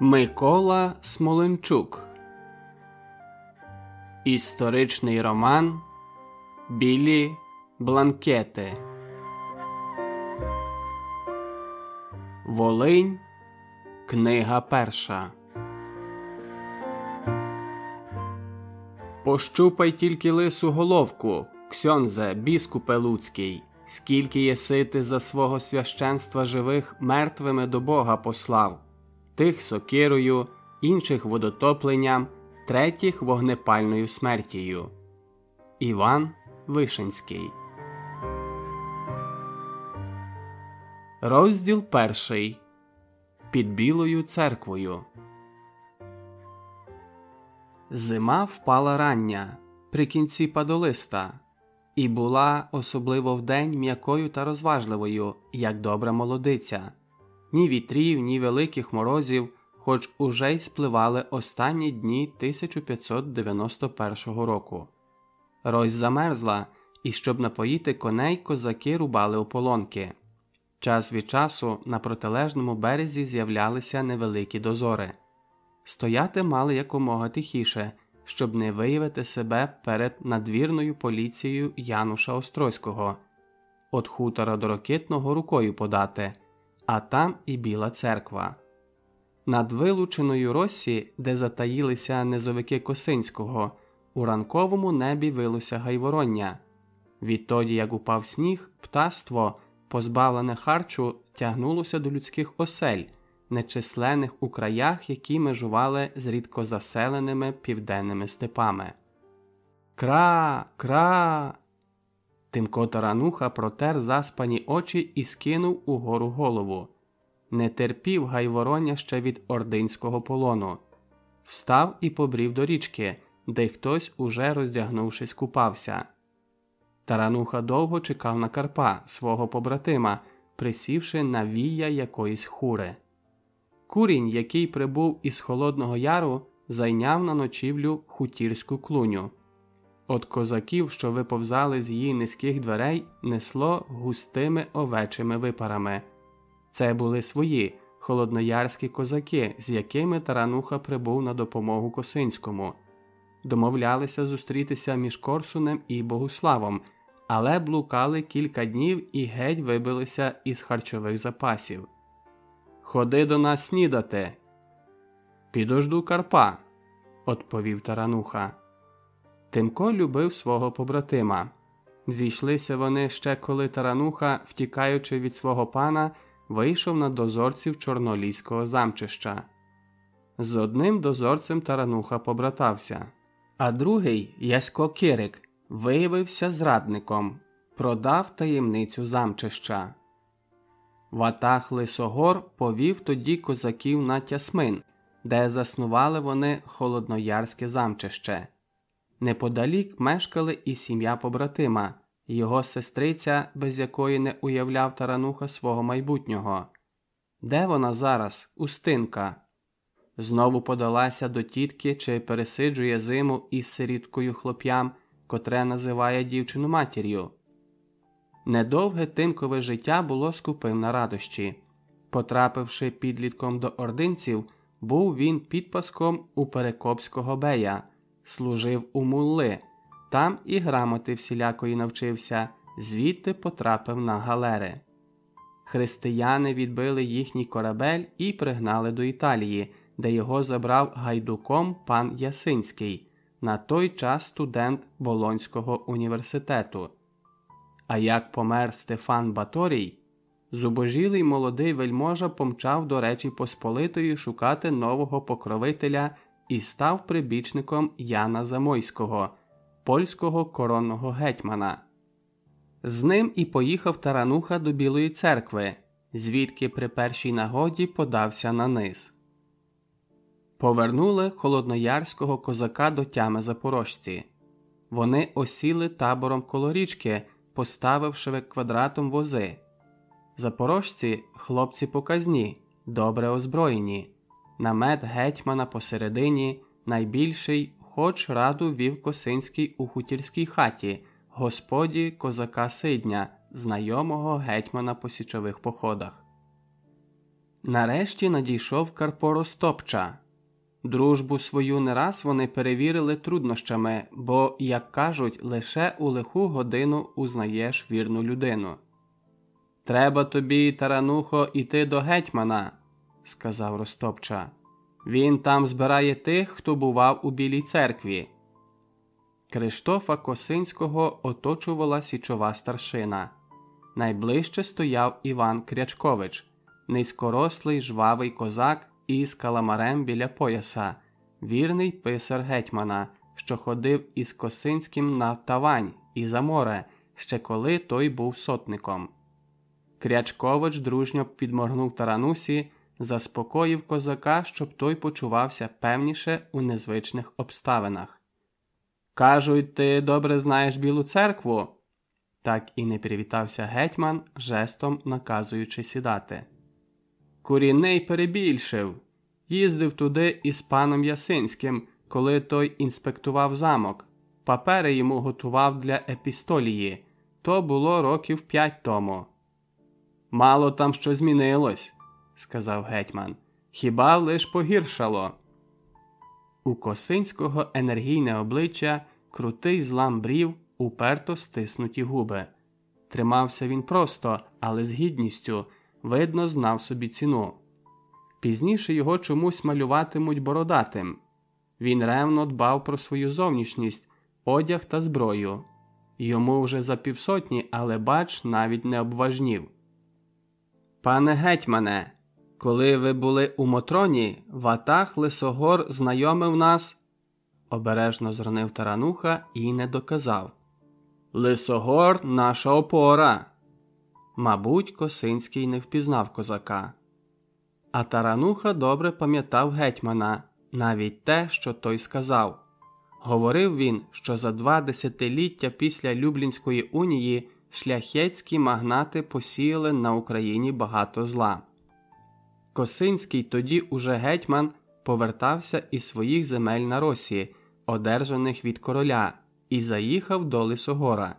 Микола Смоленчук Історичний роман Білі бланкети Волинь Книга перша. Пощупай тільки лису головку, Ксьонзе, біскупе Луцький, скільки єси ти за свого священства живих мертвими до Бога послав. Тих сокирою, інших водотопленням, третіх вогнепальною смертію. Іван Вишинський. Розділ перший. Під Білою церквою. Зима впала рання при кінці падолиста, і була особливо вдень м'якою та розважливою, як добра молодиця ні вітрів, ні великих морозів, хоч уже й спливали останні дні 1591 року. Рось замерзла, і щоб напоїти коней, козаки рубали ополонки. Час від часу на протилежному березі з'являлися невеликі дозори. Стояти мали якомога тихіше, щоб не виявити себе перед надвірною поліцією Януша Острозького, От хутора до Рокитного рукою подати а там і Біла церква. Над вилученою Росі, де затаїлися низовики Косинського, у ранковому небі вилося гайвороння. Відтоді, як упав сніг, птаство, позбавлене харчу, тягнулося до людських осель, нечисленних у краях, які межували з рідкозаселеними південними степами. Кра, кра. Тимко Тарануха протер заспані очі і скинув угору голову. Не терпів гайвороня ще від ординського полону. Встав і побрів до річки, де хтось, уже роздягнувшись, купався. Тарануха довго чекав на Карпа, свого побратима, присівши на вія якоїсь хури. Курінь, який прибув із Холодного Яру, зайняв на ночівлю хутірську клуню. От козаків, що виповзали з її низьких дверей, несло густими овечими випарами. Це були свої холодноярські козаки, з якими Тарануха прибув на допомогу Косинському. Домовлялися зустрітися між Корсунем і Богуславом, але блукали кілька днів і геть вибилися із харчових запасів. Ходи до нас снідати. Підожду Карпа, відповів Тарануха. Тимко любив свого побратима. Зійшлися вони ще коли тарануха, втікаючи від свого пана, вийшов на дозорців чорноліського замчища. З одним дозорцем тарануха побратався, а другий Ясько Кирик виявився зрадником, продав таємницю замчища. Ватах Лисогор повів тоді козаків на Тясмин, де заснували вони холодноярське замчище. Неподалік мешкали і сім'я побратима, його сестриця, без якої не уявляв тарануха свого майбутнього. Де вона зараз, устинка? Знову подалася до тітки чи пересиджує зиму із сиріткою хлоп'ям, котре називає дівчину матір'ю. Недовге тимкове життя було скупим на радощі. Потрапивши підлітком до ординців, був він підпаском у Перекопського бея служив у мулли, там і грамоти всілякої навчився, звідти потрапив на галери. Християни відбили їхній корабель і пригнали до Італії, де його забрав гайдуком пан Ясинський, на той час студент Болонського університету. А як помер Стефан Баторій, зубожілий молодий вельможа помчав до Речі Посполитої шукати нового покровителя і став прибічником Яна Замойського, польського коронного гетьмана. З ним і поїхав тарануха до Білої церкви, звідки при першій нагоді подався на низ. Повернули холодноярського козака до тями запорожці. вони осіли табором коло річки, поставивши квадратом вози. Запорожці хлопці показні, добре озброєні. Намет гетьмана посередині, найбільший, хоч раду вів Косинський у хутірській хаті, господі козака Сидня, знайомого гетьмана по січових походах. Нарешті надійшов Карпо Ростопча. Дружбу свою не раз вони перевірили труднощами, бо, як кажуть, лише у лиху годину узнаєш вірну людину. Треба тобі, таранухо, іти до гетьмана, сказав Ростопча. Він там збирає тих, хто бував у Білій церкві. Криштофа Косинського оточувала січова старшина. Найближче стояв Іван Крячкович, низькорослий жвавий козак із каламарем біля пояса, вірний писар гетьмана, що ходив із Косинським на Тавань і за море, ще коли той був сотником. Крячкович дружньо підморгнув таранусі, заспокоїв козака, щоб той почувався певніше у незвичних обставинах. Кажуть, ти добре знаєш Білу церкву. Так і не привітався гетьман, жестом наказуючи сідати. Курінний перебільшив. Їздив туди із паном Ясинським, коли той інспектував замок. Папери йому готував для епістолії. То було років п'ять тому. Мало там що змінилось, сказав гетьман. Хіба лиш погіршало. У Косинського енергійне обличчя, крутий злам брів, уперто стиснуті губи. Тримався він просто, але з гідністю, видно, знав собі ціну. Пізніше його чомусь малюватимуть бородатим. Він ревно дбав про свою зовнішність, одяг та зброю. Йому вже за півсотні, але бач, навіть не обважнів. Пане гетьмане, коли ви були у Мотроні, Ватах Лисогор знайомив нас, обережно зронив тарануха і не доказав. Лисогор наша опора. Мабуть, Косинський не впізнав козака. А тарануха добре пам'ятав гетьмана, навіть те, що той сказав. Говорив він, що за два десятиліття після Люблінської унії шляхетські магнати посіяли на Україні багато зла. Косинський тоді уже гетьман повертався із своїх земель на Росії, одержаних від короля, і заїхав до Лисогора.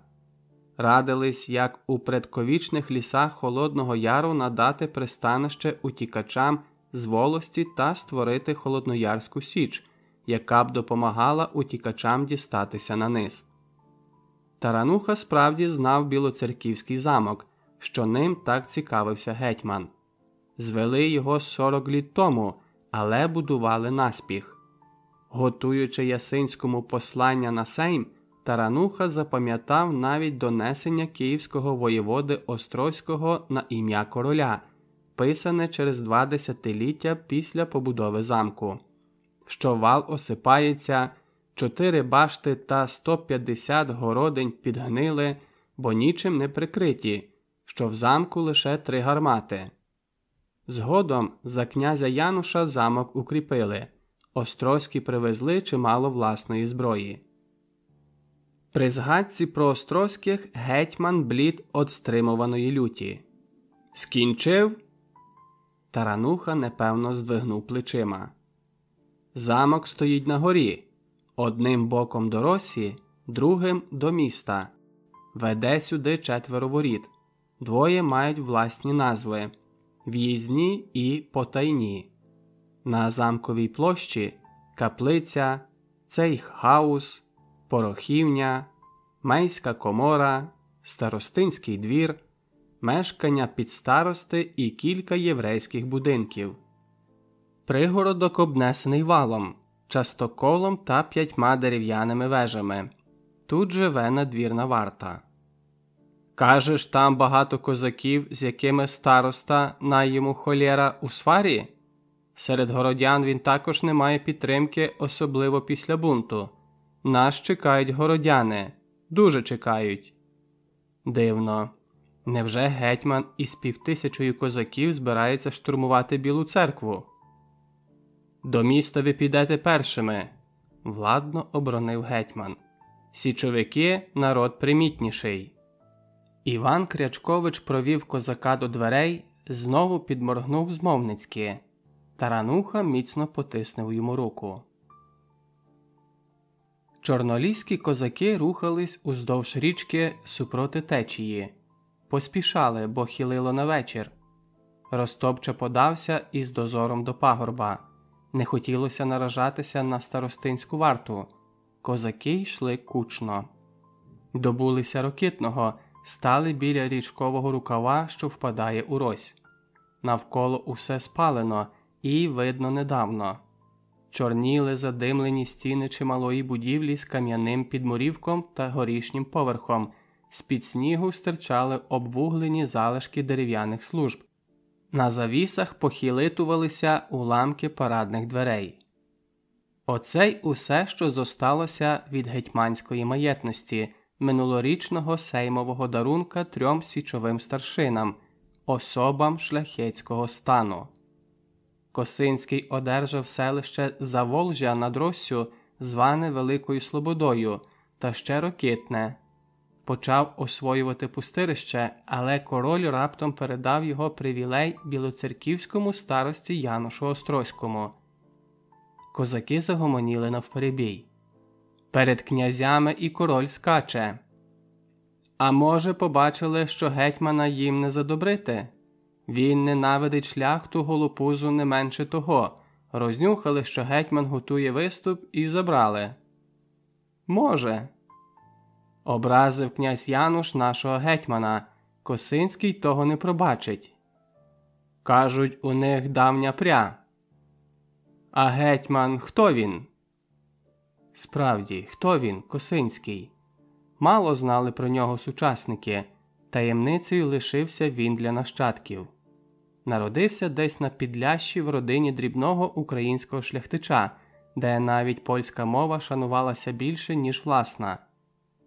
Радились, як у предковічних лісах Холодного Яру надати пристанище утікачам з волості та створити Холодноярську Січ, яка б допомагала утікачам дістатися на низ. Тарануха справді знав білоцерківський замок, що ним так цікавився гетьман. Звели його 40 літ тому, але будували наспіх. Готуючи ясинському послання на Сейм, Тарануха запам'ятав навіть донесення київського воєводи Острозького на ім'я короля, писане через два десятиліття після побудови замку, що вал осипається, чотири башти та 150 городень підгнили, бо нічим не прикриті, що в замку лише три гармати. Згодом за князя Януша замок укріпили, Острозькі привезли чимало власної зброї. При згадці про Острозьких гетьман блід од стримуваної люті. Скінчив. Тарануха непевно здвигнув плечима. Замок стоїть на горі, одним боком до Росі, другим до міста. Веде сюди четверо воріт. Двоє мають власні назви в'їзні і потайні. На замковій площі каплиця, цейхгаус, порохівня, мейська комора, старостинський двір, мешкання підстарости і кілька єврейських будинків. Пригородок обнесений валом, частоколом та п'ятьма дерев'яними вежами. Тут живе надвірна варта. Кажеш, там багато козаків, з якими староста на йому холєра у сварі? Серед городян він також не має підтримки, особливо після бунту. Нас чекають городяни, дуже чекають. Дивно. Невже гетьман із півтисячою козаків збирається штурмувати Білу церкву? До міста ви підете першими, владно оборонив гетьман. Січовики народ примітніший. Іван Крячкович провів козака до дверей, знову підморгнув змовницьки. Тарануха міцно потиснув йому руку. Чорноліські козаки рухались уздовж річки супроти течії, поспішали, бо хилило на вечір. Ростопче подався із дозором до пагорба. Не хотілося наражатися на старостинську варту. Козаки йшли кучно. Добулися рокитного, стали біля річкового рукава, що впадає у рось. Навколо усе спалено і видно недавно. Чорніли задимлені стіни чималої будівлі з кам'яним підмурівком та горішнім поверхом, з під снігу стирчали обвуглені залишки дерев'яних служб. На завісах похилитувалися уламки парадних дверей. Оце й усе, що зосталося від гетьманської маєтності, минулорічного сеймового дарунка трьом січовим старшинам, особам шляхетського стану. Косинський одержав селище Заволжя над Россю, зване Великою Слободою, та ще Рокитне. Почав освоювати пустирище, але король раптом передав його привілей білоцерківському старості Янушу Острозькому. Козаки загомоніли навперебій. Перед князями і король скаче. А може, побачили, що гетьмана їм не задобрити? Він ненавидить шляхту голопузу не менше того. Рознюхали, що гетьман готує виступ, і забрали. Може. Образив князь Януш нашого гетьмана. Косинський того не пробачить. Кажуть, у них давня пря. А гетьман хто він? Справді, хто він, Косинський? Мало знали про нього сучасники. Таємницею лишився він для нащадків. Народився десь на Підлящі в родині дрібного українського шляхтича, де навіть польська мова шанувалася більше, ніж власна.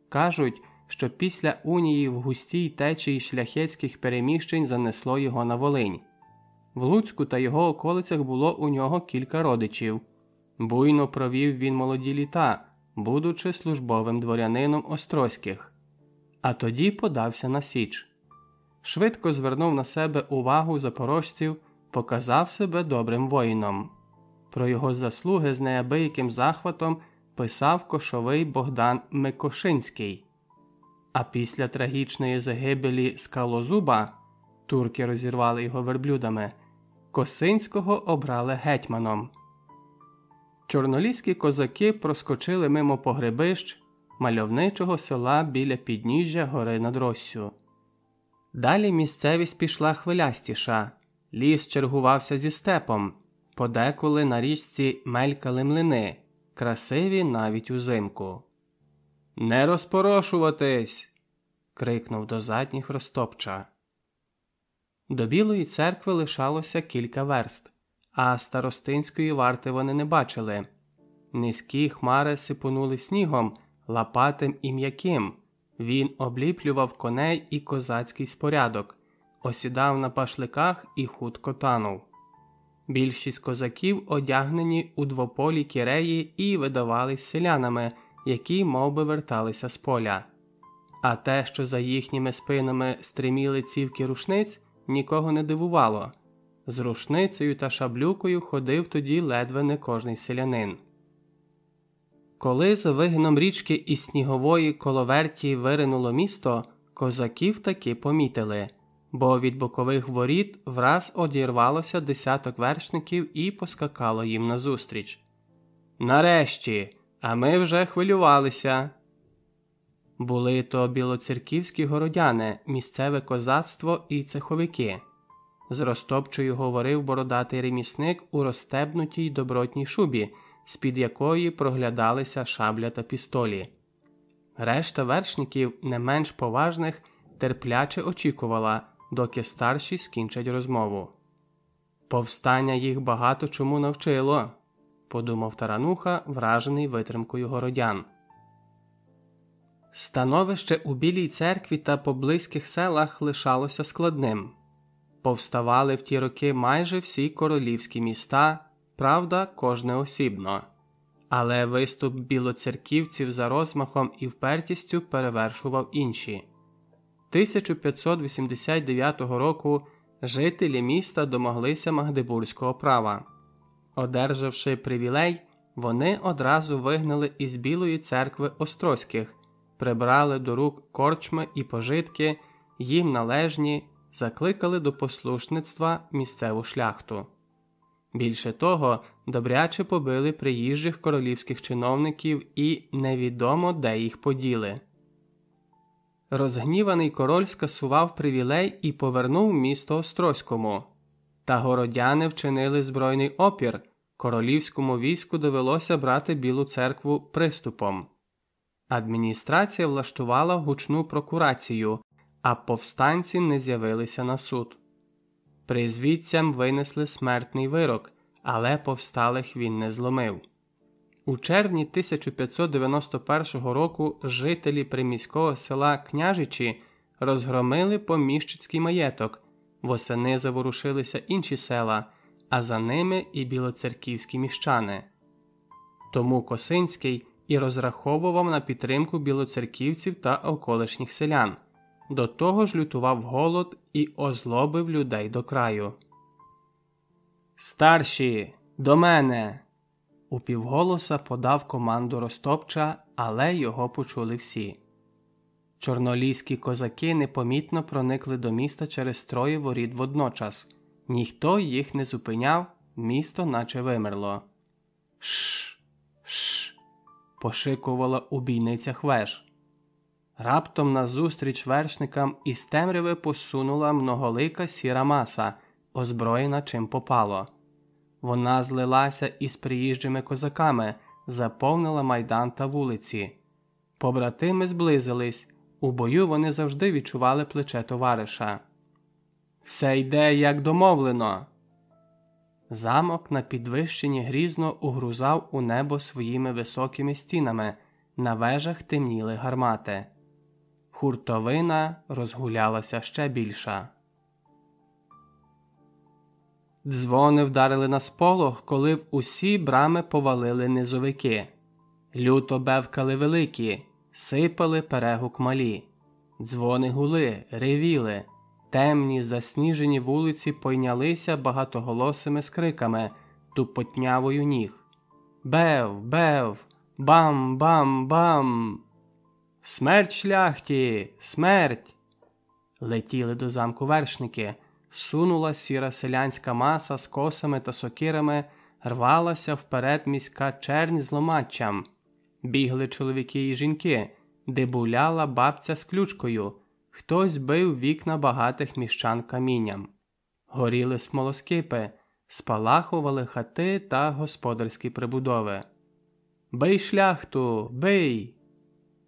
Кажуть, що після унії в густій течії шляхетських переміщень занесло його на Волинь. В Луцьку та його околицях було у нього кілька родичів. Буйно провів він молоді літа, будучи службовим дворянином Острозьких, а тоді подався на Січ. Швидко звернув на себе увагу запорожців, показав себе добрим воїном. Про його заслуги з неабияким захватом писав кошовий Богдан Микошинський. А після трагічної загибелі скалозуба турки розірвали його верблюдами. Косинського обрали гетьманом. Чорноліські козаки проскочили мимо погребищ мальовничого села біля підніжжя гори над Россю. Далі місцевість пішла хвилястіша, ліс чергувався зі степом, подеколи на річці мелькали млини, красиві навіть узимку. Не розпорошуватись. крикнув до задніх Ростопча. До Білої церкви лишалося кілька верст, а старостинської варти вони не бачили. Низькі хмари сипонули снігом, лапатим і м'яким. Він обліплював коней і козацький спорядок, осідав на пашликах і хутко танув. Більшість козаків одягнені у двополі кіреї і видавались селянами, які мов би, верталися з поля. А те, що за їхніми спинами стриміли цівки рушниць, нікого не дивувало. З рушницею та шаблюкою ходив тоді ледве не кожний селянин. Коли за вигином річки із снігової коловерті виринуло місто, козаків таки помітили, бо від бокових воріт враз одірвалося десяток вершників і поскакало їм назустріч. Нарешті, а ми вже хвилювалися. Були то білоцерківські городяни, місцеве козацтво і цеховики. З Ростопчою говорив бородатий ремісник у розстебнутій добротній шубі, з під якої проглядалися шабля та пістолі. Решта вершників, не менш поважних, терпляче очікувала, доки старші скінчать розмову. Повстання їх багато чому навчило, подумав тарануха, вражений витримкою городян. Становище у Білій церкві та поблизьких селах лишалося складним. Повставали в ті роки майже всі королівські міста, правда, кожне осібно. але виступ білоцерківців за розмахом і впертістю перевершував інші. 1589 року жителі міста домоглися Магдебурзького права. Одержавши привілей, вони одразу вигнали із Білої церкви Острозьких, прибрали до рук корчми і пожитки, їм належні, закликали до послушництва місцеву шляхту. Більше того, добряче побили приїжджих королівських чиновників і невідомо де їх поділи. Розгніваний король скасував привілей і повернув місто Острозькому. Та городяни вчинили збройний опір. Королівському війську довелося брати Білу церкву приступом. Адміністрація влаштувала гучну прокурацію, а повстанці не з'явилися на суд. Призвідцям винесли смертний вирок, але повсталих він не зломив. У червні 1591 року жителі приміського села Княжичі розгромили поміщицький маєток, восени заворушилися інші села, а за ними і білоцерківські міщани. Тому Косинський і розраховував на підтримку білоцерківців та околишніх селян. До того ж лютував голод і озлобив людей до краю. Старші, до мене. Упівголоса подав команду Ростопча, але його почули всі. Чорноліські козаки непомітно проникли до міста через троє воріт водночас. Ніхто їх не зупиняв, місто наче вимерло. Шш, шш. пошикувала у бійницях веж. Раптом назустріч вершникам із темряви посунула многолика сіра маса, озброєна чим попало. Вона злилася із приїжджими козаками, заповнила майдан та вулиці. Побратими зблизились, у бою вони завжди відчували плече товариша. Все йде, як домовлено. Замок на підвищенні грізно угрузав у небо своїми високими стінами, на вежах темніли гармати. Хуртовина розгулялася ще більша. Дзвони вдарили на сполох, коли в усі брами повалили низовики. Люто бевкали великі, сипали перегук малі. Дзвони гули, ревіли, темні, засніжені вулиці пойнялися багатоголосими скриками, тупотнявою ніг. Бев, бев, бам, бам, бам. Смерть шляхті, смерть. Летіли до замку вершники сунула сіра селянська маса з косами та сокирами, рвалася вперед міська чернь з ломаччям. Бігли чоловіки і жінки, де буляла бабця з ключкою, хтось бив вікна багатих міщан камінням. Горіли смолоскипи, спалахували хати та господарські прибудови. Бий шляхту, бий!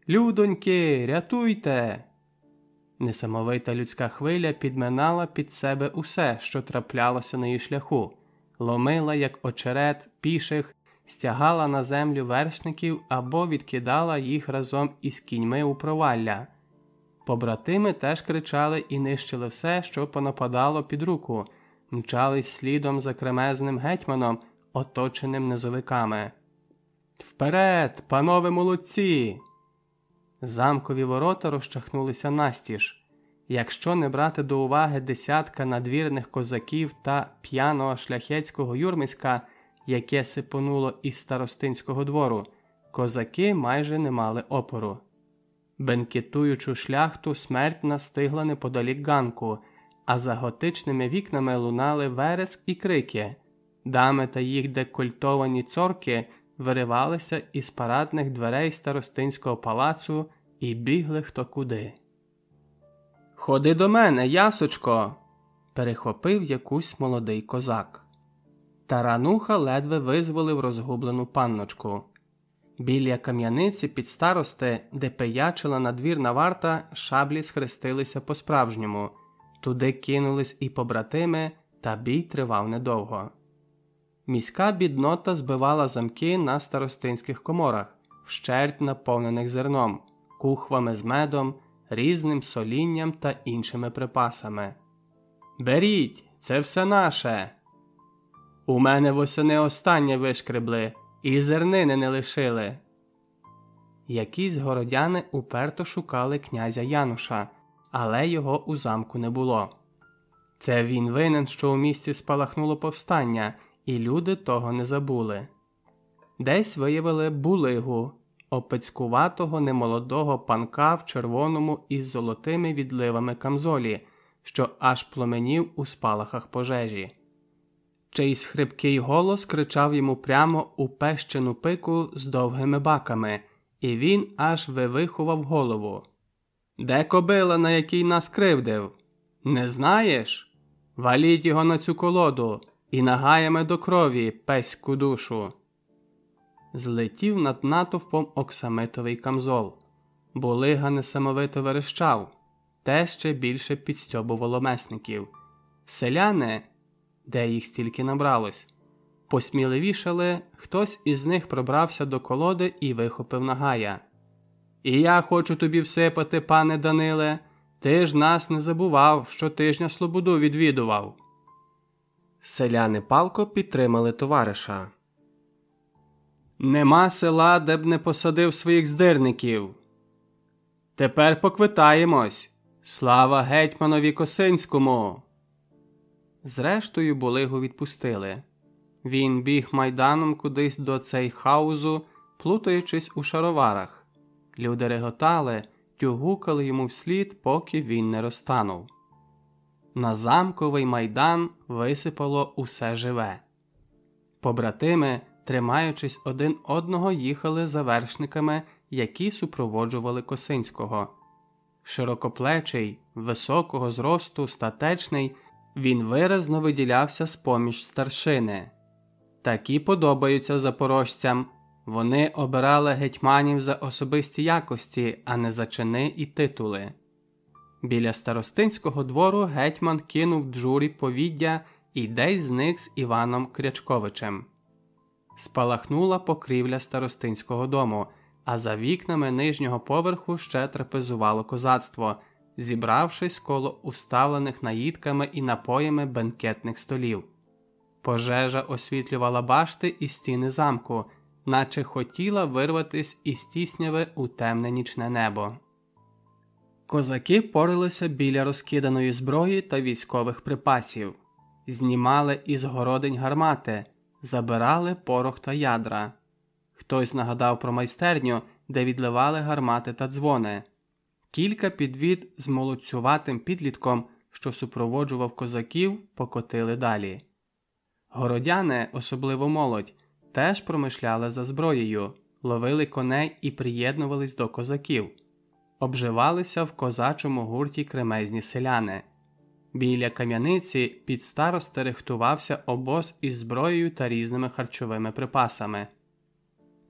Людоньки, рятуйте! Несамовита людська хвиля підминала під себе усе, що траплялося на її шляху, ломила, як очерет, піших, стягала на землю вершників або відкидала їх разом із кіньми у провалля. Побратими теж кричали і нищили все, що понападало під руку, мчались слідом за кремезним гетьманом, оточеним низовиками. Вперед, панове молодці! Замкові ворота розчахнулися настіж. Якщо не брати до уваги десятка надвірних козаків та п'яного шляхетського юрмиська, яке сипонуло із старостинського двору, козаки майже не мали опору. Бенкетуючу шляхту смерть настигла неподалік ганку, а за готичними вікнами лунали вереск і крики. Дами та їх декольтовані цорки виривалися із парадних дверей старостинського палацу і бігли хто куди. Ходи до мене, ясочко. перехопив якусь молодий козак. Тарануха ледве визволив розгублену панночку. Біля кам'яниці під старости, де пиячила надвірна варта, шаблі схрестилися по справжньому, туди кинулись і побратими, та бій тривав недовго. Міська біднота збивала замки на старостинських коморах, вщерть наповнених зерном, кухвами з медом, різним солінням та іншими припасами. Беріть, це все наше. У мене восени останнє вишкребли, і зернини не лишили. Якісь городяни уперто шукали князя Януша, але його у замку не було. Це він винен, що у місті спалахнуло повстання, і люди того не забули. Десь виявили булигу, опецькуватого немолодого панка в червоному із золотими відливами камзолі, що аж пломенів у спалахах пожежі. Чийсь хрипкий голос кричав йому прямо у пещену пику з довгими баками, і він аж вивихував голову. Де кобила, на якій нас кривдив? Не знаєш? Валіть його на цю колоду і нагаями до крові пеську душу. Злетів над натовпом оксамитовий камзол. Булига несамовито верещав, те ще більше підстьобувало месників. Селяни, де їх стільки набралось, посміливішали, хтось із них пробрався до колоди і вихопив нагая. І я хочу тобі всипати, пане Даниле, ти ж нас не забував, що тижня Слободу відвідував. Селяни палко підтримали товариша. Нема села, де б не посадив своїх здирників. Тепер поквитаємось. Слава гетьманові Косинському. Зрештою, Булигу відпустили. Він біг майданом кудись до цей хаузу, плутаючись у шароварах. Люди реготали, тюгукали йому вслід, поки він не розтанув. На замковий майдан висипало усе живе. Побратими, тримаючись один одного, їхали за вершниками, які супроводжували Косинського. Широкоплечий, високого зросту, статечний, він виразно виділявся з поміж старшини. Такі подобаються запорожцям. Вони обирали гетьманів за особисті якості, а не за чини і титули. Біля старостинського двору гетьман кинув джурі повіддя і десь зник з Іваном Крячковичем. Спалахнула покрівля старостинського дому, а за вікнами нижнього поверху ще трапезувало козацтво, зібравшись коло уставлених наїдками і напоями бенкетних столів. Пожежа освітлювала башти і стіни замку, наче хотіла вирватись із тісняви у темне нічне небо. Козаки порилися біля розкиданої зброї та військових припасів, знімали із городень гармати, забирали порох та ядра. Хтось нагадав про майстерню, де відливали гармати та дзвони. Кілька підвід з молодцюватим підлітком, що супроводжував козаків, покотили далі. Городяни, особливо молодь, теж промишляли за зброєю, ловили коней і приєднувались до козаків, обживалися в козачому гурті кремезні селяни. Біля кам'яниці під старости рихтувався обоз із зброєю та різними харчовими припасами.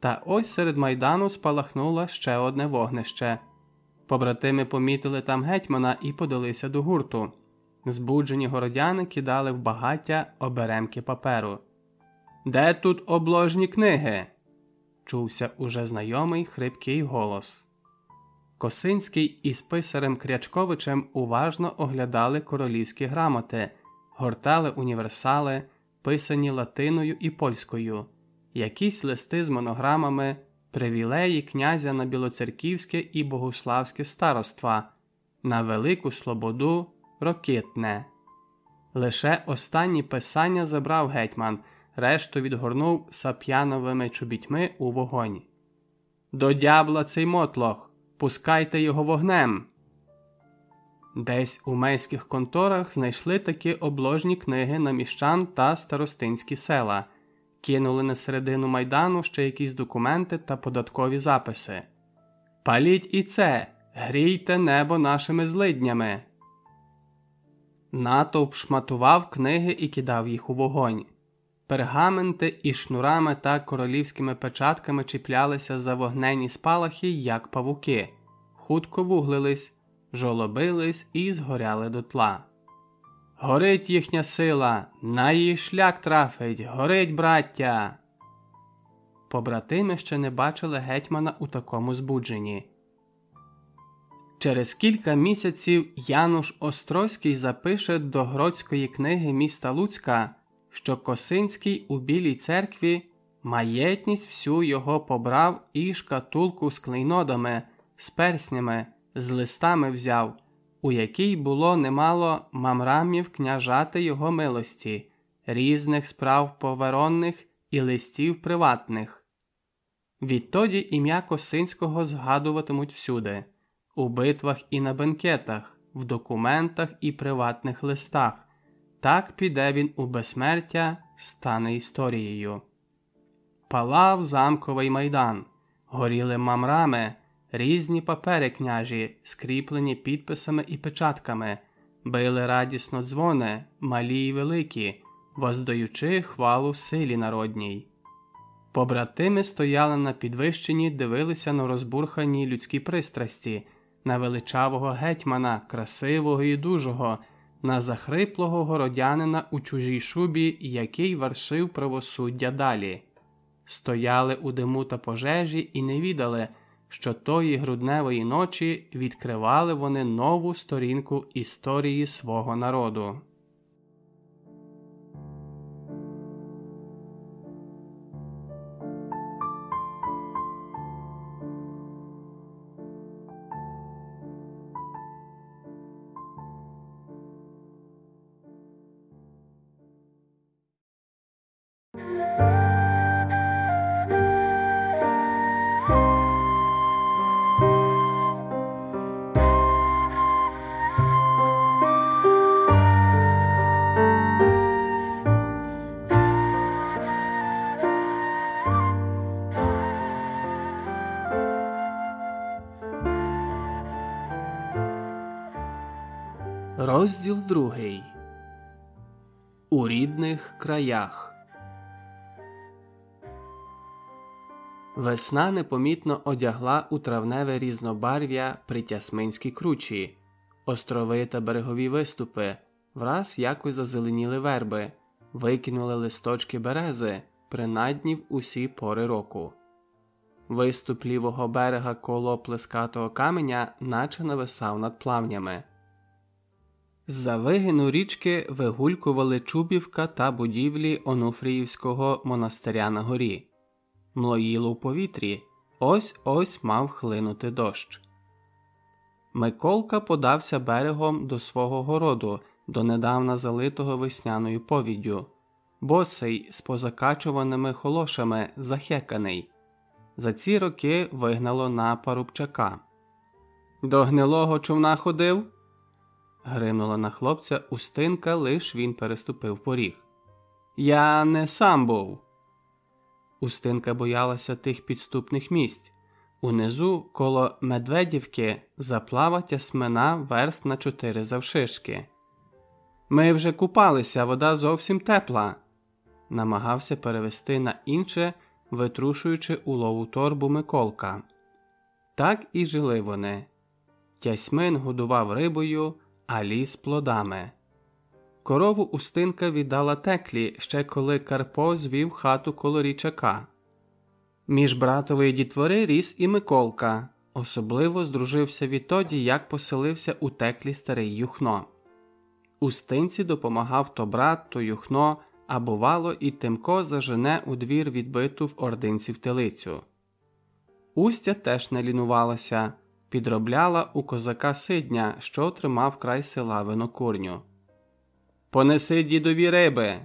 Та ось серед майдану спалахнуло ще одне вогнище. Побратими помітили там гетьмана і подалися до гурту. Збуджені городяни кидали в багаття оберемки паперу. Де тут обложні книги? чувся уже знайомий хрипкий голос. Косинський із писарем Крячковичем уважно оглядали королівські грамоти, гортали універсали, писані латиною і польською, якісь листи з монограмами, привілеї князя на білоцерківське і богославське староства, на Велику Слободу Рокитне. Лише останні писання забрав гетьман, решту відгорнув сап'яновими чобітьми у вогонь. До дябла цей мотлох, пускайте його вогнем. Десь у мейських конторах знайшли такі обложні книги на міщан та старостинські села, кинули на середину майдану ще якісь документи та податкові записи. Паліть і це, грійте небо нашими злиднями. Натовп шматував книги і кидав їх у вогонь. Пергаменти і шнурами та королівськими печатками чіплялися за вогнені спалахи, як павуки, хутко вуглились, жолобились і згоряли дотла. Горить їхня сила, на її шлях трафить, горить, браття. Побратими ще не бачили гетьмана у такому збудженні. Через кілька місяців Януш Острозький запише до Гродської книги міста Луцька, що Косинський у Білій церкві Маєтність всю його побрав і шкатулку з клейнодами, з перснями, з листами взяв, у якій було немало мамрамів княжати його милості, різних справ поверонних і листів приватних. Відтоді ім'я Косинського згадуватимуть всюди, у битвах і на бенкетах, в документах і приватних листах. Так піде він у безсмертя, стане історією. Палав замковий майдан, горіли мамрами, різні папери княжі, скріплені підписами і печатками, били радісно дзвони, малі й великі, воздаючи хвалу силі народній. Побратими стояли на підвищенні, дивилися на розбурхані людські пристрасті, на величавого гетьмана, красивого і дужого, на захриплого городянина у чужій шубі, який вершив правосуддя далі. Стояли у диму та пожежі і не відали, що тої грудневої ночі відкривали вони нову сторінку історії свого народу. Розділ другий У рідних краях Весна непомітно одягла у травневе різнобарв'я притясминські кручі, острови та берегові виступи, враз якось зазеленіли верби, викинули листочки берези, принадні в усі пори року. Виступ лівого берега коло плескатого каменя наче нависав над плавнями. За вигину річки вигулькували Чубівка та будівлі Онуфріївського монастиря на горі. Млоїло в повітрі, ось ось мав хлинути дощ. Миколка подався берегом до свого городу, донедавна залитого весняною повіддю, босий з позакачуваними холошами, захеканий. За ці роки вигнало на парубчака. До гнилого човна ходив? Гримнула на хлопця устинка, лиш він переступив поріг. Я не сам був. Устинка боялася тих підступних місць. Унизу, коло Медведівки, заплава тясмина верст на чотири завшишки. Ми вже купалися, вода зовсім тепла, намагався перевести на інше, витрушуючи улову торбу Миколка. Так і жили вони. Тясьмин годував рибою, а ліс плодами. Корову устинка віддала теклі ще коли Карпо звів хату коло річака. Між братової дітвори ріс і Миколка, особливо здружився відтоді, як поселився у теклі старий Юхно. Устинці допомагав то брат, то юхно, а бувало, і Тимко зажене у двір відбиту в ординців телицю. Устя теж не лінувалася підробляла у козака сидня, що тримав край села винокурню. Понеси дідові риби.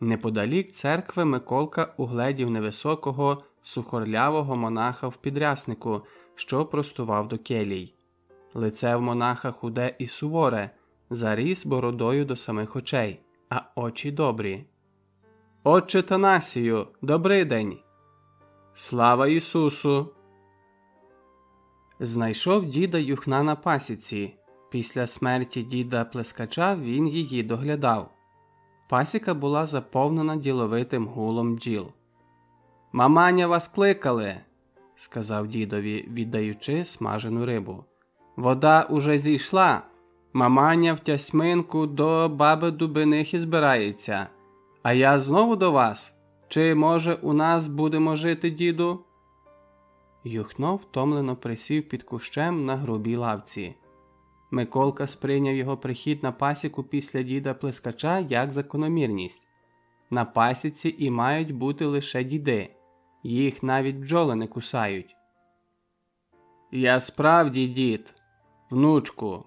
Неподалік церкви Миколка угледів невисокого, сухорлявого монаха в підряснику, що простував до келій. Лице в монаха худе і суворе, заріс бородою до самих очей, а очі добрі. Отче Танасію, добрий день. Слава Ісусу! Знайшов діда Юхна на пасіці. Після смерті діда Плескача він її доглядав. Пасіка була заповнена діловитим гулом бджіл. Маманя вас кликали, сказав дідові, віддаючи смажену рибу. Вода уже зійшла. Маманя в тясьминку до баби Дубинихи збирається. А я знову до вас. Чи, може, у нас будемо жити, діду? Юхно втомлено присів під кущем на грубій лавці. Миколка сприйняв його прихід на пасіку після діда плескача як закономірність. На пасіці і мають бути лише діди, їх навіть бджоли не кусають. Я справді дід, внучку.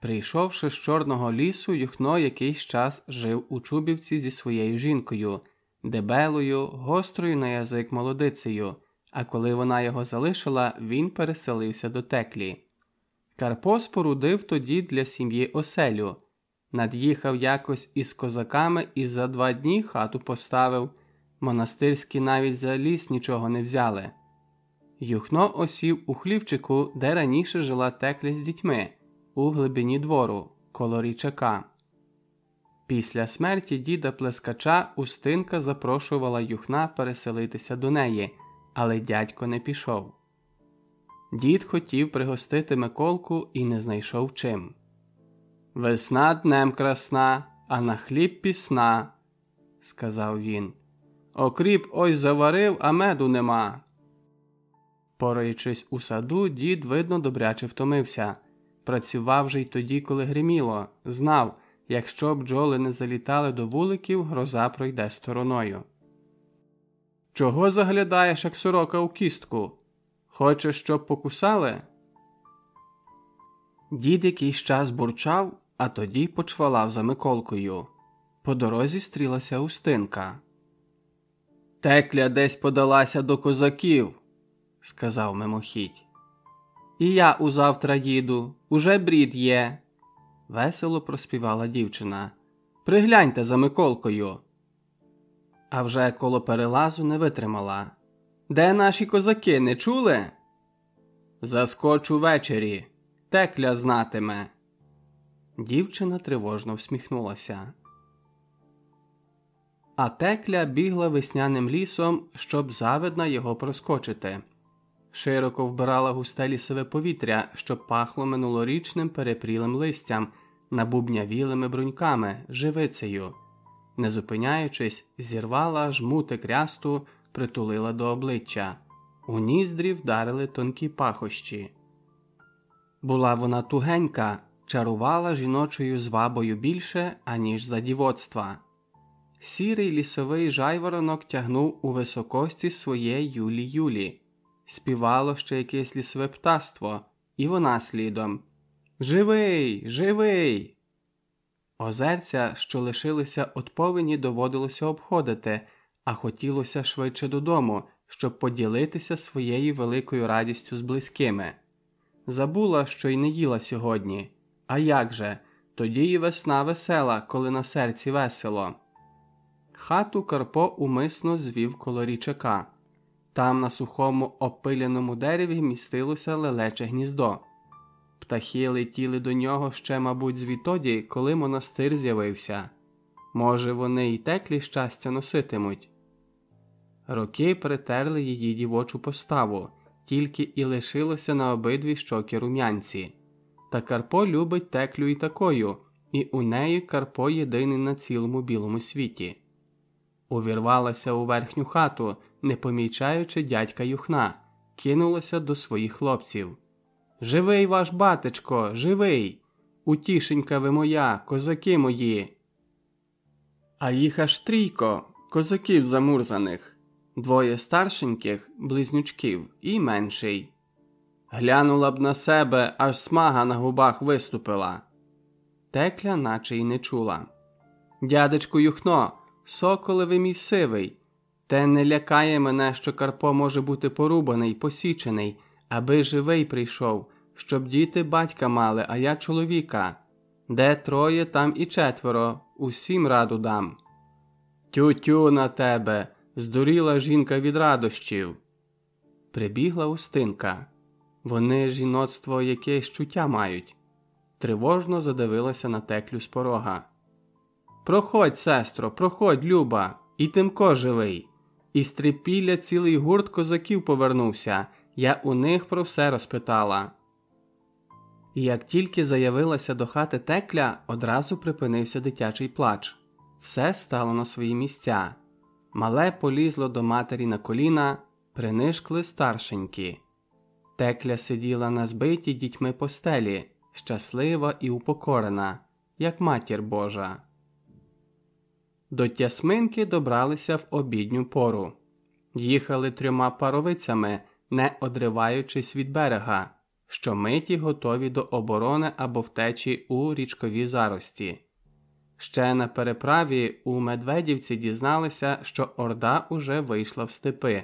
Прийшовши з Чорного лісу, Юхно якийсь час жив у Чубівці зі своєю жінкою, дебелою, гострою на язик молодицею, а коли вона його залишила, він переселився до теклі. Карпо спорудив тоді для сім'ї оселю, над'їхав якось із козаками і за два дні хату поставив. Монастирські навіть за ліс нічого не взяли. Юхно осів у хлівчику, де раніше жила текля з дітьми, у глибині двору, коло річака. Після смерті діда плескача Устинка запрошувала Юхна переселитися до неї, але дядько не пішов. Дід хотів пригостити Миколку і не знайшов чим. Весна днем красна, а на хліб пісна, сказав він. Окріп ось заварив, а меду нема. Пораючись у саду, дід, видно, добряче втомився. Працював же й тоді, коли гриміло, знав, якщо бджоли не залітали до вуликів, гроза пройде стороною. Чого заглядаєш, як сорока у кістку? Хочеш, щоб покусали? Дід якийсь час бурчав, а тоді почвалав за Миколкою. По дорозі стрілася устинка. Текля десь подалася до козаків, сказав мимохідь. І я узавтра їду, уже брід є. Весело проспівала дівчина. Пригляньте за Миколкою. А вже коло перелазу не витримала. Де наші козаки не чули? Заскочу ввечері, текля знатиме. Дівчина тривожно всміхнулася. А текля бігла весняним лісом, щоб завидна його проскочити. Широко вбирала густе лісове повітря, що пахло минулорічним перепрілим листям, набубнявілими бруньками, живицею. Не зупиняючись, зірвала жмутик рясту, притулила до обличчя. У ніздрі вдарили тонкі пахощі. Була вона тугенька, чарувала жіночою звабою більше, аніж за дівоцтва. Сірий лісовий жайворонок тягнув у високості своє Юлі Юлі, співало ще якесь лісове птаство, і вона слідом. Живий, живий. Озерця, що лишилися от повені, доводилося обходити, а хотілося швидше додому, щоб поділитися своєю великою радістю з близькими. Забула, що й не їла сьогодні. А як же? Тоді і весна весела, коли на серці весело. Хату Карпо умисно звів коло річака. Там на сухому опиляному дереві містилося лелече гніздо. Птахи летіли до нього ще, мабуть, звідтоді, коли монастир з'явився. Може, вони й теклі щастя носитимуть. Роки притерли її дівочу поставу, тільки і лишилося на обидві щоки рум'янці. Та Карпо любить теклю і такою, і у неї Карпо єдиний на цілому білому світі. Увірвалася у верхню хату, не помічаючи дядька Юхна, кинулася до своїх хлопців. Живий ваш батечко, живий! Утішенька ви моя, козаки мої. А їх аж трійко, козаків замурзаних, двоє старшеньких, близнючків і менший. Глянула б на себе, аж смага на губах виступила. Текля, наче й не чула. Дядечку Юхно, соколевий мій сивий, те не лякає мене, що Карпо може бути порубаний, посічений, аби живий прийшов, щоб діти батька мали, а я чоловіка. Де троє, там і четверо, усім раду дам. Тю-тю на тебе, здуріла жінка від радощів. Прибігла устинка. Вони жіноцтво якесь чуття мають. Тривожно задивилася на теклю з порога. Проходь, сестро, проходь, Люба, і Тимко живий. Із трипілля цілий гурт козаків повернувся, я у них про все розпитала. І як тільки заявилася до хати текля, одразу припинився дитячий плач. Все стало на свої місця. Мале полізло до матері на коліна, принишкли старшенькі. Текля сиділа на збитій дітьми постелі, щаслива і упокорена, як матір Божа. До Тясминки добралися в обідню пору. Їхали трьома паровицями, не одриваючись від берега, що миті готові до оборони або втечі у річковій зарості. Ще на переправі у Медведівці дізналися, що Орда уже вийшла в степи.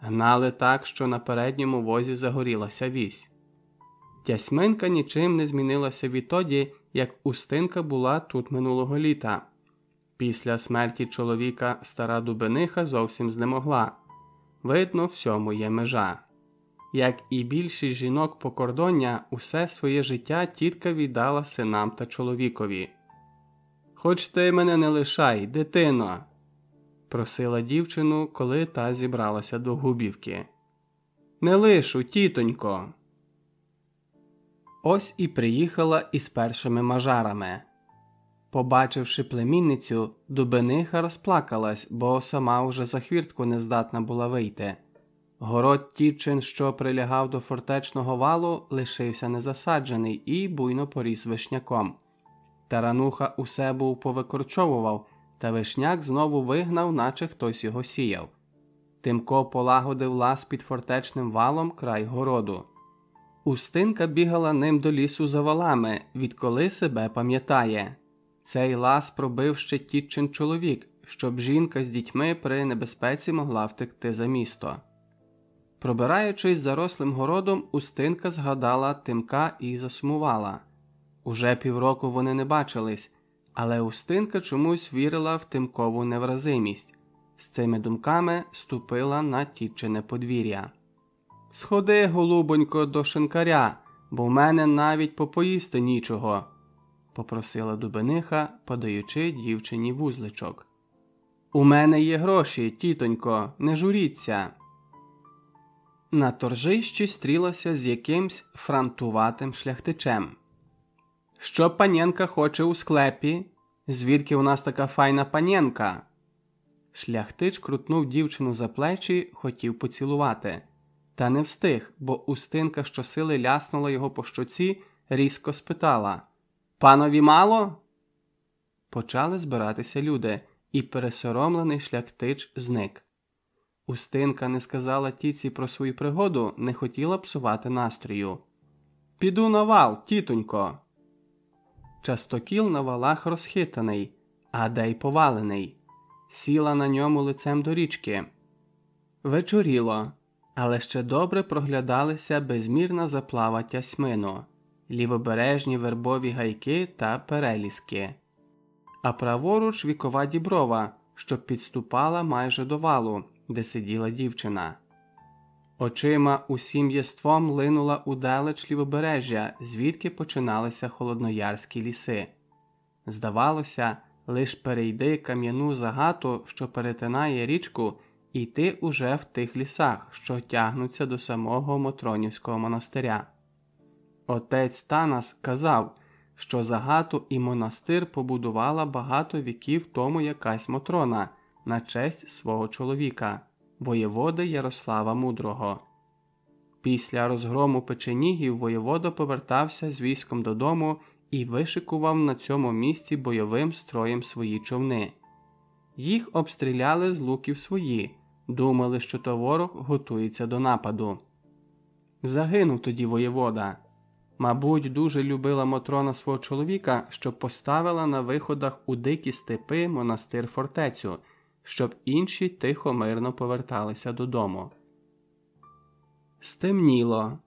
Гнали так, що на передньому возі загорілася вісь. Тясминка нічим не змінилася відтоді, як устинка була тут минулого літа. Після смерті чоловіка стара дубениха зовсім знемогла. Видно, всьому є межа. Як і більшість жінок покордоння, усе своє життя тітка віддала синам та чоловікові. Хоч ти мене не лишай, дитино, просила дівчину, коли та зібралася до губівки. Не лишу, тітонько. Ось і приїхала із першими мажарами. Побачивши племінницю, дубениха розплакалась, бо сама уже за хвіртку не здатна була вийти. Город Тічин, що прилягав до фортечного валу, лишився незасаджений і буйно поріс вишняком. Тарануха усе був повикорчовував, та вишняк знову вигнав, наче хтось його сіяв. Тимко полагодив лаз під фортечним валом край городу. Устинка бігала ним до лісу за валами, відколи себе пам'ятає. Цей лаз пробив ще тітчин чоловік, щоб жінка з дітьми при небезпеці могла втекти за місто. Пробираючись зарослим городом, Устинка згадала тимка і засумувала. Уже півроку вони не бачились, але Устинка чомусь вірила в тимкову невразимість. З цими думками ступила на тітчине подвір'я. Сходи, голубонько, до шинкаря, бо в мене навіть попоїсти нічого, попросила дубениха, подаючи дівчині вузличок. У мене є гроші, тітонько, не журіться. На торжищі стрілася з якимсь франтуватим шляхтичем. Що панєнка хоче у склепі? Звідки у нас така файна панєнка? Шляхтич крутнув дівчину за плечі, хотів поцілувати, та не встиг, бо устинка щосили ляснула його по щоці, різко спитала Панові мало? Почали збиратися люди, і пересоромлений шляхтич зник. Устинка не сказала тіці про свою пригоду, не хотіла псувати настрою. Піду на вал, тітонько. Частокіл на валах розхитаний, а дей повалений, сіла на ньому лицем до річки. Вечоріло, але ще добре проглядалися безмірна заплава тясьмину, лівобережні вербові гайки та переліски, а праворуч вікова діброва, що підступала майже до валу, де сиділа дівчина. Очима усім єством линула удалеч лівобережжя, звідки починалися холодноярські ліси. Здавалося, лиш перейди кам'яну загату, що перетинає річку, і ти уже в тих лісах, що тягнуться до самого Мотронівського монастиря. Отець Танас казав, що загату і монастир побудувала багато віків тому якась Мотрона на честь свого чоловіка воєводи Ярослава Мудрого. Після розгрому печенігів воєвода повертався з військом додому і вишикував на цьому місці бойовим строєм свої човни. Їх обстріляли з луків свої, думали, що то ворог готується до нападу. Загинув тоді воєвода. Мабуть, дуже любила Мотрона свого чоловіка, що поставила на виходах у дикі степи монастир фортецю щоб інші тихо мирно поверталися додому. Стемніло.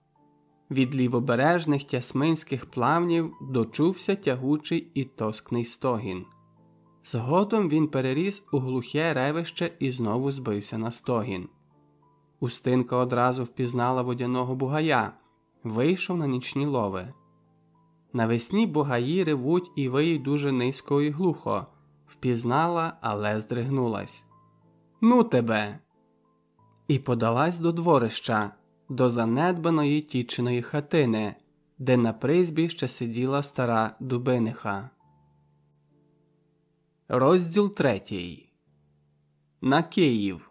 Від лівобережних тясминських плавнів дочувся тягучий і тоскний стогін. Згодом він переріс у глухе ревище і знову збився на стогін. Устинка одразу впізнала водяного бугая, вийшов на нічні лови. Навесні бугаї ревуть і виють дуже низько і глухо, впізнала, але здригнулась. Ну тебе. І подалась до дворища, до занедбаної тічиної хатини, де на призбі ще сиділа стара дубиниха. Розділ третій. На Київ.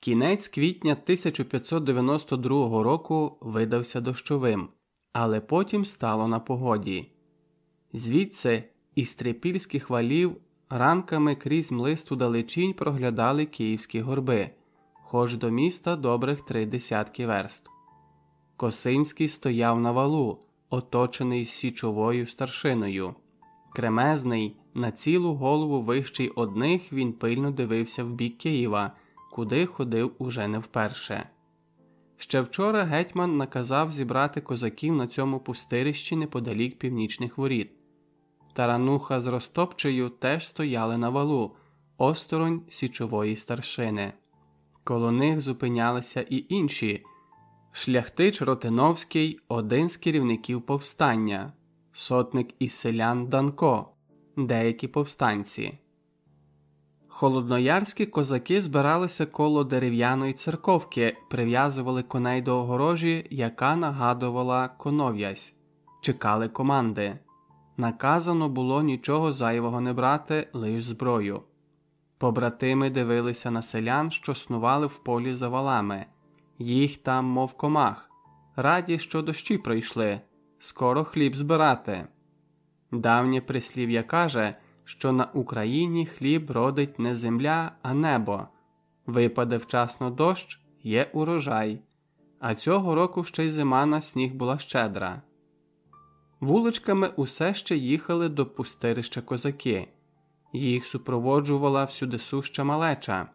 Кінець квітня 1592 року видався дощовим, але потім стало на погоді. Звідси із трипільських валів ранками крізь млисту далечінь проглядали київські горби, хоч до міста добрих три десятки верст. Косинський стояв на валу, оточений січовою старшиною. Кремезний, на цілу голову вищий одних, він пильно дивився в бік Києва, куди ходив уже не вперше. Ще вчора гетьман наказав зібрати козаків на цьому пустирищі неподалік північних воріт. Тарануха з Ростопчею теж стояли на валу, осторонь січової старшини. Коло них зупинялися і інші. Шляхтич Ротиновський, один з керівників повстання, сотник із селян Данко, деякі повстанці. Холодноярські козаки збиралися коло дерев'яної церковки, прив'язували коней до огорожі, яка нагадувала конов'язь, чекали команди. Наказано було нічого зайвого не брати, лиш зброю. Побратими дивилися на селян, що снували в полі за валами. Їх там, мов комах, раді, що дощі пройшли, скоро хліб збирати. Давнє прислів'я каже, що на Україні хліб родить не земля, а небо. Випаде вчасно дощ, є урожай, а цього року ще й зима на сніг була щедра. Вуличками усе ще їхали до пустирища козаки, їх супроводжувала всюдисуща малеча.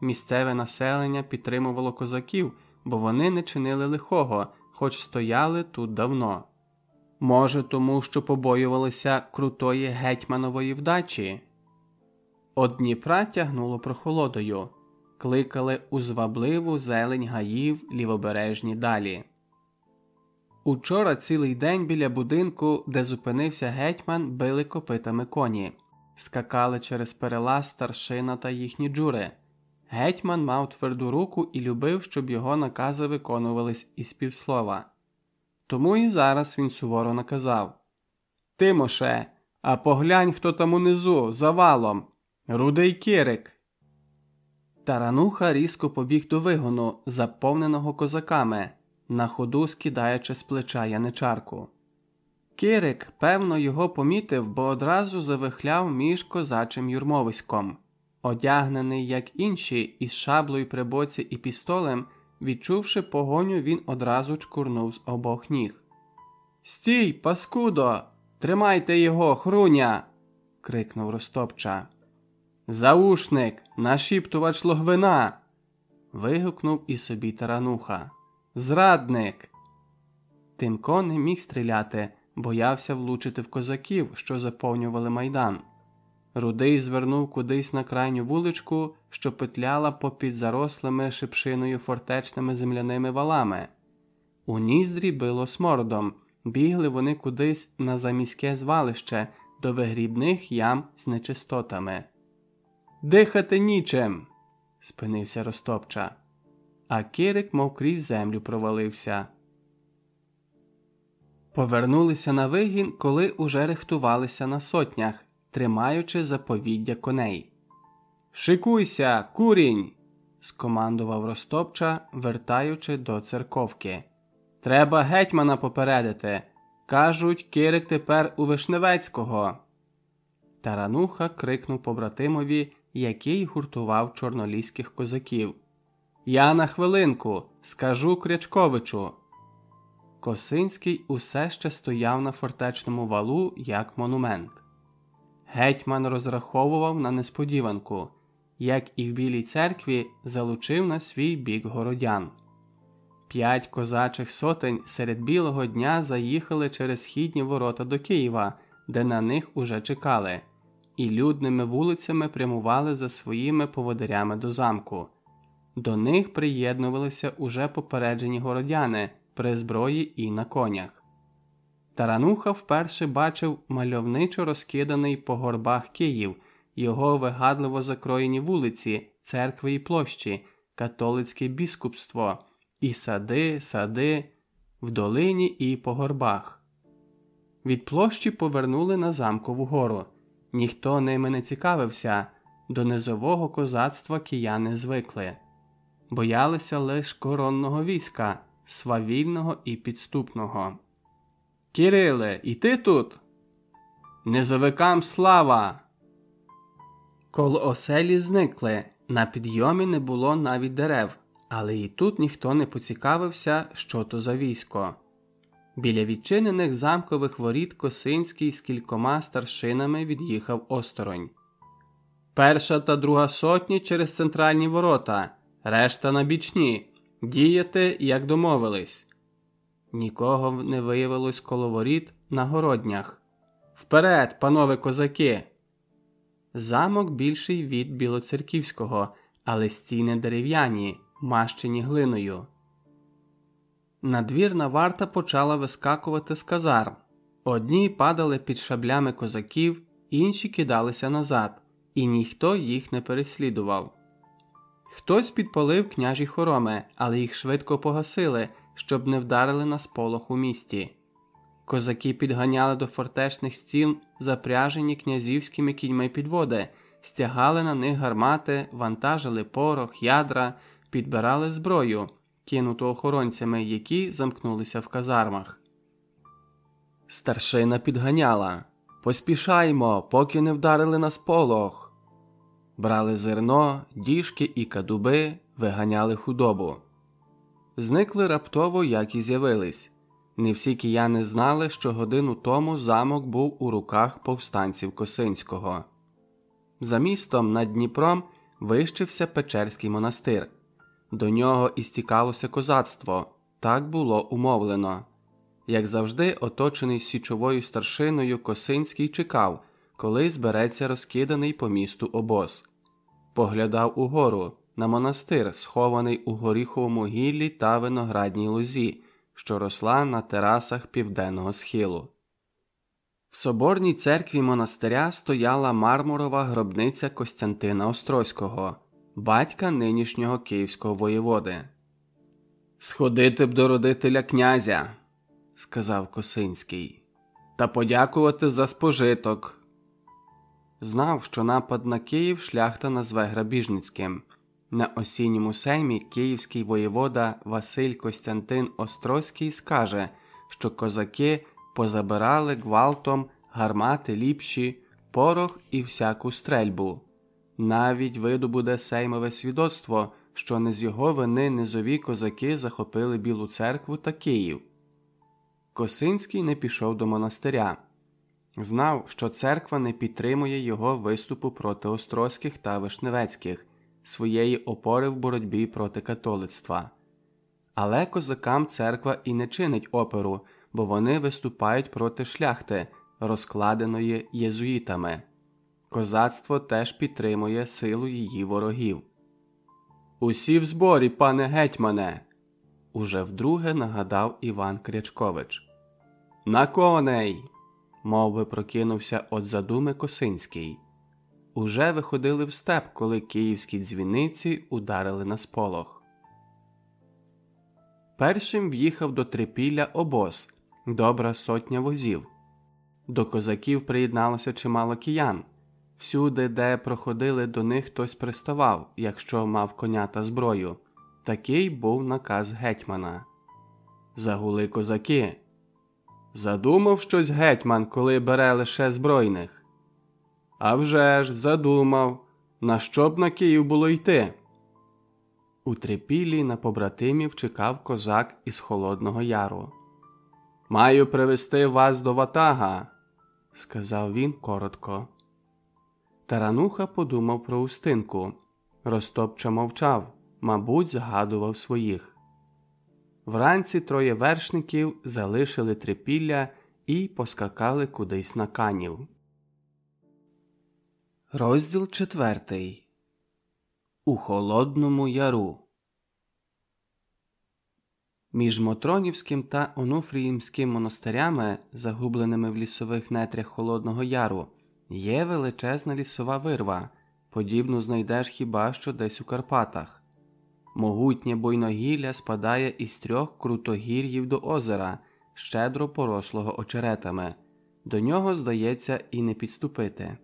Місцеве населення підтримувало козаків, бо вони не чинили лихого, хоч стояли тут давно. Може, тому що побоювалися крутої гетьманової вдачі. Од Дніпра тягнуло прохолодою, кликали у звабливу зелень гаїв лівобережні далі. Учора цілий день біля будинку, де зупинився гетьман, били копитами коні, скакали через перелаз старшина та їхні джури. Гетьман мав тверду руку і любив, щоб його накази виконувались із півслова. Тому і зараз він суворо наказав Тимоше, а поглянь, хто там унизу, за валом, рудий кирик. Тарануха різко побіг до вигону, заповненого козаками, на ходу скидаючи з плеча яничарку. Кирик, певно, його помітив, бо одразу завихляв між козачим юрмовиськом. Одягнений, як інші, із шаблею при боці і пістолем, Відчувши погоню, він одразу чкурнув з обох ніг. Стій, паскудо, тримайте його, хруня. крикнув Ростопча. Заушник, нашіптувач логвина. вигукнув і собі тарануха. Зрадник. Тимко не міг стріляти, боявся влучити в козаків, що заповнювали майдан. Рудий звернув кудись на крайню вуличку, що петляла попід зарослими шипшиною фортечними земляними валами. У ніздрі било смордом, бігли вони кудись на заміське звалище до вигрібних ям з нечистотами. Дихати нічим. спинився Ростопча. А Кирик, мов крізь землю провалився. Повернулися на вигін, коли уже рихтувалися на сотнях тримаючи заповіддя коней. Шикуйся, курінь. скомандував Ростопча, вертаючи до церковки. Треба гетьмана попередити. Кажуть, Кирик тепер у Вишневецького. Тарануха крикнув побратимові, який гуртував чорноліських козаків. Я на хвилинку скажу Крячковичу. Косинський усе ще стояв на фортечному валу як монумент. Гетьман розраховував на несподіванку, як і в Білій церкві залучив на свій бік городян. П'ять козачих сотень серед білого дня заїхали через східні ворота до Києва, де на них уже чекали, і людними вулицями прямували за своїми поводирями до замку. До них приєднувалися уже попереджені городяни при зброї і на конях. Тарануха вперше бачив мальовничо розкиданий по горбах Київ, його вигадливо закроєні вулиці, церкви і площі, католицьке біскупство, і сади, сади, в долині і по горбах. Від площі повернули на замкову гору. Ніхто ними не цікавився, до низового козацтва кияни звикли, боялися лише коронного війська, свавільного і підступного. Кириле, і ти тут? Низовикам слава! Коло оселі зникли, на підйомі не було навіть дерев, але і тут ніхто не поцікавився, що то за військо. Біля відчинених замкових воріт Косинський з кількома старшинами від'їхав осторонь. Перша та друга сотні через центральні ворота, решта на бічні. Діяти, як домовились. Нікого не виявилось коло воріт на городнях. Вперед, панове козаки! Замок більший від білоцерківського, але стіни дерев'яні, мащені глиною. Надвірна варта почала вискакувати з казарм. Одні падали під шаблями козаків, інші кидалися назад, і ніхто їх не переслідував. Хтось підпалив княжі хороми, але їх швидко погасили, щоб не вдарили на сполох у місті. Козаки підганяли до фортечних стін запряжені князівськими кіньми підводи, стягали на них гармати, вантажили порох, ядра, підбирали зброю, кинуту охоронцями, які замкнулися в казармах. Старшина підганяла Поспішаймо, поки не вдарили на сполох. Брали зерно, діжки і кадуби, виганяли худобу. Зникли раптово, як і з'явились. Не всі кияни знали, що годину тому замок був у руках повстанців Косинського. За містом над Дніпром вищився Печерський монастир. До нього і стікалося козацтво, так було умовлено. Як завжди, оточений січовою старшиною, Косинський чекав, коли збереться розкиданий по місту обоз. Поглядав угору на монастир, схований у горіховому гіллі та виноградній лозі що росла на терасах південного схилу. В соборній церкві монастиря стояла мармурова гробниця Костянтина Острозького, батька нинішнього київського воєводи. Сходити б до родителя князя, сказав Косинський, та подякувати за спожиток. Знав, що напад на Київ шляхта назве грабіжницьким. На осінньому сеймі київський воєвода Василь Костянтин Острозький скаже, що козаки позабирали гвалтом гармати ліпші, порох і всяку стрельбу. Навіть видобуде сеймове свідоцтво, що не з його вини низові козаки захопили Білу церкву та Київ. Косинський не пішов до монастиря. Знав, що церква не підтримує його виступу проти Острозьких та Вишневецьких своєї опори в боротьбі проти католицтва. Але козакам церква і не чинить оперу, бо вони виступають проти шляхти, розкладеної єзуїтами. Козацтво теж підтримує силу її ворогів. Усі в зборі, пане гетьмане. Уже вдруге нагадав Іван Крячкович. На коней. Мов би прокинувся от задуми Косинський уже виходили в степ, коли київські дзвіниці ударили на сполох. Першим в'їхав до трипілля обоз, добра сотня возів. До козаків приєдналося чимало киян. Всюди, де проходили до них хтось приставав, якщо мав коня та зброю. Такий був наказ гетьмана. Загули козаки. Задумав щось гетьман, коли бере лише збройних. А вже ж, задумав, на що б на Київ було йти. У трипілі на побратимів чекав козак із Холодного Яру. Маю привести вас до ватага, сказав він коротко. Тарануха подумав про устинку. Ростопча мовчав, мабуть, згадував своїх. Вранці троє вершників залишили трипілля і поскакали кудись на канів. Розділ четвертий У Холодному Яру Між Мотронівським та Онуфріїмським монастирями, загубленими в лісових нетрях Холодного Яру, є величезна лісова вирва, подібну знайдеш хіба що десь у Карпатах. Могутнє бойногілля спадає із трьох крутогір'їв до озера, щедро порослого очеретами. До нього, здається, і не підступити.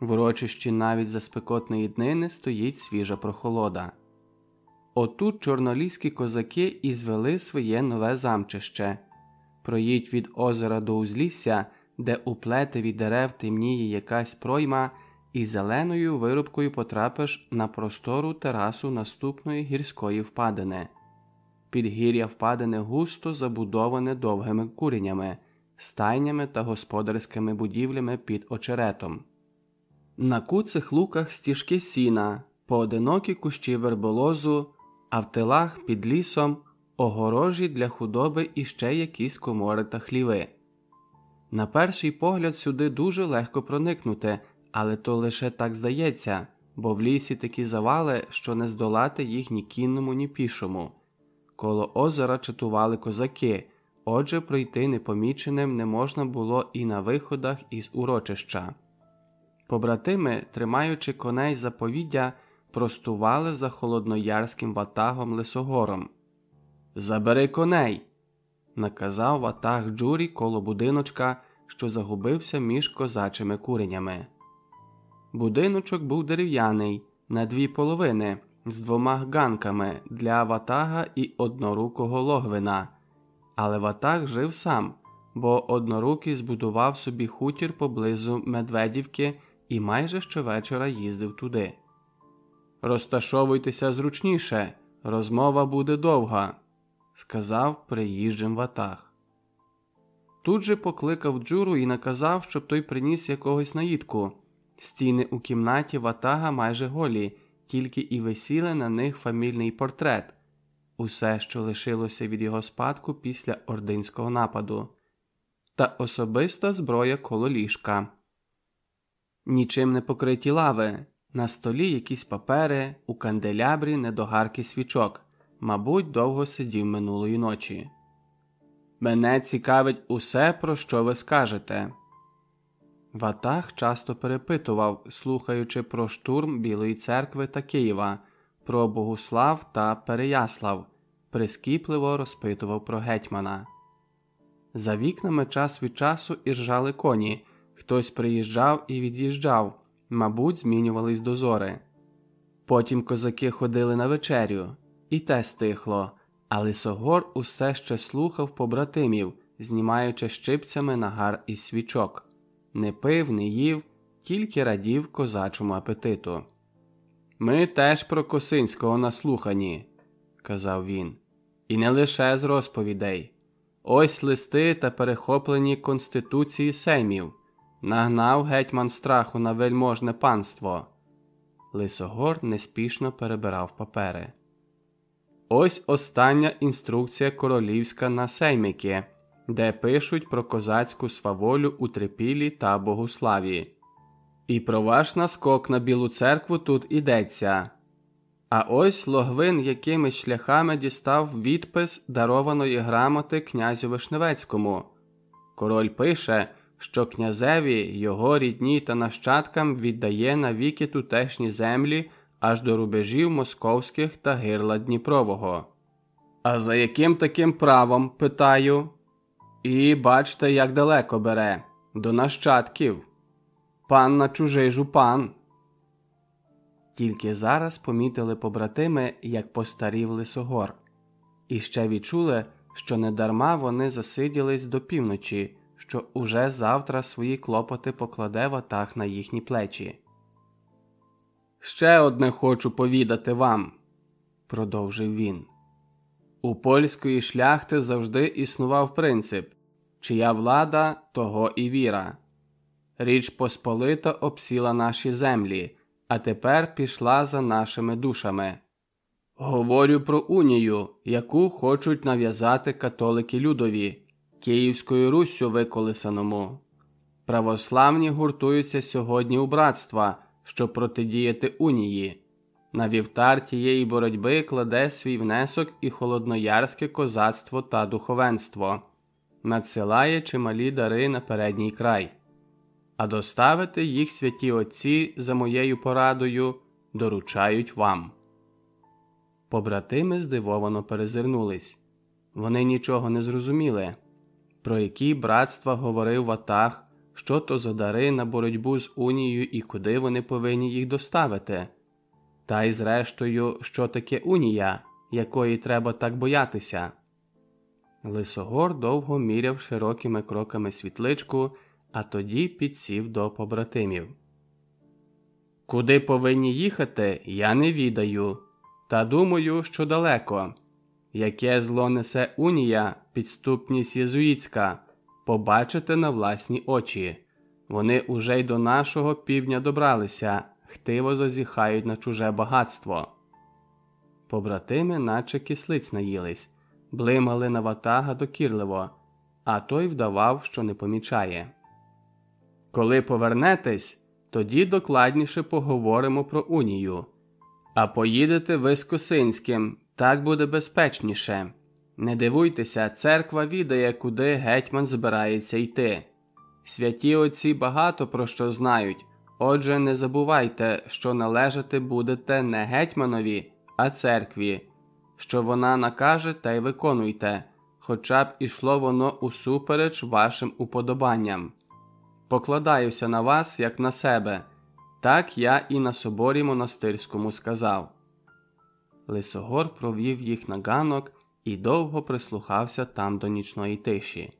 В урочищі навіть за спекотної днини стоїть свіжа прохолода. Отут чорноліські козаки і звели своє нове замчище. Проїдь від озера до узлісся, де у плетеві дерев темніє якась пройма, і зеленою вирубкою потрапиш на простору терасу наступної гірської впадини. Підгір'я впадини густо забудоване довгими куренями, стайнями та господарськими будівлями під очеретом. На куцих луках стіжки сіна, поодинокі кущі верболозу, а в тилах під лісом огорожі для худоби і ще якісь комори та хліви. На перший погляд сюди дуже легко проникнути, але то лише так здається, бо в лісі такі завали, що не здолати їх ні кінному, ні пішому. Коло озера чатували козаки, отже, пройти непоміченим не можна було і на виходах із урочища. Побратими, тримаючи коней заповіддя, простували за холодноярським ватагом Лисогором. Забери коней, наказав ватаг Джурі коло будиночка, що загубився між козачими куренями. Будиночок був дерев'яний на дві половини з двома ганками для ватага і однорукого логвина, але ватаг жив сам, бо однорукий збудував собі хутір поблизу Медведівки і майже щовечора їздив туди. Розташовуйтеся зручніше, розмова буде довга, сказав приїжджим ватаг. Тут же покликав Джуру і наказав, щоб той приніс якогось наїдку. Стіни у кімнаті ватага майже голі, тільки і висіли на них фамільний портрет, усе, що лишилося від його спадку після ординського нападу, та особиста зброя коло ліжка. Нічим не покриті лави, на столі якісь папери, у канделябрі недогарки свічок, мабуть, довго сидів минулої ночі. Мене цікавить усе, про що ви скажете. Ватаг часто перепитував, слухаючи про штурм Білої церкви та Києва, про Богуслав та Переяслав, прискіпливо розпитував про гетьмана. За вікнами час від часу іржали коні, хтось приїжджав і від'їжджав, мабуть, змінювались дозори. Потім козаки ходили на вечерю, і те стихло, а Лисогор усе ще слухав побратимів, знімаючи щипцями нагар із свічок не пив, не їв, тільки радів козачому апетиту. Ми теж про Косинського наслухані, казав він, і не лише з розповідей. Ось листи та перехоплені конституції сеймів. Нагнав гетьман страху на вельможне панство. Лисогор неспішно перебирав папери. Ось остання інструкція королівська на сеймики, де пишуть про козацьку сваволю у Трипілі та Богуславі. І про ваш наскок на Білу церкву тут ідеться. А ось Логвин якимись шляхами дістав відпис дарованої грамоти князю Вишневецькому. Король пише, що князеві його рідні та нащадкам віддає навіки тутешні землі аж до рубежів московських та гирла Дніпрового. А за яким таким правом, питаю? І бачте, як далеко бере до нащадків. Пан на чужий жупан. Тільки зараз помітили побратими, як постарів лисогор, і ще відчули, що недарма вони засиділись до півночі, що уже завтра свої клопоти покладе ватах на їхні плечі. Ще одне хочу повідати вам, продовжив він. У польської шляхти завжди існував принцип чия влада, того і віра. Річ Посполита обсіла наші землі, а тепер пішла за нашими душами. Говорю про унію, яку хочуть нав'язати католики людові, Київською Руссю виколисаному. Православні гуртуються сьогодні у братства, щоб протидіяти унії. На вівтар тієї боротьби кладе свій внесок і холодноярське козацтво та духовенство, надсилає чималі дари на передній край, а доставити їх святі Отці за моєю порадою доручають вам. Побратими здивовано перезирнулись вони нічого не зрозуміли, про які братства говорив Ватаг, що то за дари на боротьбу з унією і куди вони повинні їх доставити. Та й зрештою, що таке унія, якої треба так боятися. Лисогор довго міряв широкими кроками світличку, а тоді підсів до побратимів. Куди повинні їхати, я не відаю, та думаю, що далеко. Яке зло несе унія, підступність єзуїцька, побачите на власні очі. Вони уже й до нашого півдня добралися, хтиво зазіхають на чуже багатство. Побратими, наче кислиць наїлись, блимали на ватага докірливо, а той вдавав, що не помічає. Коли повернетесь, тоді докладніше поговоримо про унію. А поїдете ви з Косинським, так буде безпечніше. Не дивуйтеся, церква відає, куди гетьман збирається йти. Святі отці багато про що знають, отже, не забувайте, що належати будете не гетьманові, а церкві. Що вона накаже, та й виконуйте, хоча б ішло воно усупереч вашим уподобанням. Покладаюся на вас, як на себе, так я і на соборі монастирському сказав. Лисогор провів їх на ганок і довго прислухався там до нічної тиші.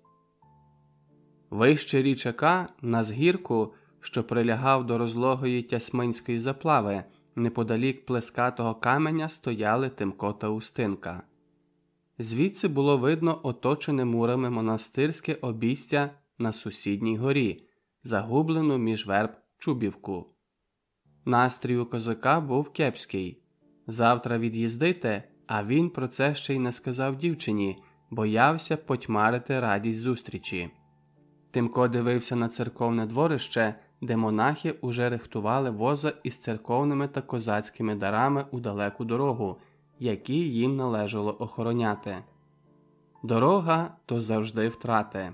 Вище річака, на згірку, що прилягав до розлогої тясминської заплави, неподалік плескатого каменя стояли Тимко та Устинка. Звідси було видно оточене мурами монастирське обістя на сусідній горі, загублену між верб Чубівку. Настрій у козака був кепський. Завтра від'їздите, а він про це ще й не сказав дівчині, боявся потьмарити радість зустрічі. Тимко дивився на церковне дворище, де монахи уже рихтували воза із церковними та козацькими дарами у далеку дорогу, які їм належало охороняти. Дорога то завжди втрати.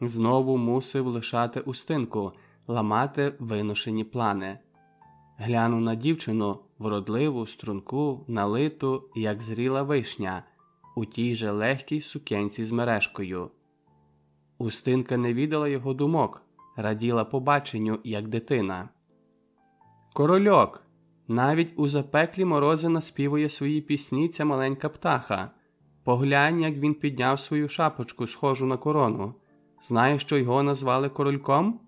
Знову мусив лишати устинку, ламати виношені плани. Глянув на дівчину вродливу, струнку, налиту, як зріла вишня, у тій же легкій сукенці з мережкою. Устинка не віддала його думок, раділа побаченню, як дитина. Корольок. Навіть у запеклі морози наспівує свої пісні ця маленька птаха. Поглянь, як він підняв свою шапочку, схожу на корону. Знаєш, що його назвали корольком?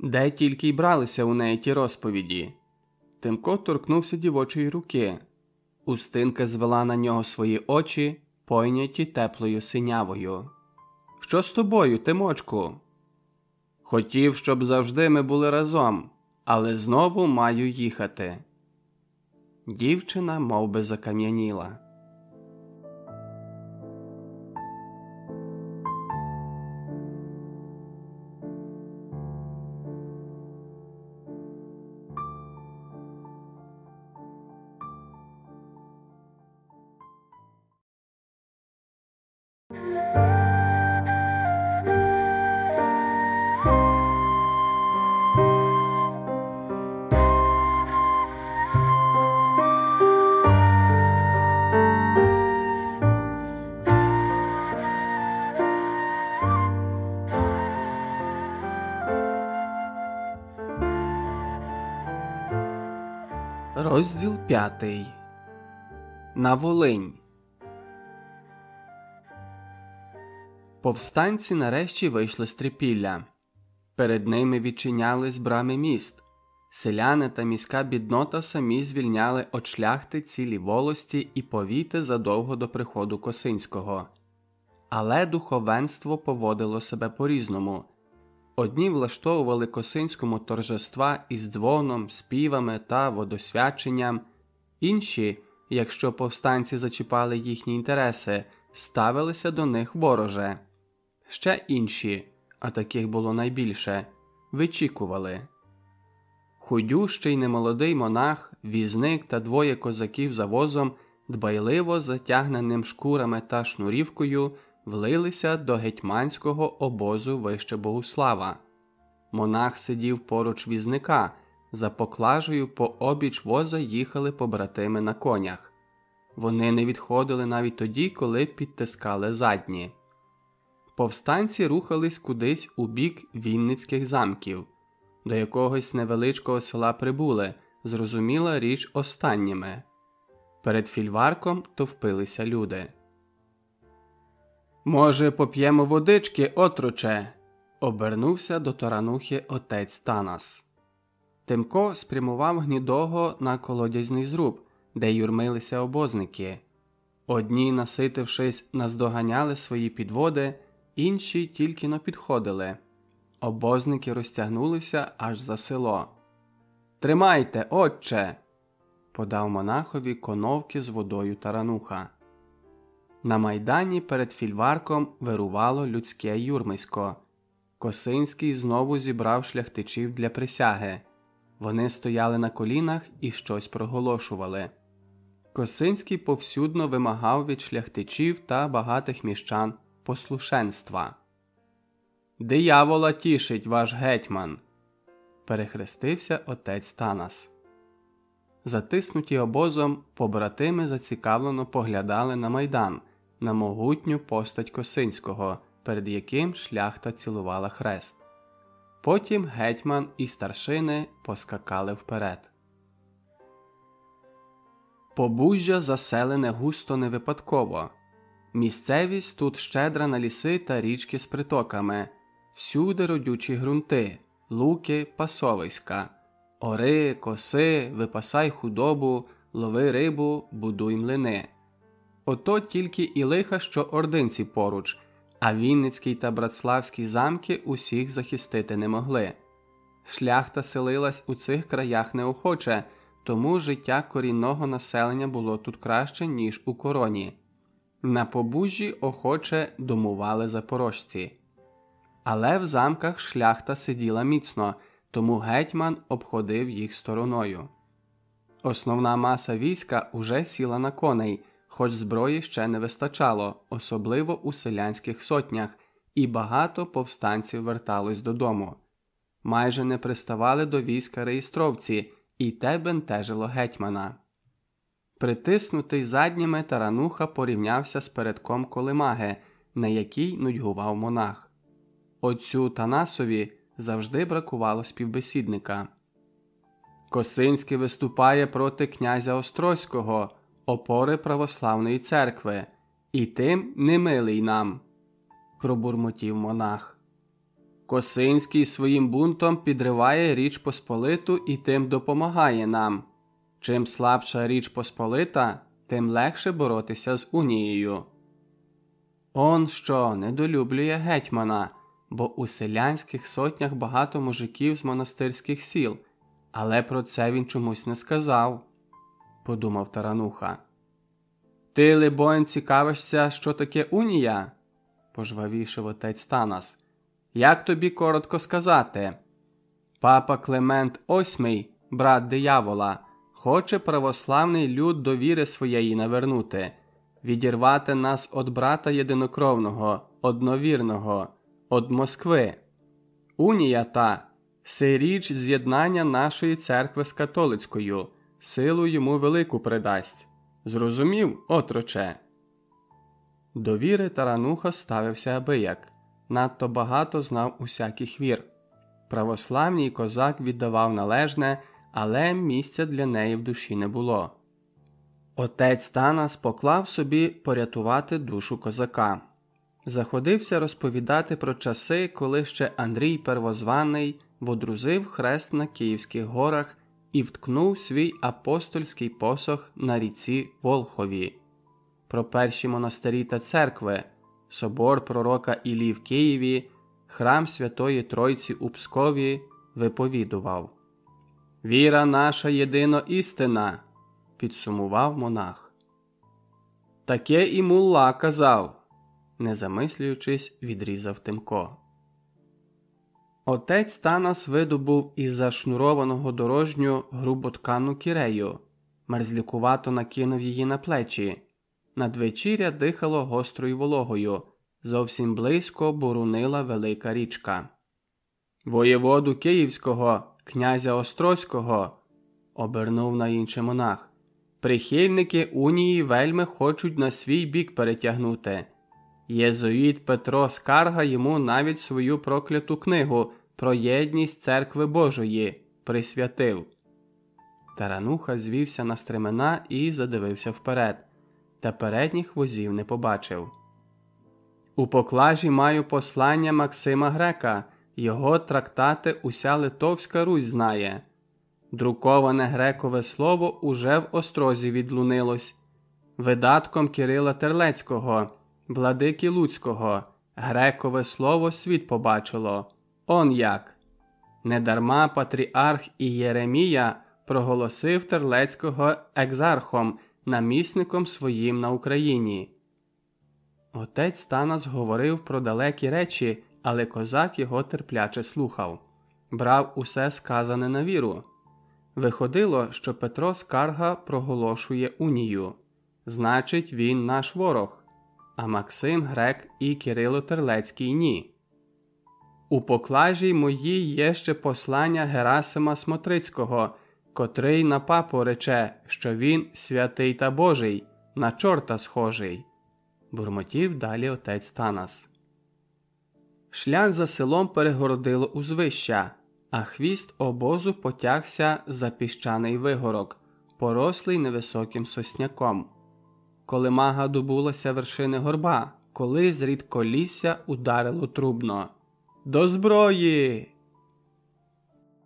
Де тільки й бралися у неї ті розповіді. Тимко торкнувся дівочої руки. Устинка звела на нього свої очі, пойняті теплою синявою. Що з тобою, Тимочку? Хотів, щоб завжди ми були разом, але знову маю їхати. Дівчина мов би, закам'яніла. Розділ п'ятий На Волинь. Повстанці нарешті вийшли з трипілля. Перед ними відчинялись брами міст. Селяни та міська біднота самі звільняли від шляхти цілі волості і повіти задовго до приходу Косинського. Але духовенство поводило себе по різному. Одні влаштовували Косинському торжества із дзвоном, співами та водосвяченням, інші, якщо повстанці зачіпали їхні інтереси, ставилися до них вороже. Ще інші, а таких було найбільше, вичікували. Худющий немолодий монах, візник та двоє козаків за возом, дбайливо затягненим шкурами та шнурівкою влилися до гетьманського обозу вище Богуслава. Монах сидів поруч візника, за поклажею по обіч воза їхали побратими на конях. Вони не відходили навіть тоді, коли підтискали задні. Повстанці рухались кудись у бік Вінницьких замків, до якогось невеличкого села прибули, зрозуміла річ останніми. Перед фільварком товпилися люди. Може, поп'ємо водички, отруче. Обернувся до таранухи отець Танас. Тимко спрямував гнідого на колодязний зруб, де юрмилися обозники. Одні, наситившись, наздоганяли свої підводи, інші тільки но підходили. Обозники розтягнулися аж за село. Тримайте, отче. подав монахові коновки з водою тарануха. На майдані перед фільварком вирувало людське юрмисько. Косинський знову зібрав шляхтичів для присяги. Вони стояли на колінах і щось проголошували. Косинський повсюдно вимагав від шляхтичів та багатих міщан послушенства. Диявола тішить ваш гетьман. перехрестився отець Танас. Затиснуті обозом, побратими зацікавлено поглядали на майдан, на могутню постать Косинського, перед яким шляхта цілувала хрест. Потім гетьман і старшини поскакали вперед. Побужжя заселене густо не випадково. Місцевість тут щедра на ліси та річки з притоками, всюди родючі ґрунти, луки, пасовиська, ори, коси, випасай худобу, лови рибу, будуй млини. Ото тільки і лиха, що ординці поруч, а Вінницький та Братславський замки усіх захистити не могли. Шляхта селилась у цих краях неохоче, тому життя корінного населення було тут краще, ніж у короні. На побужжі охоче домували запорожці. Але в замках шляхта сиділа міцно, тому гетьман обходив їх стороною. Основна маса війська уже сіла на коней, хоч зброї ще не вистачало, особливо у селянських сотнях, і багато повстанців верталось додому. Майже не приставали до війська реєстровці, і те бентежило гетьмана. Притиснутий задніми тарануха порівнявся з передком колемаги, на якій нудьгував монах. Отцю Танасові завжди бракувало співбесідника. Косинський виступає проти князя Острозького, опори православної церкви, і тим не милий нам, пробурмотів монах. Косинський своїм бунтом підриває Річ Посполиту і тим допомагає нам. Чим слабша Річ Посполита, тим легше боротися з унією. Он що недолюблює гетьмана, бо у селянських сотнях багато мужиків з монастирських сіл, але про це він чомусь не сказав, подумав тарануха. Ти, либонь, цікавишся, що таке унія? пожвавішив отець Танас. Як тобі коротко сказати? Папа Клемент VIII, брат диявола, хоче православний люд до віри своєї навернути, відірвати нас від брата єдинокровного, одновірного, од Москви. Унія та це річ з'єднання нашої церкви з католицькою, силу йому велику придасть. Зрозумів, отроче. До віри тарануха ставився абияк надто багато знав усяких вір. Православній козак віддавав належне, але місця для неї в душі не було. Отець Танас поклав собі порятувати душу козака. Заходився розповідати про часи, коли ще Андрій Первозваний водрузив хрест на Київських горах і вткнув свій апостольський посох на ріці Волхові, про перші монастирі та церкви собор пророка Іллі в Києві, храм Святої Тройці у Пскові виповідував Віра наша єдино істина, підсумував монах. Таке і мулла казав, не замислюючись, відрізав Тимко. Отець Танас видобув із зашнурованого дорожню груботкану кірею, мерзлікувато накинув її на плечі. Надвечіря дихало гострою вологою, зовсім близько бурунила велика річка. Воєводу Київського, князя Острозького, обернув на інше монах. Прихильники унії вельми хочуть на свій бік перетягнути. Єзуїт Петро Скарга йому навіть свою прокляту книгу про єдність церкви Божої присвятив. Тарануха звівся на стремена і задивився вперед та передніх возів не побачив. У поклажі маю послання Максима Грека, його трактати уся Литовська Русь знає. Друковане грекове слово уже в острозі відлунилось, видатком Кирила Терлецького, владики Луцького, грекове слово світ побачило. Он як. Недарма патріарх і Єремія проголосив Терлецького екзархом, намісником своїм на Україні. Отець Танас говорив про далекі речі, але козак його терпляче слухав, брав усе сказане на віру. Виходило, що Петро Скарга проголошує унію, значить, він наш ворог, а Максим Грек і Кирило Терлецький ні. У поклажі моїй є ще послання Герасима Смотрицького, котрий на папу рече, що він святий та Божий, на чорта схожий. бурмотів далі отець Танас. Шлях за селом перегородило узвища, а хвіст обозу потягся за піщаний вигорок, порослий невисоким сосняком. Коли мага добулася вершини горба, коли з рідколісся ударило трубно. До зброї.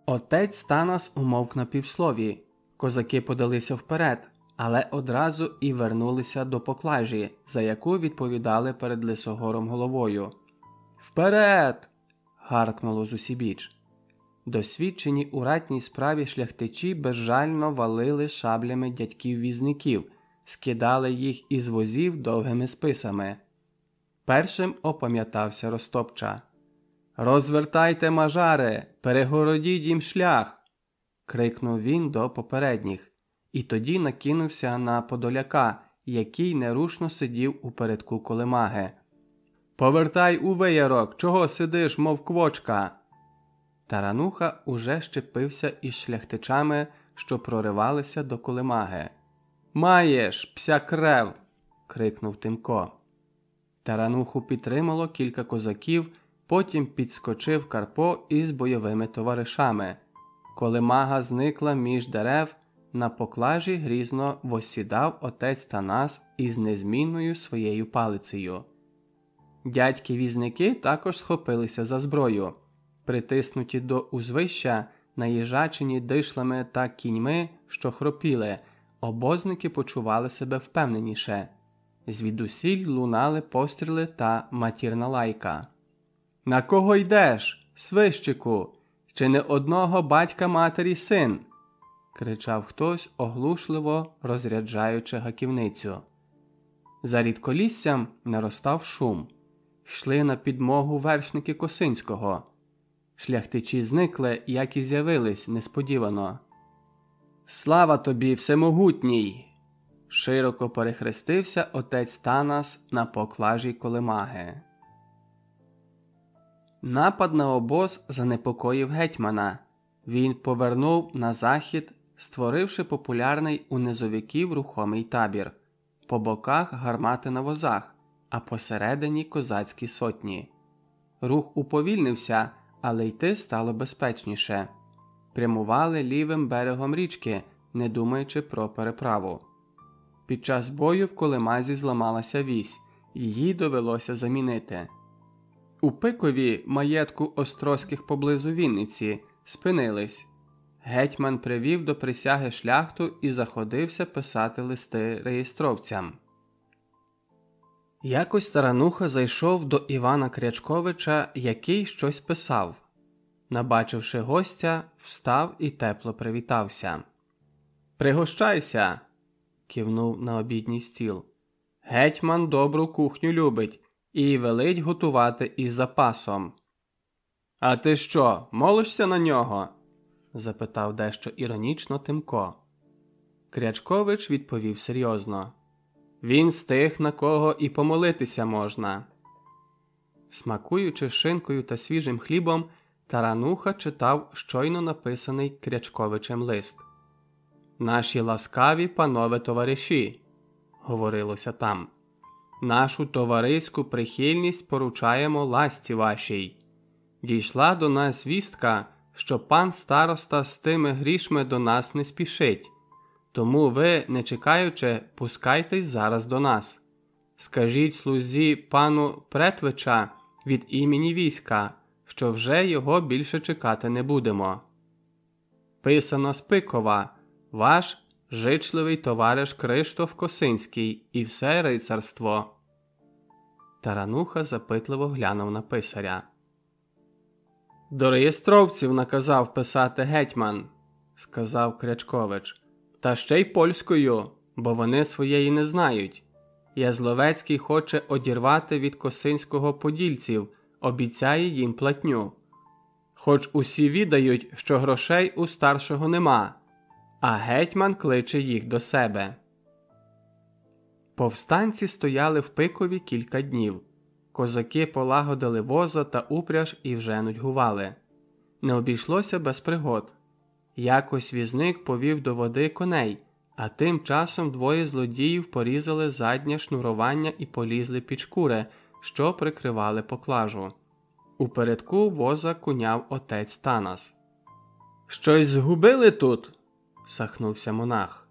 Отець Танас умовк на півслові. Козаки подалися вперед, але одразу і вернулися до поклажі, за яку відповідали перед лисогором головою. Вперед! гаркнуло зусібіч. Досвідчені у ратній справі шляхтичі безжально валили шаблями дядьків візників, скидали їх із возів довгими списами. Першим опам'ятався Ростопча. Розвертайте мажари, перегородіть їм шлях. крикнув він до попередніх, і тоді накинувся на подоляка, який нерушно сидів у передку колемаги. Повертай у виярок, чого сидиш, мов квочка. Тарануха уже щепився із шляхтичами, що проривалися до колемаги. Маєш, пся крев. крикнув Тимко. Тарануху підтримало кілька козаків. Потім підскочив Карпо із бойовими товаришами. Коли мага зникла між дерев, на поклажі грізно восідав отець Танас із незмінною своєю палицею. Дядьки візники також схопилися за зброю, притиснуті до узвища, наїжачені дишлами та кіньми, що хропіли, обозники почували себе впевненіше. Звідусіль лунали постріли та матірна лайка. На кого йдеш, свищику? Чи не одного батька матері син? кричав хтось, оглушливо розряджаючи гаківницю. За рідколіссям наростав шум, йшли на підмогу вершники Косинського. Шляхтичі зникли, як і з'явились несподівано. Слава тобі, всемогутній! Широко перехрестився отець Танас на поклажі колемаги. Напад на обоз занепокоїв гетьмана. Він повернув на захід, створивши популярний у низовиків рухомий табір, по боках гармати на возах, а посередині козацькі сотні. Рух уповільнився, але йти стало безпечніше. Прямували лівим берегом річки, не думаючи про переправу. Під час бою в колемазі зламалася вісь, її довелося замінити. У пикові маєтку острозьких поблизу Вінниці спинились. Гетьман привів до присяги шляхту і заходився писати листи реєстровцям. Якось тарануха зайшов до Івана Крячковича, який щось писав. Набачивши гостя, встав і тепло привітався. Пригощайся, кивнув на обідній стіл. Гетьман добру кухню любить і велить готувати із запасом. А ти що, молишся на нього? запитав дещо іронічно Тимко. Крячкович відповів серйозно Він з тих, на кого і помолитися можна. Смакуючи шинкою та свіжим хлібом, тарануха читав щойно написаний Крячковичем лист. Наші ласкаві панове товариші, говорилося там нашу товариську прихильність поручаємо ласті вашій. Дійшла до нас вістка, що пан староста з тими грішми до нас не спішить, тому ви, не чекаючи, пускайтесь зараз до нас. Скажіть слузі пану Претвича від імені війська, що вже його більше чекати не будемо. Писано Спикова, ваш жичливий товариш Криштоф Косинський і все рицарство. Тарануха запитливо глянув на писаря. До реєстровців наказав писати гетьман, сказав Крячкович, та ще й польською, бо вони своєї не знають. Язловецький хоче одірвати від Косинського подільців, обіцяє їм платню. Хоч усі відають, що грошей у старшого нема, а гетьман кличе їх до себе. Повстанці стояли в пикові кілька днів. Козаки полагодили воза та упряж і вже нудьгували. Не обійшлося без пригод. Якось візник повів до води коней, а тим часом двоє злодіїв порізали заднє шнурування і полізли під шкури, що прикривали поклажу. У передку воза куняв отець Танас. Щось згубили тут? Сахнувся монах.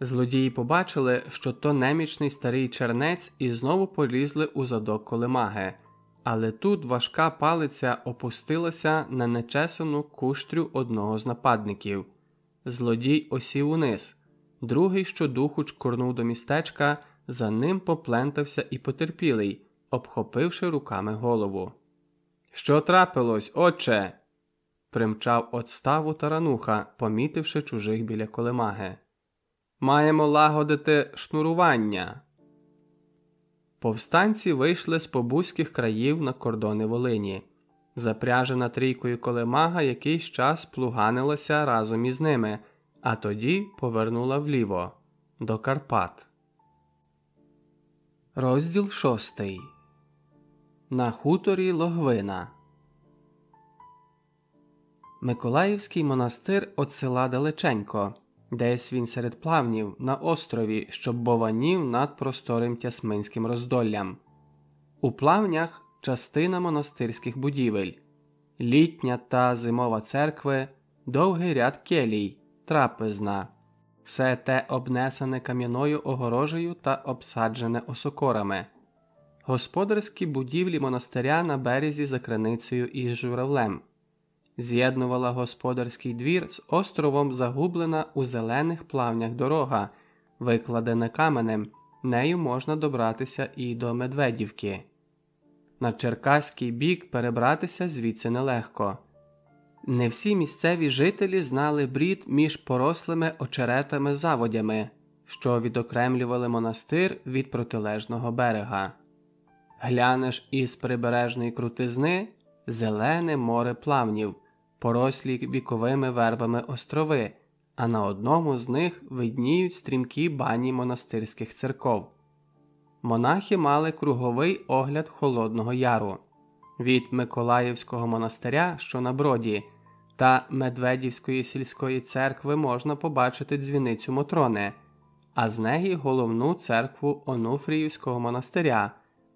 Злодії побачили, що то немічний старий чернець і знову полізли у задок колемаги, але тут важка палиця опустилася на нечесану куштрю одного з нападників. Злодій осів униз, другий щодуху чкурнув до містечка, за ним поплентався і потерпілий, обхопивши руками голову. Що трапилось, отче? Примчав от ставу тарануха, помітивши чужих біля колемаги. Маємо лагодити шнурування. Повстанці вийшли з побузьких країв на кордони Волині. Запряжена трійкою колемага якийсь час плуганилася разом із ними, а тоді повернула вліво до Карпат. Розділ шостий. На хуторі Логвина. Миколаївський монастир от села далеченько. Десь він серед плавнів на острові, що бованів над просторим тясминським роздоллям. У плавнях частина монастирських будівель, літня та зимова церкви, довгий ряд келій, трапезна, все те обнесене кам'яною огорожею та обсаджене осокорами, господарські будівлі монастиря на березі за криницею із журавлем з'єднувала господарський двір з островом загублена у зелених плавнях дорога, викладена каменем, нею можна добратися і до Медведівки. На Черкаський бік перебратися звідси нелегко. Не всі місцеві жителі знали брід між порослими очеретами заводями, що відокремлювали монастир від протилежного берега. Глянеш із прибережної крутизни зелене море плавнів, порослі віковими вербами острови, а на одному з них видніють стрімкі бані монастирських церков. Монахи мали круговий огляд Холодного Яру від Миколаївського монастиря, що на броді, та Медведівської сільської церкви можна побачити дзвіницю Мотрони, а з неї головну церкву Онуфріївського монастиря,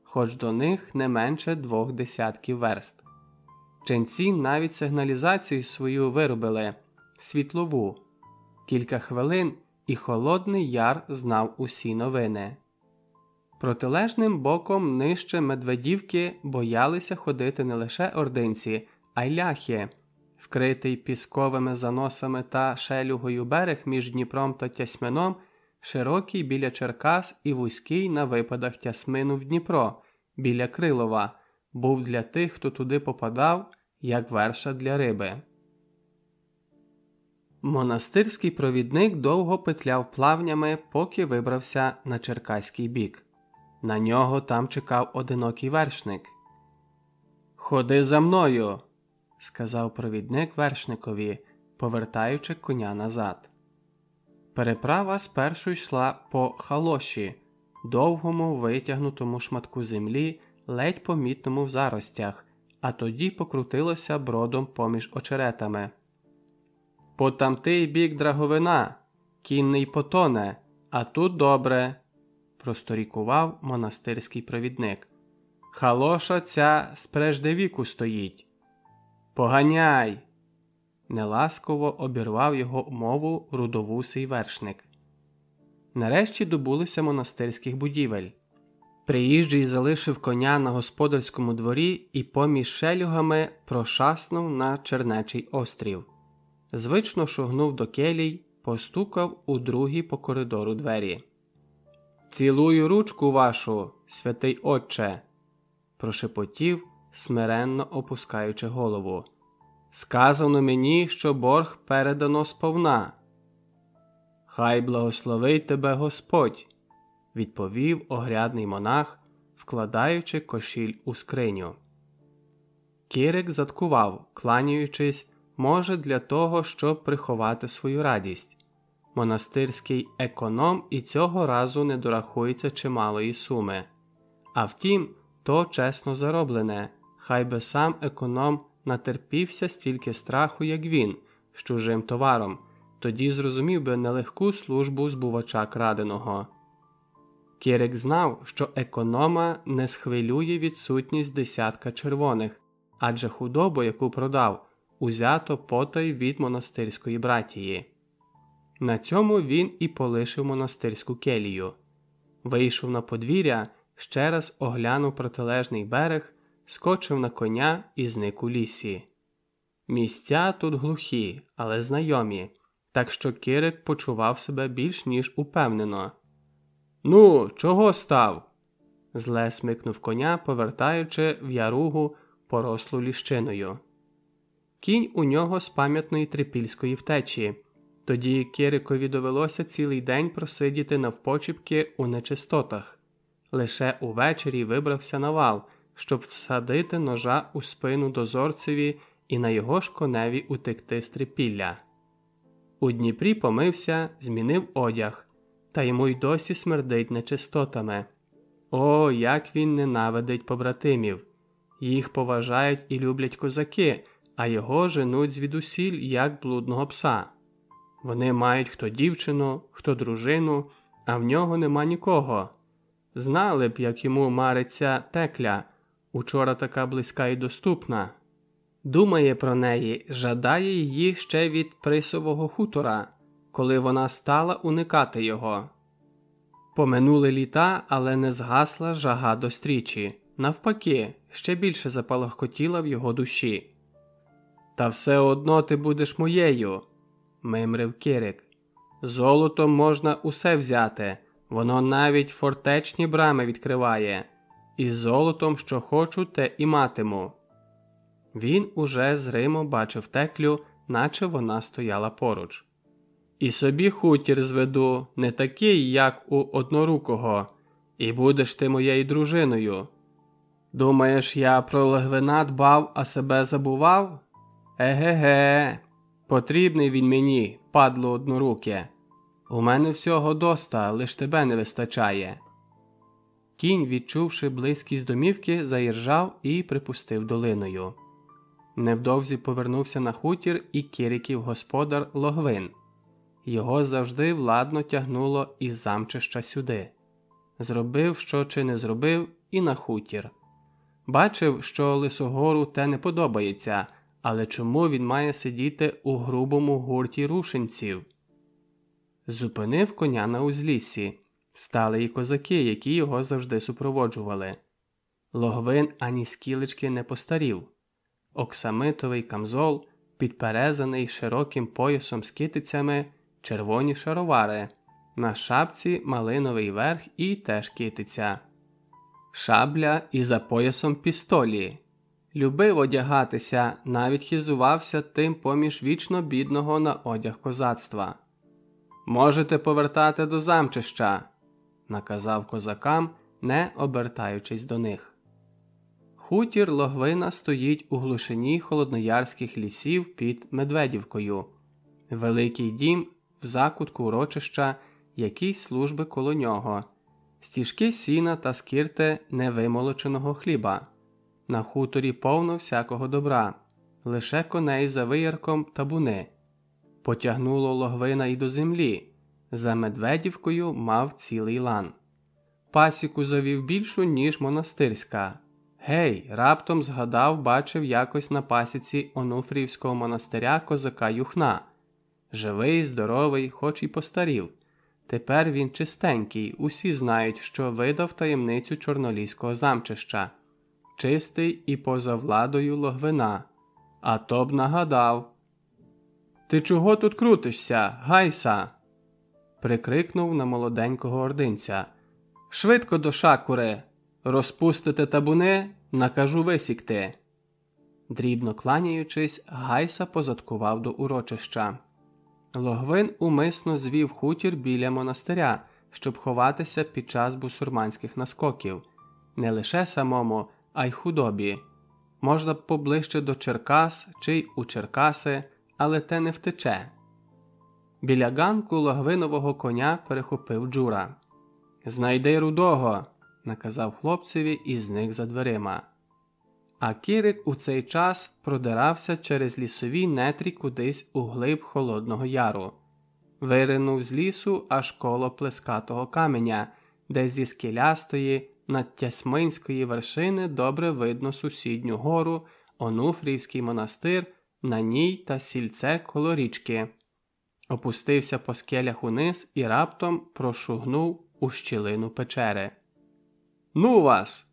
хоч до них не менше двох десятків верст. Ченці навіть сигналізацію свою виробили світлову. Кілька хвилин і Холодний Яр знав усі новини. Протилежним боком нижче Медведівки боялися ходити не лише ординці, а й ляхи. Вкритий пісковими заносами та шелюгою берег між Дніпром та Тясьмином, широкий біля Черкас і вузький на випадах Тясмину в Дніпро, біля Крилова, був для тих, хто туди попадав, як верша для риби. Монастирський провідник довго петляв плавнями, поки вибрався на черкаський бік. На нього там чекав одинокий вершник. Ходи за мною, сказав провідник вершникові, повертаючи коня назад. Переправа спершу йшла по халоші, довгому витягнутому шматку землі, ледь помітному в заростях, а тоді покрутилося бродом поміж очеретами. По тамтий бік драговина, кінний потоне, а тут добре, просторікував монастирський провідник. Халоша ця спрежде віку стоїть. Поганяй! Неласково обірвав його мову рудовусий вершник. Нарешті добулися монастирських будівель. Приїжджий залишив коня на господарському дворі і поміж шелюгами прошаснув на Чернечий острів. Звично шугнув до келій, постукав у другій по коридору двері. Цілую ручку вашу, святий Отче, прошепотів, смиренно опускаючи голову. Сказано мені, що борг передано сповна. Хай благословить тебе Господь, відповів огрядний монах, вкладаючи кошіль у скриню. Кірик заткував, кланяючись, може, для того, щоб приховати свою радість. Монастирський економ і цього разу не дорахується чималої суми. А втім, то чесно зароблене, хай би сам економ натерпівся стільки страху, як він, з чужим товаром, тоді зрозумів би нелегку службу збувача краденого. Кірик знав, що економа не схвилює відсутність десятка червоних, адже худобу, яку продав, узято потай від монастирської братії. На цьому він і полишив монастирську келію. Вийшов на подвір'я, ще раз оглянув протилежний берег, скочив на коня і зник у лісі. Місця тут глухі, але знайомі, так що Кирик почував себе більш ніж упевнено. Ну, чого став? зле смикнув коня, повертаючи в яругу порослу ліщиною. Кінь у нього з пам'ятної трипільської втечі. Тоді Кирикові довелося цілий день просидіти навпочіпки у нечистотах. Лише увечері вибрався на вал, щоб всадити ножа у спину дозорцеві і на його ж коневі утекти з трипілля. У Дніпрі помився, змінив одяг, та йому й досі смердить нечистотами. О, як він ненавидить побратимів! Їх поважають і люблять козаки, а його женуть звідусіль, як блудного пса. Вони мають хто дівчину, хто дружину, а в нього нема нікого. Знали б, як йому мариться текля, учора така близька і доступна. Думає про неї, жадає її ще від присового хутора, коли вона стала уникати його. Поминули літа, але не згасла жага до стрічі, навпаки, ще більше запалахкотіла в його душі. Та все одно ти будеш моєю, мимрив Кирик. Золотом можна усе взяти, воно навіть фортечні брами відкриває, і золотом, що хочу, те і матиму. Він уже зримо бачив теклю, наче вона стояла поруч. І собі хутір зведу, не такий, як у однорукого, і будеш ти моєю дружиною. Думаєш, я про легвина дбав, а себе забував? Еге-ге, потрібний він мені, падло одноруке. У мене всього доста, лиш тебе не вистачає. Кінь, відчувши близькість домівки, заіржав і припустив долиною. Невдовзі повернувся на хутір і Кириків господар Логвин. Його завжди владно тягнуло із замчища сюди. Зробив, що чи не зробив, і на хутір. Бачив, що лисогору те не подобається, але чому він має сидіти у грубому гурті рушенців? Зупинив коня на узліссі, стали й козаки, які його завжди супроводжували. Логвин ані скілечки не постарів. Оксамитовий камзол, підперезаний широким поясом з китицями, червоні шаровари, на шапці малиновий верх і теж китиця, шабля і за поясом пістолі. Любив одягатися, навіть хизувався тим поміж вічно бідного на одяг козацтва. Можете повертати до замчища, наказав козакам, не обертаючись до них. Хутір Логвина стоїть у глушині холодноярських лісів під Медведівкою, великий дім в закутку урочища, якісь служби коло нього, стіжки сіна та скірти невимолоченого хліба. На хуторі повно всякого добра, лише коней за виярком табуни. Потягнуло логвина й до землі. За Медведівкою мав цілий лан. Пасіку завів більшу, ніж монастирська. Гей, раптом згадав, бачив якось на пасіці Онуфріївського монастиря козака Юхна. Живий, здоровий, хоч і постарів. Тепер він чистенький, усі знають, що видав таємницю чорноліського замчища, чистий і поза владою логвина. А то б нагадав. Ти чого тут крутишся, гайса? прикрикнув на молоденького ординця. Швидко до шакури. Розпустите табуни, накажу висікти. Дрібно кланяючись, Гайса позадкував до урочища. Логвин умисно звів хутір біля монастиря, щоб ховатися під час бусурманських наскоків, не лише самому, а й худобі. Можна б поближче до Черкас чи й у Черкаси, але те не втече. Біля ганку логвинового коня перехопив Джура. Знайди рудого, наказав хлопцеві і зник за дверима. А Кірик у цей час продирався через лісові нетрі кудись у глиб Холодного Яру, виринув з лісу аж коло плескатого каменя, де зі скелястої над Тясминської вершини добре видно сусідню гору, Онуфрівський монастир, на ній та сільце коло річки. Опустився по скелях униз і раптом прошугнув у щілину печери. Ну вас!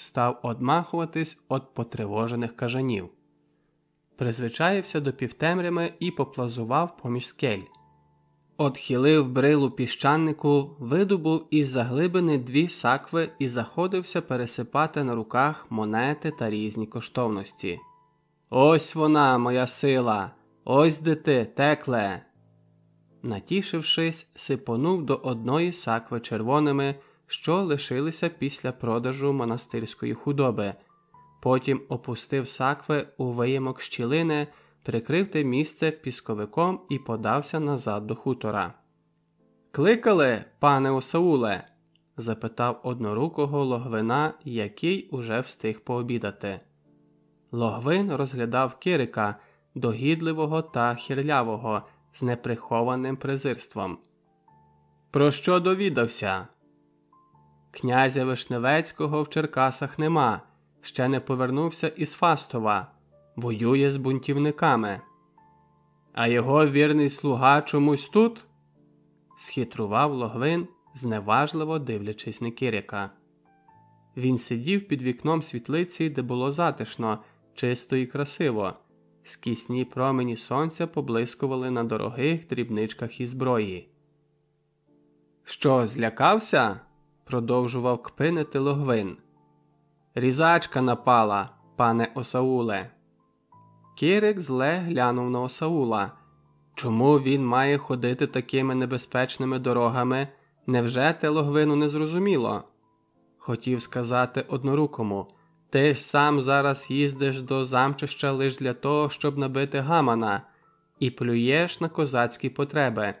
Став одмахуватись від потривожених кажанів. Призвичаївся до півтемрями і поплазував поміж скель. Отхилив брилу піщанику, видобув із заглибини дві сакви і заходився пересипати на руках монети та різні коштовності. Ось вона, моя сила, ось де ти, текле. Натішившись, сипонув до одної сакви червоними що лишилися після продажу монастирської худоби. Потім опустив сакви у виємок щілини, прикрив те місце пісковиком і подався назад до хутора. Кликали, пане Осауле? запитав однорукого логвина, який уже встиг пообідати. Логвин розглядав Кирика, догідливого та хирлявого, з неприхованим презирством. Про що довідався? Князя Вишневецького в Черкасах нема, ще не повернувся із Фастова, воює з бунтівниками. А його вірний слуга чомусь тут? схитрував Логвин, зневажливо дивлячись на Киряка. Він сидів під вікном світлиці, де було затишно, чисто і красиво. Скісні промені сонця поблискували на дорогих дрібничках і зброї. Що, злякався? Продовжував кпинити Логвин. Різачка напала, пане Осауле. Кірик зле глянув на Осаула. Чому він має ходити такими небезпечними дорогами? Невже те Логвину не зрозуміло? Хотів сказати однорукому ти сам зараз їздиш до замчища лише для того, щоб набити гамана, і плюєш на козацькі потреби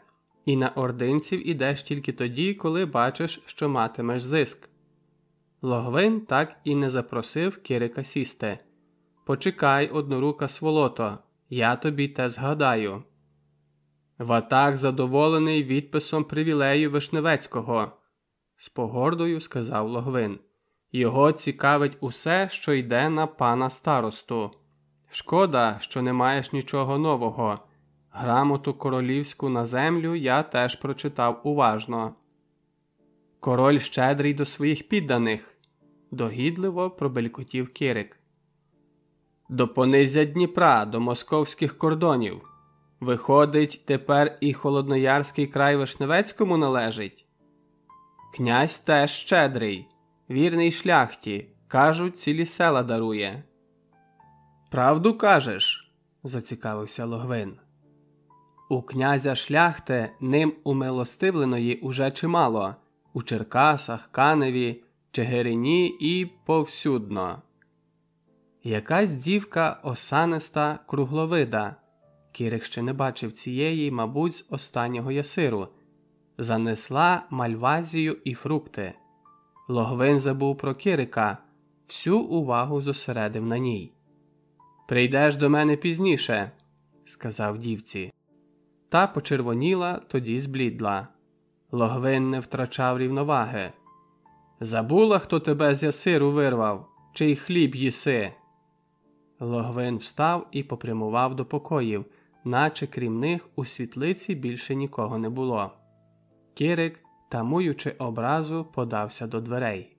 і на ординців ідеш тільки тоді, коли бачиш, що матимеш зиск. Логвин так і не запросив Кирика сісти. Почекай, однорука сволото, я тобі те згадаю. Ватак задоволений відписом привілею Вишневецького, з погордою сказав Логвин. Його цікавить усе, що йде на пана старосту. Шкода, що не маєш нічого нового. Грамоту королівську на землю я теж прочитав уважно. Король щедрий до своїх підданих, догідливо пробелькотів Кирик. До понизя Дніпра, до московських кордонів. Виходить, тепер і холодноярський край Вишневецькому належить. Князь теж щедрий, вірний шляхті, кажуть, цілі села дарує. Правду кажеш? зацікавився Логвин. У князя шляхти ним умилостивленої уже чимало у Черкасах, Каневі, Чигирині і повсюдно. Якась дівка осаниста кругловида. Кірик ще не бачив цієї, мабуть, з останнього ясиру, занесла мальвазію і фрукти. Логвин забув про Кирика, всю увагу зосередив на ній. Прийдеш до мене пізніше, сказав дівці. Та почервоніла, тоді зблідла. Логвин не втрачав рівноваги. Забула, хто тебе з ясиру вирвав, чий хліб їси. Логвин встав і попрямував до покоїв, наче крім них у світлиці більше нікого не було. Кірик, тамуючи образу, подався до дверей.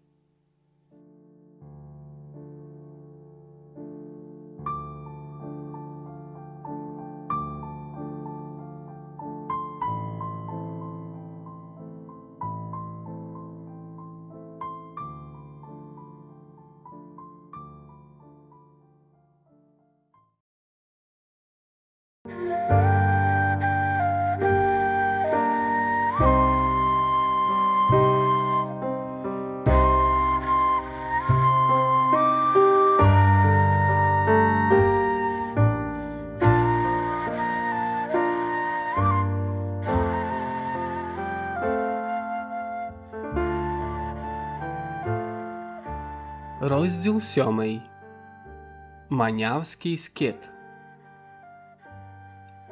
Розділ сьомий Манявський скит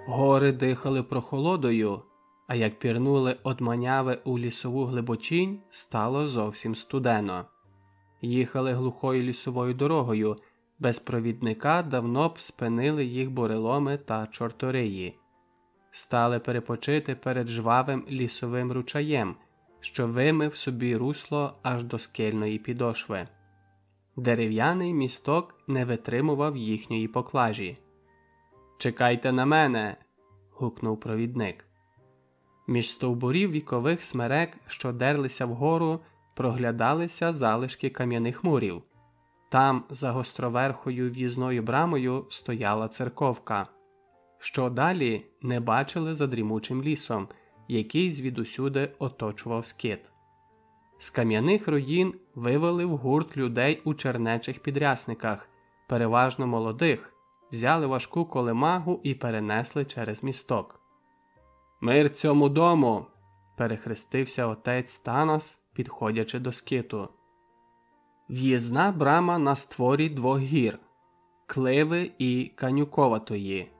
Гори дихали прохолодою, а як пірнули од маняви у лісову глибочинь, стало зовсім студено. Їхали глухою лісовою дорогою, без провідника давно б спинили їх буреломи та чорториї, стали перепочити перед жвавим лісовим ручаєм, що вимив собі русло аж до скельної підошви. Дерев'яний місток не витримував їхньої поклажі. Чекайте на мене. гукнув провідник. Між стовбурів вікових смерек, що дерлися вгору, проглядалися залишки кам'яних мурів. Там, за гостроверхою в'їзною брамою, стояла церковка. Що далі не бачили за дрімучим лісом, який звідусюди оточував скит. З кам'яних руїн вивели в гурт людей у чернечих підрясниках, переважно молодих, взяли важку колемагу і перенесли через місток. Мир цьому дому. перехрестився отець Танас, підходячи до скиту. В'їзна брама на створі двох гір, кливи і канюковатої.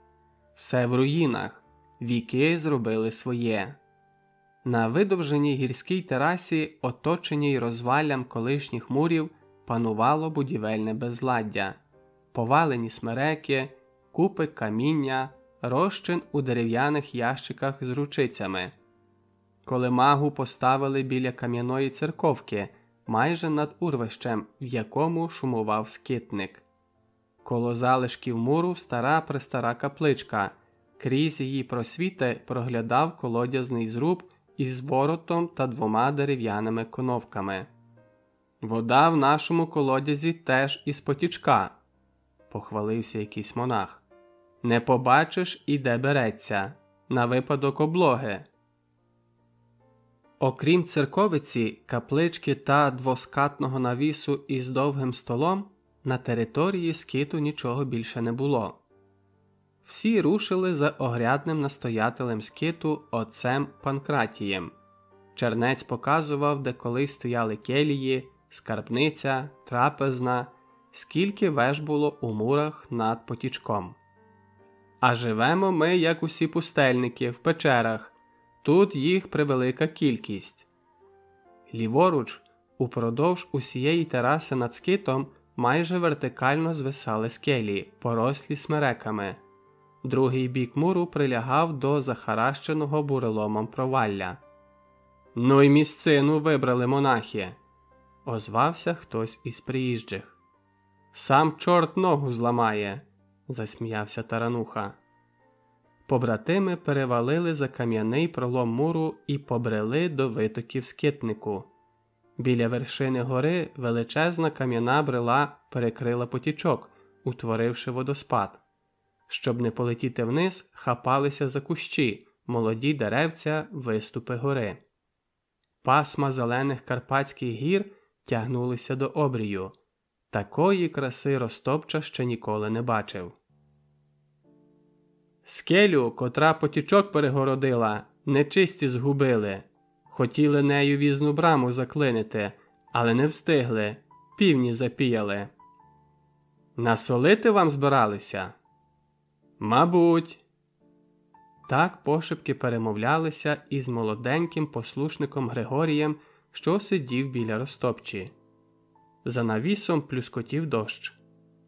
Все в руїнах, віки зробили своє. На видовженій гірській терасі, оточеній розвалям колишніх мурів, панувало будівельне безладдя, повалені смереки, купи каміння, розчин у дерев'яних ящиках з ручицями. Коли магу поставили біля кам'яної церковки, майже над урвищем, в якому шумував скитник. Коло залишків муру стара престара капличка, крізь її просвіти проглядав колодязний зруб із воротом та двома дерев'яними коновками. Вода в нашому колодязі теж із потічка, похвалився якийсь монах. Не побачиш і де береться, на випадок облоги. Окрім церковиці, каплички та двоскатного навісу із довгим столом, на території скиту нічого більше не було всі рушили за огрядним настоятелем скиту отцем Панкратієм. Чернець показував, де колись стояли келії, скарбниця, трапезна, скільки веж було у мурах над потічком. А живемо ми, як усі пустельники, в печерах, тут їх превелика кількість. Ліворуч, упродовж усієї тераси над скитом майже вертикально звисали скелі, порослі смереками. Другий бік муру прилягав до захаращеного буреломом провалля. Ну й місцину вибрали монахи, озвався хтось із приїжджих. Сам чорт ногу зламає, засміявся тарануха. Побратими перевалили за кам'яний пролом муру і побрели до витоків скитнику. Біля вершини гори величезна кам'яна брела перекрила потічок, утворивши водоспад щоб не полетіти вниз, хапалися за кущі, молоді деревця, виступи гори. Пасма зелених Карпатських гір тягнулися до обрію. Такої краси Ростопча ще ніколи не бачив. Скелю, котра потічок перегородила, нечисті згубили. Хотіли нею візну браму заклинити, але не встигли, півні запіяли. Насолити вам збиралися? Мабуть. Так пошепки перемовлялися із молоденьким послушником Григорієм, що сидів біля розтопчі. За навісом плюскотів дощ.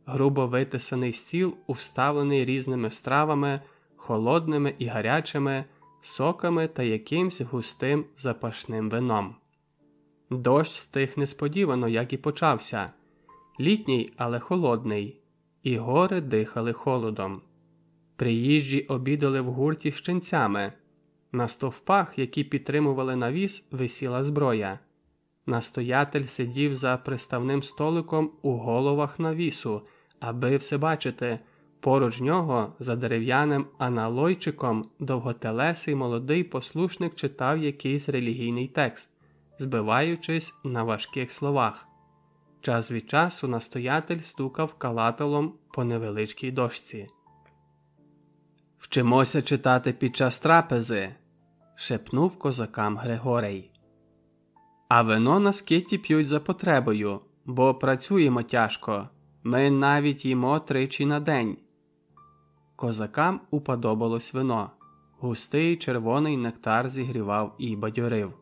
Грубо витисаний стіл, уставлений різними стравами, холодними і гарячими, соками та якимсь густим запашним вином. Дощ стих несподівано, як і почався літній, але холодний, і гори дихали холодом. Приїжджі обідали в гурті щенцями. На стовпах, які підтримували навіс, висіла зброя. Настоятель сидів за приставним столиком у головах навісу, аби все бачити. Поруч нього, за дерев'яним аналойчиком, довготелесий молодий послушник читав якийсь релігійний текст, збиваючись на важких словах. Час від часу настоятель стукав калателом по невеличкій дошці. Вчимося читати під час трапези, шепнув козакам Григорій. А вино на скиті п'ють за потребою, бо працюємо тяжко. Ми навіть їмо тричі на день. Козакам уподобалось вино. Густий червоний нектар зігрівав і бадьорив.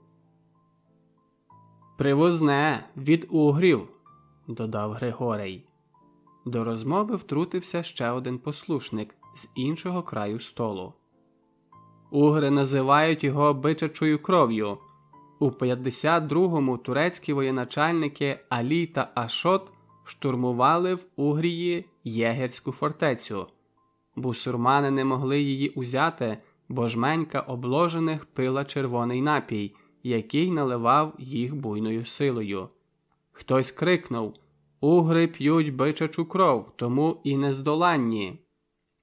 Привозне від угрів, додав Григорій. До розмови втрутився ще один послушник з іншого краю столу. Угри називають його бичачою кров'ю. У 52-му турецькі воєначальники Алі та Ашот штурмували в Угрії Єгерську фортецю. Бусурмани не могли її узяти, бо жменька обложених пила червоний напій, який наливав їх буйною силою. Хтось крикнув Угри п'ють бичачу кров, тому і нездоланні.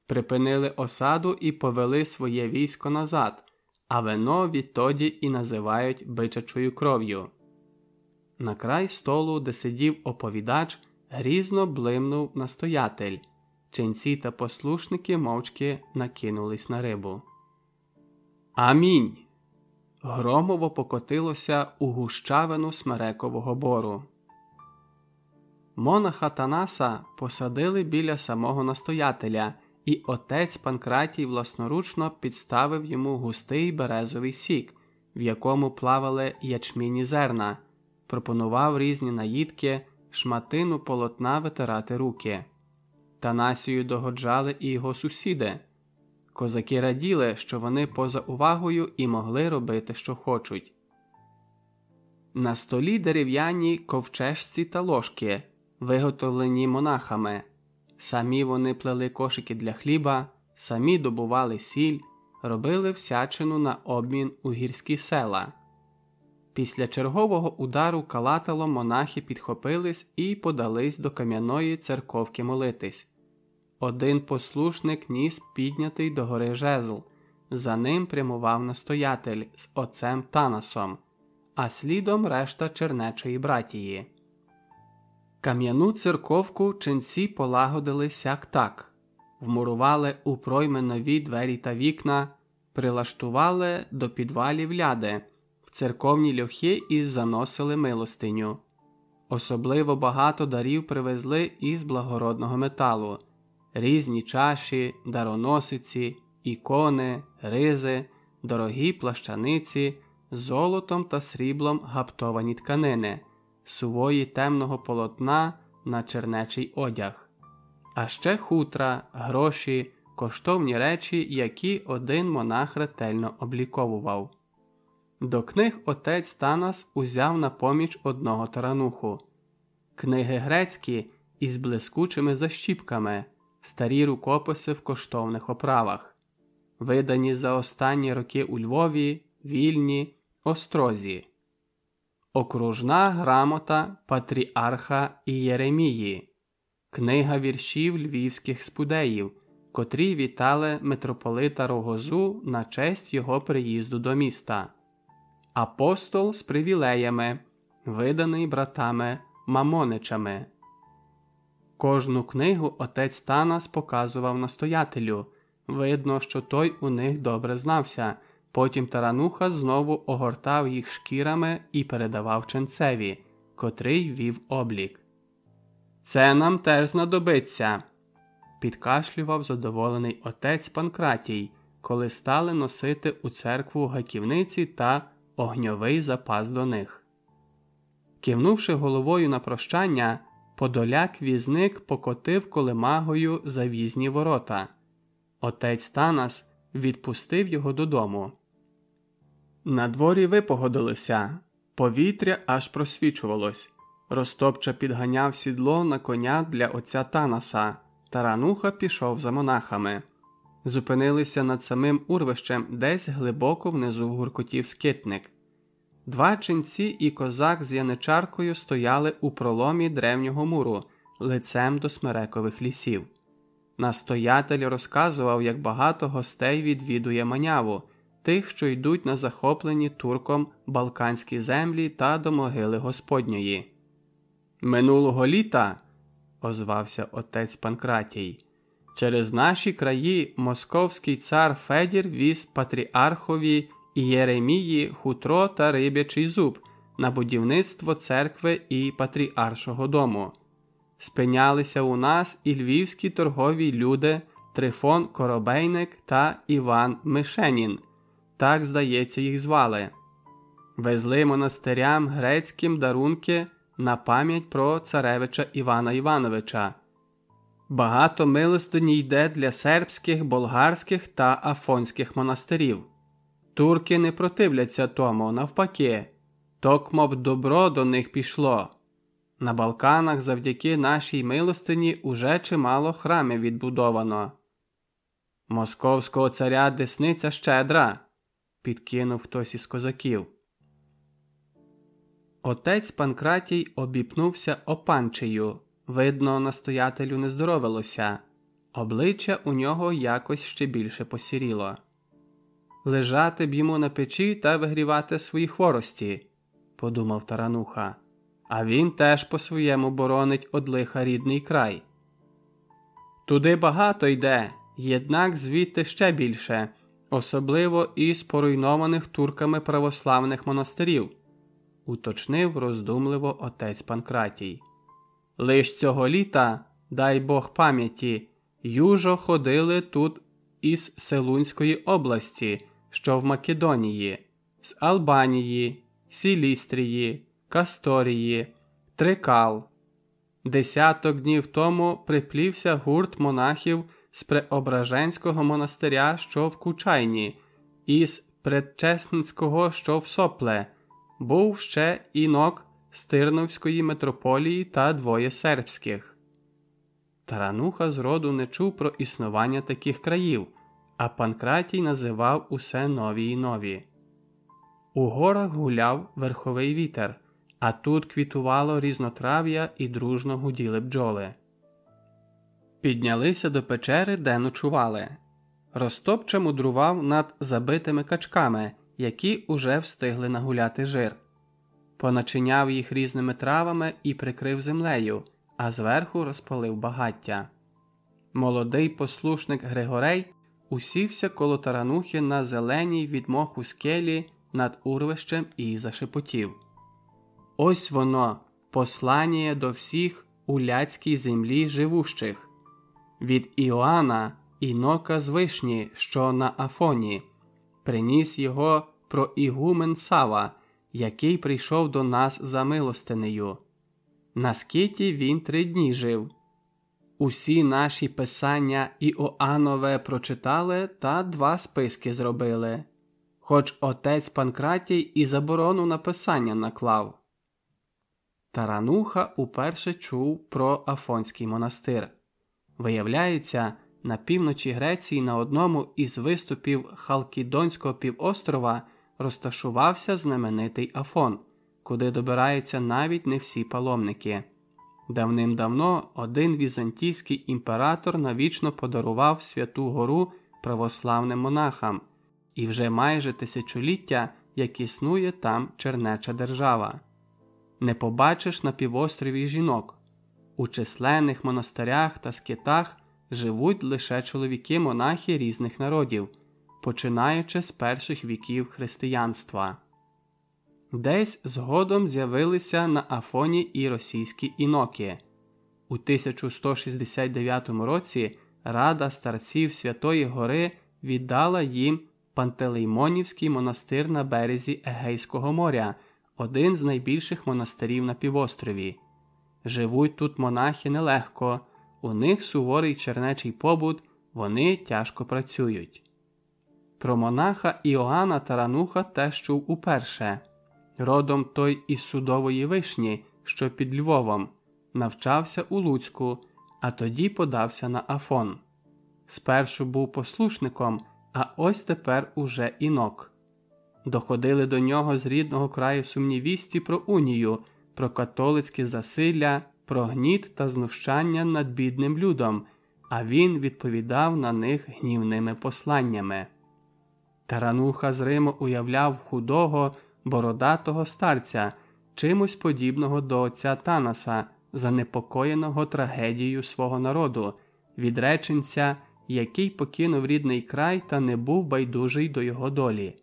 Припинили осаду і повели своє військо назад, а вино відтоді і називають бичачою кров'ю. На край столу, де сидів оповідач, грізно блимнув настоятель. Ченці та послушники мовчки накинулись на рибу. Амінь. Громово покотилося у гущавину смерекового бору. Монаха Танаса посадили біля самого настоятеля, і отець Панкратій власноручно підставив йому густий березовий сік, в якому плавали ячмінні зерна, пропонував різні наїдки, шматину полотна витирати руки. Танасію догоджали і його сусіди. Козаки раділи, що вони поза увагою і могли робити, що хочуть. На столі дерев'яні ковчежці та ложки, виготовлені монахами. Самі вони плели кошики для хліба, самі добували сіль, робили всячину на обмін у гірські села. Після чергового удару калателом монахи підхопились і подались до кам'яної церковки молитись. Один послушник ніс піднятий до гори жезл, за ним прямував настоятель з отцем Танасом, а слідом решта чернечої братії. Кам'яну церковку ченці полагодили сяк так, вмурували у пройми нові двері та вікна, прилаштували до підвалів ляди церковні льохи і заносили милостиню. Особливо багато дарів привезли із благородного металу, різні чаші, дароносиці, ікони, ризи, дорогі плащаниці, золотом та сріблом гаптовані тканини, сувої темного полотна на чернечий одяг, а ще хутра, гроші, коштовні речі, які один монах ретельно обліковував. До книг отець Танас узяв на поміч одного тарануху, книги грецькі із блискучими защіпками, старі рукописи в коштовних оправах, видані за останні роки у Львові, Вільні, Острозі, Окружна грамота Патріарха Ієремії, книга віршів львівських спудеїв, котрі вітали митрополита Рогозу на честь його приїзду до міста. Апостол з привілеями, виданий братами Мамоничами. Кожну книгу отець Танас показував настоятелю. Видно, що той у них добре знався. Потім тарануха знову огортав їх шкірами і передавав ченцеві, котрий вів облік. Це нам теж знадобиться, підкашлював задоволений отець Панкратій, коли стали носити у церкву гаківниці та огньовий запас до них. Кивнувши головою на прощання, подоляк візник покотив колемагою завізні ворота. Отець Танас відпустив його додому, На дворі випогодилося, повітря аж просвічувалось. Ростопча підганяв сідло на коня для отця Танаса, тарануха пішов за монахами. Зупинилися над самим урвищем десь глибоко внизу гуркотів скитник. Два ченці і козак з яничаркою стояли у проломі древнього муру, лицем до смерекових лісів. Настоятель розказував, як багато гостей відвідує маняву, тих, що йдуть на захоплені турком Балканські землі та до могили Господньої. Минулого літа, озвався отець Панкратій, через наші краї московський цар Федір віз патріархові Єремії хутро та рибячий зуб на будівництво церкви і патріаршого дому. Спинялися у нас і львівські торгові люди Трифон Коробейник та Іван Мишенін, так, здається, їх звали. Везли монастирям грецьким дарунки на пам'ять про царевича Івана Івановича. Багато милостині йде для сербських, болгарських та афонських монастирів. Турки не противляться тому, навпаки, токмо б добро до них пішло. На Балканах завдяки нашій милостині уже чимало храмів відбудовано. Московського царя Десниця щедра, підкинув хтось із козаків. Отець Панкратій обіпнувся опанчею. Видно, настоятелю не здоровилося, обличчя у нього якось ще більше посіріло. Лежати б йому на печі та вигрівати свої хворості, подумав тарануха, а він теж по своєму боронить од лиха рідний край. Туди багато йде, єднак звідти ще більше, особливо із поруйнованих турками православних монастирів уточнив роздумливо отець Панкратій. Лиш цього літа, дай Бог пам'яті, южо ходили тут із Селунської області, що в Македонії, з Албанії, Сілістрії, Касторії, Трикал. Десяток днів тому приплівся гурт монахів з Преображенського монастиря, що в Кучайні, із Предчесницького, що в Сопле був ще інок з Тирновської митрополії та двоє сербських. Тарануха зроду не чув про існування таких країв, а Панкратій називав усе нові й нові. У горах гуляв верховий вітер, а тут квітувало різнотрав'я і дружно гуділи бджоли. Піднялися до печери, де ночували. Ростопча мудрував над забитими качками які уже встигли нагуляти жир, поначиняв їх різними травами і прикрив землею, а зверху розпалив багаття. Молодий послушник Григорей усівся коло таранухи на зеленій від моху скелі над урвищем і зашепотів. Ось воно, послання до всіх у ляцькій землі живущих, від Іоанна, інока з вишні, що на Афоні приніс його про Ігумен Сава, який прийшов до нас за милостинею. На скиті він три дні жив. Усі наші писання Іоанове прочитали та два списки зробили, хоч отець Панкратій і заборону на писання наклав. Тарануха уперше чув про Афонський монастир. Виявляється, на півночі Греції на одному із виступів Халкідонського півострова розташувався знаменитий Афон, куди добираються навіть не всі паломники. Давним-давно один візантійський імператор навічно подарував Святу Гору православним монахам, і вже майже тисячоліття як існує там чернеча держава. Не побачиш на півострові жінок. У численних монастирях та скитах живуть лише чоловіки монахи різних народів, починаючи з перших віків християнства. Десь згодом з'явилися на Афоні і російські іноки. У 1169 році Рада старців Святої Гори віддала їм Пантелеймонівський монастир на березі Егейського моря, один з найбільших монастирів на півострові. Живуть тут монахи нелегко, у них суворий чернечий побут, вони тяжко працюють. Про монаха Іоанна Тарануха теж чув уперше. Родом той із судової вишні, що під Львовом, навчався у Луцьку, а тоді подався на Афон. Спершу був послушником, а ось тепер уже інок. Доходили до нього з рідного краю сумнівісті про унію, про католицьке засилля, про гніт та знущання над бідним людом, а він відповідав на них гнівними посланнями. Тарануха з Риму уявляв худого, бородатого старця, чимось подібного до отця Танаса, занепокоєного трагедією свого народу, відреченця, який покинув рідний край та не був байдужий до його долі.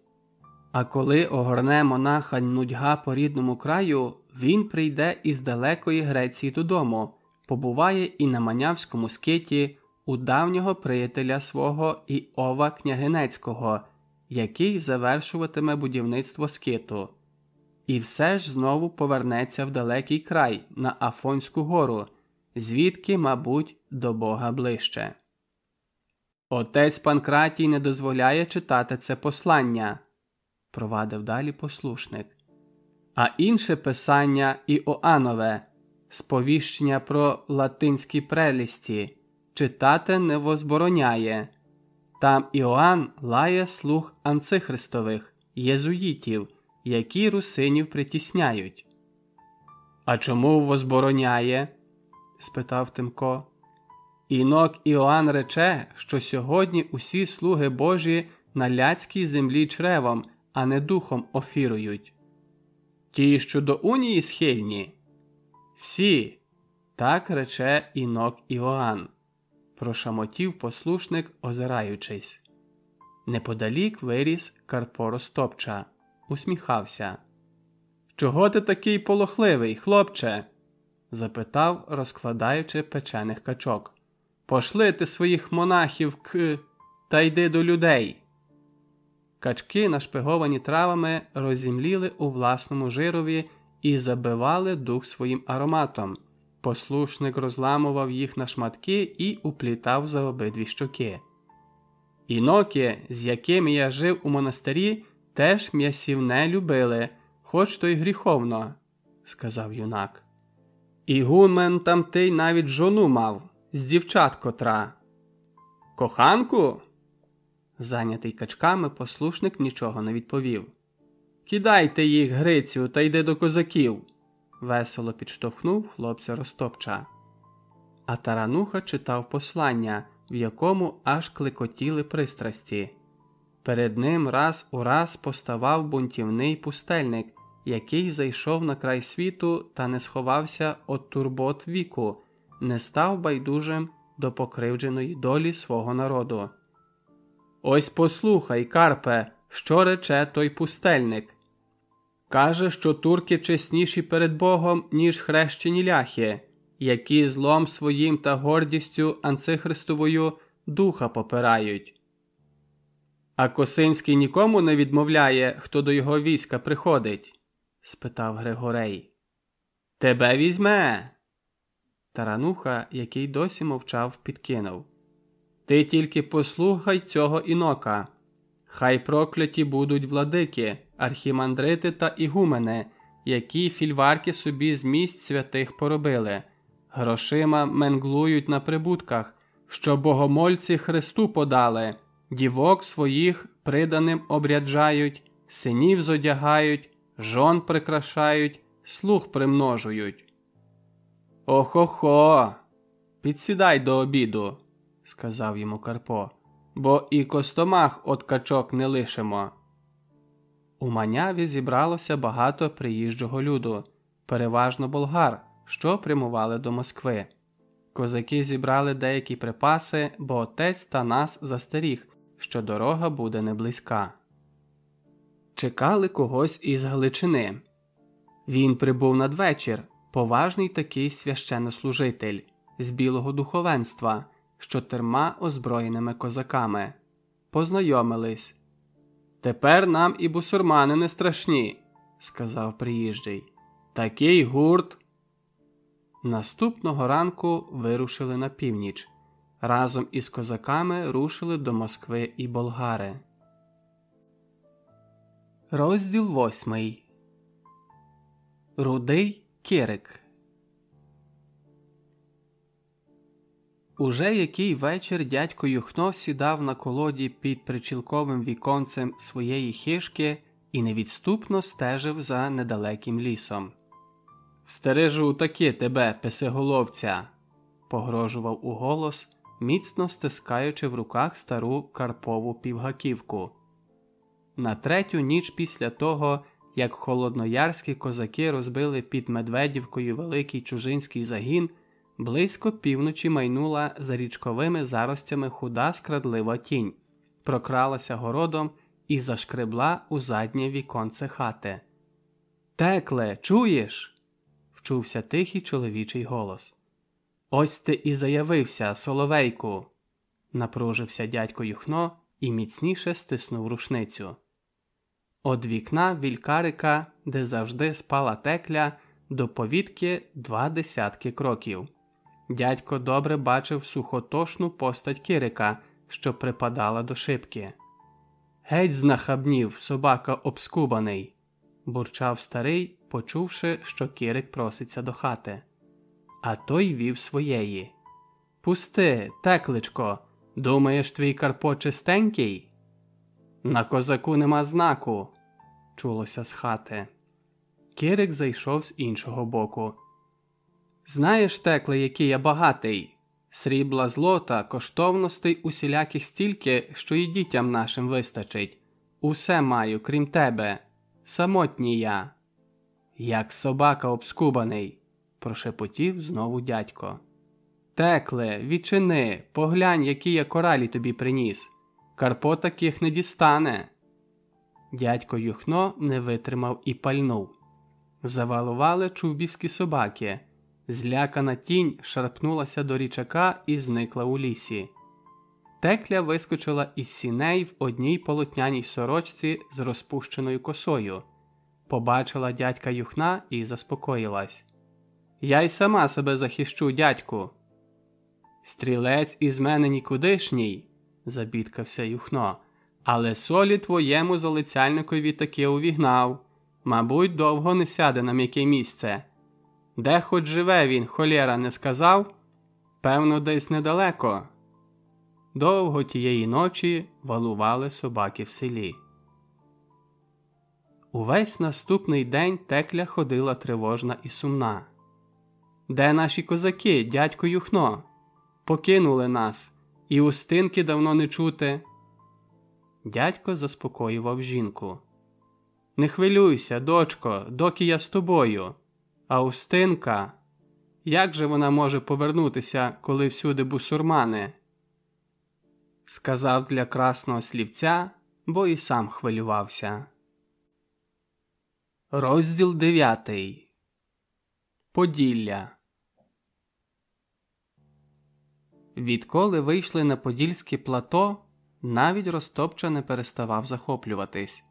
А коли огорне монаха нудьга по рідному краю, він прийде із далекої Греції додому, побуває і на Манявському скиті у давнього приятеля свого Іова Княгинецького, який завершуватиме будівництво скиту. І все ж знову повернеться в далекий край на Афонську гору, звідки, мабуть, до Бога ближче. Отець Панкратій не дозволяє читати це послання, провадив далі послушник. А інше писання Іоанове, сповіщення про латинські прелісті, читати не возбороняє. Там Іоанн лає слух анцихристових, єзуїтів, які русинів притісняють. А чому возбороняє? спитав Тимко. Інок Іоанн рече, що сьогодні усі слуги Божі на ляцькій землі чревом, а не духом офірують. Ті, що до унії схильні? Всі, так рече інок Іоанн, прошамотів послушник, озираючись. Неподалік виріс Карпо Ростопча, усміхався. Чого ти такий полохливий, хлопче? запитав, розкладаючи печених качок. Пошли ти своїх монахів к та йди до людей. Качки, нашпиговані травами, розімліли у власному жирові і забивали дух своїм ароматом. Послушник розламував їх на шматки і уплітав за обидві щоки. Іноки, з якими я жив у монастирі, теж м'ясів не любили, хоч то й гріховно, сказав юнак. Ігумен тамтий навіть жону мав, з дівчат котра. Коханку? Зайнятий качками, послушник нічого не відповів. Кидайте їх, Грицю, та йди до козаків, весело підштовхнув хлопця Ростопча. А тарануха читав послання, в якому аж клекотіли пристрасті. Перед ним раз у раз поставав бунтівний пустельник, який зайшов на край світу та не сховався від турбот віку, не став байдужим до покривдженої долі свого народу. Ось послухай, Карпе, що рече той пустельник. Каже, що турки чесніші перед Богом, ніж хрещені ляхи, які злом своїм та гордістю анцихристовою духа попирають. А Косинський нікому не відмовляє, хто до його війська приходить? спитав Григорей. Тебе візьме. Тарануха, який досі мовчав, підкинув. Ти тільки послухай цього інока. Хай прокляті будуть владики, архімандрити та ігумени, які фільварки собі з місць святих поробили, грошима менглують на прибутках, що богомольці Христу подали, дівок своїх приданим обряджають, синів зодягають, жон прикрашають, слух примножують. Охо-хо, підсідай до обіду сказав йому Карпо, бо і костомах от качок не лишимо. У маняві зібралося багато приїжджого люду, переважно болгар, що прямували до Москви. Козаки зібрали деякі припаси, бо отець та нас застеріг, що дорога буде не близька. Чекали когось із Галичини. Він прибув надвечір, поважний такий священнослужитель з білого духовенства, з чотирма озброєними козаками. Познайомились. Тепер нам і бусурмани не страшні, сказав приїжджий. Такий гурт. Наступного ранку вирушили на північ. Разом із козаками рушили до Москви і Болгари. Розділ восьмий. Рудий Кирик. Уже який вечір дядько Юхно сідав на колоді під причілковим віконцем своєї хишки і невідступно стежив за недалеким лісом. Стережу таки тебе, песеголовця, погрожував уголос, міцно стискаючи в руках стару Карпову півгаківку. На третю ніч після того, як холодноярські козаки розбили під Медведівкою великий чужинський загін, близько півночі майнула за річковими заростями худа скрадлива тінь, прокралася городом і зашкребла у заднє віконце хати. Текле, чуєш? вчувся тихий чоловічий голос. Ось ти і заявився, соловейку, напружився дядько Юхно і міцніше стиснув рушницю. Од вікна вількарика, де завжди спала текля, до повітки два десятки кроків. Дядько добре бачив сухотошну постать Кирика, що припадала до шибки. Геть знахабнів, собака обскубаний, бурчав старий, почувши, що Кирик проситься до хати. А той вів своєї. Пусти, текличко, думаєш, твій Карпо чистенький? На козаку нема знаку, чулося з хати. Кирик зайшов з іншого боку. Знаєш, текле, який я багатий, срібла злота, коштовностей усіляких стільки, що і дітям нашим вистачить. Усе маю, крім тебе, самотній я. Як собака обскубаний, прошепотів знову дядько. Текле, відчини, поглянь, які я коралі тобі приніс. Карпо таких не дістане. Дядько Юхно не витримав і пальнув. Завалували чубівські собаки. Злякана тінь шарпнулася до річака і зникла у лісі. Текля вискочила із сіней в одній полотняній сорочці з розпущеною косою. Побачила дядька Юхна і заспокоїлась. Я й сама себе захищу, дядьку. Стрілець із мене нікудишній, забідкався Юхно, але солі твоєму залицяльникові таки увігнав. Мабуть, довго не сяде на м'яке місце. Де хоч живе він, холєра, не сказав? Певно, десь недалеко. Довго тієї ночі валували собаки в селі. Увесь наступний день текля ходила тривожна і сумна. Де наші козаки, дядько Юхно? Покинули нас, і устинки давно не чути. Дядько заспокоював жінку. Не хвилюйся, дочко, доки я з тобою. А Устинка, як же вона може повернутися, коли всюди бусурмани? Сказав для красного слівця, бо і сам хвилювався. Розділ дев'ятий Поділля. Відколи вийшли на Подільське плато, навіть Ростопча не переставав захоплюватись.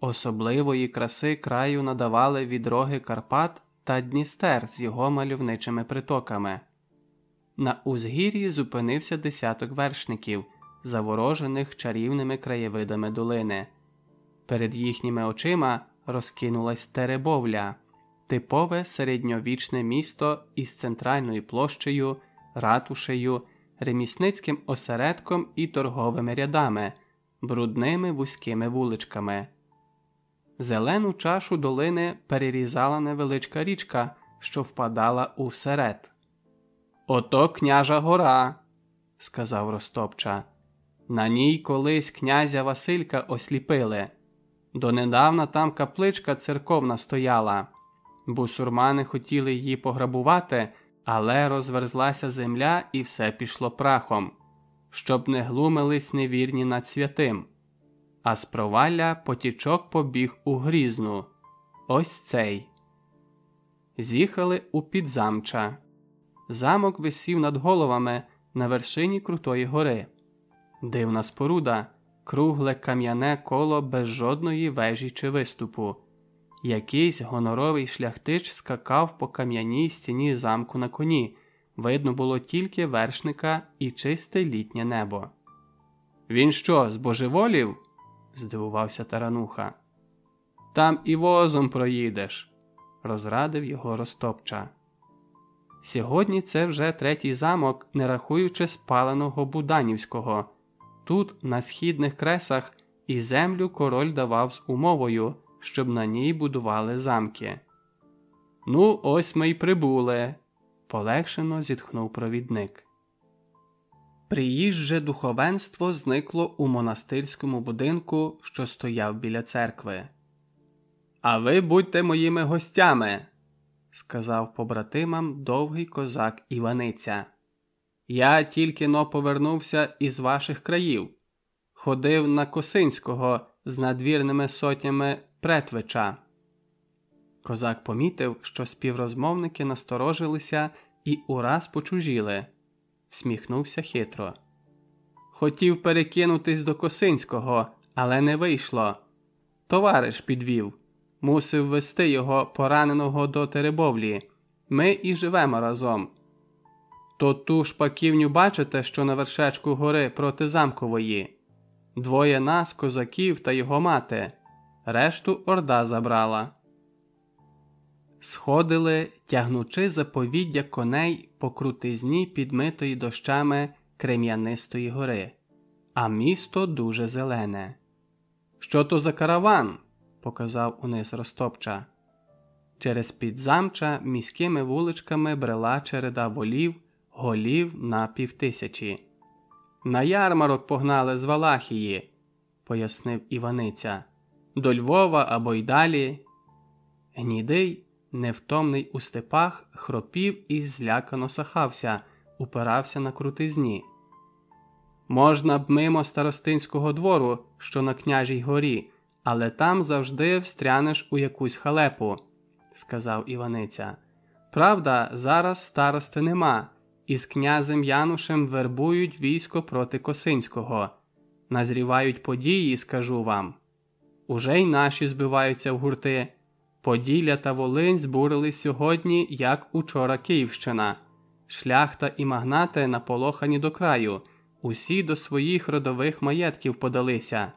Особливої краси краю надавали відроги Карпат та Дністер з його мальовничими притоками. На узгір'ї зупинився десяток вершників, заворожених чарівними краєвидами долини. Перед їхніми очима розкинулась Теребовля, типове середньовічне місто із центральною площею, ратушею, ремісницьким осередком і торговими рядами, брудними вузькими вуличками. Зелену чашу долини перерізала невеличка річка, що впадала у серед. Ото княжа гора, сказав Ростопча. На ній колись князя Василька осліпили. Донедавна там капличка церковна стояла. Бусурмани хотіли її пограбувати, але розверзлася земля і все пішло прахом, щоб не глумились невірні над святим а з провалля потічок побіг у грізну. Ось цей. З'їхали у підзамча. Замок висів над головами на вершині Крутої гори. Дивна споруда, кругле кам'яне коло без жодної вежі чи виступу. Якийсь гоноровий шляхтич скакав по кам'яній стіні замку на коні. Видно було тільки вершника і чисте літнє небо. Він що, збожеволів? Здивувався тарануха. Там і возом проїдеш, розрадив його Ростопча. Сьогодні це вже третій замок, не рахуючи спаленого Буданівського. Тут, на східних кресах, і землю король давав з умовою, щоб на ній будували замки. Ну, ось ми й прибули, полегшено зітхнув провідник. Приїжджа духовенство зникло у монастирському будинку, що стояв біля церкви. А ви будьте моїми гостями, сказав побратимам довгий козак Іваниця. Я тільки но повернувся із ваших країв, ходив на Косинського з надвірними сотнями Претвича. Козак помітив, що співрозмовники насторожилися і ураз почужіли, всміхнувся хитро. Хотів перекинутись до Косинського, але не вийшло. Товариш підвів, мусив вести його пораненого до Теребовлі. Ми і живемо разом. То ту шпаківню бачите, що на вершечку гори проти замкової. Двоє нас, козаків та його мати, решту орда забрала. Сходили, тягнучи заповіддя коней по крутизні підмитої дощами крем'янистої гори, а місто дуже зелене. Що то за караван? показав униз Ростопча. Через підзамча міськими вуличками брела череда волів, голів на півтисячі. На ярмарок погнали з Валахії, пояснив Іваниця. До Львова або й далі. Гнідий, невтомний у степах, хропів і злякано сахався, упирався на крутизні. Можна б мимо старостинського двору, що на княжій горі, але там завжди встрянеш у якусь халепу, сказав Іваниця. Правда, зараз старости нема, і з князем Янушем вербують військо проти Косинського. Назрівають події, скажу вам. Уже й наші збиваються в гурти. Поділля та Волинь збурились сьогодні, як учора Київщина. Шляхта і магнати наполохані до краю, усі до своїх родових маєтків подалися.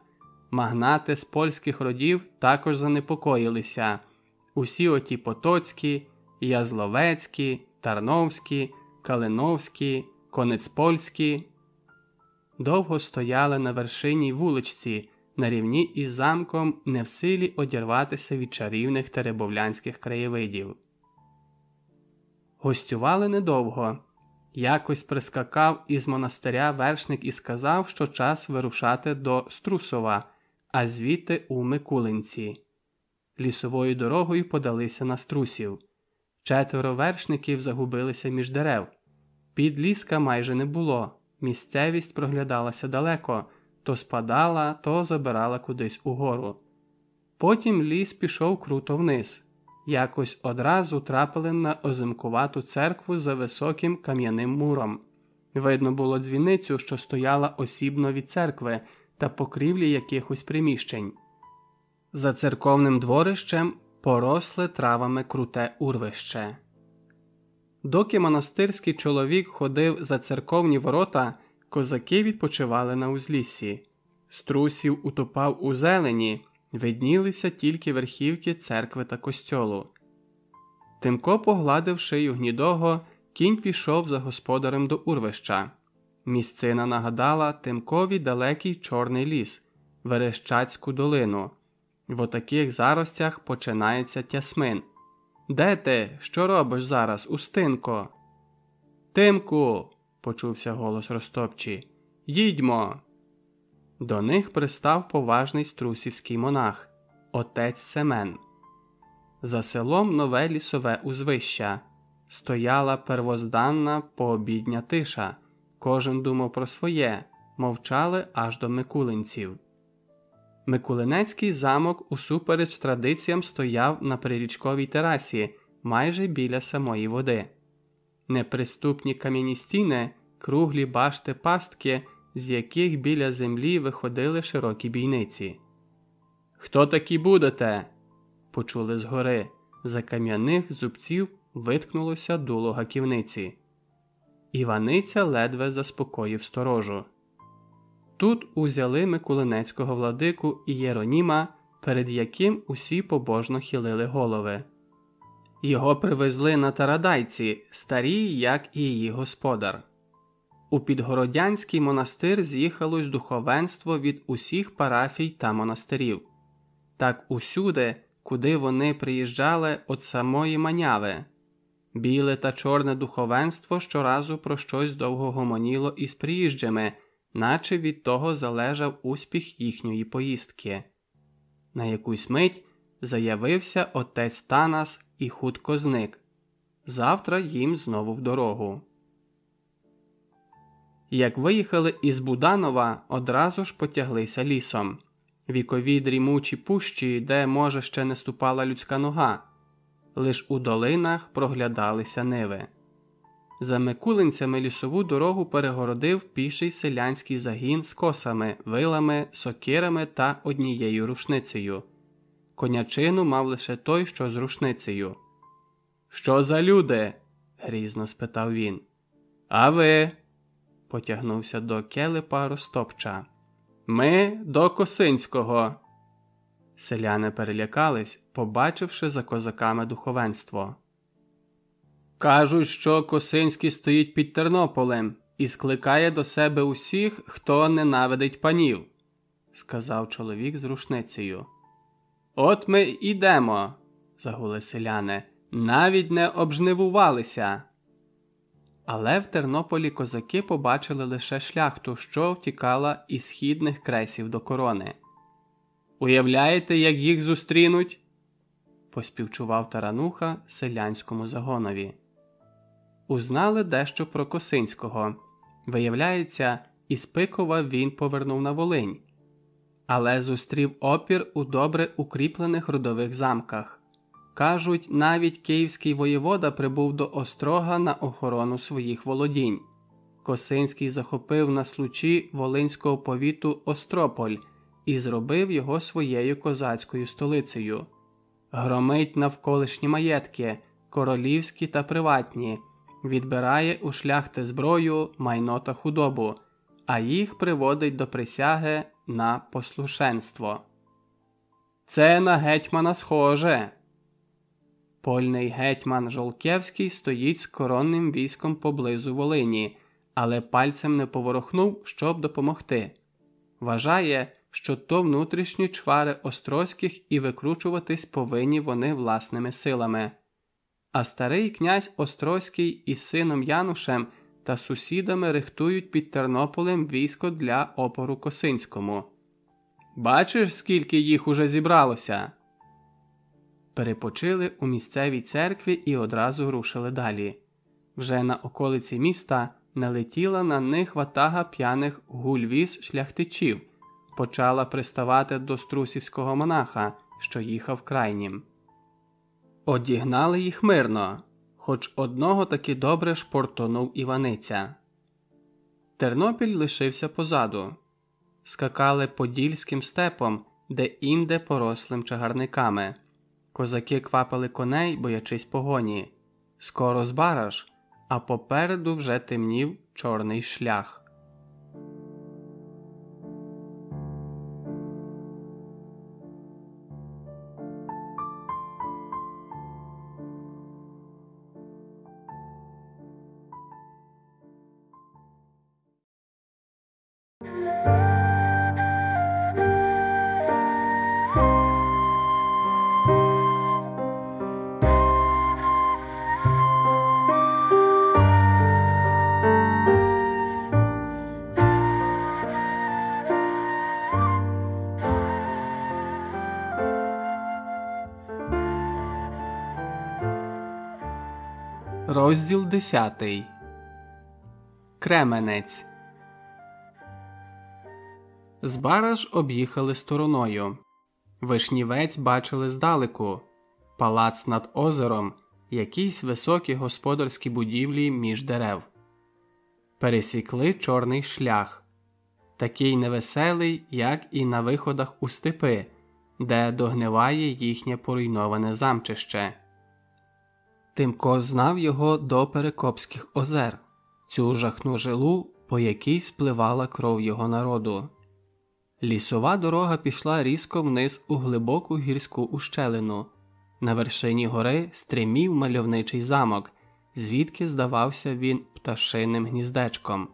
Магнати з польських родів також занепокоїлися. Усі оті Потоцькі, Язловецькі, Тарновські, Калиновські, Конецпольські довго стояли на вершині вуличці, на рівні із замком, не в силі одірватися від чарівних теребовлянських краєвидів. Гостювали недовго. Якось прискакав із монастиря вершник і сказав, що час вирушати до Струсова, а звідти у Микулинці. Лісовою дорогою подалися на струсів. Четверо вершників загубилися між дерев. Підліска майже не було. Місцевість проглядалася далеко, то спадала, то забирала кудись угору. Потім ліс пішов круто вниз. Якось одразу трапили на озимкувату церкву за високим кам'яним муром. Видно було дзвіницю, що стояла осібно від церкви та покрівлі якихось приміщень. За церковним дворищем поросле травами круте урвище. Доки монастирський чоловік ходив за церковні ворота, козаки відпочивали на узліссі. Струсів утопав у зелені, виднілися тільки верхівки церкви та костьолу. Тимко, погладив шию гнідого, кінь пішов за господарем до урвища. Місцина нагадала Тимкові далекий чорний ліс, Верещацьку долину. В отаких заростях починається тясмин. Де ти? Що робиш зараз, Устинко? Тимку, почувся голос Ростопчі. Їдьмо. До них пристав поважний струсівський монах, отець Семен. За селом нове лісове узвища. Стояла первозданна пообідня тиша. Кожен думав про своє, мовчали аж до Микулинців. Микулинецький замок усупереч традиціям стояв на прирічковій терасі майже біля самої води. Неприступні кам'яні стіни, круглі башти пастки, з яких біля землі виходили широкі бійниці. Хто такі будете? почули згори. За кам'яних зубців виткнулося дуло гаківниці. Іваниця ледве заспокоїв сторожу. Тут узяли Микулинецького владику і Єроніма, перед яким усі побожно хилили голови. Його привезли на тарадайці, старі, як і її господар. У Підгородянський монастир з'їхалось духовенство від усіх парафій та монастирів. Так усюди, куди вони приїжджали від самої маняви. Біле та чорне духовенство щоразу про щось довго гомоніло із приїжджими, наче від того залежав успіх їхньої поїздки. На якусь мить заявився отець Танас і хутко зник. Завтра їм знову в дорогу. Як виїхали із Буданова, одразу ж потяглися лісом. Вікові дрімучі пущі, де, може, ще не ступала людська нога, лиш у долинах проглядалися ниви. За Микулинцями лісову дорогу перегородив піший селянський загін з косами, вилами, сокирами та однією рушницею. Конячину мав лише той, що з рушницею. Що за люди? грізно спитав він. А ви? Потягнувся до келепа Ростопча. Ми до Косинського. Селяни перелякались, побачивши за козаками духовенство. Кажуть, що Косинський стоїть під Тернополем і скликає до себе усіх, хто ненавидить панів, сказав чоловік з рушницею. От ми ідемо, загули селяни, навіть не обжнивувалися. Але в Тернополі козаки побачили лише шляхту, що втікала із східних кресів до корони. Уявляєте, як їх зустрінуть? поспівчував тарануха селянському загонові. Узнали дещо про Косинського. Виявляється, із Пикова він повернув на Волинь, але зустрів опір у добре укріплених родових замках. Кажуть, навіть київський воєвода прибув до Острога на охорону своїх володінь. Косинський захопив на случі Волинського повіту Острополь і зробив його своєю козацькою столицею. Громить навколишні маєтки, королівські та приватні, відбирає у шляхти зброю, майно та худобу, а їх приводить до присяги на послушенство. Це на гетьмана схоже. Польний гетьман Жолкевський стоїть з коронним військом поблизу Волині, але пальцем не поворохнув, щоб допомогти. Вважає, що то внутрішні чвари Острозьких і викручуватись повинні вони власними силами. А старий князь Острозький із сином Янушем та сусідами рихтують під Тернополем військо для опору Косинському. Бачиш, скільки їх уже зібралося? Перепочили у місцевій церкві і одразу рушили далі. Вже на околиці міста налетіла на них ватага п'яних гульвіз шляхтичів, почала приставати до струсівського монаха, що їхав крайнім. Одігнали їх мирно, хоч одного таки добре шпортонув Іваниця. Тернопіль лишився позаду, скакали подільським степом, де інде порослим чагарниками. Козаки квапили коней, боячись погоні. Скоро збараж, а попереду вже темнів чорний шлях. Розділ 10 Кременець Збараж об'їхали стороною. Вишнівець бачили здалеку, палац над озером, якісь високі господарські будівлі між дерев. Пересікли чорний шлях, такий невеселий, як і на виходах у степи, де догниває їхнє поруйноване замчище. Тимко знав його до Перекопських озер, цю жахну жилу, по якій спливала кров його народу. Лісова дорога пішла різко вниз у глибоку гірську ущелину. На вершині гори стримів мальовничий замок, звідки здавався він пташиним гніздечком.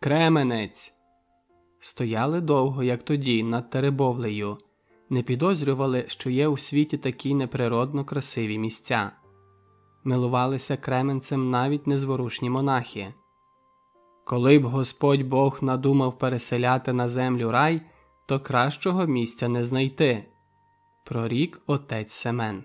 Кременець. Стояли довго, як тоді, над Теребовлею, не підозрювали, що є у світі такі неприродно красиві місця. Милувалися кременцем навіть незворушні монахи. Коли б Господь Бог надумав переселяти на землю рай, то кращого місця не знайти. Прорік отець Семен.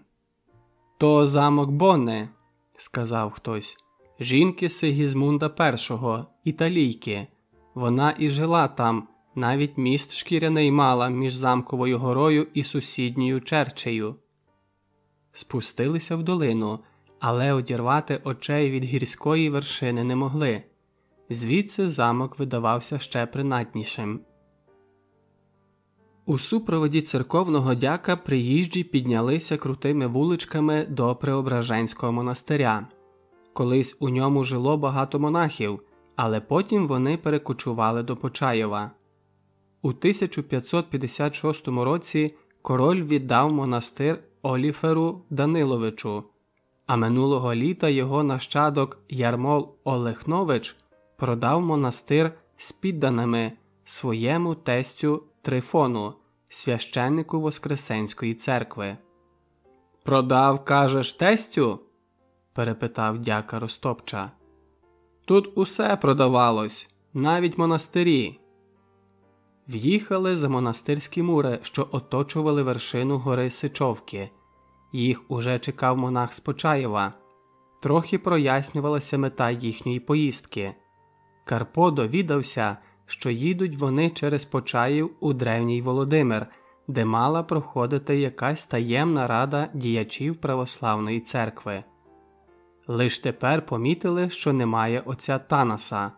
То замок Бонне, сказав хтось, жінки Сигізмунда І, італійки. Вона і жила там, навіть міст шкіряний мала між замковою горою і сусідньою черчею. Спустилися в долину, але одірвати очей від гірської вершини не могли. Звідси замок видавався ще принаднішим. У супроводі церковного дяка приїжджі піднялися крутими вуличками до Преображенського монастиря. Колись у ньому жило багато монахів, але потім вони перекочували до Почаєва. У 1556 році король віддав монастир Оліферу Даниловичу, а минулого літа його нащадок Ярмол Олехнович продав монастир з підданими своєму тестю Трифону, священнику Воскресенської церкви. Продав, кажеш, тестю? перепитав дяка Ростопча. Тут усе продавалось, навіть монастирі. В'їхали за монастирські мури, що оточували вершину гори Сичовки. Їх уже чекав монах з Почаєва. Трохи прояснювалася мета їхньої поїздки. Карпо довідався, що їдуть вони через Почаїв у древній Володимир, де мала проходити якась таємна рада діячів православної церкви. Лиш тепер помітили, що немає отця Танаса.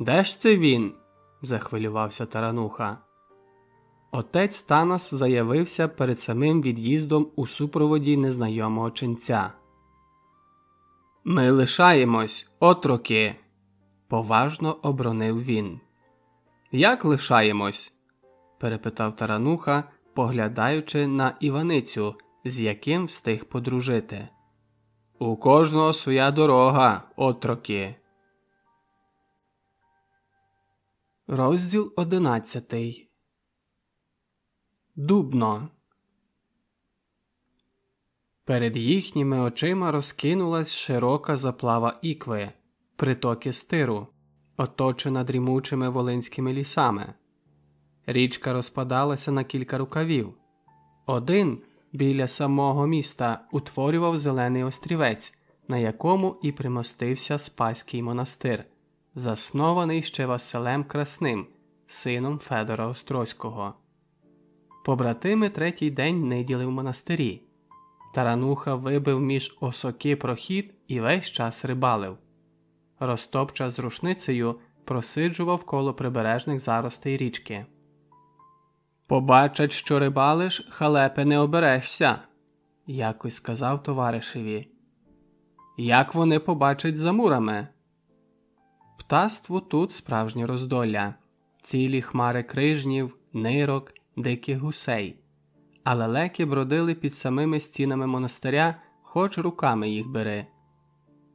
Де ж це він? захвилювався тарануха. Отець Танас заявився перед самим від'їздом у супроводі незнайомого ченця. Ми лишаємось, отроки, поважно обронив він. Як лишаємось? перепитав тарануха, поглядаючи на Іваницю, з яким встиг подружити. У кожного своя дорога, отроки. Розділ одинадцятий. Дубно. Перед їхніми очима розкинулась широка заплава ікви, притоки стиру, оточена дрімучими волинськими лісами. Річка розпадалася на кілька рукавів. Один біля самого міста утворював зелений острівець, на якому і примостився Спаський монастир, заснований ще Василем Красним, сином Федора Острозького. Побратими третій день ниділи в монастирі. Тарануха вибив між осоки прохід і весь час рибалив. Ростопча з рушницею просиджував коло прибережних заростей річки. Побачать, що рибалиш, халепи не оберешся, якось сказав товаришеві. Як вони побачать за мурами? Птаство тут справжнє роздолля, цілі хмари крижнів, нирок, диких гусей, а лелеки бродили під самими стінами монастиря, хоч руками їх бери.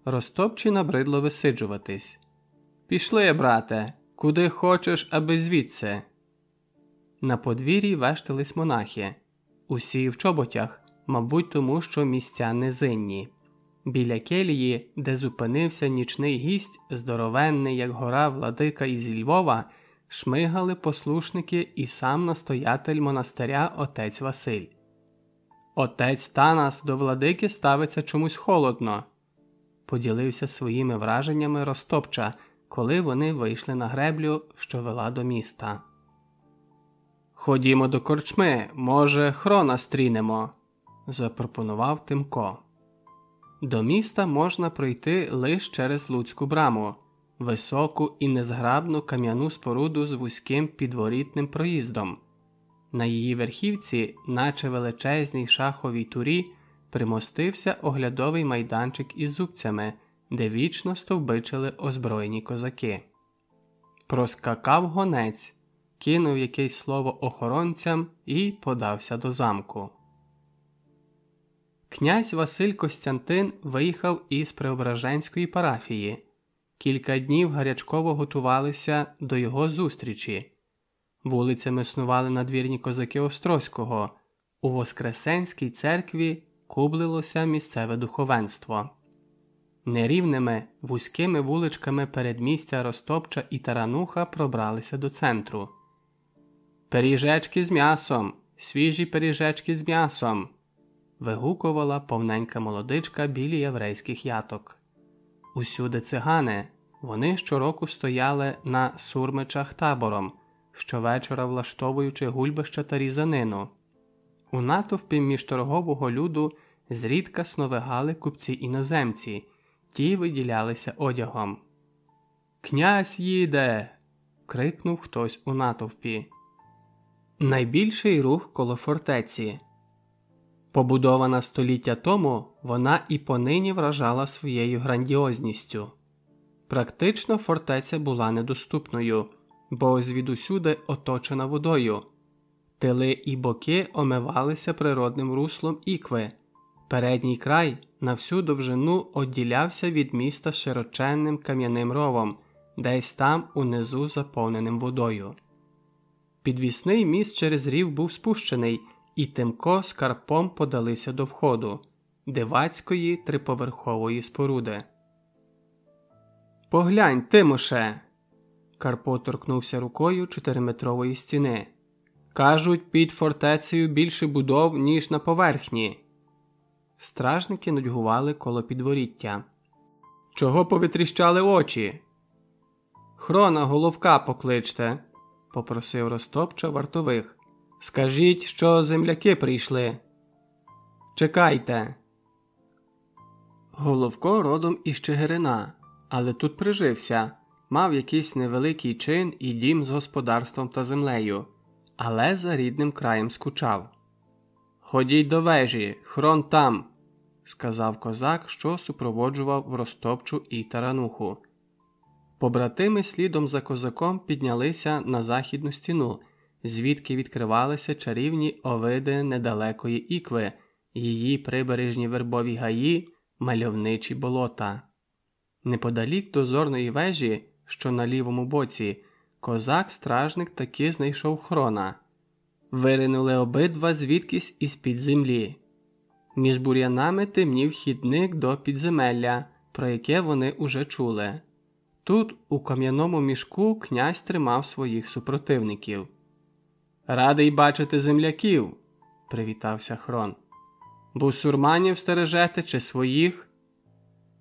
Ростопчі набридло висиджуватись. Пішли, брате, куди хочеш, аби звідси. На подвір'ї вештались монахи, усі в чоботях, мабуть, тому що місця низинні. Біля келії, де зупинився нічний гість, здоровенний, як гора владика із Львова, шмигали послушники і сам настоятель монастиря отець Василь. Отець Танас до владики ставиться чомусь холодно, поділився своїми враженнями Ростопча, коли вони вийшли на греблю, що вела до міста. Ходімо до корчми, може, хрона стрінемо, запропонував Тимко. До міста можна пройти лише через Луцьку браму, високу і незграбну кам'яну споруду з вузьким підворітним проїздом. На її верхівці, наче величезній шаховій турі, примостився оглядовий майданчик із зубцями, де вічно стовбичили озброєні козаки. Проскакав гонець кинув якесь слово охоронцям і подався до замку. Князь Василь Костянтин виїхав із Преображенської парафії. Кілька днів гарячково готувалися до його зустрічі. Вулицями снували надвірні козаки Острозького. У Воскресенській церкві кублилося місцеве духовенство. Нерівними вузькими вуличками передмістя Ростопча і Тарануха пробралися до центру. Пиріжечки з м'ясом, свіжі пиріжечки з м'ясом. вигукувала повненька молодичка білі єврейських яток. Усюди цигани, вони щороку стояли на сурмичах табором, щовечора влаштовуючи гульбища та різанину. У натовпі між торгового люду зрідка сновигали купці іноземці, ті виділялися одягом. Князь їде. крикнув хтось у натовпі. Найбільший рух коло фортеці. Побудована століття тому, вона і понині вражала своєю грандіозністю. Практично фортеця була недоступною, бо звідусюди оточена водою. Тили і боки омивалися природним руслом ікви. Передній край на всю довжину одділявся від міста широченним кам'яним ровом, десь там унизу заповненим водою. Підвісний міст через рів був спущений, і Тимко з Карпом подалися до входу дивацької триповерхової споруди. Поглянь, Тимоше. Карпо торкнувся рукою чотириметрової стіни. Кажуть, під фортецею більше будов, ніж на поверхні. Стражники нудьгували коло підворіття. Чого повитріщали очі? Хрона головка покличте, попросив Ростопча вартових. Скажіть, що земляки прийшли. Чекайте. Головко родом із Чигирина, але тут прижився, мав якийсь невеликий чин і дім з господарством та землею, але за рідним краєм скучав. Ходіть до вежі, хрон там, сказав козак, що супроводжував Ростопчу і тарануху. Побратими слідом за козаком піднялися на західну стіну, звідки відкривалися чарівні овиди недалекої ікви, її прибережні вербові гаї, мальовничі болота. Неподалік дозорної вежі, що на лівому боці, козак стражник таки знайшов хрона. Виринули обидва звідкись із під землі. Між бур'янами темнів хідник до підземелля, про яке вони уже чули. Тут, у кам'яному мішку, князь тримав своїх супротивників. Радий бачити земляків, привітався Хрон. Бусурманів стережете чи своїх?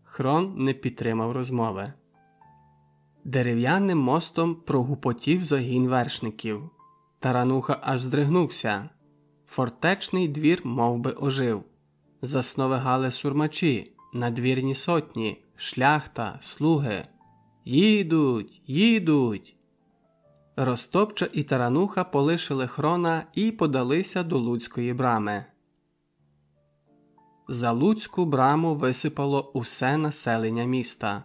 Хрон не підтримав розмови. Дерев'яним мостом прогупотів загін вершників. Тарануха аж здригнувся. Фортечний двір мов би, ожив. Засновигали сурмачі, надвірні сотні, шляхта, слуги. Їдуть, їдуть. Ростопча і тарануха полишили хрона і подалися до Луцької брами. За Луцьку браму висипало усе населення міста.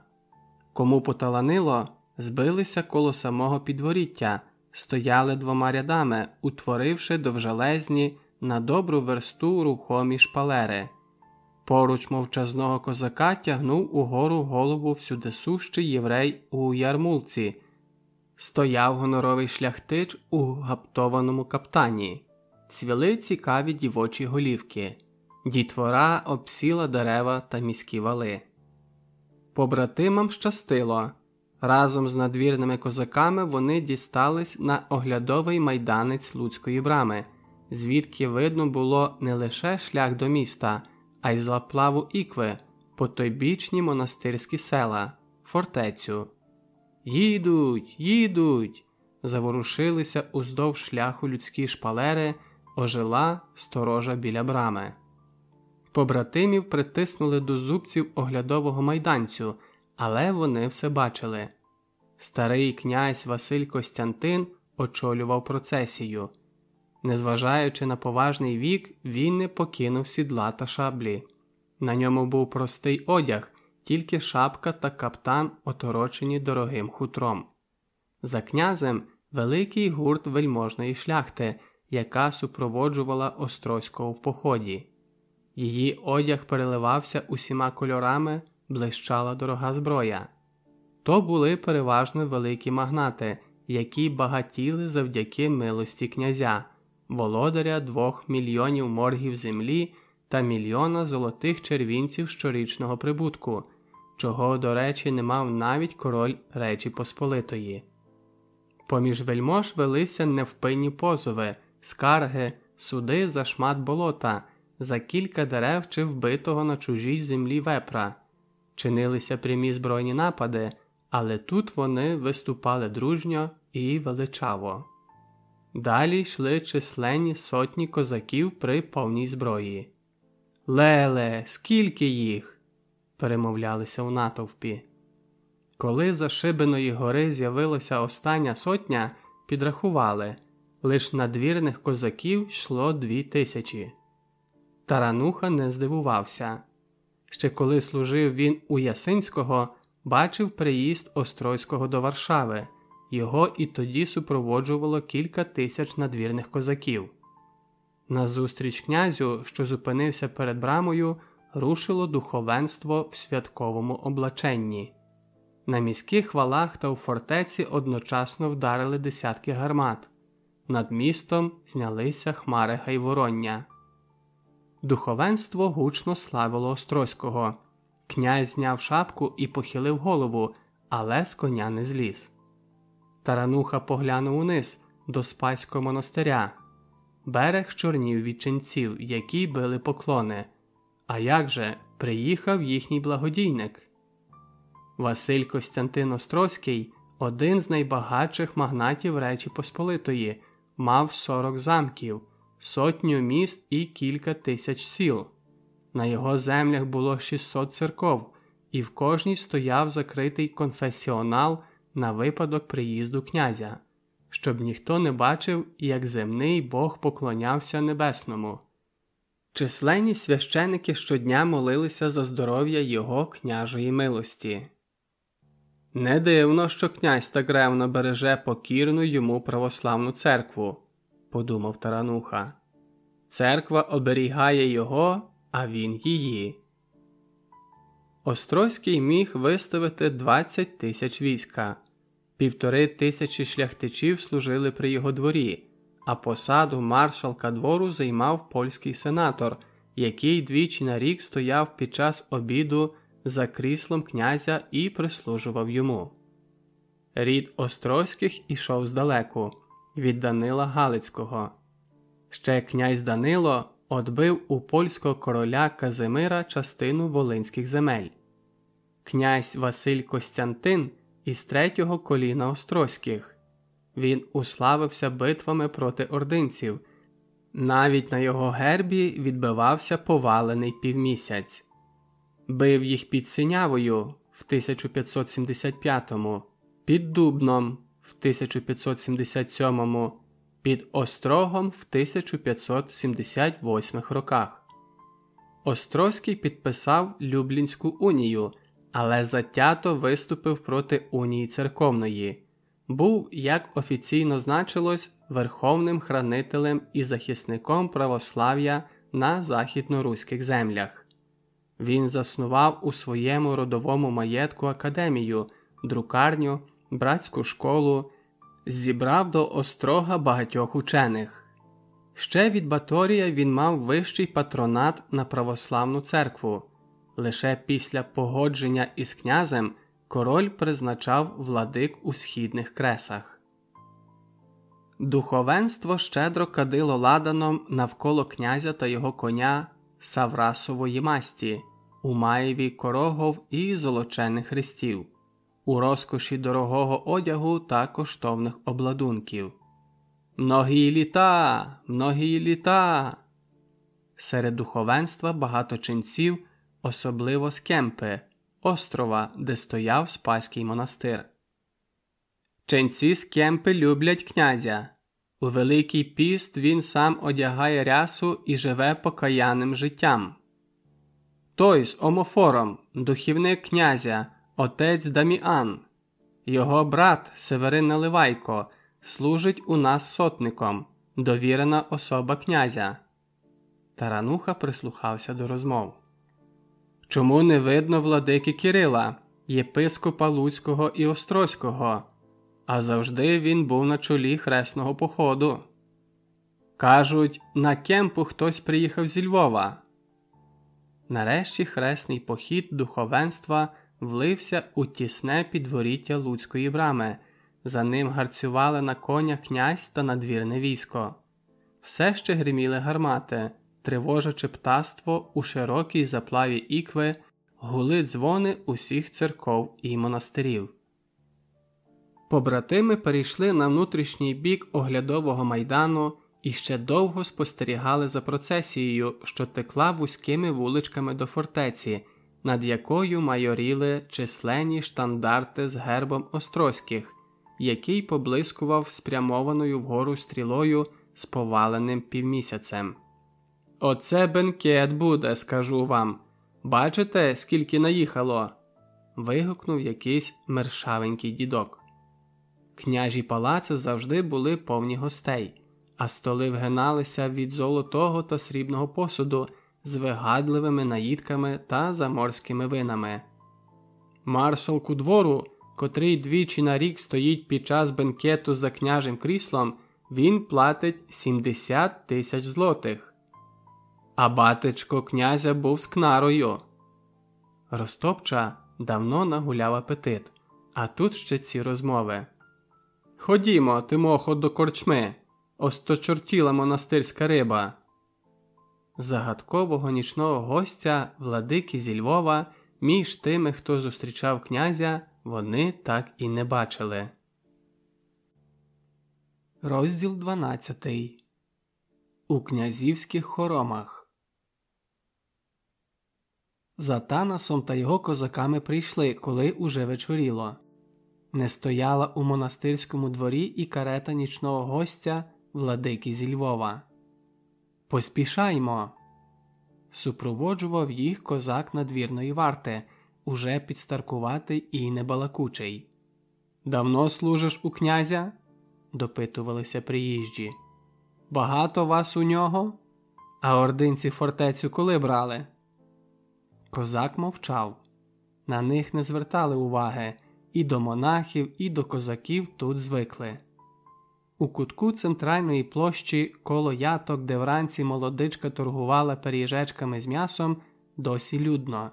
Кому поталанило, збилися коло самого підворіття, стояли двома рядами, утворивши довжелезні на добру версту рухомі шпалери. Поруч мовчазного козака тягнув угору голову всюдисущий єврей у ярмулці, стояв гоноровий шляхтич у гаптованому каптані, цвіли цікаві дівочі голівки, дітвора обсіла дерева та міські вали. Побратимам щастило. Разом з надвірними козаками вони дістались на оглядовий майданець Луцької брами, звідки видно було не лише шлях до міста, а й з лаплаву ікви, потойбічні монастирські села, фортецю. Їдуть, їдуть. Заворушилися уздовж шляху людські шпалери, ожила сторожа біля брами. Побратимів притиснули до зубців оглядового майданцю, але вони все бачили. Старий князь Василь Костянтин очолював процесію. Незважаючи на поважний вік, він не покинув сідла та шаблі. На ньому був простий одяг, тільки шапка та каптан оторочені дорогим хутром. За князем великий гурт вельможної шляхти, яка супроводжувала Острозького в поході. Її одяг переливався усіма кольорами, блищала дорога зброя. То були переважно великі магнати, які багатіли завдяки милості князя, володаря двох мільйонів моргів землі та мільйона золотих червінців щорічного прибутку, чого, до речі, не мав навіть король Речі Посполитої. Поміж вельмож велися невпинні позови, скарги, суди за шмат болота, за кілька дерев чи вбитого на чужій землі вепра. Чинилися прямі збройні напади, але тут вони виступали дружньо і величаво. Далі йшли численні сотні козаків при повній зброї. Леле, скільки їх? Перемовлялися у натовпі. Коли за Шибиної гори з'явилася остання сотня, підрахували лиш надвірних козаків йшло дві тисячі. Тарануха не здивувався. Ще коли служив він у Ясинського, бачив приїзд Острозького до Варшави, його і тоді супроводжувало кілька тисяч надвірних козаків. Назустріч князю, що зупинився перед брамою, рушило духовенство в святковому облаченні. На міських валах та у фортеці одночасно вдарили десятки гармат. Над містом знялися хмари гайвороння. Духовенство гучно славило Острозького. Князь зняв шапку і похилив голову, але з коня не зліз. Тарануха поглянув униз до Спаського монастиря. Берег чорнів від ченців, які били поклони. А як же приїхав їхній благодійник? Василь Костянтин Острозький, один з найбагатших магнатів Речі Посполитої, мав 40 замків, сотню міст і кілька тисяч сіл. На його землях було 600 церков, і в кожній стояв закритий конфесіонал на випадок приїзду князя, щоб ніхто не бачив, як земний Бог поклонявся небесному. Численні священики щодня молилися за здоров'я його княжої милості. Не дивно, що князь так ревно береже покірну йому православну церкву, подумав тарануха. Церква оберігає його, а він її. Острозький міг виставити 20 тисяч війська, півтори тисячі шляхтичів служили при його дворі, а посаду маршалка двору займав польський сенатор, який двічі на рік стояв під час обіду за кріслом князя і прислужував йому. Рід Острозьких ішов здалеку від Данила Галицького. Ще князь Данило отбив у польського короля Казимира частину волинських земель. Князь Василь Костянтин із третього коліна Острозьких. Він уславився битвами проти ординців. Навіть на його гербі відбивався повалений півмісяць, бив їх під Синявою в 1575-му, під Дубном в 1577-му, під Острогом в 1578 роках. Острозький підписав Люблінську унію, але затято виступив проти унії церковної. Був, як офіційно значилось, верховним хранителем і захисником православ'я на західноруських землях. Він заснував у своєму родовому маєтку академію, друкарню, братську школу, зібрав до острога багатьох учених. Ще від Баторія він мав вищий патронат на православну церкву. Лише після погодження із князем король призначав владик у східних кресах. Духовенство щедро кадило ладаном навколо князя та його коня Саврасової масті, у маєві корогов і золочених хрестів, у розкоші дорогого одягу та коштовних обладунків. Многі літа, многі літа. Серед духовенства багато ченців, особливо з Кемпи, острова, де стояв Спаський монастир. Ченці з Кемпи люблять князя. У Великий піст він сам одягає рясу і живе покаянним життям. Той з омофором, духівник князя, отець Даміан, його брат Северин Наливайко, служить у нас сотником, довірена особа князя. Тарануха прислухався до розмов. Чому не видно владики Кирила, єпископа Луцького і Острозького, а завжди він був на чолі хресного походу. Кажуть, на кемпу хтось приїхав зі Львова. Нарешті хресний похід духовенства влився у тісне підворіття Луцької брами. За ним гарцювали на конях князь та надвірне військо. Все ще гриміли гармати, тривожачи птаство у широкій заплаві ікви, гули дзвони усіх церков і монастирів. Побратими перейшли на внутрішній бік оглядового майдану і ще довго спостерігали за процесією, що текла вузькими вуличками до фортеці, над якою майоріли численні штандарти з гербом Острозьких, який поблискував спрямованою вгору стрілою з поваленим півмісяцем. Оце бенкет буде, скажу вам. Бачите, скільки наїхало? вигукнув якийсь мершавенький дідок. Княжі палаци завжди були повні гостей, а столи вгиналися від золотого та срібного посуду з вигадливими наїдками та заморськими винами. Маршалку двору, котрий двічі на рік стоїть під час бенкету за княжим кріслом, він платить 70 тисяч злотих. А батечко князя був з кнарою. Ростопча давно нагуляв апетит, а тут ще ці розмови. Ходімо, Тимохо, до корчми, осточортіла монастирська риба. Загадкового нічного гостя, владики зі Львова, між тими, хто зустрічав князя, вони так і не бачили. Розділ 12 У князівських хоромах. За Танасом та його козаками прийшли, коли уже вечоріло. Не стояла у монастирському дворі і карета нічного гостя владики зі Львова. Поспішаймо. Супроводжував їх козак надвірної варти, уже підстаркуватий і небалакучий. Давно служиш у князя? допитувалися приїжджі. Багато вас у нього? А ординці фортецю коли брали? Козак мовчав. На них не звертали уваги і до монахів, і до козаків тут звикли. У кутку центральної площі коло яток, де вранці молодичка торгувала пиріжечками з м'ясом, досі людно.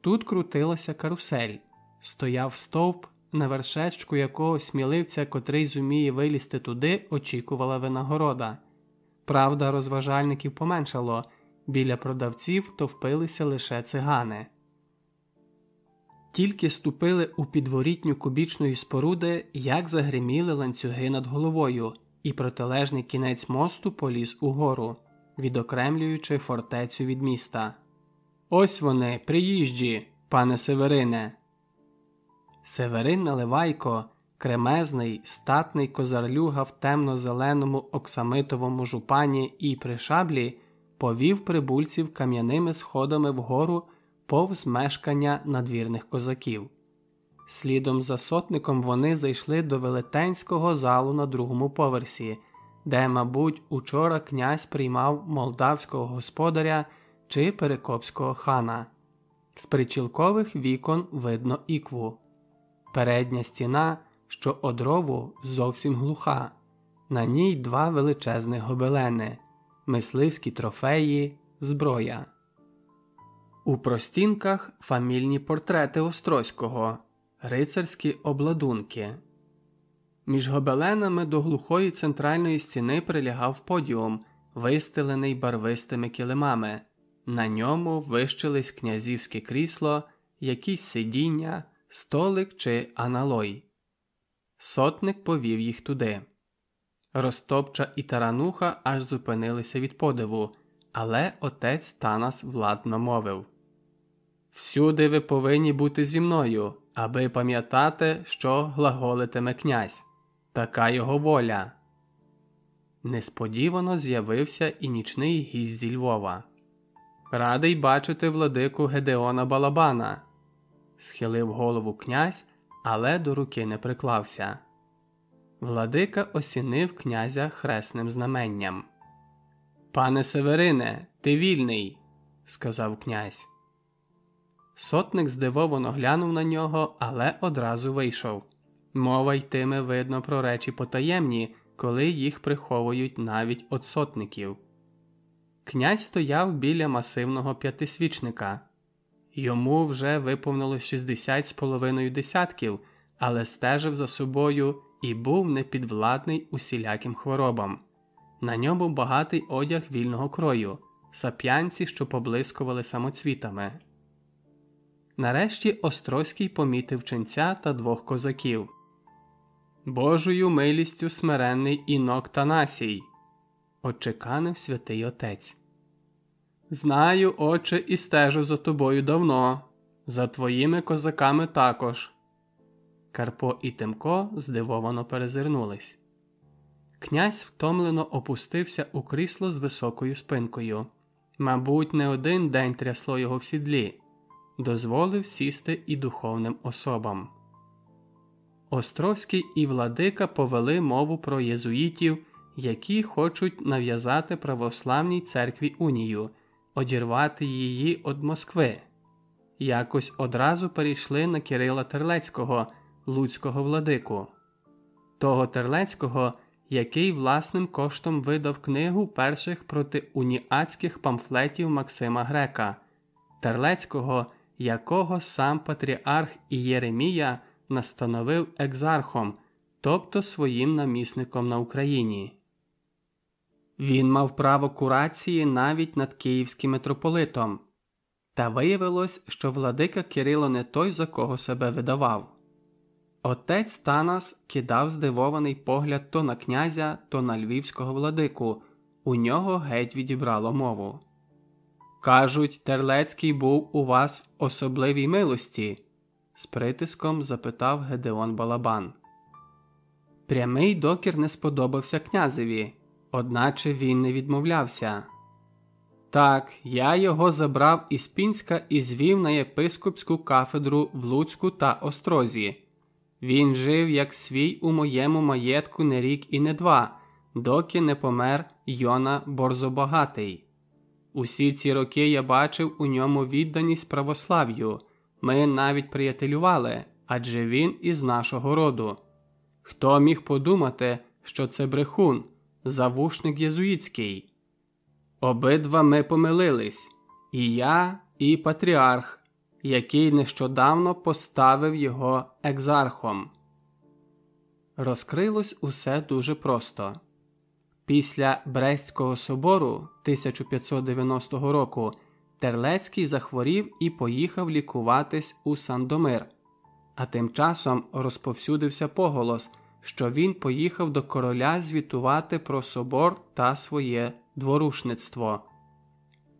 Тут крутилася карусель, стояв стовп, на вершечку якого сміливця, котрий зуміє вилізти туди, очікувала винагорода. Правда, розважальників поменшало, біля продавців товпилися лише цигани. Тільки ступили у підворітню кубічної споруди, як загриміли ланцюги над головою, і протилежний кінець мосту поліз угору, відокремлюючи фортецю від міста. Ось вони, приїжджі, пане Северине. Северин Наливайко, кремезний, статний козарлюга в темно-зеленому оксамитовому жупані і при шаблі, повів прибульців кам'яними сходами вгору повз мешкання надвірних козаків. Слідом за сотником вони зайшли до велетенського залу на другому поверсі, де, мабуть, учора князь приймав молдавського господаря чи перекопського хана. З причілкових вікон видно ікву. Передня стіна, що одрову, зовсім глуха, на ній два величезних гобелени, мисливські трофеї, зброя. У простінках фамільні портрети Острозького, рицарські обладунки. Між гобеленами до глухої центральної стіни прилягав подіум, вистелений барвистими килимами. На ньому вищились князівське крісло, якісь сидіння, столик чи аналой. Сотник повів їх туди. Ростопча і тарануха аж зупинилися від подиву, але отець Танас владно мовив Всюди ви повинні бути зі мною, аби пам'ятати, що глаголитиме князь. Така його воля. Несподівано з'явився і нічний гість зі Львова. Радий бачити владику Гедеона Балабана. Схилив голову князь, але до руки не приклався. Владика осінив князя хресним знаменням. Пане Северине, ти вільний, сказав князь. Сотник здивовано глянув на нього, але одразу вийшов. Мова йтиме, видно, про речі потаємні, коли їх приховують навіть от сотників. Князь стояв біля масивного п'ятисвічника. Йому вже виповнилось 60 з половиною десятків, але стежив за собою і був непідвладний усіляким хворобам. На ньому багатий одяг вільного крою, сап'янці, що поблискували самоцвітами. Нарешті Острозький помітив ченця та двох козаків. Божою милістю смиренний інок Танасій, очеканив святий отець. Знаю, отче, і стежу за тобою давно, за твоїми козаками також. Карпо і Тимко здивовано перезирнулись. Князь втомлено опустився у крісло з високою спинкою. Мабуть, не один день трясло його в сідлі, дозволив сісти і духовним особам. Острозький і владика повели мову про єзуїтів, які хочуть нав'язати православній церкві унію, одірвати її від Москви. Якось одразу перейшли на Кирила Терлецького, Луцького владику, того Терлецького, який власним коштом видав книгу перших проти уніатських памфлетів Максима Грека, Терлецького, якого сам патріарх Єремія настановив екзархом, тобто своїм намісником на Україні. Він мав право курації навіть над київським митрополитом, та виявилось, що владика Кирило не той, за кого себе видавав. Отець Танас кидав здивований погляд то на князя, то на львівського владику, у нього геть відібрало мову. Кажуть, Терлецький був у вас особливій милості? з притиском запитав Гедеон Балабан. Прямий докір не сподобався князеві, одначе він не відмовлявся. Так, я його забрав із Пінська і звів на єпископську кафедру в Луцьку та Острозі. Він жив як свій у моєму маєтку не рік і не два, доки не помер Йона Борзобагатий. Усі ці роки я бачив у ньому відданість православ'ю. Ми навіть приятелювали, адже він із нашого роду. Хто міг подумати, що це брехун, завушник єзуїтський? Обидва ми помилились і я, і патріарх, який нещодавно поставив його екзархом. Розкрилось усе дуже просто. Після Брестського собору 1590 року Терлецький захворів і поїхав лікуватись у Сандомир, а тим часом розповсюдився поголос, що він поїхав до короля звітувати про собор та своє дворушництво.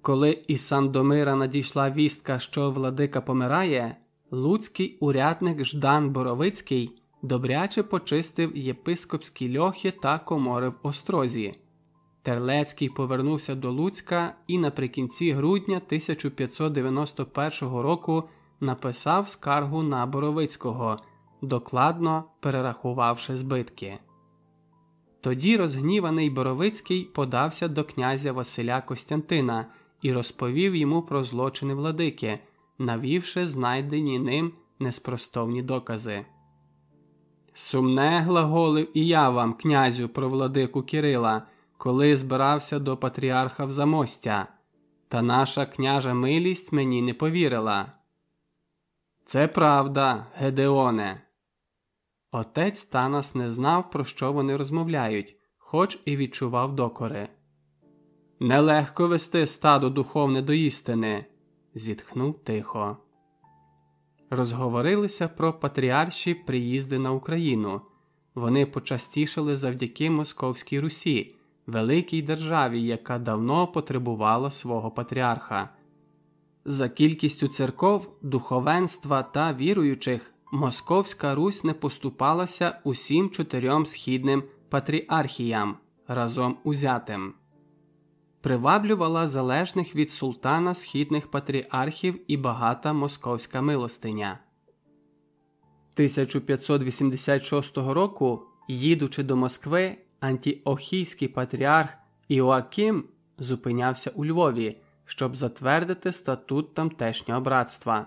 Коли із Сандомира надійшла вістка, що владика помирає, луцький урядник Ждан Боровицький добряче почистив єпископські льохи та комори в острозі. Терлецький повернувся до Луцька і наприкінці грудня 1591 року написав скаргу на Боровицького, докладно перерахувавши збитки. Тоді розгніваний Боровицький подався до князя Василя Костянтина і розповів йому про злочини владики, навівши знайдені ним неспростовні докази. Сумне глаголив і я вам, князю, про владику Кирила, коли збирався до патріарха в замостя, та наша княжа милість мені не повірила. Це правда, Гедеоне. Отець Танас не знав, про що вони розмовляють, хоч і відчував докори. Нелегко вести стадо духовне до істини, зітхнув тихо. Розговорилися про патріарші приїзди на Україну. Вони почастішали завдяки Московській Русі, великій державі, яка давно потребувала свого патріарха. За кількістю церков, духовенства та віруючих Московська Русь не поступалася усім чотирьом східним патріархіям разом узятим, приваблювала залежних від султана східних патріархів і багата московська милостиня. 1586 року Їдучи до Москви, антіохійський патріарх Іоаким зупинявся у Львові, щоб затвердити статут тамтешнього братства.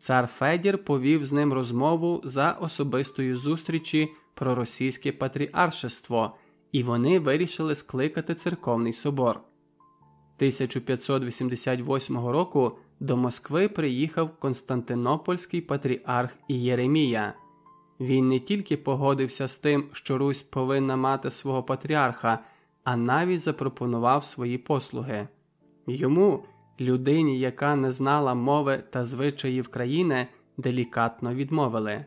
Цар Федір повів з ним розмову за особистої зустрічі про російське патріаршество, і вони вирішили скликати церковний собор. 1588 року до Москви приїхав Константинопольський патріарх Єремія. Він не тільки погодився з тим, що Русь повинна мати свого патріарха, а навіть запропонував свої послуги. Йому, людині, яка не знала мови та звичаїв країни, делікатно відмовили.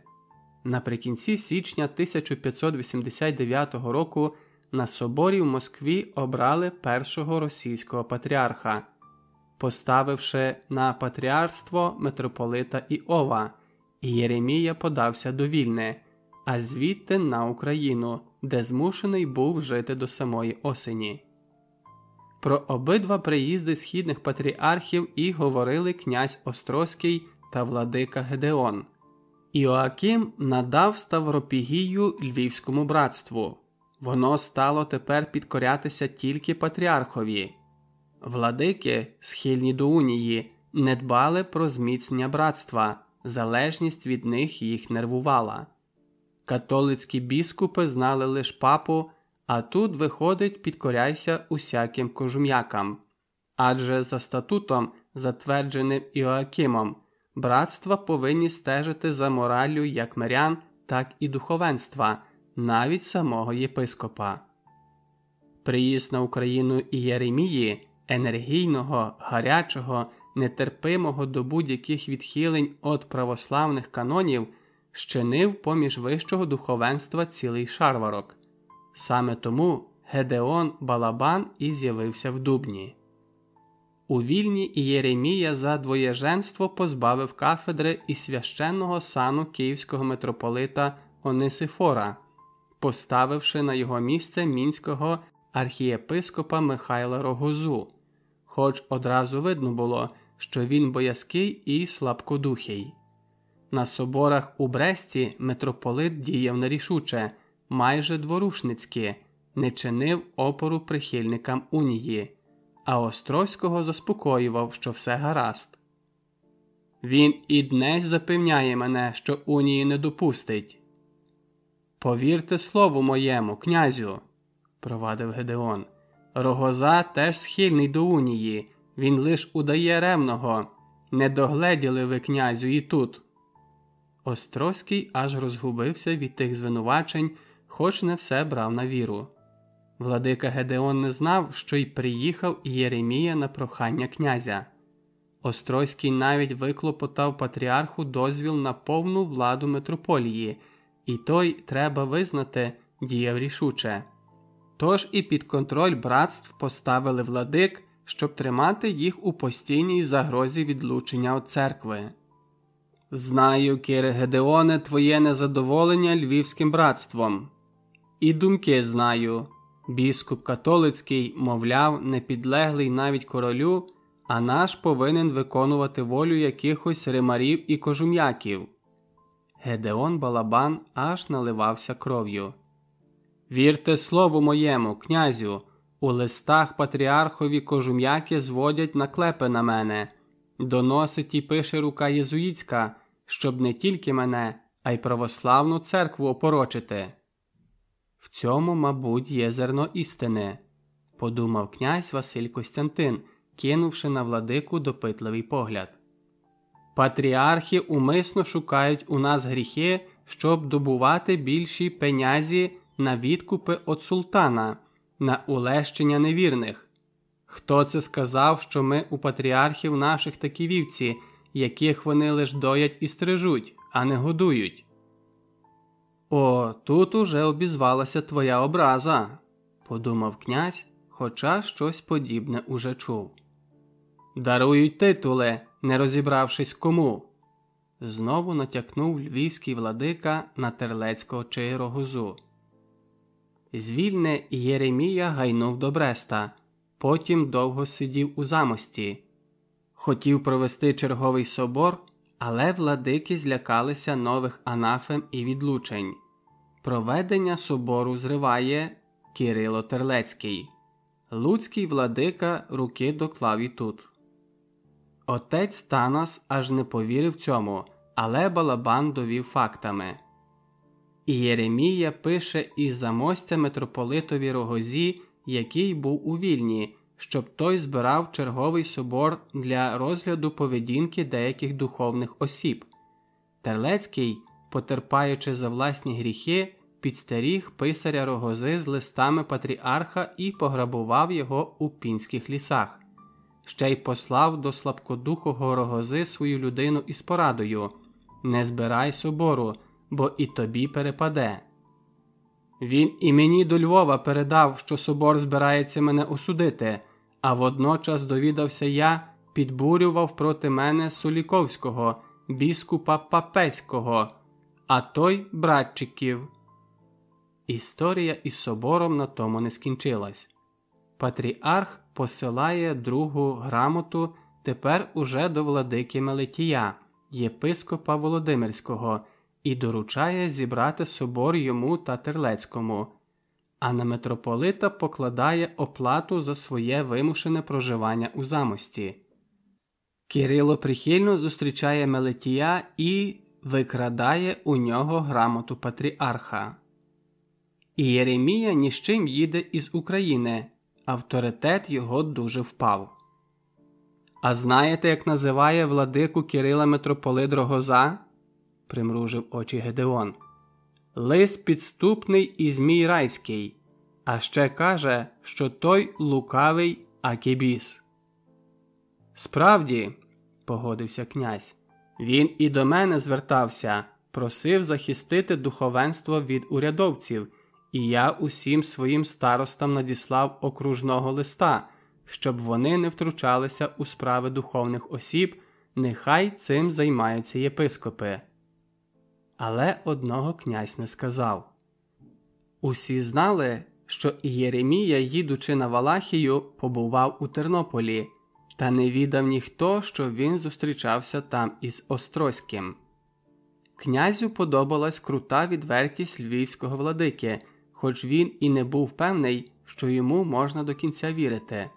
Наприкінці січня 1589 року на соборі в Москві обрали першого російського патріарха, поставивши на патріарство митрополита Іова, і Єремія подався до Вільни, а звідти на Україну, де змушений був жити до самої осені. Про обидва приїзди східних патріархів і говорили князь Острозький та владика Гедеон. Іоаким надав Ставропігію Львівському братству. Воно стало тепер підкорятися тільки патріархові. Владики, схильні до унії, не дбали про зміцнення братства, залежність від них їх нервувала. Католицькі біскупи знали лише папу, а тут, виходить, підкоряйся усяким кожум'якам. Адже за статутом, затвердженим Іоакимом, братства повинні стежити за мораллю як мирян, так і духовенства, навіть самого єпископа. Приїзд на Україну Єремії, енергійного, гарячого, нетерпимого до будь-яких відхилень від православних канонів, щинив поміж вищого духовенства цілий шарварок. Саме тому Гедеон Балабан і з'явився в Дубні. У вільні Єремія за двоєженство позбавив кафедри і священного сану київського митрополита Онисифора, поставивши на його місце мінського архієпископа Михайла Рогозу, хоч одразу видно було, що він боязкий і слабкодухий. На соборах у Бресті митрополит діяв нерішуче, майже дворушницьки, не чинив опору прихильникам унії а Острозького заспокоював, що все гаразд. Він і днесь запевняє мене, що унії не допустить. Повірте слову моєму, князю, провадив Гедеон. Рогоза теж схильний до унії, він лиш удає ревного. Не догледіли ви, князю, і тут. Острозький аж розгубився від тих звинувачень, хоч не все брав на віру. Владика Гедеон не знав, що й приїхав Єремія на прохання князя. Острозький навіть виклопотав патріарху дозвіл на повну владу митрополії, і той, треба визнати, діяв рішуче. Тож і під контроль братств поставили владик, щоб тримати їх у постійній загрозі відлучення від церкви. Знаю, Кире Гедеоне, твоє незадоволення львівським братством. І думки знаю. Біскуп католицький, мовляв, не підлеглий навіть королю, а наш повинен виконувати волю якихось римарів і кожум'яків. Гедеон Балабан аж наливався кров'ю. Вірте слову моєму, князю, у листах патріархові кожум'яки зводять наклепи на мене, доносить і пише рука єзуїцька, щоб не тільки мене, а й православну церкву опорочити. В цьому, мабуть, є зерно істини, подумав князь Василь Костянтин, кинувши на владику допитливий погляд. Патріархи умисно шукають у нас гріхи, щоб добувати більші пенязі на відкупи від султана, на улещення невірних. Хто це сказав, що ми у патріархів наших такі вівці, яких вони лиш доять і стрижуть, а не годують? О, тут уже обізвалася твоя образа, подумав князь, хоча щось подібне уже чув. Дарують титули, не розібравшись кому. Знову натякнув львівський владика на терлецького чаєрогозу. Звільне Єремія гайнув до Бреста, потім довго сидів у замості. Хотів провести черговий собор, але владики злякалися нових анафем і відлучень. Проведення собору зриває Кирило Терлецький. Луцький владика руки доклав і тут. Отець Танас аж не повірив цьому, але балабан довів фактами. І Єремія пише із замостя митрополитові Рогозі, який був у вільні, щоб той збирав черговий собор для розгляду поведінки деяких духовних осіб. Терлецький, потерпаючи за власні гріхи, підстеріг писаря Рогози з листами патріарха і пограбував його у пінських лісах. Ще й послав до слабкодухого рогози свою людину із порадою Не збирай собору, бо і тобі перепаде. Він і мені до Львова передав, що собор збирається мене осудити, а водночас довідався я, підбурював проти мене Соліковського, біскупа Папеського, а той братчиків. Історія із собором на тому не скінчилась. Патріарх посилає другу грамоту тепер уже до владики Мелетія, єпископа Володимирського, і доручає зібрати собор йому та Терлецькому, а на митрополита покладає оплату за своє вимушене проживання у замості. Кирило прихильно зустрічає Мелетія і викрадає у нього грамоту патріарха. І Єремія ні з чим їде із України, авторитет його дуже впав. А знаєте, як називає владику Кирила митрополит Рогоза? примружив очі Гедеон. Лис підступний і Змій райський, а ще каже, що той лукавий Акібіс. Справді, погодився князь, він і до мене звертався, просив захистити духовенство від урядовців і я усім своїм старостам надіслав окружного листа, щоб вони не втручалися у справи духовних осіб, нехай цим займаються єпископи. Але одного князь не сказав. Усі знали, що Єремія, їдучи на Валахію, побував у Тернополі, та не відав ніхто, що він зустрічався там із Острозьким. Князю подобалась крута відвертість львівського владики, хоч він і не був певний, що йому можна до кінця вірити.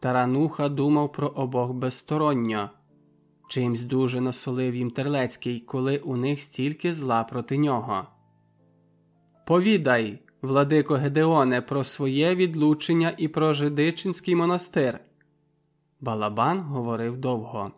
Тарануха думав про обох безсторонньо. Чимсь дуже насолив їм Терлецький, коли у них стільки зла проти нього. Повідай, владико Гедеоне, про своє відлучення і про Жидичинський монастир. Балабан говорив довго.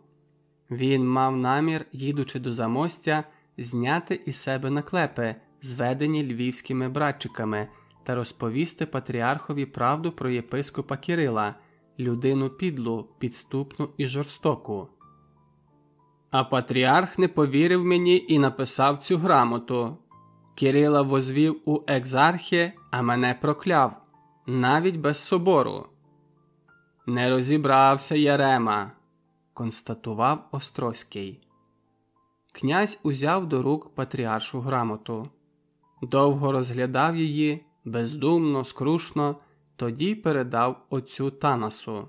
Він мав намір, їдучи до замостя, зняти із себе наклепи, зведені львівськими братчиками, та розповісти патріархові правду про єпископа Кирила, людину підлу, підступну і жорстоку. А патріарх не повірив мені і написав цю грамоту. Кирила возвів у екзархі, а мене прокляв, навіть без собору. Не розібрався Ярема, констатував Острозький. Князь узяв до рук патріаршу грамоту довго розглядав її бездумно, скрушно, тоді передав отцю Танасу.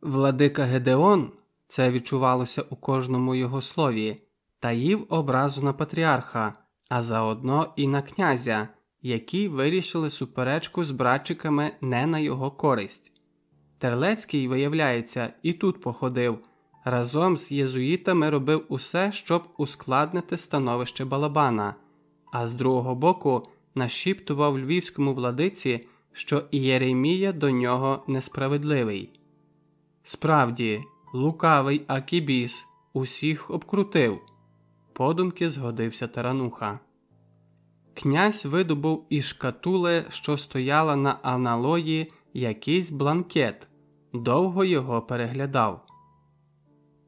Владика Гедеон, це відчувалося у кожному його слові, таїв образу на патріарха, а заодно і на князя, які вирішили суперечку з братчиками не на його користь. Терлецький, виявляється, і тут походив. Разом з єзуїтами робив усе, щоб ускладнити становище балабана, а з другого боку нашіптував львівському владиці, що Єремія до нього несправедливий. Справді, лукавий Акібіс усіх обкрутив, подумки згодився тарануха. Князь видобув із шкатули, що стояла на аналої, якийсь бланкет, довго його переглядав.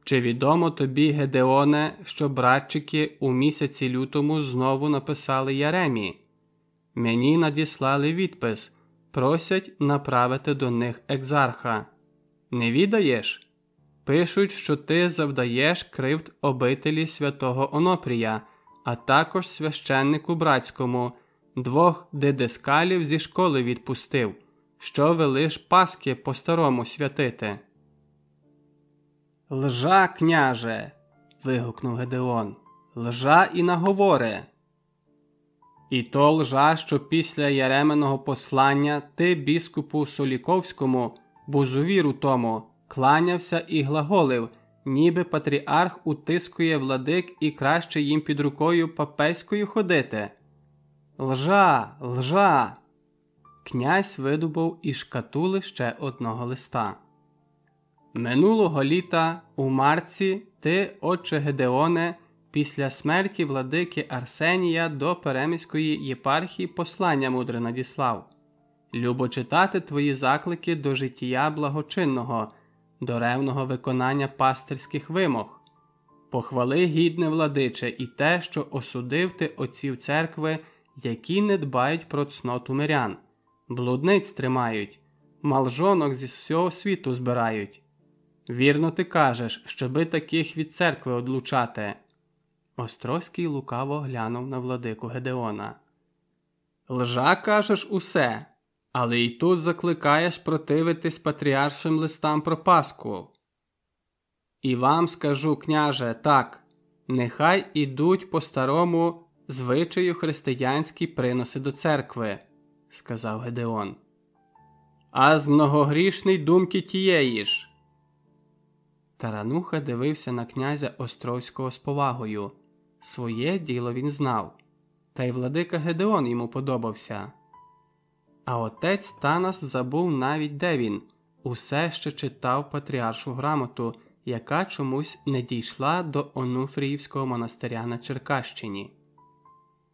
Чи відомо тобі, Гедеоне, що братчики у місяці лютому знову написали Яремі? Мені надіслали відпис, просять направити до них екзарха. Не відаєш? Пишуть, що ти завдаєш кривд обителі святого Онопрія, а також священнику братському, двох дедескалів зі школи відпустив, що велиш Паски по старому святити. Лжа, княже. вигукнув Гедеон. Лжа і наговори. І то лжа, що після Яременого послання ти біскупу Соліковському, бузувіру тому, кланявся і глаголив, ніби патріарх утискує владик і краще їм під рукою папейською ходити. Лжа, лжа. Князь видобув із шкатули ще одного листа. Минулого літа у марці ти, отче Гедеоне, після смерті владики Арсенія до Переміської єпархії послання мудре надіслав. Любо читати твої заклики до життя благочинного, до ревного виконання пастирських вимог. Похвали гідне владиче і те, що осудив ти отців церкви, які не дбають про цноту мирян, блудниць тримають, малжонок зі всього світу збирають. Вірно, ти кажеш, щоби таких від церкви одлучати. Острозький лукаво глянув на владику Гедеона. Лжа кажеш усе, але й тут закликаєш противитись патріаршим листам про Пасху. І вам скажу, княже, так, нехай ідуть по старому звичаю християнські приноси до церкви, сказав Гедеон. А з многогрішний думки тієї ж. Тарануха дивився на князя Островського з повагою. Своє діло він знав, та й владика Гедеон йому подобався. А отець Танас забув навіть де він, усе ще читав патріаршу грамоту, яка чомусь не дійшла до Онуфріївського монастиря на Черкащині.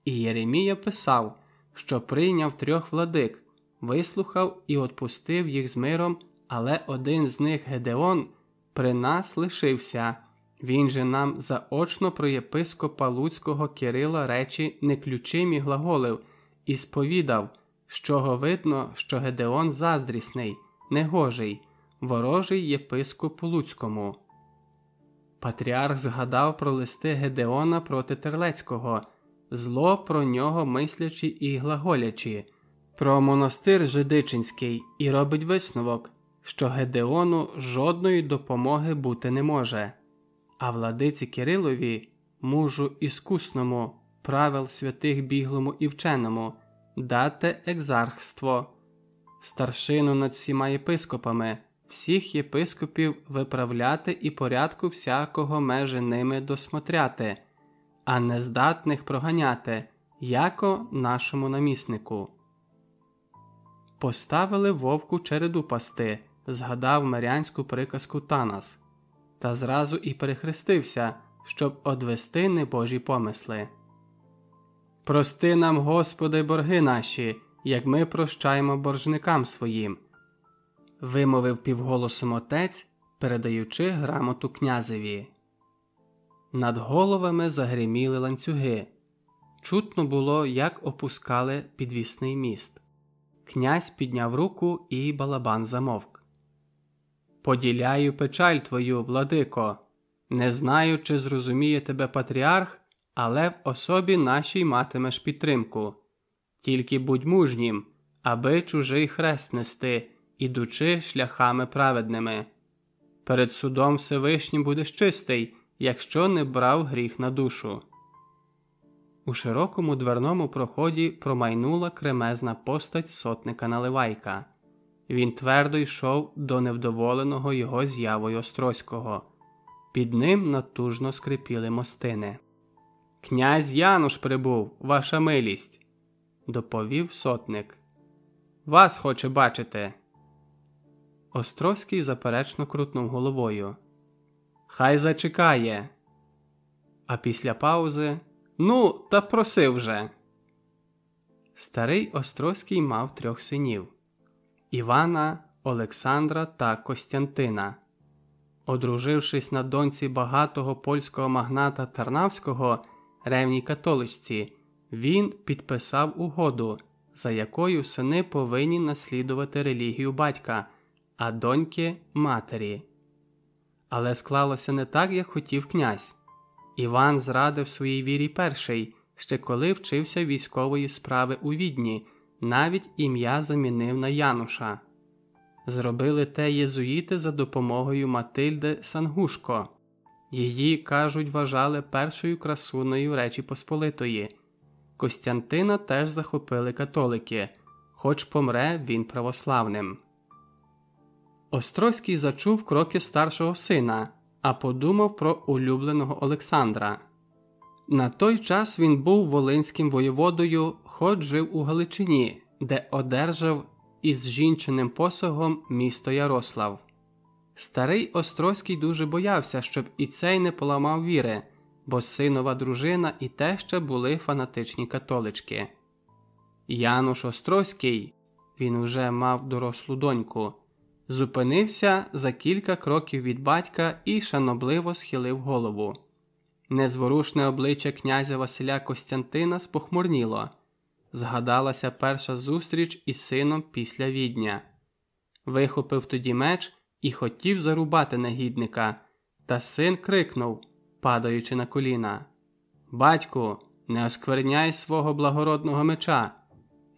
І Єремія писав, що прийняв трьох владик, вислухав і отпустив їх з миром, але один з них Гедеон при нас лишився. Він же нам заочно про єпископа Луцького Кирила речі неключимі глаголив і сповідав, з чого видно, що Гедеон заздрісний, негожий, ворожий єпископу Луцькому. Патріарх згадав про листи Гедеона проти Терлецького, зло про нього мислячи і глаголячи, про монастир Жидичинський і робить висновок, що Гедеону жодної допомоги бути не може а владиці Кирилові, мужу іскусному, правил святих біглому і вченому, дати екзархство, старшину над всіма єпископами, всіх єпископів виправляти і порядку всякого межи ними досмотряти, а нездатних проганяти, яко нашому наміснику. Поставили вовку череду пасти, згадав мирянську приказку Танас та зразу і перехрестився, щоб одвести небожі помисли. Прости нам, Господи, борги наші, як ми прощаємо боржникам своїм, вимовив півголосом отець, передаючи грамоту князеві. Над головами загриміли ланцюги. Чутно було, як опускали підвісний міст. Князь підняв руку, і балабан замовк. Поділяю печаль твою, владико, не знаю, чи зрозуміє тебе патріарх, але в особі нашій матимеш підтримку. Тільки будь мужнім, аби чужий хрест нести, ідучи шляхами праведними. Перед судом Всевишнім будеш чистий, якщо не брав гріх на душу. У широкому дверному проході промайнула кремезна постать сотника Наливайка. Він твердо йшов до невдоволеного його з'явою Острозького. Під ним натужно скрипіли мостини. Князь Януш прибув, ваша милість, доповів сотник. Вас хоче бачити. Острозький заперечно крутнув головою. Хай зачекає. А після паузи Ну, та просив вже. Старий Острозький мав трьох синів. Івана, Олександра та Костянтина. Одружившись на доньці багатого польського магната Тарнавського, ревній католичці, він підписав угоду, за якою сини повинні наслідувати релігію батька, а доньки матері. Але склалося не так, як хотів князь. Іван зрадив своїй вірі перший, ще коли вчився військової справи у відні навіть ім'я замінив на Януша. Зробили те єзуїти за допомогою Матильди Сангушко. Її, кажуть, вважали першою красуною Речі Посполитої. Костянтина теж захопили католики, хоч помре він православним. Острозький зачув кроки старшого сина, а подумав про улюбленого Олександра. На той час він був волинським воєводою, хоч жив у Галичині, де одержав із жінчиним посагом місто Ярослав. Старий Острозький дуже боявся, щоб і цей не поламав віри, бо синова дружина і теща були фанатичні католички. Януш Острозький, він уже мав дорослу доньку, зупинився за кілька кроків від батька і шанобливо схилив голову. Незворушне обличчя князя Василя Костянтина спохмурніло. Згадалася перша зустріч із сином після відня. Вихопив тоді меч і хотів зарубати негідника, та син крикнув, падаючи на коліна: Батьку, не оскверняй свого благородного меча.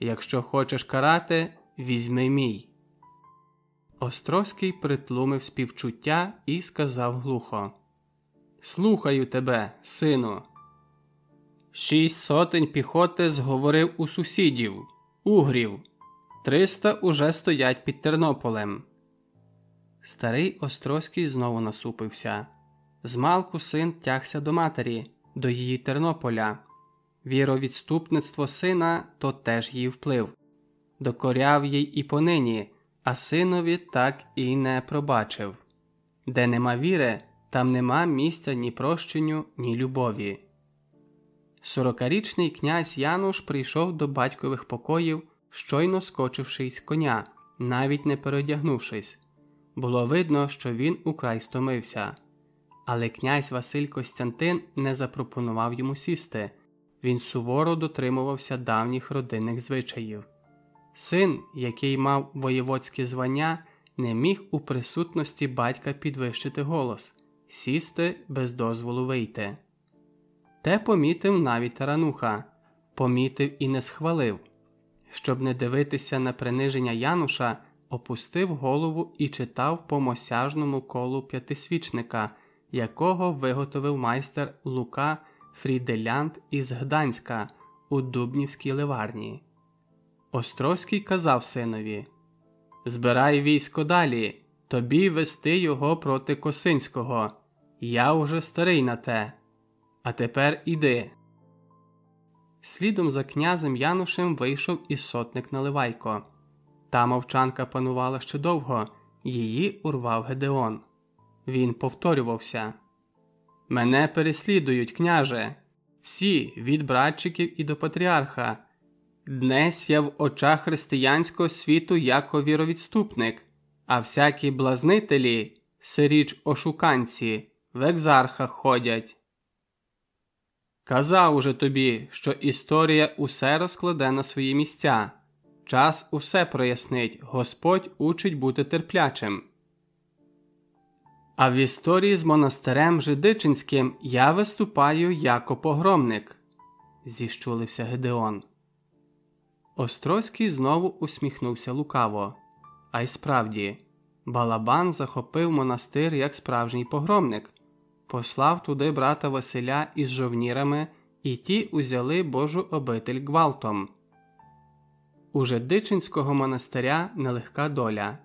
Якщо хочеш карати, візьми мій. Острозький притлумив співчуття і сказав глухо: Слухаю тебе, сину. Шість сотень піхоти зговорив у сусідів, угрів, триста уже стоять під Тернополем. Старий Острозький знову насупився. Змалку син тягся до матері, до її Тернополя. Віровідступництво сина то теж її вплив. Докоряв їй і понині, а синові так і не пробачив. Де нема віри, там нема місця ні прощенню, ні любові. Сорокарічний князь Януш прийшов до батькових покоїв, щойно скочивши з коня, навіть не переодягнувшись. Було видно, що він украй стомився. Але князь Василь Костянтин не запропонував йому сісти, він суворо дотримувався давніх родинних звичаїв. Син, який мав воєводське звання, не міг у присутності батька підвищити голос, сісти без дозволу вийти. Те помітив навіть тарануха, помітив і не схвалив. Щоб не дивитися на приниження Януша, опустив голову і читав по мосяжному колу п'ятисвічника, якого виготовив майстер Лука Фріделянт із Гданська у Дубнівській ливарні. Острозький казав синові Збирай військо далі, тобі вести його проти Косинського. Я уже старий на те. А тепер іди. Слідом за князем Янушем вийшов і сотник Наливайко. Та мовчанка панувала ще довго, її урвав Гедеон. Він повторювався Мене переслідують, княже, всі від братчиків і до патріарха. Днес я в очах християнського світу яко віровідступник, а всякі блазнителі, сиріч ошуканці, в екзархах ходять. Казав уже тобі, що історія усе розкладе на свої місця. Час усе прояснить, Господь учить бути терплячим. А в історії з монастирем Жидичинським я виступаю як погромник, зіщулився Гедеон. Острозький знову усміхнувся лукаво. А й справді, Балабан захопив монастир як справжній погромник, послав туди брата Василя із жовнірами, і ті узяли Божу обитель гвалтом. У Жидичинського монастиря нелегка доля.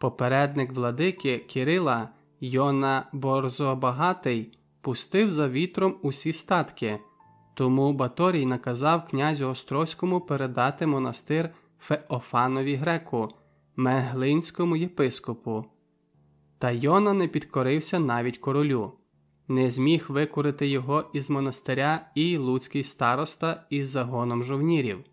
Попередник владики Кирила Йона Борзобагатий пустив за вітром усі статки, тому Баторій наказав князю Острозькому передати монастир Феофанові греку, Меглинському єпископу. Та Йона не підкорився навіть королю, не зміг викурити його із монастиря і луцький староста із загоном жовнірів.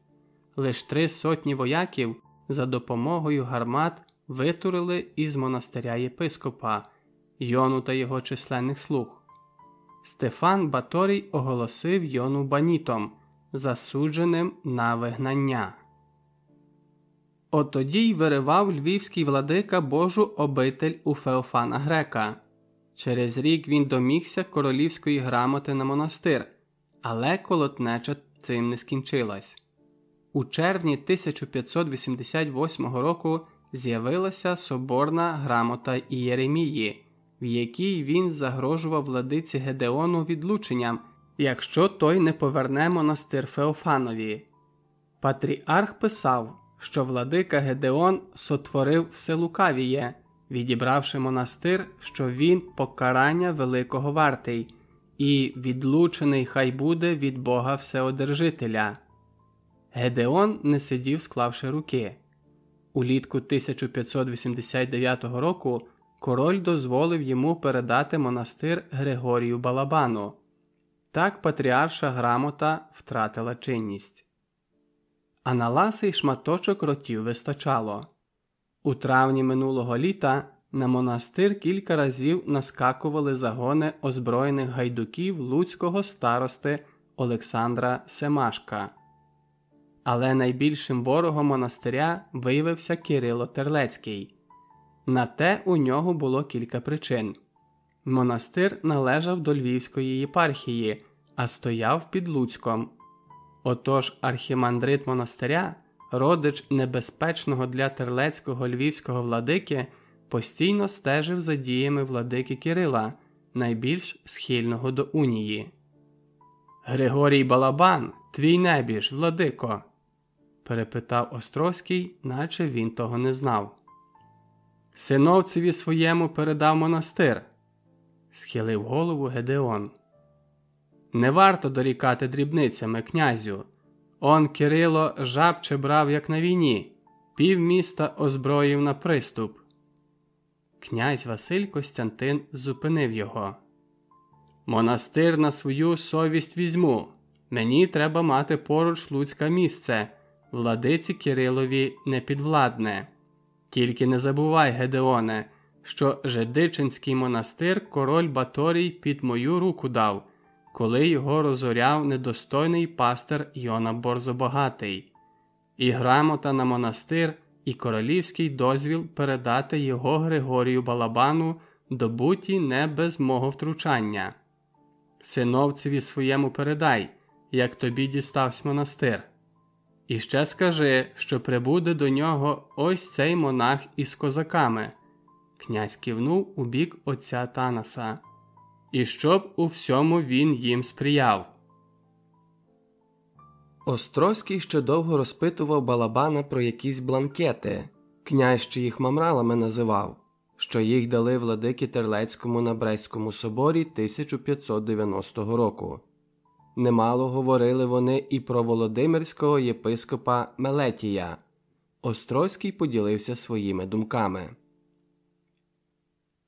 Лиш три сотні вояків за допомогою гармат витурили із монастиря єпископа, Йону та його численних слуг. Стефан Баторій оголосив Йону банітом, засудженим на вигнання. От тоді й виривав львівський владика Божу обитель у Феофана Грека. Через рік він домігся королівської грамоти на монастир, але колотнеча цим не скінчилась. У червні 1588 року з'явилася соборна грамота Ієремії, в якій він загрожував владиці Гедеону відлученням якщо той не поверне монастир Феофанові. Патріарх писав, що владика Гедеон сотворив все лукавіє, відібравши монастир, що він покарання великого вартий, і відлучений хай буде від Бога Всеодержителя. Гедеон не сидів, склавши руки. Улітку 1589 року король дозволив йому передати монастир Григорію Балабану. Так патріарша грамота втратила чинність. А на ласий шматочок ротів вистачало. У травні минулого літа на монастир кілька разів наскакували загони озброєних гайдуків луцького старости Олександра Семашка. Але найбільшим ворогом монастиря виявився Кирило Терлецький. На те у нього було кілька причин. Монастир належав до Львівської єпархії, а стояв під Луцьком. Отож архімандрит монастиря, родич небезпечного для терлецького львівського владики, постійно стежив за діями владики Кирила, найбільш схильного до унії. Григорій Балабан, твій небіж, владико? перепитав Острозький, наче він того не знав. Синовцеві своєму передав монастир, схилив голову Гедеон. Не варто дорікати дрібницями, князю. Он Кирило жабче брав, як на війні, пів міста озброїв на приступ. Князь Василь Костянтин зупинив його. Монастир на свою совість візьму. Мені треба мати поруч Луцьке місце, владиці Кирилові непідвладне. Тільки не забувай, Гедеоне, що Жедичинський монастир король Баторій під мою руку дав, коли його розоряв недостойний пастир Йона Борзобогатий, і грамота на монастир, і королівський дозвіл передати його Григорію Балабану добуті не без мого втручання. Синовцеві своєму передай, як тобі дістався монастир. І ще скажи, що прибуде до нього ось цей монах із козаками. Князь кивнув у бік отця Танаса, і щоб у всьому він їм сприяв. Острозький ще довго розпитував балабана про якісь бланкети, князь ще їх мамралами називав, що їх дали владики Терлецькому на Брестському соборі 1590 року. Немало говорили вони і про Володимирського єпископа Мелетія. Острозький поділився своїми думками.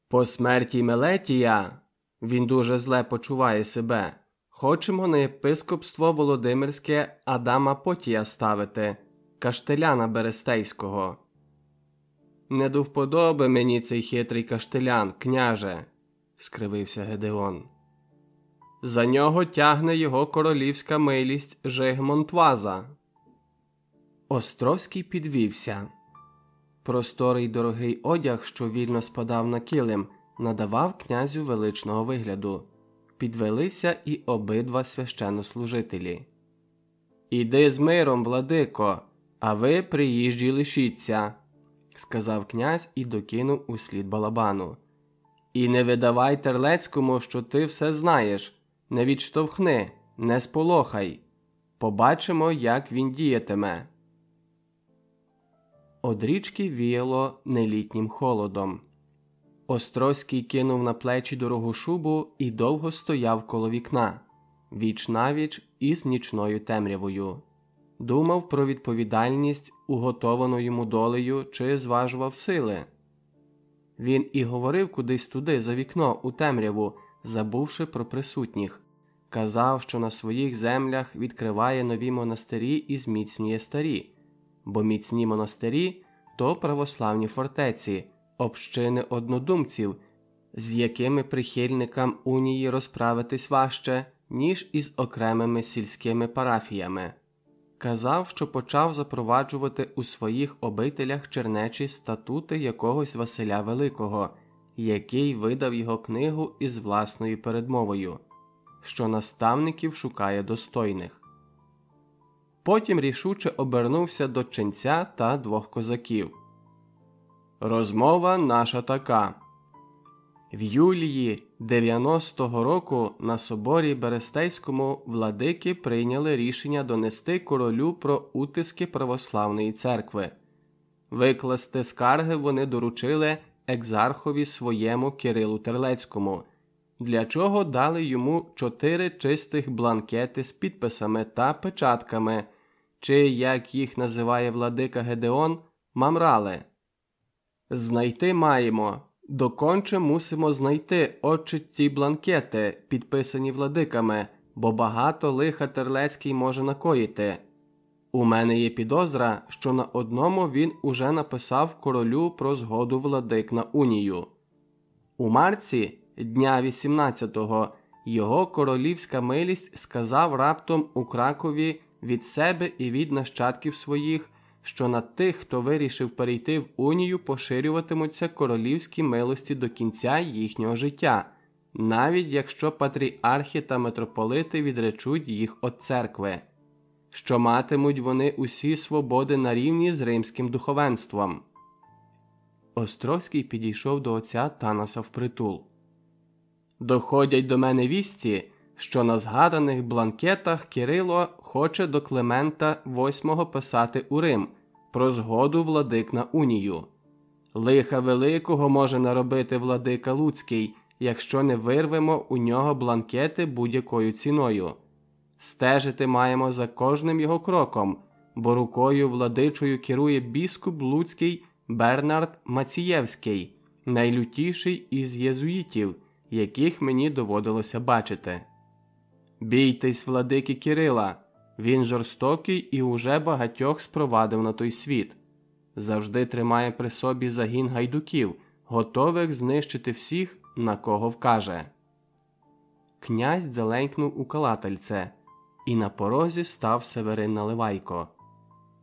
По смерті Мелетія він дуже зле почуває себе. Хочемо на єпископство Володимирське Адама Потія ставити, каштеляна Берестейського. Не до вподоби мені цей хитрий каштелян, княже, скривився Гедеон. За нього тягне його королівська милість Жигмонт Ваза. Островський підвівся. Просторий дорогий одяг, що вільно спадав на килим, надавав князю величного вигляду. Підвелися і обидва священнослужителі. Іди з миром, владико, а ви приїжджі лишіться, сказав князь і докинув услід балабану. І не видавай Терлецькому, що ти все знаєш не відштовхни, не сполохай. Побачимо, як він діятиме. Од річки віяло нелітнім холодом. Острозький кинув на плечі дорогу шубу і довго стояв коло вікна, віч навіч із нічною темрявою. Думав про відповідальність, уготовану йому долею, чи зважував сили. Він і говорив кудись туди, за вікно, у темряву, забувши про присутніх, казав, що на своїх землях відкриває нові монастирі і зміцнює старі, бо міцні монастирі то православні фортеці, общини однодумців, з якими прихильникам унії розправитись важче, ніж із окремими сільськими парафіями. Казав, що почав запроваджувати у своїх обителях чернечі статути якогось Василя Великого який видав його книгу із власною передмовою, що наставників шукає достойних. Потім рішуче обернувся до ченця та двох козаків. Розмова наша така. В юлії 90-го року на соборі Берестейському владики прийняли рішення донести королю про утиски православної церкви. Викласти скарги вони доручили екзархові своєму Кирилу Терлецькому, для чого дали йому чотири чистих бланкети з підписами та печатками, чи, як їх називає владика Гедеон, мамрали. Знайти маємо. Доконче мусимо знайти очі ті бланкети, підписані владиками, бо багато лиха Терлецький може накоїти. У мене є підозра, що на одному він уже написав королю про згоду владик на унію. У марці, дня 18-го, його королівська милість сказав раптом у Кракові від себе і від нащадків своїх що на тих, хто вирішив перейти в унію, поширюватимуться королівські милості до кінця їхнього життя, навіть якщо патріархи та митрополити відречуть їх від церкви, що матимуть вони усі свободи на рівні з римським духовенством. Островський підійшов до отця Танаса впритул. Доходять до мене вісті, що на згаданих бланкетах Кирило хоче до Климента VIII писати у Рим про згоду владик на унію. Лиха великого може наробити владика Луцький, якщо не вирвемо у нього бланкети будь-якою ціною. Стежити маємо за кожним його кроком, бо рукою владичою керує біскуп Луцький Бернард Мацієвський, найлютіший із єзуїтів, яких мені доводилося бачити. Бійтесь, владики Кирила, він жорстокий і уже багатьох спровадив на той світ. Завжди тримає при собі загін гайдуків, готових знищити всіх, на кого вкаже. Князь заленькнув у калательце, і на порозі став Северин Наливайко.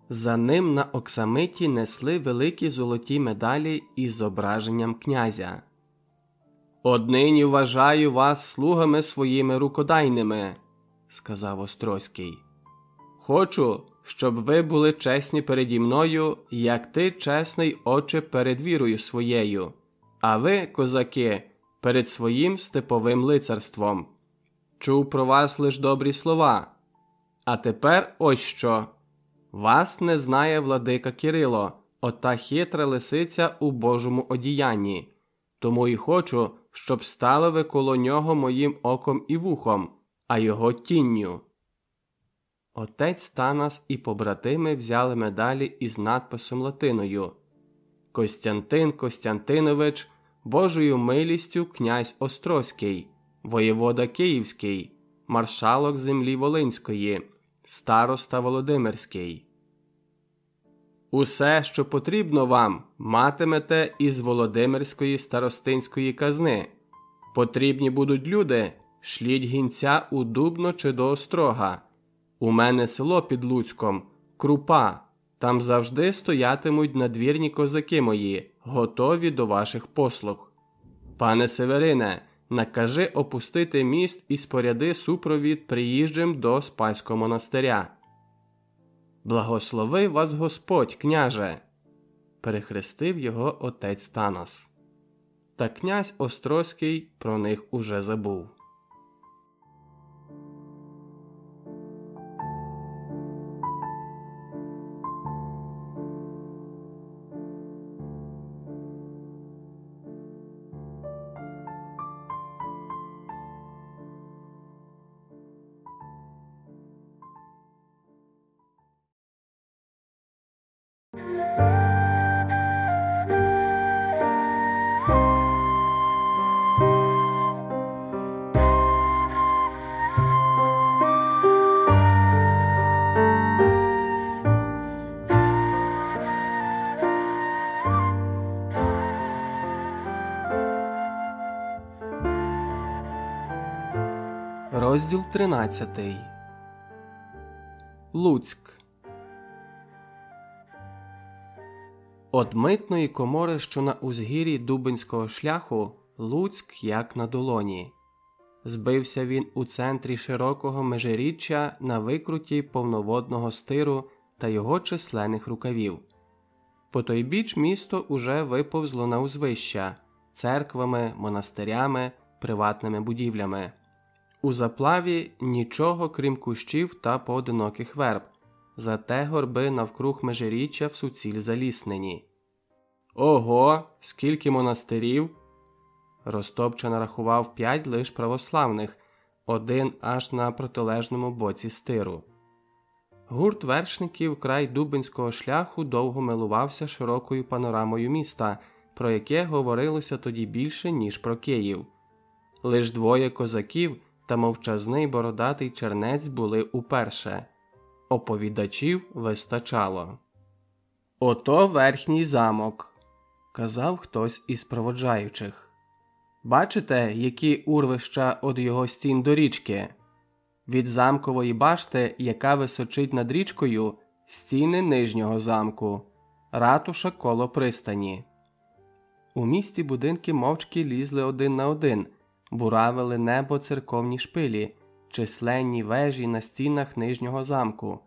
За ним на оксамиті несли великі золоті медалі із зображенням князя. Однині вважаю вас слугами своїми рукодайними, сказав Острозький. Хочу, щоб ви були чесні переді мною, як ти чесний, Отче, перед вірою своєю, а ви, козаки, перед своїм степовим лицарством. Чув про вас лиш добрі слова. А тепер ось що. Вас не знає владика Кирило, ота хитра лисиця у Божому одіянні. Тому і хочу, щоб стали ви коло нього моїм оком і вухом, а його тінню. Отець Танас і побратими взяли медалі із надписом Латиною Костянтин Костянтинович, Божою милістю князь Острозький, воєвода Київський, маршалок землі Волинської, староста Володимирський. Усе, що потрібно вам, матимете із Володимирської старостинської казни. Потрібні будуть люди, шліть гінця у Дубно чи до Острога. У мене село під Луцьком, крупа. Там завжди стоятимуть надвірні козаки мої, готові до ваших послуг. Пане Северине, накажи опустити міст і споряди супровід приїжджим до Спаського монастиря. Благослови вас Господь, княже, перехрестив його отець Танас. Та князь Острозький про них уже забув. 13 Луцьк От митної комори, що на узгір'ї Дубинського шляху, Луцьк як на долоні. Збився він у центрі широкого межиріччя на викруті повноводного стиру та його численних рукавів. По той біч місто уже виповзло на узвища, церквами, монастирями, приватними будівлями. У заплаві нічого крім кущів та поодиноких верб, зате горби навкруг межиріччя в суціль заліснені. Ого, скільки монастирів! Ростопча нарахував п'ять лиш православних, один аж на протилежному боці стиру. Гурт вершників край дубинського шляху довго милувався широкою панорамою міста, про яке говорилося тоді більше, ніж про Київ. Лиш двоє козаків та мовчазний бородатий чернець були уперше. Оповідачів вистачало. Ото верхній замок, казав хтось із проводжаючих. Бачите, які урвища од його стін до річки? Від замкової башти, яка височить над річкою, стіни нижнього замку, ратуша коло пристані. У місті будинки мовчки лізли один на один, буравили небо церковні шпилі, численні вежі на стінах нижнього замку.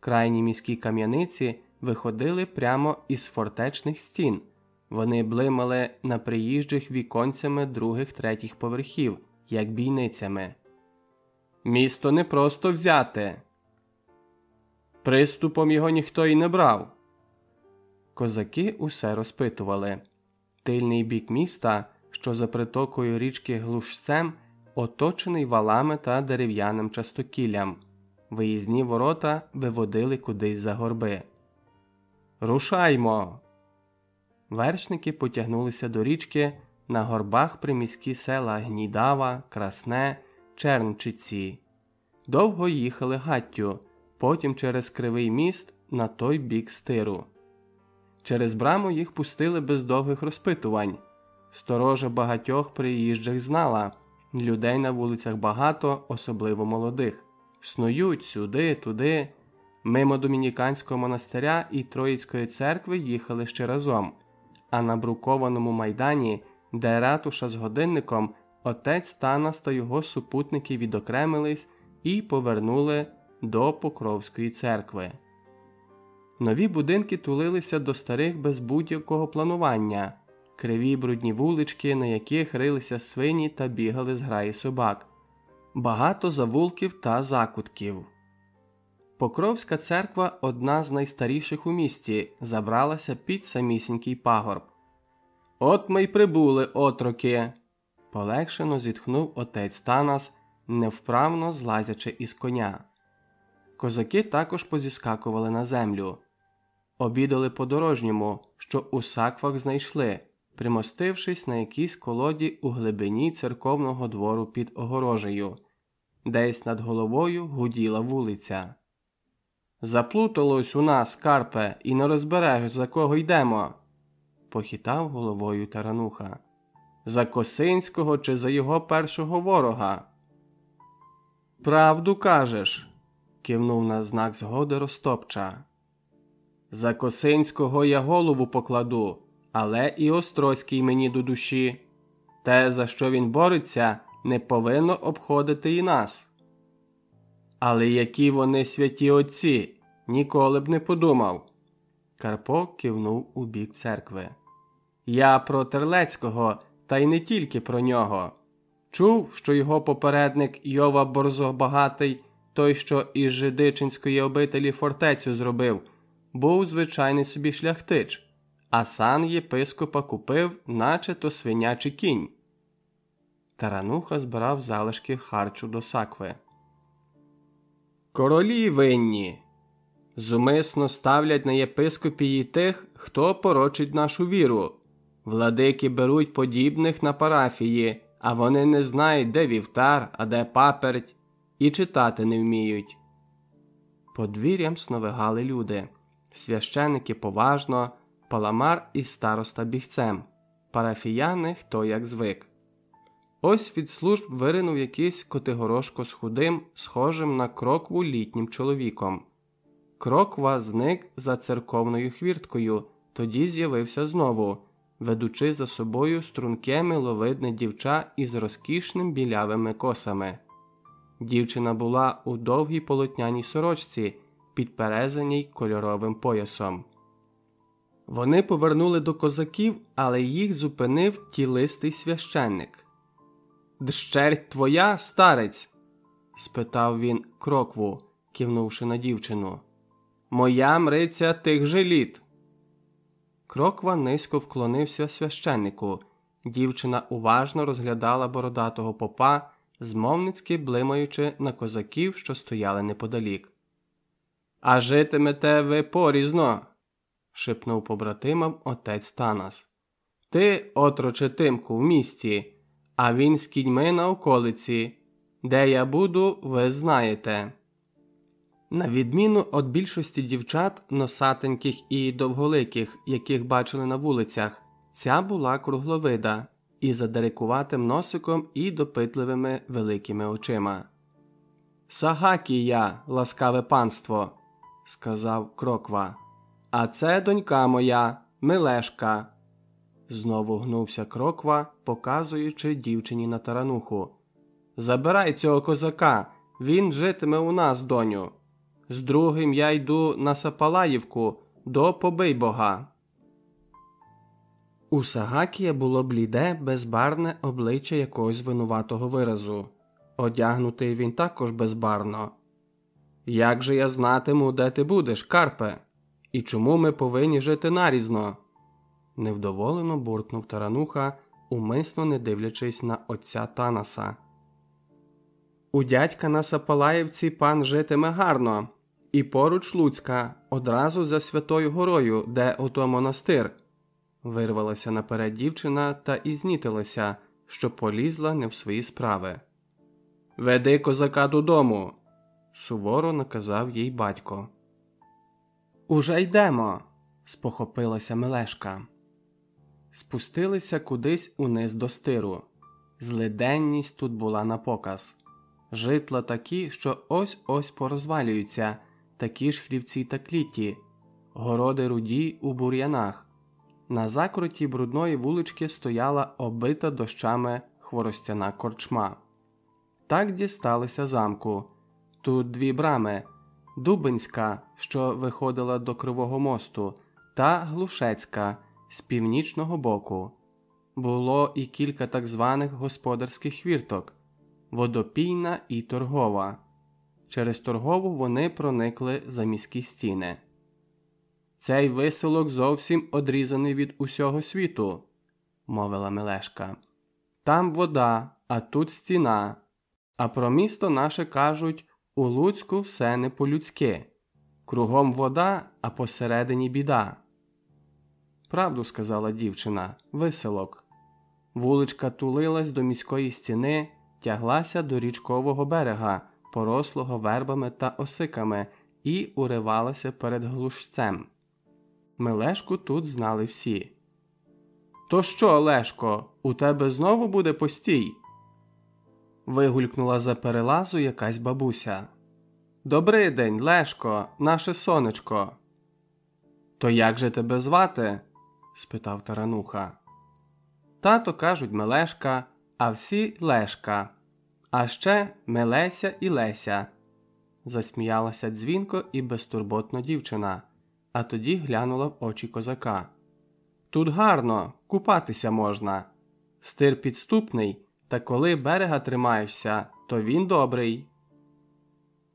Крайні міські кам'яниці виходили прямо із фортечних стін. Вони блимали на приїжджих віконцями других третіх поверхів, як бійницями. Місто не просто взяте. Приступом його ніхто й не брав. Козаки усе розпитували. Тильний бік міста, що за притокою річки Глушцем, оточений валами та дерев'яним частокіллям. Виїзні ворота виводили кудись за горби. Рушаймо. Вершники потягнулися до річки на горбах приміські села Гнідава, Красне, Чернчиці. Довго їхали гаттю, потім через кривий міст на той бік стиру. Через браму їх пустили без довгих розпитувань. Сторожа багатьох приїжджих знала людей на вулицях багато, особливо молодих. Снують сюди, туди. Мимо домініканського монастиря і Троїцької церкви їхали ще разом, а на брукованому майдані, де ратуша з годинником, отець Танас та його супутники відокремились і повернули до Покровської церкви. Нові будинки тулилися до старих без будь-якого планування, криві брудні вулички, на яких рилися свині та бігали з граї собак, багато завулків та закутків. Покровська церква, одна з найстаріших у місті, забралася під самісінький пагорб. От ми й прибули, отроки. полегшено зітхнув отець Танас, невправно злазячи із коня. Козаки також позіскакували на землю, обідали подорожньому, що у саквах знайшли, примостившись на якійсь колоді у глибині церковного двору під огорожею, десь над головою гуділа вулиця. Заплуталось у нас, Карпе, і не розбереш, за кого йдемо, похитав головою тарануха. За Косинського чи за його першого ворога. Правду кажеш, кивнув на знак згоди Ростопча. За Косинського я голову покладу, але і Острозький мені до душі. Те, за що він бореться, не повинно обходити і нас. Але які вони святі отці, ніколи б не подумав. Карпо кивнув у бік церкви. Я про Терлецького, та й не тільки про нього. Чув, що його попередник Йова Борзобагатий, той, що із Жидичинської обителі фортецю зробив, був звичайний собі шляхтич, а сан єпископа купив, наче то свинячий кінь. Тарануха збирав залишки харчу до сакви. Королі винні. Зумисно ставлять на єпископії тих, хто порочить нашу віру. Владики беруть подібних на парафії, а вони не знають, де вівтар, а де паперть, і читати не вміють. Подвір'ям сновигали люди, священики поважно, паламар і староста бігцем, парафіяни хто як звик. Ось від служб виринув якийсь котигорошко з худим, схожим на крокву літнім чоловіком. Кроква зник за церковною хвірткою, тоді з'явився знову, ведучи за собою струнке миловидне дівча із розкішним білявими косами. Дівчина була у довгій полотняній сорочці, підперезаній кольоровим поясом. Вони повернули до козаків, але їх зупинив тілистий священник. Дщерть твоя, старець? спитав він крокву, кивнувши на дівчину. Моя мриця тих же літ. Кроква низько вклонився священнику. Дівчина уважно розглядала бородатого попа, змовницьки блимаючи на козаків, що стояли неподалік. А житимете ви порізно, шепнув побратимам отець Танас. Ти, отроче Тимку, в місті, а він з кіньми на околиці. Де я буду, ви знаєте. На відміну від більшості дівчат, носатеньких і довголиких, яких бачили на вулицях, ця була кругловида із задерикуватим носиком і допитливими великими очима. Сагакія, ласкаве панство, сказав кроква. А це донька моя, Милешка. Знову гнувся кроква, показуючи дівчині на тарануху. Забирай цього козака, він житиме у нас, доню. З другим я йду на Сапалаївку до Побийбога. У Сагакія було бліде, безбарне обличчя якогось винуватого виразу. Одягнутий він також безбарно. Як же я знатиму, де ти будеш, Карпе? І чому ми повинні жити нарізно? невдоволено буркнув тарануха, умисно не дивлячись на отця Танаса. У дядька на Сапалаївці пан житиме гарно, і поруч Луцька, одразу за Святою Горою, де ото монастир. Вирвалася наперед дівчина та і знітилася, що полізла не в свої справи. Веди козака додому, суворо наказав їй батько. Уже йдемо, спохопилася Мелешка. Спустилися кудись униз до стиру. Злиденність тут була на показ. Житла такі, що ось ось порозвалюються, такі ж хлівці та кліті, городи руді у бур'янах. На закруті брудної вулички стояла обита дощами хворостяна корчма. Так дісталися замку. Тут дві брами Дубинська, що виходила до Кривого мосту, та Глушецька з північного боку. Було і кілька так званих господарських хвірток водопійна і торгова. Через торгову вони проникли за міські стіни. Цей виселок зовсім одрізаний від усього світу, мовила Мелешка. Там вода, а тут стіна. А про місто наше кажуть у Луцьку все не по-людськи. Кругом вода, а посередині біда. Правду сказала дівчина, виселок. Вуличка тулилась до міської стіни, тяглася до річкового берега, порослого вербами та осиками, і уривалася перед глушцем. Мелешку тут знали всі. То що, Лешко, у тебе знову буде постій? Вигулькнула за перелазу якась бабуся. «Добрий день, Лешко, наше сонечко. То як же тебе звати? спитав тарануха. Тато кажуть Мелешка, а всі Лешка, а ще Мелеся і Леся. Засміялася дзвінко і безтурботно дівчина, а тоді глянула в очі козака. Тут гарно, купатися можна. Стир підступний, та коли берега тримаєшся, то він добрий.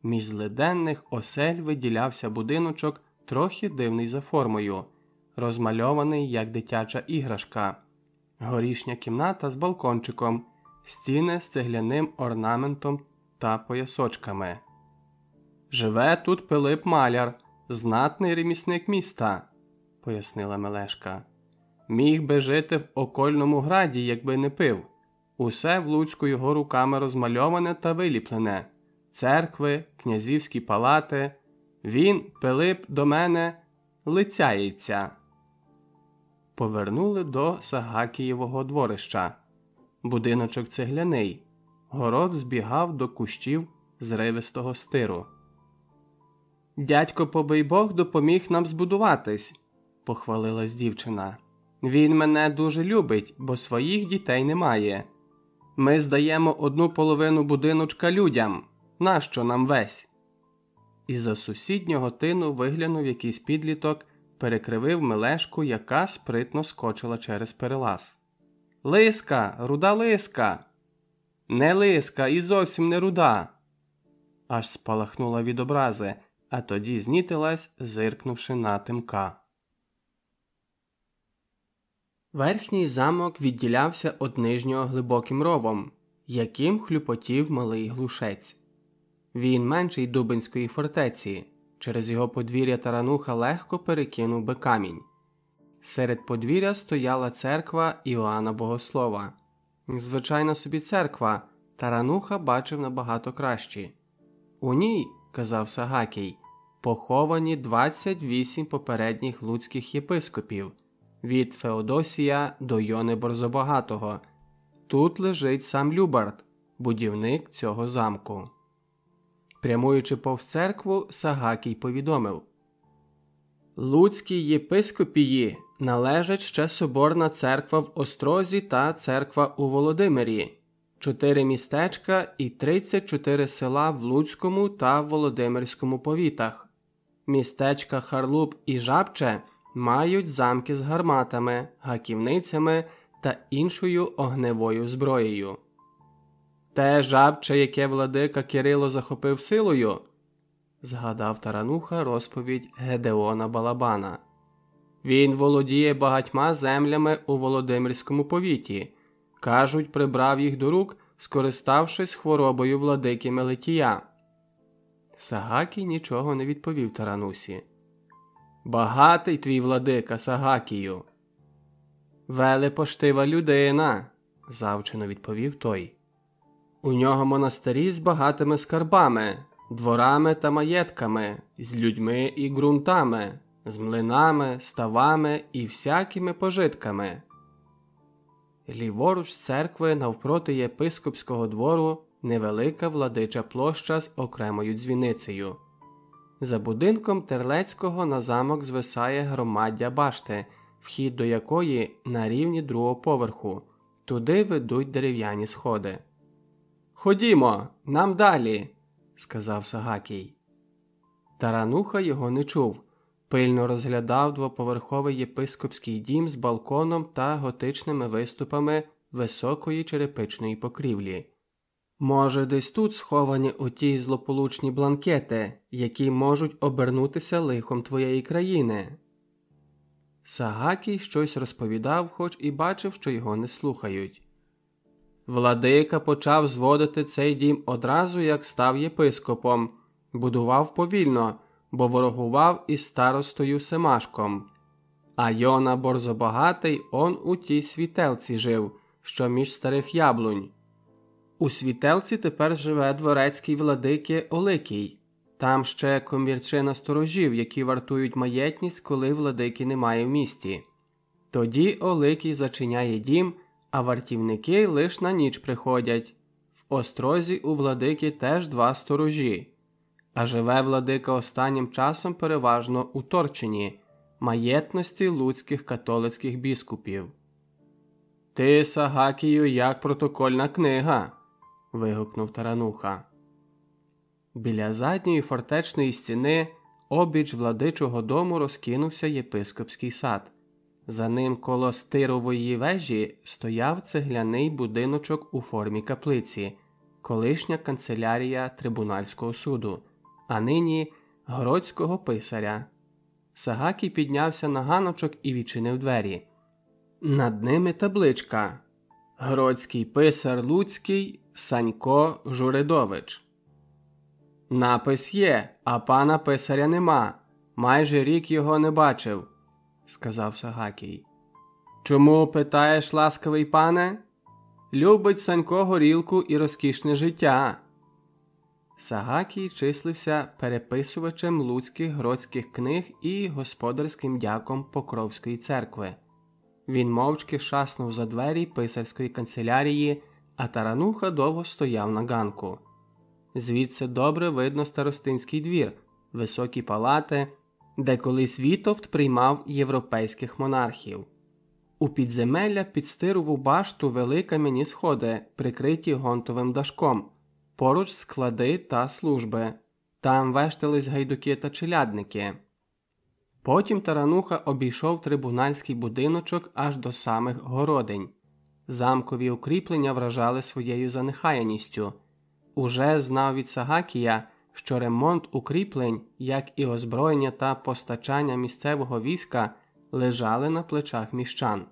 Між злиденних осель виділявся будиночок, трохи дивний за формою, розмальований як дитяча іграшка, горішня кімната з балкончиком, стіни з цегляним орнаментом та поясочками. Живе тут Пилип Маляр, знатний ремісник міста, пояснила Мелешка. Міг би жити в окольному граді, якби не пив. Усе в Луцьку його руками розмальоване та виліплене церкви, князівські палати. Він, Пилип, до мене лицяється. Повернули до Сагакієвого дворища. Будиночок цегляний. Город збігав до кущів зривистого стиру. Дядько Побийбог допоміг нам збудуватись, похвалилась дівчина. Він мене дуже любить, бо своїх дітей немає. Ми здаємо одну половину будиночка людям. Нащо нам весь? Із за сусіднього тину виглянув якийсь підліток, перекривив мелешку, яка спритно скочила через перелаз. Лиска, руда лиска. Не лиска і зовсім не руда. Аж спалахнула від образи, а тоді знітилась, зиркнувши на тимка. Верхній замок відділявся від нижнього глибоким ровом, яким хлюпотів малий глушець. Він менший Дубинської фортеці. Через його подвір'я тарануха легко перекинув би камінь. Серед подвір'я стояла церква Іоанна Богослова. Звичайна собі церква, тарануха бачив набагато кращі. У ній, казав Сагакій, поховані 28 попередніх луцьких єпископів від Феодосія до Йони Борзобагатого. Тут лежить сам Любард, будівник цього замку. Прямуючи повз церкву, Сагакій повідомив Луцькій єпископії належать ще Соборна церква в Острозі та церква у Володимирі, чотири містечка і 34 села в Луцькому та Володимирському повітах. Містечка Харлуб і Жабче мають замки з гарматами, гаківницями та іншою огневою зброєю. Те жабче, яке владика Кирило захопив силою, згадав тарануха розповідь Гедеона Балабана. Він володіє багатьма землями у Володимирському повіті. Кажуть, прибрав їх до рук, скориставшись хворобою владики Мелетія. Сагакій нічого не відповів таранусі. Багатий твій владика Сагакію. Велепоштива людина, завчено відповів той. У нього монастирі з багатими скарбами, дворами та маєтками, з людьми і ґрунтами, з млинами, ставами і всякими пожитками. Ліворуч церкви навпроти єпископського двору невелика владича площа з окремою дзвіницею. За будинком Терлецького на замок звисає громаддя башти, вхід до якої на рівні другого поверху, туди ведуть дерев'яні сходи. Ходімо, нам далі, сказав Сагакій. Тарануха його не чув, пильно розглядав двоповерховий єпископський дім з балконом та готичними виступами високої черепичної покрівлі. Може, десь тут сховані оті злополучні бланкети, які можуть обернутися лихом твоєї країни. Сагакій щось розповідав, хоч і бачив, що його не слухають. Владика почав зводити цей дім одразу, як став єпископом, будував повільно, бо ворогував із старостою Семашком. А Йона Борзобагатий он у тій світелці жив, що між старих яблунь. У світелці тепер живе дворецький владики Оликій. Там ще комірчина сторожів, які вартують маєтність, коли владики немає в місті. Тоді Оликій зачиняє дім а вартівники лиш на ніч приходять. В острозі у владики теж два сторожі, а живе владика останнім часом переважно у Торчині, маєтності луцьких католицьких біскупів. Ти, Сагакію, як протокольна книга. Вигукнув тарануха. Біля задньої фортечної стіни обіч владичого дому розкинувся єпископський сад. За ним коло стирової вежі стояв цегляний будиночок у формі каплиці, колишня канцелярія трибунальського суду, а нині городського писаря. Сагакій піднявся на ганочок і відчинив двері. Над ними табличка Гродський писар Луцький Санько Журидович. Напис є, а пана писаря нема. Майже рік його не бачив сказав Сагакій. Чому питаєш, ласкавий пане? Любить Санько горілку і розкішне життя. Сагакій числився переписувачем луцьких гродських книг і господарським дяком Покровської церкви. Він мовчки шаснув за двері писарської канцелярії, а тарануха довго стояв на ганку. Звідси добре видно старостинський двір, високі палати, де колись Вітовт приймав європейських монархів. У підземелля під стирову башту вели кам'яні сходи, прикриті гонтовим дашком, поруч склади та служби. Там вештались гайдуки та челядники. Потім тарануха обійшов трибунальський будиночок аж до самих городень. Замкові укріплення вражали своєю занехаяністю. Уже знав від Сагакія, що ремонт укріплень, як і озброєння та постачання місцевого війська, лежали на плечах міщан.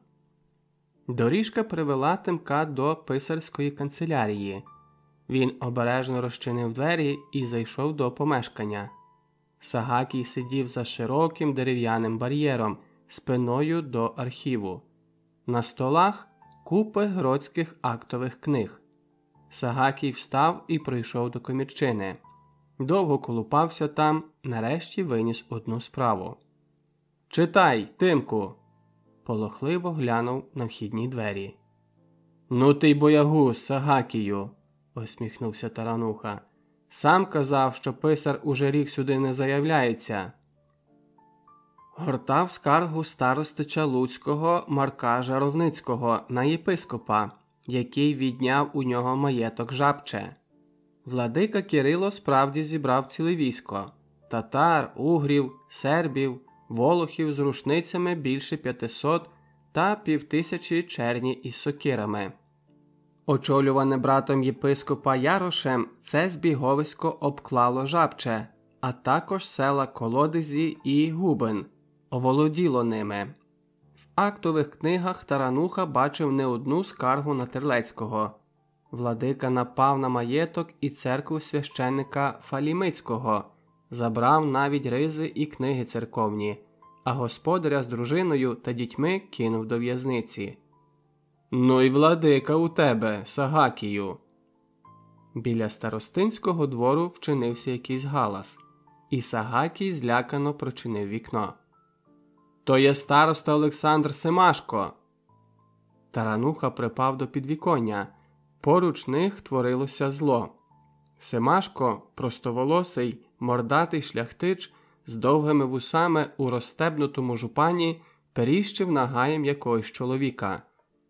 Доріжка привела Тимка до писарської канцелярії. Він обережно розчинив двері і зайшов до помешкання. Сагакій сидів за широким дерев'яним бар'єром спиною до архіву. На столах купи гродських актових книг. Сагакій встав і прийшов до комірчини. Довго колупався там, нарешті виніс одну справу. Читай, Тимку. полохливо глянув на вхідні двері. Ну ти й боягуз, Сагакію, усміхнувся тарануха. Сам казав, що писар уже рік сюди не заявляється. Гортав скаргу старостича Луцького Марка Жаровницького на єпископа, який відняв у нього маєток жабче. Владика Кирило справді зібрав ціле військо татар, угрів, сербів, волохів з рушницями більше 500 та півтисячі черні із сокирами. Очолюване братом єпископа Ярошем, це збіговисько обклало жабче, а також села Колодизі і Губин, оволоділо ними. В актових книгах Тарануха бачив не одну скаргу на Терлецького. Владика напав на маєток і церкву священника Фалімицького, забрав навіть ризи і книги церковні, а господаря з дружиною та дітьми кинув до в'язниці. Ну й владика у тебе, Сагакію. Біля старостинського двору вчинився якийсь галас, і Сагакій злякано прочинив вікно. То є староста Олександр Семашко. Тарануха припав до підвіконня. Поруч них творилося зло. Семашко, простоволосий, мордатий шляхтич з довгими вусами у розстебнутому жупані, періщив нагаєм якогось чоловіка.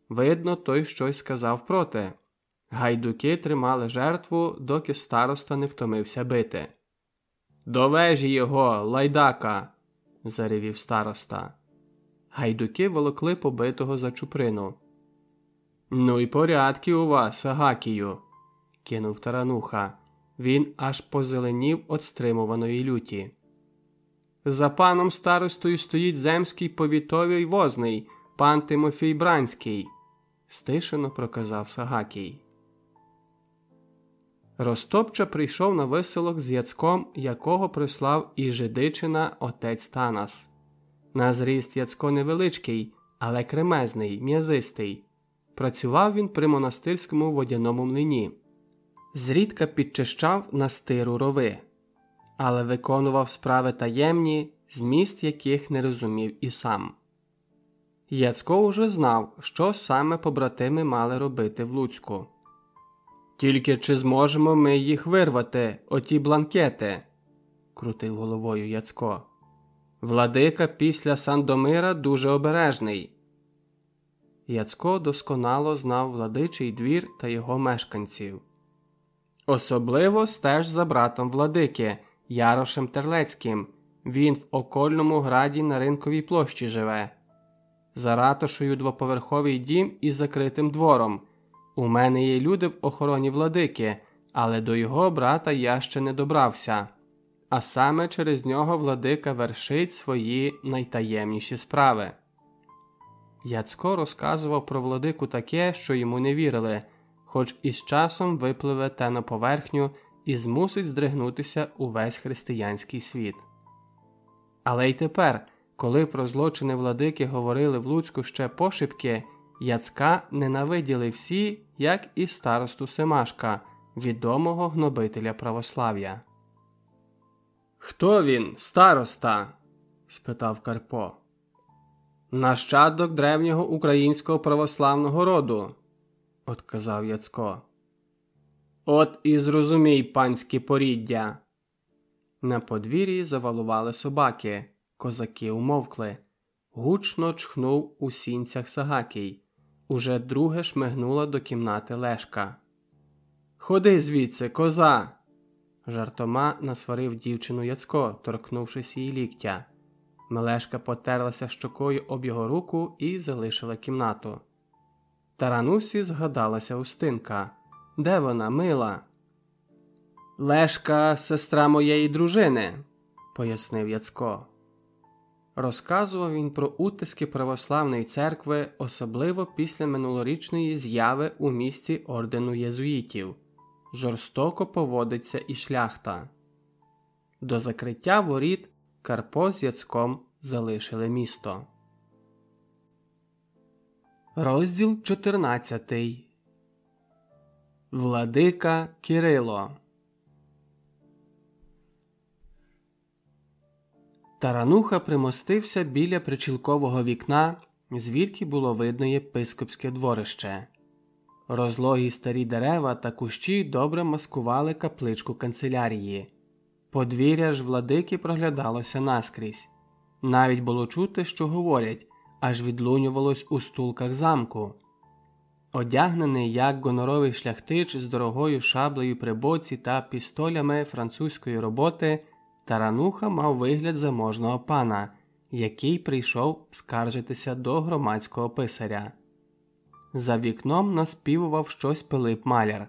Видно, той щось сказав проти. Гайдуки тримали жертву, доки староста не втомився бити. До вежі його, лайдака. заревів староста. Гайдуки волокли побитого за чуприну. Ну і порядки у вас, Агакію, кинув тарануха. Він аж позеленів від стримуваної люті. За паном старостою стоїть земський повітовий возний, пан Тимофій Бранський стишено проказав Сагакій. Ростопча прийшов на виселок з яцком, якого прислав і жидичина отець Танас. На зріст Яцко невеличкий, але кремезний, м'язистий. Працював він при монастирському водяному млині. Зрідка підчищав на стиру рови, але виконував справи таємні, зміст яких не розумів і сам. Яцько уже знав, що саме побратими мали робити в Луцьку. Тільки чи зможемо ми їх вирвати, оті бланкети? крутив головою Яцько. Владика після Сандомира дуже обережний. Яцько досконало знав владичий двір та його мешканців. Особливо стеж за братом владики Ярошем Терлецьким. Він в окольному граді на ринковій площі живе за ратушою двоповерховий дім із закритим двором. У мене є люди в охороні владики, але до його брата я ще не добрався. А саме через нього владика вершить свої найтаємніші справи. Яцько розказував про владику таке, що йому не вірили, хоч із часом випливе те на поверхню і змусить здригнутися увесь християнський світ. Але й тепер. Коли про злочини владики говорили в Луцьку ще пошепки, Яцка ненавиділи всі, як і старосту Семашка, відомого гнобителя православ'я. Хто він, староста? спитав Карпо. Нащадок древнього українського православного роду, отказав Яцко. От і зрозумій панське поріддя. На подвір'ї завалували собаки. Козаки умовкли. Гучно чхнув у сінцях Сагакій. Уже друге шмигнула до кімнати Лешка. Ходи звідси, коза. жартома насварив дівчину Яцко, торкнувшись її ліктя. Мелешка потерлася щокою об його руку і залишила кімнату. Таранусі згадалася Устинка. Де вона, мила? Лешка, сестра моєї дружини, пояснив Яцко. Розказував він про утиски православної церкви, особливо після минулорічної зяви у місті ордену єзуїтів. Жорстоко поводиться і шляхта. До закриття воріт Карпо з Яцком залишили місто. Розділ 14 Владика Кирило Тарануха примостився біля причілкового вікна, звідки було видно єпископське дворище. Розлогі старі дерева та кущі добре маскували капличку канцелярії. Подвір'я ж владики проглядалося наскрізь. Навіть було чути, що говорять, аж відлунювалось у стулках замку. Одягнений як гоноровий шляхтич з дорогою шаблею при боці та пістолями французької роботи, тарануха мав вигляд заможного пана, який прийшов скаржитися до громадського писаря. За вікном наспівував щось Пилип Маляр.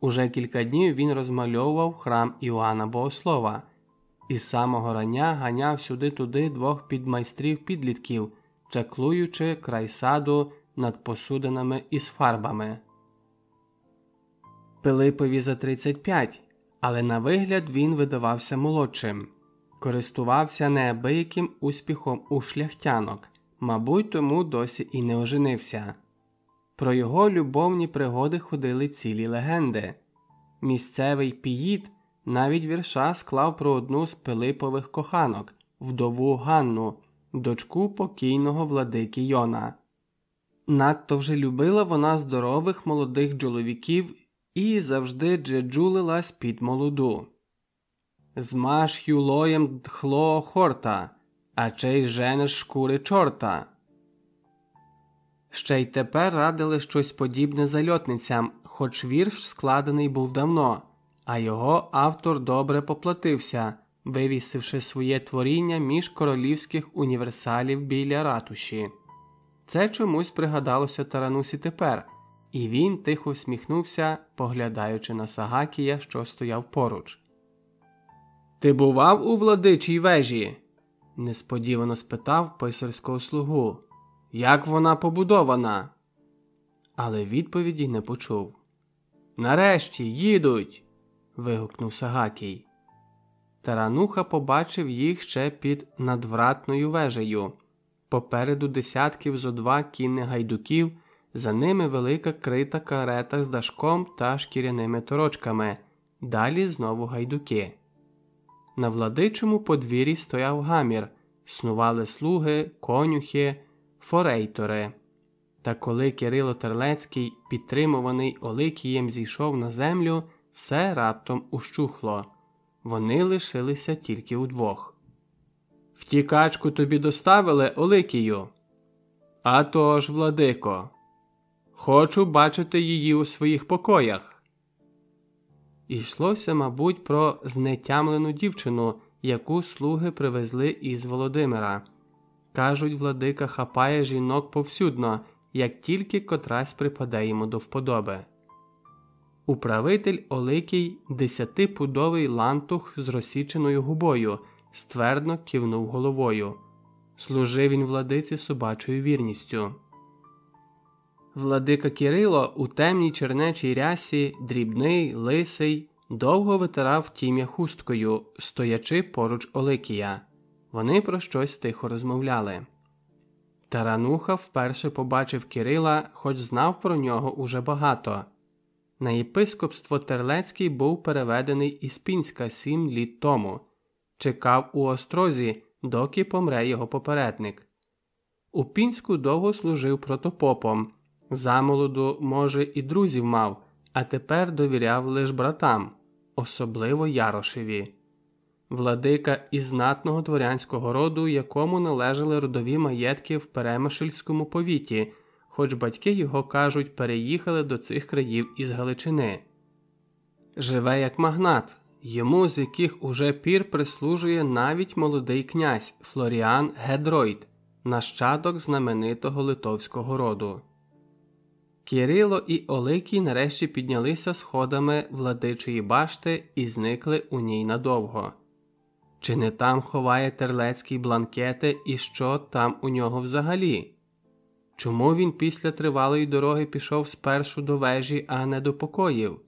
Уже кілька днів він розмальовував храм Іоанна Богослова і з самого рання ганяв сюди-туди двох підмайстрів підлітків, чаклуючи край саду над посудинами із фарбами. Пилипові за 35, але на вигляд він видавався молодшим, користувався неабияким успіхом у шляхтянок, мабуть, тому досі і не оженився. Про його любовні пригоди ходили цілі легенди. Місцевий піїд навіть вірша склав про одну з Пилипових коханок, вдову Ганну, дочку покійного владики Йона. Надто вже любила вона здорових молодих чоловіків і завжди джеджулилась під молоду. Змаш юлоєм дхло хорта, а чей женеш шкури чорта. Ще й тепер радили щось подібне зальотницям, хоч вірш складений був давно, а його автор добре поплатився, вивісивши своє творіння між королівських універсалів біля ратуші. Це чомусь пригадалося таранусі тепер, і він тихо всміхнувся, поглядаючи на Сагакія, що стояв поруч. Ти бував у владичій вежі? несподівано спитав писарського слугу. Як вона побудована? Але відповіді не почув. Нарешті їдуть. вигукнув Сагакій. Тарануха побачив їх ще під надвратною вежею. Попереду десятків зо два кінних гайдуків, за ними велика крита карета з дашком та шкіряними торочками, далі знову гайдуки. На владичому подвір'ї стояв гамір, снували слуги, конюхи, форейтори. Та коли Кирило Терлецький, підтримуваний Оликієм, зійшов на землю, все раптом ущухло. Вони лишилися тільки удвох. Втікачку тобі доставили Оликію. «А тож, владико, хочу бачити її у своїх покоях. Ішлося, мабуть, про знетямлену дівчину, яку слуги привезли із Володимира. Кажуть, владика хапає жінок повсюдно, як тільки котрась припаде йому до вподоби. Управитель Оликій десятипудовий лантух з розсіченою губою, ствердно кивнув головою. Служив він владиці собачою вірністю. Владика Кирило у темній чернечій рясі, дрібний, лисий, довго витирав тім'я хусткою, стоячи поруч Оликія. Вони про щось тихо розмовляли. Тарануха вперше побачив Кирила, хоч знав про нього уже багато. На єпископство Терлецький був переведений із Пінська сім літ тому, чекав у острозі, доки помре його попередник. У Пінську довго служив протопопом, замолоду, може, і друзів мав, а тепер довіряв лиш братам, особливо Ярошеві владика із знатного дворянського роду, якому належали родові маєтки в Перемишльському повіті, хоч батьки його кажуть, переїхали до цих країв із Галичини. Живе як магнат, йому з яких уже пір прислужує навіть молодий князь Флоріан Гедройд, нащадок знаменитого литовського роду. Кирило і Оликій нарешті піднялися сходами владичої башти і зникли у ній надовго. Чи не там ховає терлецький бланкети і що там у нього взагалі? Чому він після тривалої дороги пішов спершу до вежі, а не до покоїв?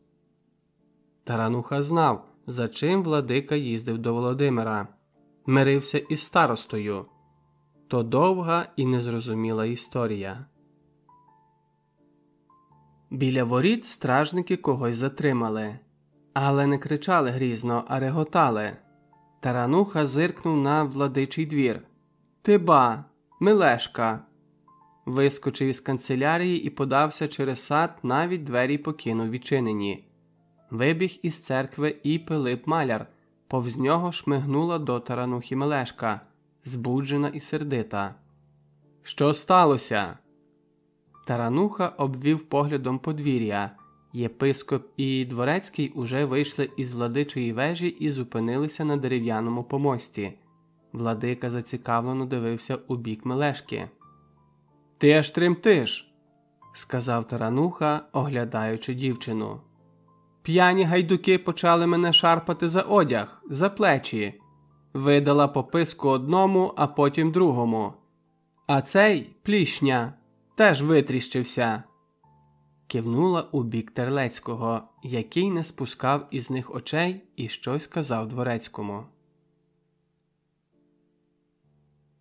Тарануха знав, за чим владика їздив до Володимира, мирився із старостою. То довга і незрозуміла історія. Біля воріт стражники когось затримали, але не кричали грізно, а реготали. Тарануха зиркнув на владичий двір. Ти ба, Милешка. Вискочив із канцелярії і подався через сад, навіть двері покинув відчинені. Вибіг із церкви і Пилип Маляр, повз нього шмигнула до таранухи Мелешка, збуджена і сердита. Що сталося? Тарануха обвів поглядом подвір'я. Єпископ і дворецький уже вийшли із владичої вежі і зупинилися на дерев'яному помості. Владика зацікавлено дивився у бік Мелешки. Ти аж тремтиш, сказав тарануха, оглядаючи дівчину. П'яні гайдуки почали мене шарпати за одяг, за плечі, видала пописку одному, а потім другому. А цей плішня теж витріщився. Кивнула у бік Терлецького, який не спускав із них очей і щось казав дворецькому.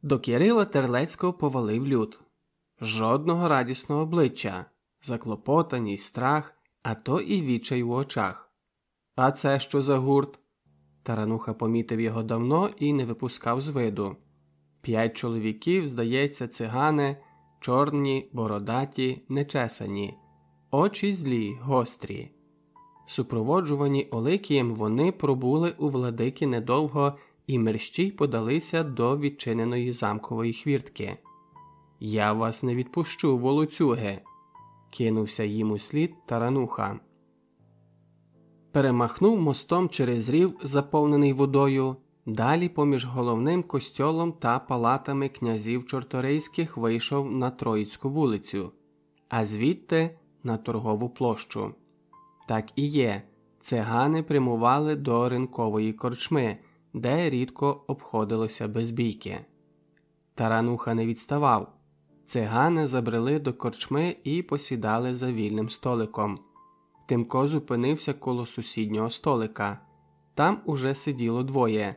До Кирила Терлецького повалив люд. Жодного радісного обличчя, заклопотаність, страх, а то і відчай у очах. А це що за гурт? Тарануха помітив його давно і не випускав з виду. П'ять чоловіків, здається, цигани, чорні, бородаті, нечесані, очі злі, гострі. Супроводжувані Оликієм, вони пробули у владики недовго і мерщій подалися до відчиненої замкової хвіртки. Я вас не відпущу, волоцюге, кинувся їм у слід тарануха. Перемахнув мостом через рів, заповнений водою, далі поміж головним костьолом та палатами князів чорторейських вийшов на Троїцьку вулицю, а звідти на торгову площу. Так і є. Цигани прямували до ринкової корчми, де рідко обходилося без бійки. Тарануха не відставав. Цигани забрели до корчми і посідали за вільним столиком. Тимко зупинився коло сусіднього столика. Там уже сиділо двоє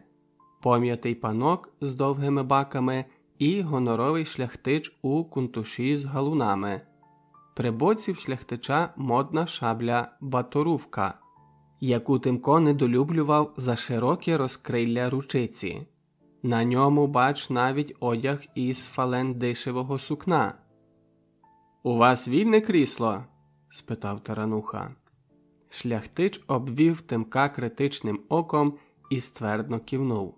пом'ятий панок з довгими баками і гоноровий шляхтич у кунтуші з галунами. При боці в шляхтича модна шабля баторувка, яку Тимко недолюблював за широке розкрилля ручиці. На ньому бач навіть одяг із фалендишевого сукна. У вас вільне крісло? спитав тарануха. Шляхтич обвів тимка критичним оком і ствердно кивнув.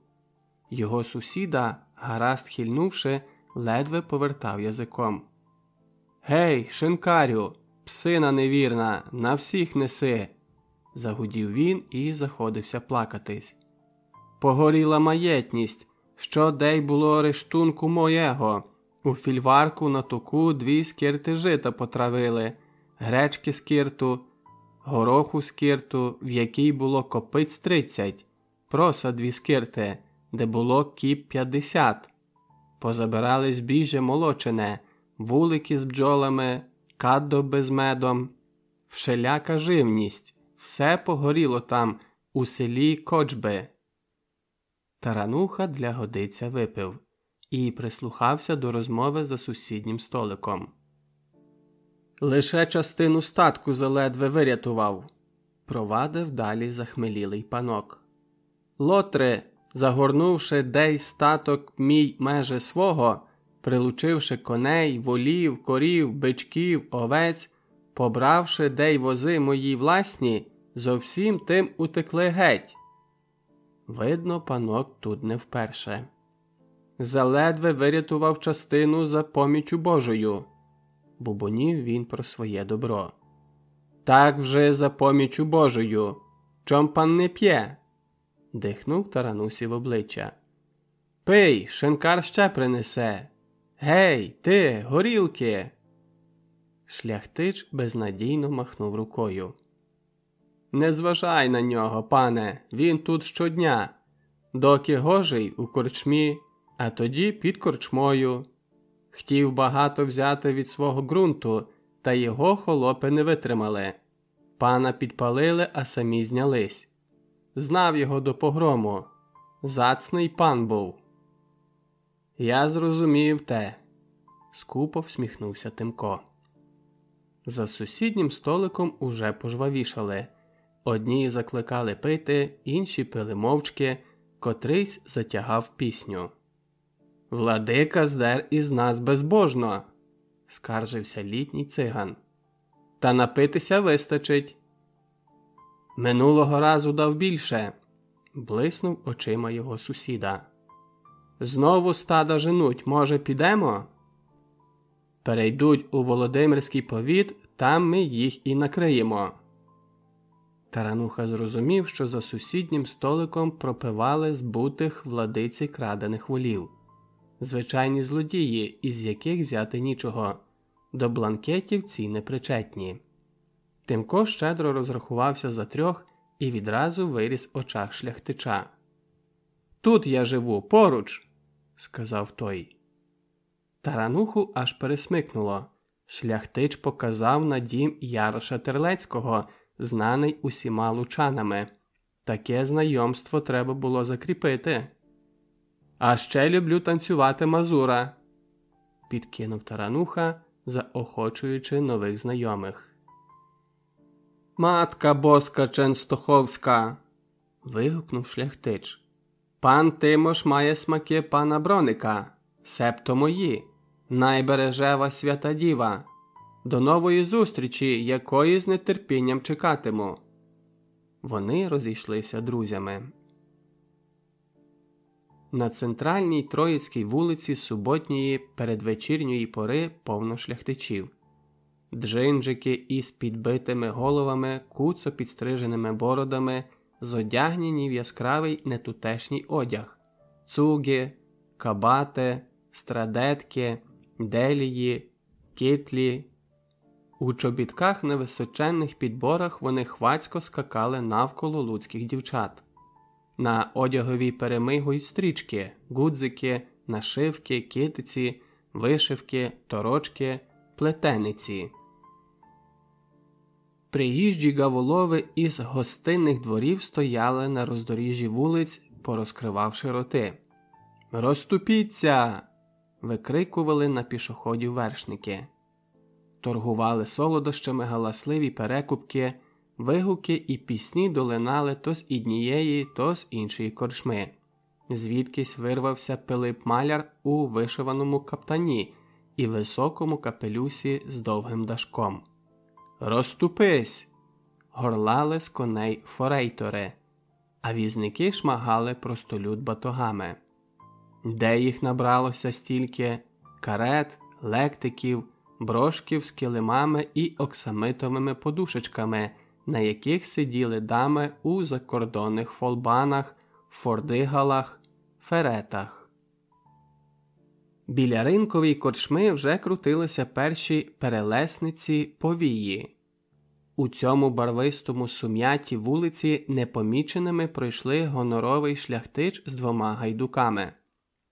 Його сусіда, гаразд хильнувши, ледве повертав язиком. Гей, шинкарю, псина невірна, на всіх неси. загудів він і заходився плакатись. Погоріла маєтність, що дей було рештунку моєго. У фільварку на току дві скирти жита потравили, гречки скирту, гороху скирту, в якій було копиць тридцять, проса дві скирти, де було кіп п'ятдесят. Позабирали збіжжя молочене, вулики з бджолами, каддо без медом, вшеляка живність, все погоріло там, у селі Кочби. Тарануха для годиця випив і прислухався до розмови за сусіднім столиком. Лише частину статку заледве вирятував, провадив далі захмелілий панок. Лотре, загорнувши дей статок мій меже свого, прилучивши коней, волів, корів, бичків, овець, побравши дей вози мої власні, зовсім тим утекли геть. Видно, панок тут не вперше. Заледве вирятував частину за помічю Божою. Бубонів він про своє добро. Так вже за помічю Божою. Чом пан не п'є? Дихнув таранусі в обличчя. Пий, шинкар ще принесе. Гей, ти, горілки. Шляхтич безнадійно махнув рукою. Не зважай на нього, пане, він тут щодня, доки гожий у корчмі, а тоді під корчмою. Хотів багато взяти від свого ґрунту, та його холопи не витримали. Пана підпалили, а самі знялись. Знав його до погрому. Зацний пан був. Я зрозумів те, скупо всміхнувся Тимко. За сусіднім столиком уже пожвавішали. Одні закликали пити, інші пили мовчки, котрийсь затягав пісню. Владика здер із нас безбожно, скаржився літній циган. Та напитися вистачить. Минулого разу дав більше, блиснув очима його сусіда. Знову стада женуть, може, підемо? Перейдуть у Володимирський повіт, там ми їх і накриємо. Тарануха зрозумів, що за сусіднім столиком пропивали збутих владиці крадених волів, звичайні злодії, із яких взяти нічого, до бланкетів ці непричетні. Тимко щедро розрахувався за трьох і відразу виріс в очах шляхтича. Тут я живу поруч, сказав той. Тарануху аж пересмикнуло. Шляхтич показав на дім Яроша Терлецького, знаний усіма лучанами. Таке знайомство треба було закріпити. А ще люблю танцювати Мазура, підкинув тарануха, заохочуючи нових знайомих. Матка боска Ченстоховська. вигукнув шляхтич. Пан Тимош має смаки пана Броника, септо мої, найбережева свята діва. До нової зустрічі, якої з нетерпінням чекатиму. Вони розійшлися друзями. На центральній Троїцькій вулиці суботньої передвечірньої пори повно шляхтичів. Джинджики із підбитими головами, куцо підстриженими бородами, зодягнені в яскравий нетутешній одяг, цуги, кабати, страдетки, делії, китлі. У чобітках на височенних підборах вони хвацько скакали навколо луцьких дівчат. На одяговій перемигують стрічки, гудзики, нашивки, китиці, вишивки, торочки, плетениці. Приїжджі гаволови із гостинних дворів стояли на роздоріжжі вулиць, порозкривавши роти. Розступіться. викрикували на пішоходів вершники. Торгували солодощами галасливі перекупки, вигуки і пісні долинали то з однієї, то з іншої корчми. Звідкись вирвався Пилип Маляр у вишиваному каптані і високому капелюсі з довгим дашком. Розступись! горлали з коней форейтори, а візники шмагали простолюд батогами. Де їх набралося стільки карет, лектиків, брошків з килимами і оксамитовими подушечками, на яких сиділи дами у закордонних фолбанах, фордигалах, феретах. Біля ринкової корчми вже крутилися перші перелесниці повії. У цьому барвистому сум'яті вулиці непоміченими пройшли гоноровий шляхтич з двома гайдуками.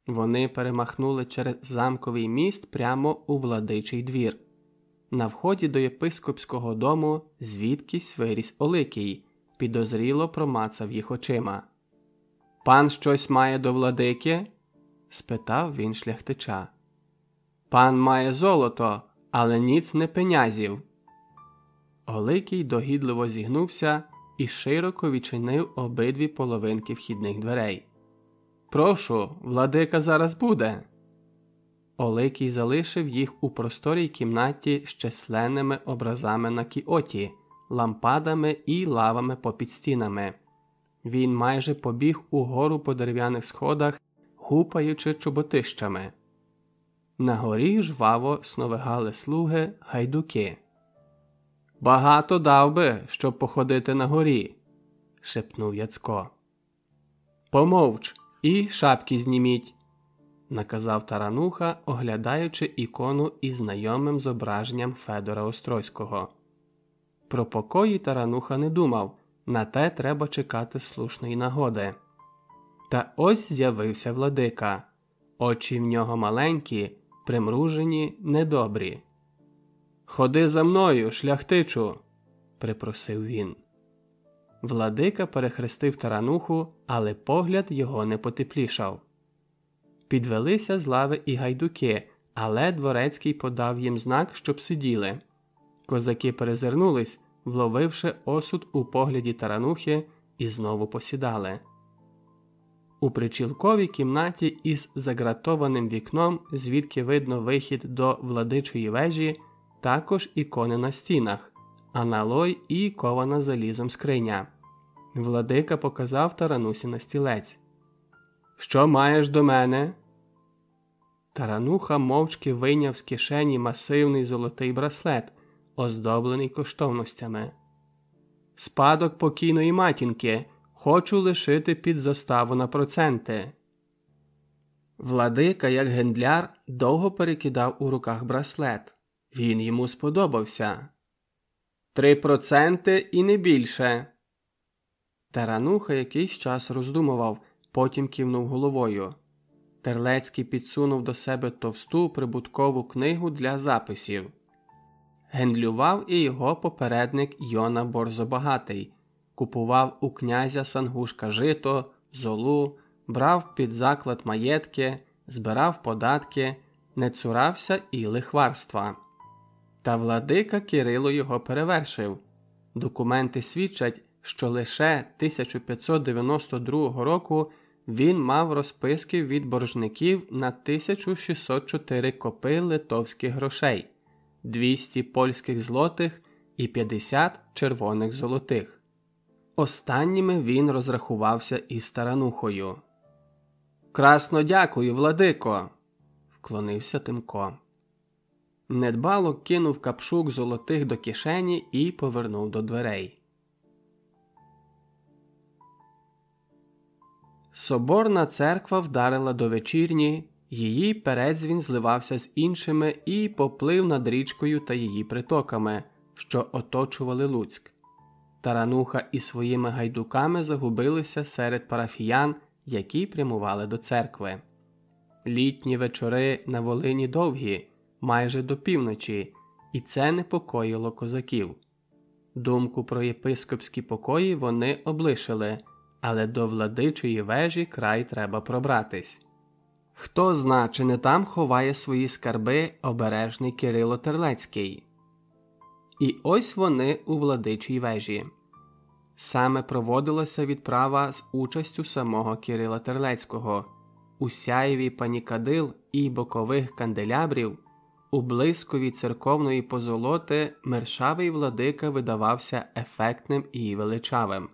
Вони перемахнули через замковий міст прямо у владичий двір. На вході до єпископського дому звідкись виріс Оликій, підозріло промацав їх очима. Пан щось має до владики? Спитав він шляхтича. Пан має золото, але ніц не пенязів. Оликій догідливо зігнувся і широко відчинив обидві половинки вхідних дверей. Прошу, владика зараз буде. Оликій залишив їх у просторій кімнаті з численними образами на кіоті, лампадами і лавами попід стінами. Він майже побіг угору по дерев'яних сходах, гупаючи чоботищами. На горі жваво сновигали слуги гайдуки. Багато дав би, щоб походити на горі, шепнув Яцко. Помовч і шапки зніміть, наказав тарануха, оглядаючи ікону із знайомим зображенням Федора Острозького. Про покої тарануха не думав, на те треба чекати слушної нагоди. Та ось з'явився владика, очі в нього маленькі, примружені, недобрі. Ходи за мною, шляхтичу, припросив він. Владика перехрестив тарануху, але погляд його не потеплішав. Підвелися з лави і гайдуки, але дворецький подав їм знак, щоб сиділи. Козаки перезирнулись, вловивши осуд у погляді таранухи, і знову посідали. У причілковій кімнаті із загратованим вікном, звідки видно вихід до владичої вежі, також ікони на стінах, аналой і кована залізом скриня. Владика показав таранусі на стілець. Що маєш до мене? Тарануха мовчки вийняв з кишені масивний золотий браслет, оздоблений коштовностями. Спадок покійної матінки. Хочу лишити під заставу на проценти. Владика, як гендляр, довго перекидав у руках браслет. Він йому сподобався. Три проценти і не більше. Тарануха якийсь час роздумував, потім кивнув головою. Терлецький підсунув до себе товсту прибуткову книгу для записів. Гендлював і його попередник Йона Борзобагатий, купував у князя Сангушка жито, золу, брав під заклад маєтки, збирав податки, не цурався і лихварства. Та владика Кирило його перевершив. Документи свідчать, що лише 1592 року він мав розписки від боржників на 1604 копи литовських грошей, 200 польських злотих і 50 червоних золотих. Останніми він розрахувався із таранухою. Красно дякую, Владико, вклонився Тимко. Недбало кинув капшук золотих до кишені і повернув до дверей. Соборна церква вдарила до вечірні, її передзвін зливався з іншими і поплив над річкою та її притоками, що оточували Луцьк. Тарануха і своїми гайдуками загубилися серед парафіян, які прямували до церкви. Літні вечори на Волині довгі, майже до півночі, і це непокоїло козаків. Думку про єпископські покої вони облишили але до владичої вежі край треба пробратись. Хто зна, чи не там ховає свої скарби обережний Кирило Терлецький. І ось вони у владичій вежі. Саме проводилася відправа з участю самого Кирила Терлецького, у сяєві панікадил і бокових канделябрів, у блискові церковної позолоти мершавий владика видавався ефектним і величавим.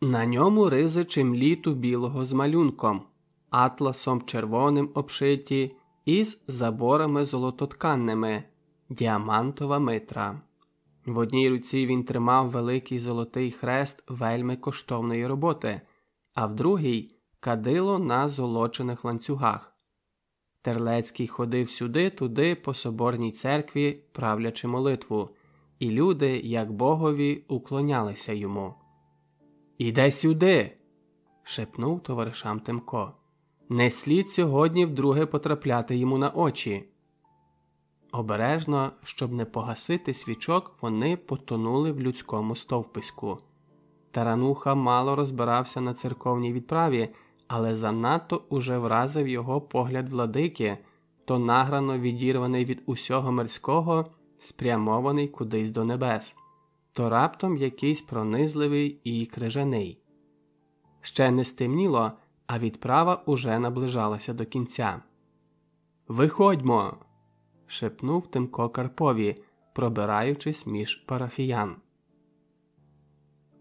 На ньому ризи чимліту білого з малюнком, атласом червоним обшиті із заборами золототканними, діамантова митра. В одній руці він тримав великий золотий хрест вельми коштовної роботи, а в другій кадило на золочених ланцюгах. Терлецький ходив сюди, туди, по соборній церкві, правлячи молитву, і люди, як богові, уклонялися йому. Іде сюди, шепнув товаришам Тимко. Не слід сьогодні вдруге потрапляти йому на очі. Обережно, щоб не погасити свічок, вони потонули в людському стовпиську. Тарануха мало розбирався на церковній відправі, але занадто уже вразив його погляд владики, то награно відірваний від усього мирського, спрямований кудись до небес то раптом якийсь пронизливий і крижаний. Ще не стемніло, а відправа уже наближалася до кінця. Виходьмо. Шепнув Тимко Карпові, пробираючись між парафіян.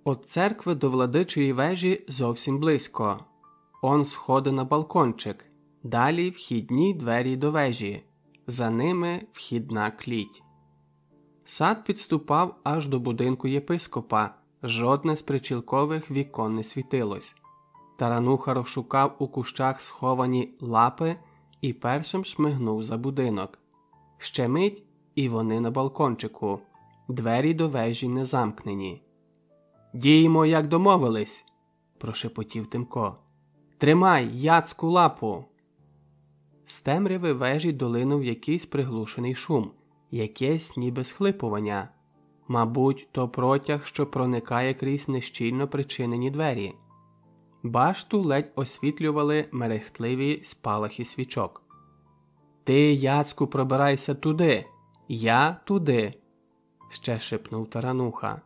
От церкви до владичої вежі зовсім близько. Он сходи на балкончик, далі вхідні двері до вежі, за ними вхідна кліть. Сад підступав аж до будинку єпископа, жодне з причілкових вікон не світилось. Тарануха розшукав у кущах сховані лапи і першим шмигнув за будинок. Ще мить, і вони на балкончику. Двері до вежі не замкнені. Діємо, як домовились, прошепотів Тимко. Тримай яцку лапу. З темряви вежі долинув якийсь приглушений шум, якесь ніби схлипування. Мабуть, то протяг, що проникає крізь нещільно причинені двері. Башту ледь освітлювали мерехтливі спалахи свічок. Ти, Яцку, пробирайся туди, я туди, ще шепнув тарануха.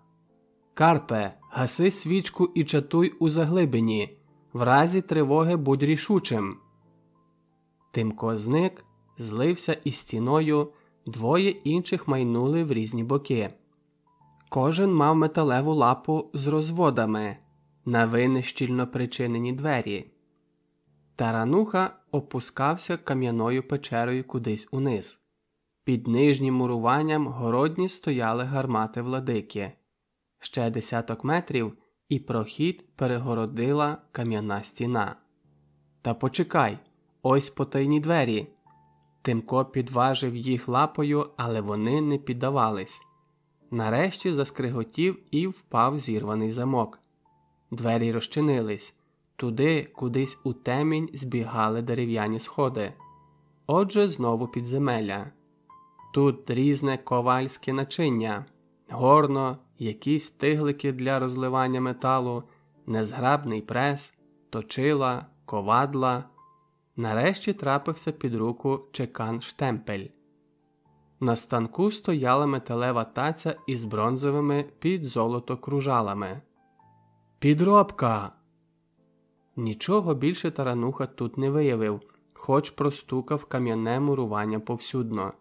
Карпе, гаси свічку і чатуй у заглибині. В разі тривоги будь рішучим. Тимко зник, злився із стіною, двоє інших майнули в різні боки. Кожен мав металеву лапу з розводами, на вини щільно причинені двері. Тарануха опускався кам'яною печерою кудись униз. Під нижнім муруванням городні стояли гармати владики. Ще десяток метрів, і прохід перегородила кам'яна стіна. Та почекай, ось потайні двері. Тимко підважив їх лапою, але вони не піддавались. Нарешті заскриготів і впав зірваний замок. Двері розчинились. Туди, кудись у темінь збігали дерев'яні сходи. Отже, знову підземелля. Тут різне ковальське начиння, горно, якісь тиглики для розливання металу, незграбний прес, точила, ковадла. Нарешті трапився під руку чекан штемпель. На станку стояла металева таця із бронзовими під золото кружалами. Підробка. Нічого більше тарануха тут не виявив, хоч простукав кам'яне мурування повсюдно.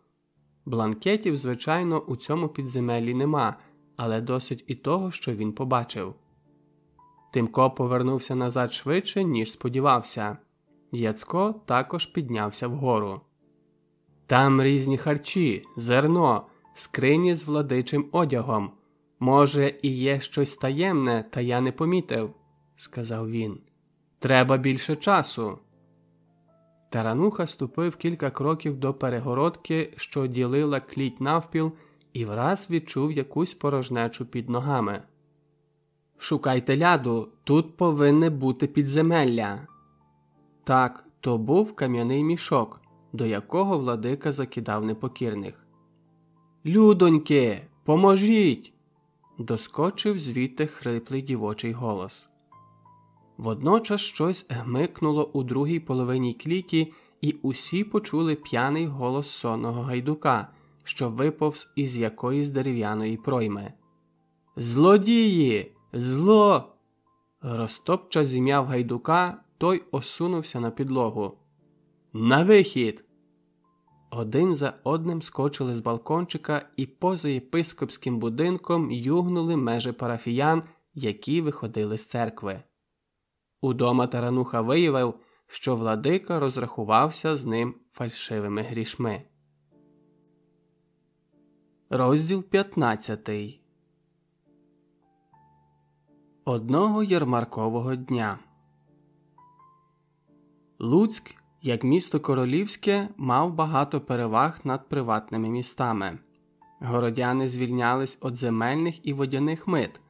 Бланкетів, звичайно, у цьому підземеллі нема, але досить і того, що він побачив. Тимко повернувся назад швидше, ніж сподівався. Яцко також піднявся вгору. Там різні харчі, зерно, скрині з владичим одягом. Може, і є щось таємне, та я не помітив, сказав він. Треба більше часу. Тарануха ступив кілька кроків до перегородки, що ділила кліть навпіл, і враз відчув якусь порожнечу під ногами. Шукайте ляду, тут повинне бути підземелля. Так, то був кам'яний мішок, до якого владика закидав непокірних. Людоньки, поможіть! доскочив звідти хриплий дівочий голос. Водночас щось гмикнуло у другій половині кліті, і усі почули п'яний голос сонного гайдука, що виповз із якоїсь дерев'яної пройми. Злодії! Зло! Розтопча зім'яв гайдука, той осунувся на підлогу. На вихід! Один за одним скочили з балкончика і поза єпископським будинком югнули межі парафіян, які виходили з церкви. Удома тарануха виявив, що владика розрахувався з ним фальшивими грішми. Розділ 15 Одного ярмаркового дня Луцьк, як місто королівське, мав багато переваг над приватними містами. Городяни звільнялись від земельних і водяних мит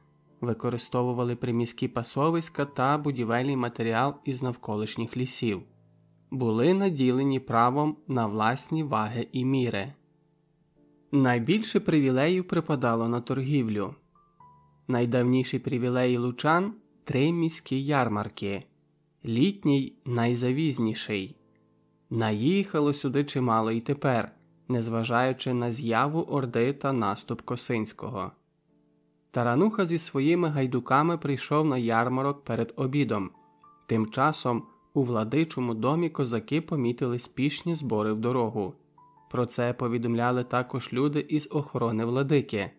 використовували приміські пасовиська та будівельний матеріал із навколишніх лісів, були наділені правом на власні ваги і міри. Найбільше привілеїв припадало на торгівлю. Найдавніші привілеї лучан три міські ярмарки, літній найзавізніший. Наїхало сюди чимало і тепер, незважаючи на з'яву Орди та наступ Косинського. Тарануха зі своїми гайдуками прийшов на ярмарок перед обідом. Тим часом у владичому домі козаки помітили спішні збори в дорогу. Про це повідомляли також люди із охорони владики.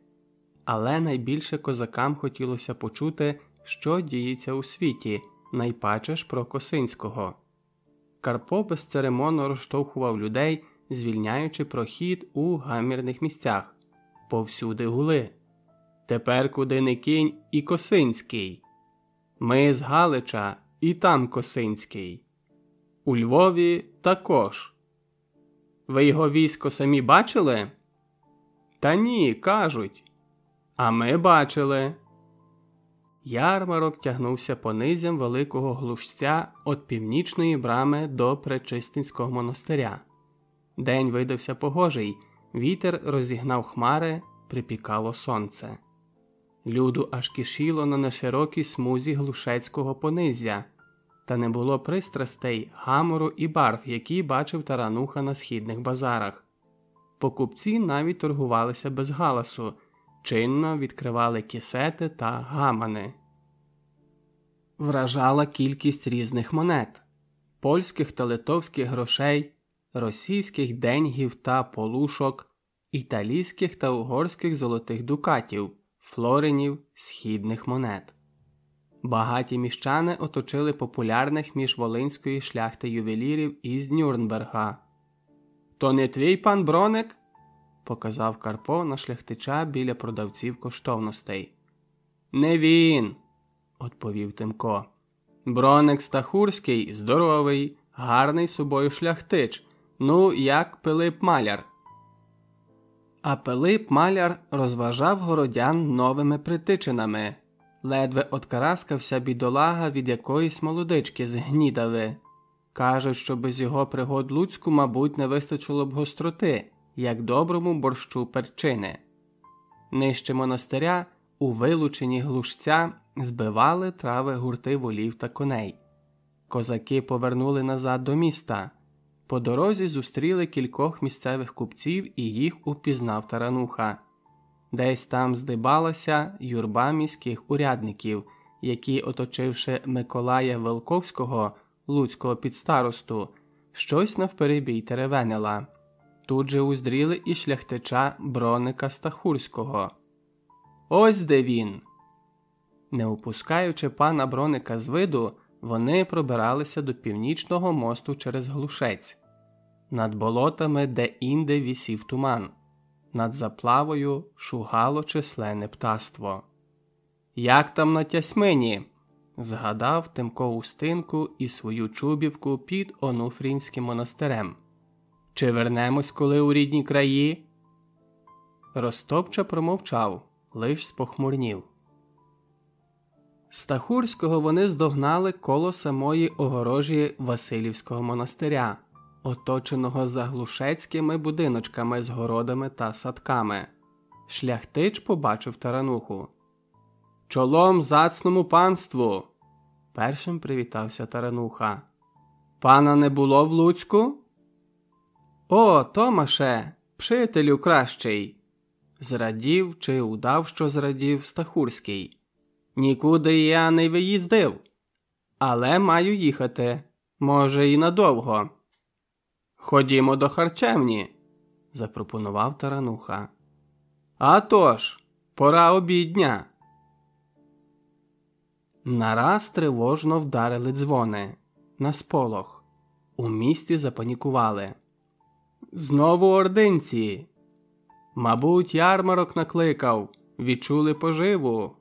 Але найбільше козакам хотілося почути, що діється у світі, найпаче ж про Косинського. Карпо безцеремонно розштовхував людей, звільняючи прохід у гамірних місцях, повсюди гули. Тепер куди не кінь і Косинський. Ми з Галича, і там Косинський. У Львові також. Ви його військо самі бачили? Та ні, кажуть. А ми бачили. Ярмарок тягнувся по низям великого глушця від північної брами до Пречистинського монастиря. День видався погожий, вітер розігнав хмари, припікало сонце. Люду аж кишіло на неширокій смузі глушецького понизя, та не було пристрастей, гамору і барв, які бачив тарануха на східних базарах. Покупці навіть торгувалися без галасу, чинно відкривали кісети та гамани. Вражала кількість різних монет польських та литовських грошей, російських деньгів та полушок, італійських та угорських золотих дукатів, флоринів, східних монет. Багаті міщани оточили популярних між волинської шляхти ювелірів із Нюрнберга. То не твій пан броник? показав Карпо на шляхтича біля продавців коштовностей. Не він, відповів Тимко. Броник Стахурський здоровий, гарний собою шляхтич. Ну, як Пилип Маляр. А Пилип Маляр розважав городян новими притичинами. Ледве откараскався бідолага від якоїсь молодички з гнідави. Кажуть, що без його пригод Луцьку, мабуть, не вистачило б гостроти, як доброму борщу перчини. Нижче монастиря, у вилученні глушця, збивали трави гурти волів та коней. Козаки повернули назад до міста. По дорозі зустріли кількох місцевих купців і їх упізнав тарануха. Десь там здибалася юрба міських урядників, які, оточивши Миколая Велковського, луцького підстаросту, щось навперебій теревенила. Тут же уздріли і шляхтича броника Стахурського. Ось де він. Не опускаючи пана броника з виду, вони пробиралися до північного мосту через глушець. Над болотами де інде вісів туман над заплавою шугало численне птаство. Як там на Тясмині? згадав Тимко Устинку і свою чубівку під Онуфрінським монастирем. Чи вернемось коли у рідні краї? Ростопча промовчав, лиш спохмурнів. Стахурського вони здогнали коло самої огорожі Васильівського монастиря оточеного заглушецькими будиночками з городами та садками. Шляхтич побачив тарануху. Чолом зацному панству. Першим привітався тарануха. Пана не було в Луцьку? О, Томаше, пшителю кращий. Зрадів чи удав, що зрадів Стахурський. Нікуди я не виїздив, але маю їхати, може, і надовго. Ходімо до харчевні, запропонував тарануха. «А тож, пора обідня. Нараз тривожно вдарили дзвони на сполох. У місті запанікували. Знову ординці. Мабуть, ярмарок накликав, відчули поживу.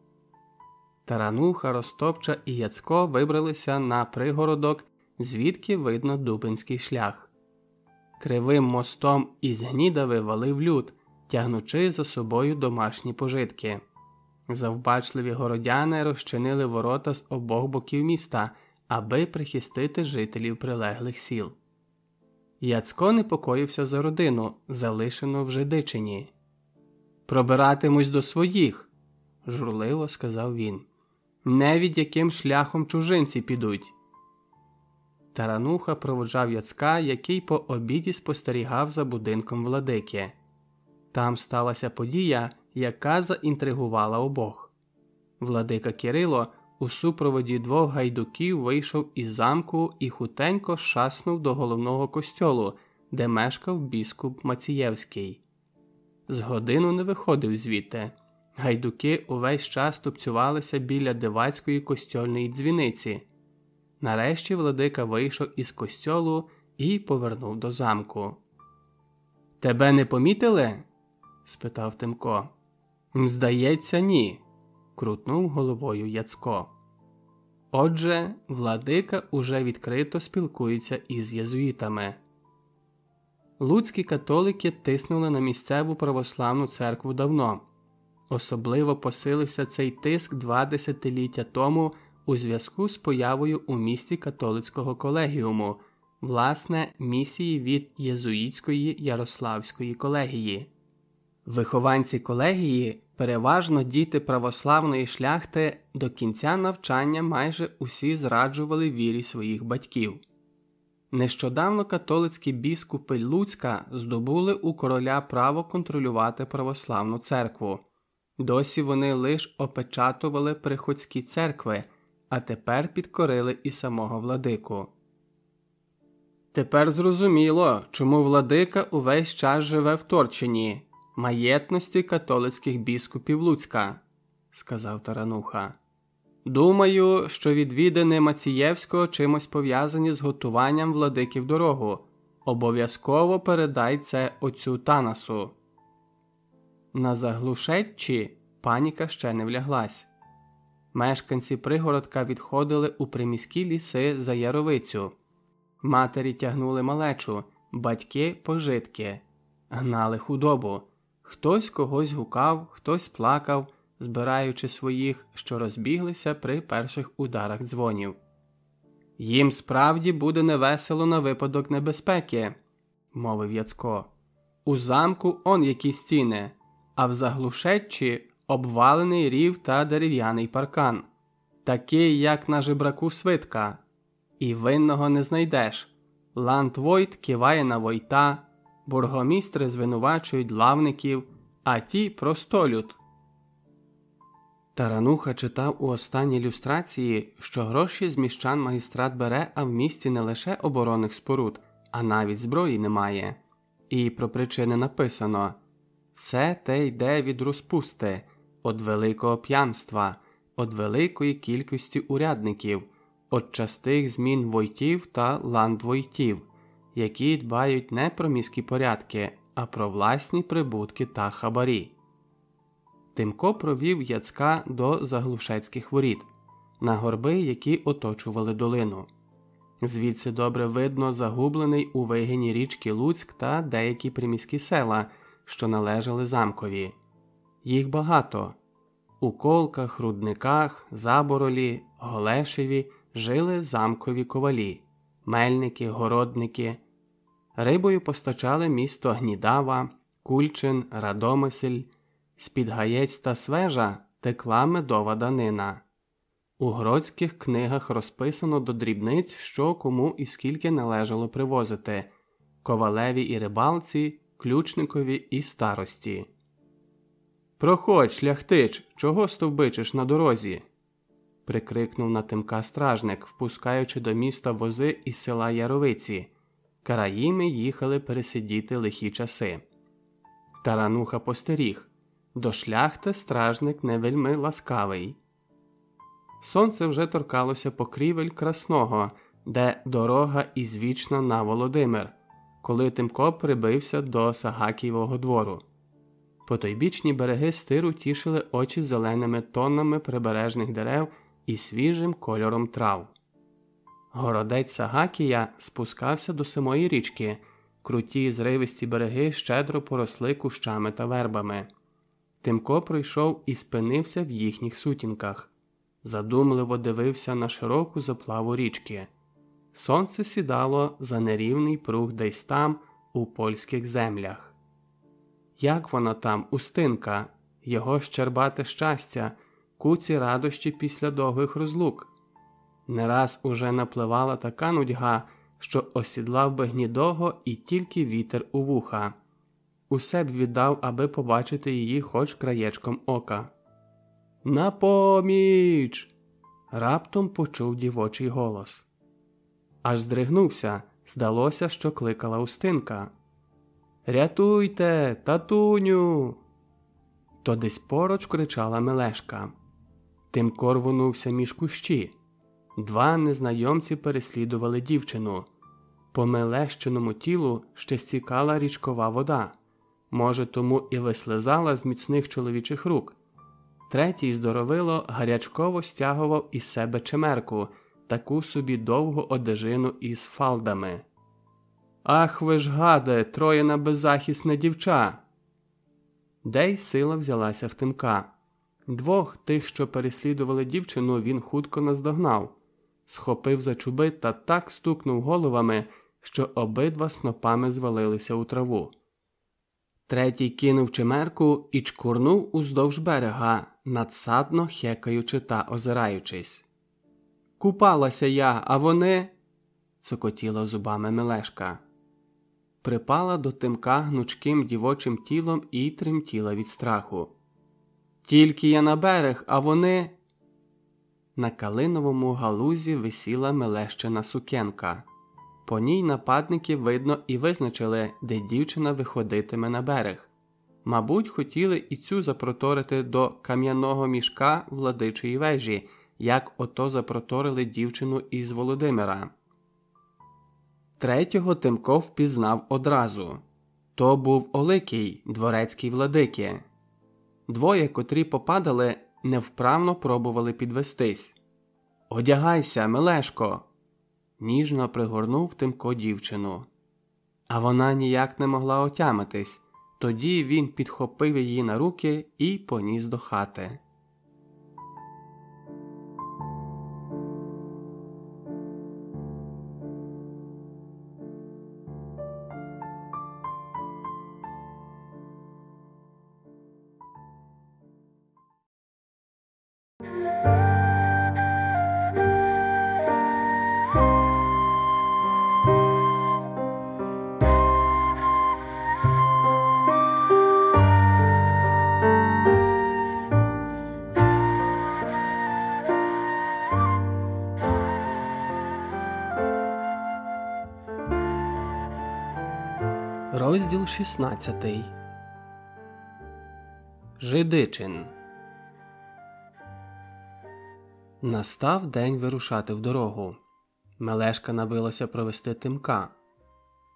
Тарануха, Ростопча і Яцько вибралися на пригородок, звідки видно дубинський шлях. Кривим мостом із гнідави валив люд, тягнучи за собою домашні пожитки. Завбачливі городяни розчинили ворота з обох боків міста, аби прихистити жителів прилеглих сіл. Яцько непокоївся за родину, залишену в Жидичині. Пробиратимусь до своїх, журливо сказав він. Не від яким шляхом чужинці підуть. Тарануха проводжав Яцка, який по обіді спостерігав за будинком владики. Там сталася подія, яка заінтригувала обох. Владика Кирило у супроводі двох гайдуків вийшов із замку і хутенько шаснув до головного костьолу, де мешкав біскуп Мацієвський. З годину не виходив звідти. Гайдуки увесь час тупцювалися біля дивацької костьольної дзвіниці. Нарешті владика вийшов із костьолу і повернув до замку. Тебе не помітили? спитав Тимко. Здається, ні, крутнув головою Яцко. Отже, владика уже відкрито спілкується із єзуїтами. Луцькі католики тиснули на місцеву православну церкву давно. Особливо посилився цей тиск два десятиліття тому у зв'язку з появою у місті католицького колегіуму, власне, місії від Єзуїтської Ярославської колегії. Вихованці колегії, переважно діти православної шляхти, до кінця навчання майже усі зраджували вірі своїх батьків. Нещодавно католицькі біскупи Луцька здобули у короля право контролювати православну церкву. Досі вони лише опечатували приходські церкви, а тепер підкорили і самого владику. Тепер зрозуміло, чому владика увесь час живе в Торчині, маєтності католицьких біскупів Луцька, сказав Тарануха. Думаю, що відвідини Мацієвського чимось пов'язані з готуванням владики в дорогу. Обов'язково передай це оцю Танасу. На заглушеччі паніка ще не вляглась. Мешканці пригородка відходили у приміські ліси за яровицю. Матері тягнули малечу, батьки пожитки, гнали худобу. Хтось когось гукав, хтось плакав, збираючи своїх, що розбіглися при перших ударах дзвонів. Їм справді буде невесело на випадок небезпеки, мовив Яцко. У замку он які стіни, а в заглушеччі обвалений рів та дерев'яний паркан, такий, як на жебраку свитка, і винного не знайдеш. Ландвойт киває на войта, бургомістри звинувачують лавників, а ті простолюд. Тарануха читав у останній ілюстрації, що гроші з міщан магістрат бере, а в місті не лише оборонних споруд, а навіть зброї немає. І про причини написано все те йде від розпусти, від великого п'янства, від великої кількості урядників, від частих змін войтів та ландвойтів, які дбають не про міські порядки, а про власні прибутки та хабарі. Тимко провів Яцка до заглушецьких воріт, на горби, які оточували долину. Звідси добре видно загублений у вигині річки Луцьк та деякі приміські села, що належали замкові. Їх багато. У колках, рудниках, заборолі, Голешеві жили замкові ковалі, мельники, городники. Рибою постачали місто Гнідава, Кульчин, Радомисель. З-під гаєць та свежа текла медова данина. У гродських книгах розписано до дрібниць, що кому і скільки належало привозити ковалеві і рибалці, ключникові і старості. Проходь, шляхтич, чого стовбичиш на дорозі? прикрикнув на тимка стражник, впускаючи до міста вози із села Яровиці. Караїми їхали пересидіти лихі часи. Тарануха постеріг. До шляхти стражник не вельми ласкавий. Сонце вже торкалося покрівель красного, де дорога ізвічна на Володимир, коли Тимко прибився до Сагакієвого двору. Потойбічні береги стиру тішили очі зеленими тоннами прибережних дерев і свіжим кольором трав. Городець Сагакія спускався до самої річки, круті зривисті береги щедро поросли кущами та вербами. Тимко пройшов і спинився в їхніх сутінках, задумливо дивився на широку заплаву річки. Сонце сідало за нерівний пруг десь там, у польських землях. Як вона там, устинка, його щербате щастя, куці радощі після довгих розлук. Не раз уже напливала така нудьга, що осідлав би гнідого і тільки вітер у вуха усе б віддав, аби побачити її хоч краєчком ока. На поміч. раптом почув дівочий голос. Аж здригнувся, здалося, що кликала Устинка. Рятуйте, татуню. То десь поруч кричала Мелешка. Тимко рвонувся між кущі. Два незнайомці переслідували дівчину. По мелещеному тілу ще стікала річкова вода може, тому і вислизала з міцних чоловічих рук. Третій здоровило гарячково стягував із себе чемерку, таку собі довгу одежину із фалдами. Ах ви ж, гаде, троєна беззахисне дівча. Дей сила взялася в тимка. Двох тих, що переслідували дівчину, він хутко наздогнав, схопив за чуби та так стукнув головами, що обидва снопами звалилися у траву. Третій кинув чемерку і чкурнув уздовж берега, надсадно хекаючи та озираючись. Купалася я, а вони. цокотіла зубами Мелешка. Припала до тимка гнучким дівочим тілом і тремтіла від страху. Тільки я на берег, а вони. На калиновому галузі висіла мелещена сукенка. По ній нападники видно і визначили, де дівчина виходитиме на берег. Мабуть, хотіли і цю запроторити до кам'яного мішка владичої вежі, як ото запроторили дівчину із Володимира. Третього Тимко впізнав одразу то був Оликій, дворецький владики. Двоє, котрі попадали, невправно пробували підвестись. Одягайся, Мелешко. ніжно пригорнув Тимко дівчину. А вона ніяк не могла отямитись. Тоді він підхопив її на руки і поніс до хати. 16 Жидичин Настав день вирушати в дорогу. Мелешка набилося провести тимка.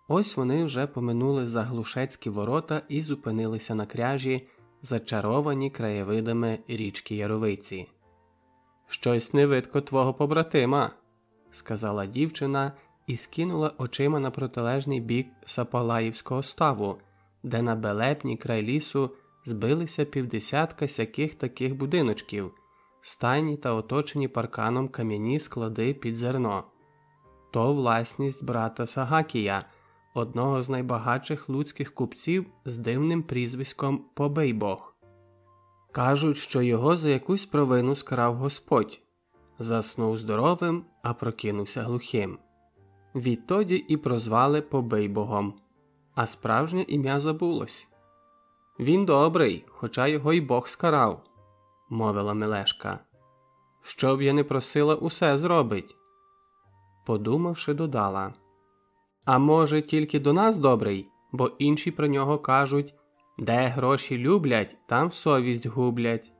Ось вони вже поминули заглушецькі ворота і зупинилися на кряжі, зачаровані краєвидами річки Яровиці. Щось не видко твого побратима, сказала дівчина і скинула очима на протилежний бік Сапалаївського ставу, де на белепній край лісу збилися півдесятка сяких таких будиночків, стайні та оточені парканом кам'яні склади під зерно. То власність брата Сагакія, одного з найбагатших луцьких купців з дивним прізвиськом Побейбог. Кажуть, що його за якусь провину скарав Господь. Заснув здоровим, а прокинувся глухим. Відтоді і прозвали Побий богом, а справжнє ім'я забулось. Він добрий, хоча його й Бог скарав, мовила Мелешка. Щоб я не просила, усе зробить. Подумавши, додала А може, тільки до нас добрий, бо інші про нього кажуть де гроші люблять, там совість гублять.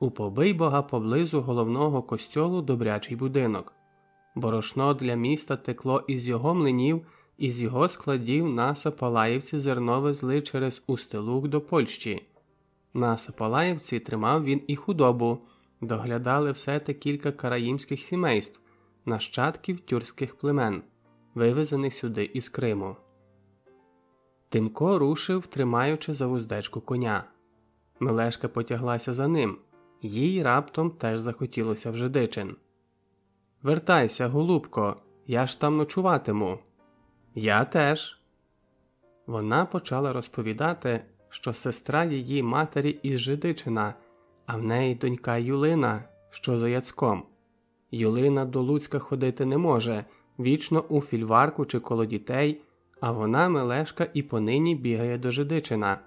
У побий бога поблизу головного костьолу добрячий будинок. Борошно для міста текло із його млинів, із його складів на Сапалаївці зерно везли через Устилук до Польщі. На Сапалаївці тримав він і худобу, доглядали все те кілька караїмських сімейств, нащадків тюркських племен, вивезених сюди із Криму. Тимко рушив, тримаючи за вуздечку коня. Мелешка потяглася за ним, їй раптом теж захотілося в Жидичин. Вертайся, голубко, я ж там ночуватиму. Я теж. Вона почала розповідати, що сестра її матері із Жидичина, а в неї донька Юлина, що за яцком. Юлина до Луцька ходити не може, вічно у фільварку чи коло дітей, а вона Мелешка і понині бігає до Жидичина.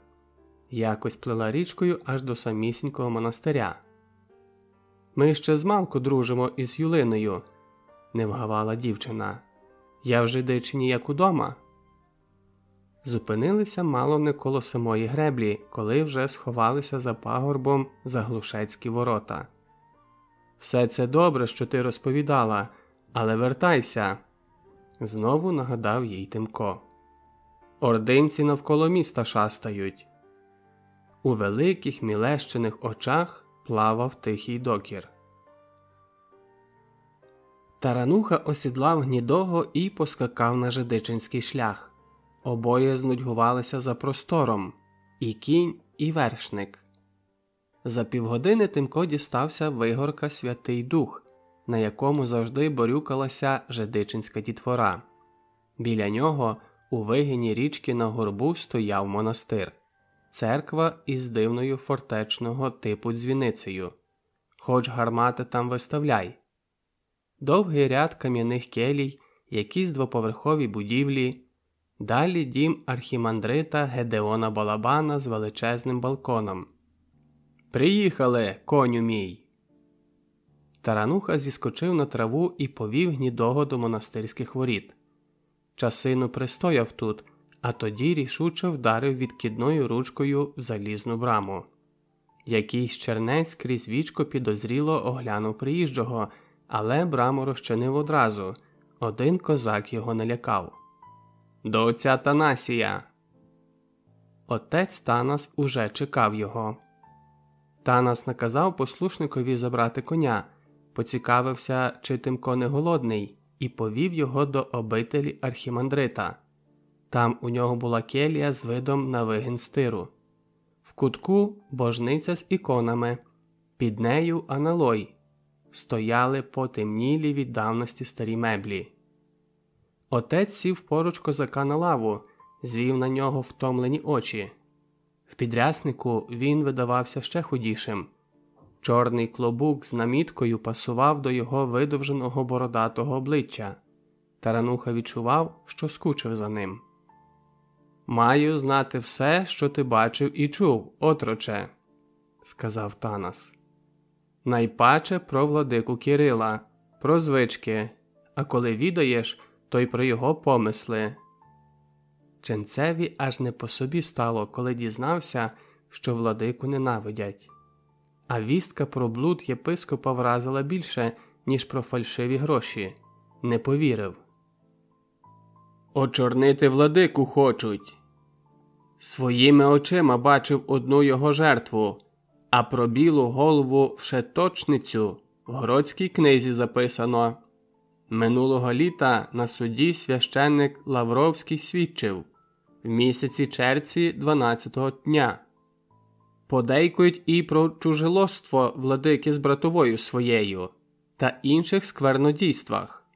Якось плила річкою аж до самісінького монастиря. Ми ще змалку дружимо із Юлиною, не вгавала дівчина. Я вже дичині як удома. Зупинилися мало не коло самої греблі, коли вже сховалися за пагорбом заглушецькі ворота. Все це добре, що ти розповідала, але вертайся, знову нагадав їй Тимко. Ординці навколо міста шастають. у великих мілещених очах плавав тихий докір. Тарануха осідлав гнідого і поскакав на жидичинський шлях. Обоє знудьгувалися за простором і кінь, і вершник. За півгодини Тимко дістався вигорка Святий Дух, на якому завжди борюкалася жидичинська дітвора. Біля нього у вигині річки на горбу стояв монастир, церква із дивною фортечного типу дзвіницею, хоч гармати там виставляй, довгий ряд кам'яних келій, якісь двоповерхові будівлі, далі дім архімандрита Гедеона Балабана з величезним балконом. Приїхали, коню мій. Тарануха зіскочив на траву і повів гнідого до монастирських воріт. Часину пристояв тут, а тоді рішуче вдарив відкидною ручкою в залізну браму. Якийсь чернець крізь вічко підозріло оглянув приїжджого, але браму розчинив одразу. Один козак його налякав. До отця Танасія. Отець Танас уже чекав його. Танас наказав послушникові забрати коня, поцікавився, чи Тимко не голодний, і повів його до обителі архімандрита. Там у нього була келія з видом на вигін стиру. В кутку божниця з іконами, під нею аналой. Стояли потемнілі від давності старі меблі. Отець сів поруч козака на лаву, звів на нього втомлені очі. В підряснику він видавався ще худішим. Чорний клобук з наміткою пасував до його видовженого бородатого обличчя. Тарануха відчував, що скучив за ним. Маю знати все, що ти бачив і чув, отроче, сказав Танас. Найпаче про владику Кирила, про звички, а коли відаєш, то й про його помисли. Ченцеві аж не по собі стало, коли дізнався, що владику ненавидять. А вістка про блуд єпископа вразила більше, ніж про фальшиві гроші. Не повірив. Очорнити владику хочуть. Своїми очима бачив одну його жертву, а про білу голову вшеточницю в городській книзі записано. Минулого літа на суді священник Лавровський свідчив в місяці черці 12-го дня. Подейкують і про чужелоство владики з братовою своєю та інших сквернодійствах.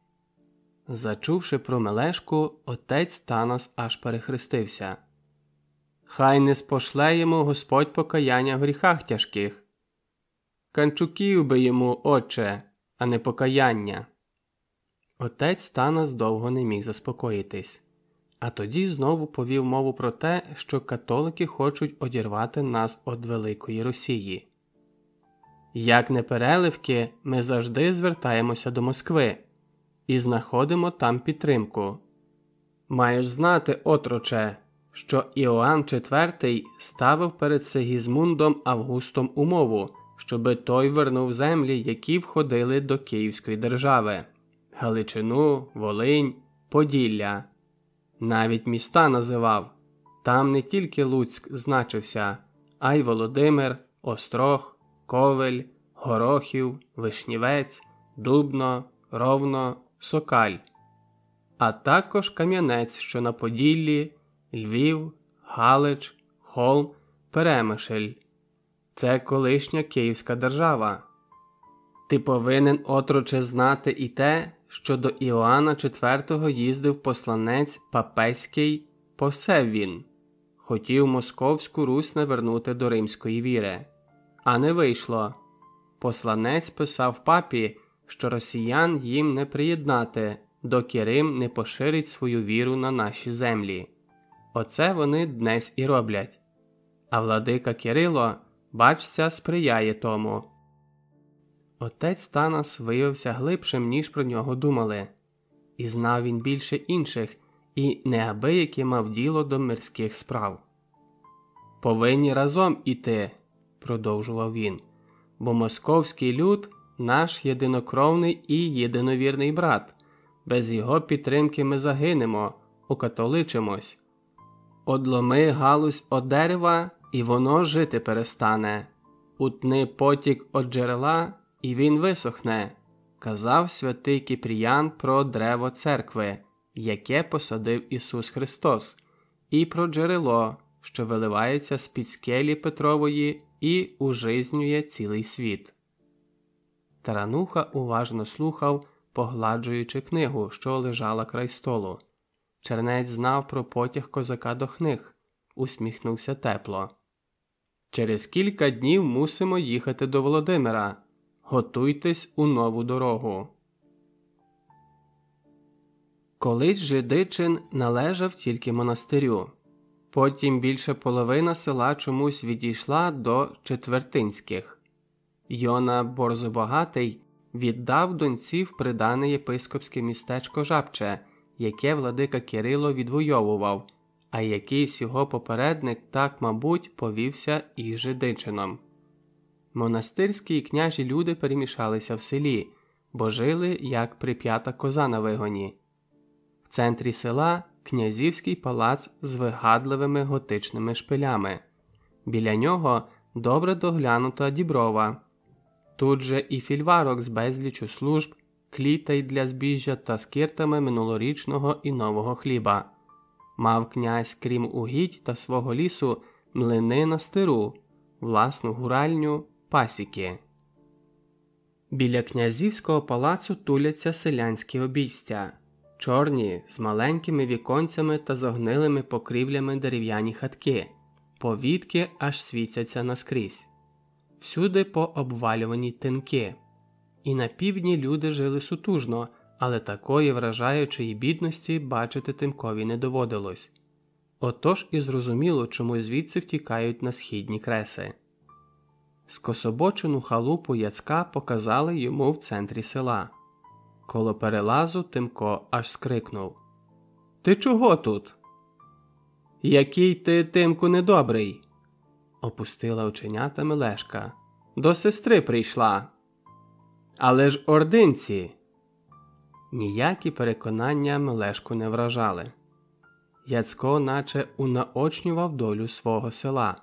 Зачувши про Мелешку, отець Танас аж перехрестився. Хай не спошле йому Господь покаяння в гріхах тяжких. Канчуків би йому, отче, а не покаяння. Отець Танас довго не міг заспокоїтись, а тоді знову повів мову про те, що католики хочуть одірвати нас від Великої Росії. Як не переливки, ми завжди звертаємося до Москви і знаходимо там підтримку. Маєш знати, отроче, що Іоанн IV ставив перед Сегізмундом Августом умову, щоби той вернув землі, які входили до Київської держави. Галичину, Волинь, Поділля. Навіть міста називав там не тільки Луцьк значився, а й Володимир, Острог, Ковель, Горохів, Вишнівець, Дубно, Ровно, Сокаль, а також Кам'янець, що на Поділлі, Львів, Галич, Холм, Перемишль. Це колишня Київська держава. Ти повинен отроче знати і те, що до Іоанна IV їздив посланець Папеський Посеввін, хотів Московську Русь навернути до римської віри, а не вийшло. Посланець писав папі, що росіян їм не приєднати, доки Рим не поширить свою віру на наші землі. Оце вони днес і роблять. А владика Кирило, бачся, сприяє тому. Отець Танас виявився глибшим, ніж про нього думали, і знав він більше інших, і неабияке мав діло до мирських справ. Повинні разом іти, продовжував він, бо московський люд наш єдинокровний і єдиновірний брат. Без його підтримки ми загинемо, окатоличимось. Одломи галузь од дерева, і воно жити перестане. Утни потік од джерела, і він висохне, казав святий Кіпріян про древо церкви, яке посадив Ісус Христос, і про джерело, що виливається з під скелі Петрової і ужизнює цілий світ. Тарануха уважно слухав, погладжуючи книгу, що лежала край столу. Чернець знав про потяг козака до книг, усміхнувся тепло. Через кілька днів мусимо їхати до Володимира. Готуйтесь у нову дорогу. Колись Жидичин належав тільки монастирю. Потім більше половина села чомусь відійшла до четвертинських. Йона Борзобагатий віддав доньці в придане єпископське містечко Жабче, яке владика Кирило відвоював, а якийсь його попередник так, мабуть, повівся і жидичином. Монастирські і княжі люди перемішалися в селі, бо жили як прип'ята коза на вигоні. В центрі села князівський палац з вигадливими готичними шпилями. Біля нього добре доглянута діброва. Тут же і фільварок з безлічу служб, клітей для збіжжя та скиртами минулорічного і нового хліба. Мав князь, крім угідь та свого лісу, млини на стиру, власну гуральню, пасіки. Біля князівського палацу туляться селянські обійстя, чорні з маленькими віконцями та зогнилими покрівлями дерев'яні хатки, повітки аж світяться наскрізь всюди пообвалювані тинки. І на півдні люди жили сутужно, але такої вражаючої бідності бачити тимкові не доводилось. Отож і зрозуміло, чому звідси втікають на східні креси. Скособочену халупу Яцка показали йому в центрі села. Коло перелазу Тимко аж скрикнув Ти чого тут? Який ти, Тимку, недобрий? Опустила оченята Мелешка. До сестри прийшла. Але ж ординці. Ніякі переконання Мелешку не вражали. Яцько наче унаочнював долю свого села,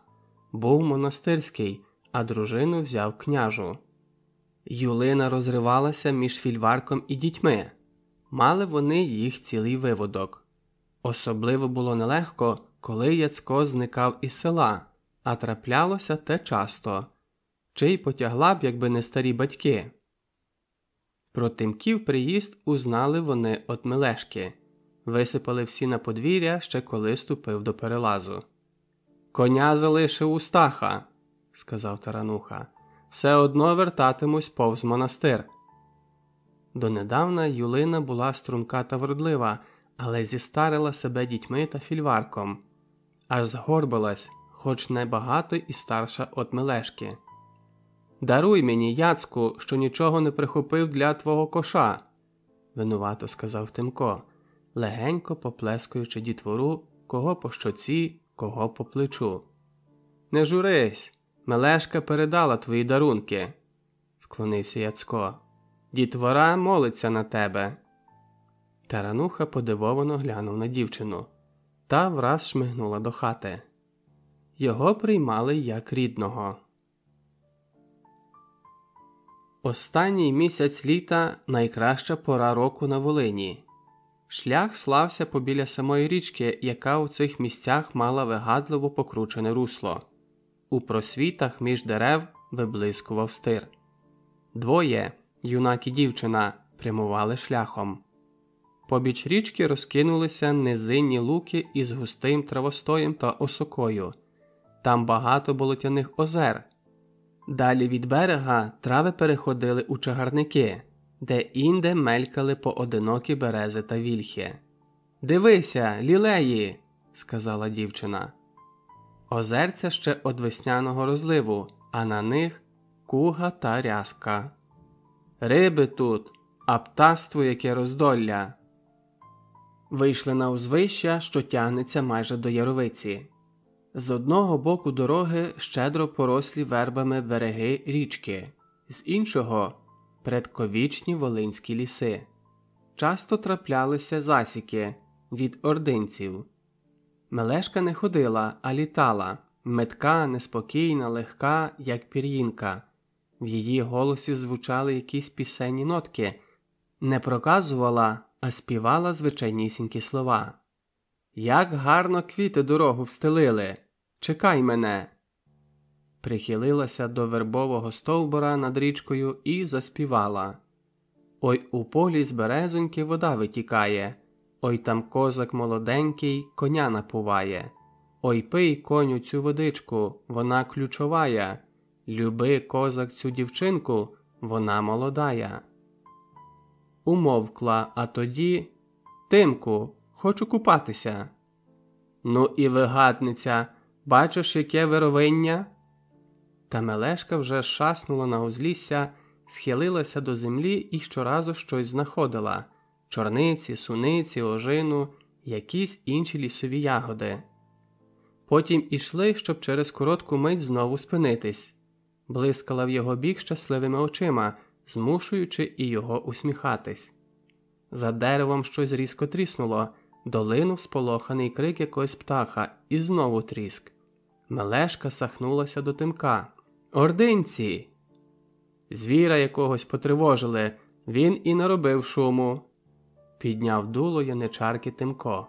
був монастирський, а дружину взяв княжу. Юлина розривалася між фільварком і дітьми. Мали вони їх цілий виводок. Особливо було нелегко, коли Яцько зникав із села, а траплялося те часто, чи й потягла б, якби не старі батьки. Про тимків приїзд узнали вони от Мелешки, висипали всі на подвір'я ще коли ступив до перелазу. Коня залишив у стаха, сказав тарануха, все одно вертатимусь повз монастир. Донедавна Юлина була струнка та вродлива, але зістарила себе дітьми та фільварком, аж згорбилась, хоч небагато і старша от Мелешки. Даруй мені, Яцку, що нічого не прихопив для твого коша, винувато сказав Тимко, легенько поплескуючи дітвору, кого по щоці, кого по плечу. Не журись, Мелешка передала твої дарунки, вклонився Яцко. Дітвора молиться на тебе. Тарануха подивовано глянув на дівчину та враз шмигнула до хати. Його приймали як рідного. Останній місяць літа найкраща пора року на Волині. Шлях слався побіля самої річки, яка у цих місцях мала вигадливо покручене русло. У просвітах між дерев виблискував стир. Двоє, юнак і дівчина, прямували шляхом. Побіч річки розкинулися низинні луки із густим травостоєм та осокою. Там багато болотяних озер. Далі від берега трави переходили у чагарники, де інде мелькали поодинокі берези та вільхи. Дивися, лілеї, сказала дівчина. Озерця ще од весняного розливу, а на них куга та рязка. Риби тут, а птаство яке роздолля. Вийшли на узвища, що тягнеться майже до яровиці. З одного боку дороги щедро порослі вербами береги річки, з іншого предковічні волинські ліси. Часто траплялися засіки від ординців. Мелешка не ходила, а літала, метка, неспокійна, легка, як пір'їнка. В її голосі звучали якісь пісенні нотки, не проказувала, а співала звичайнісінькі слова. Як гарно квіти дорогу встелили. Чекай мене. Прихилилася до вербового стовбура над річкою і заспівала. Ой у полі з березоньки вода витікає, ой там козак молоденький коня напуває. Ой пий коню цю водичку, вона ключовая. Люби козак цю дівчинку, вона молодая. Умовкла, а тоді Тимку, хочу купатися. Ну і вигадниця, бачиш, яке вировиння? Та Мелешка вже шаснула на узлісся, схилилася до землі і щоразу щось знаходила чорниці, суниці, ожину, якісь інші лісові ягоди. Потім ішли, щоб через коротку мить знову спинитись, блискала в його бік щасливими очима, змушуючи і його усміхатись. За деревом щось різко тріснуло, долинув сполоханий крик якогось птаха, і знову тріск. Мелешка сахнулася до тимка. Ординці. Звіра якогось потривожили, він і наробив шуму. Підняв дуло яничарки Тимко.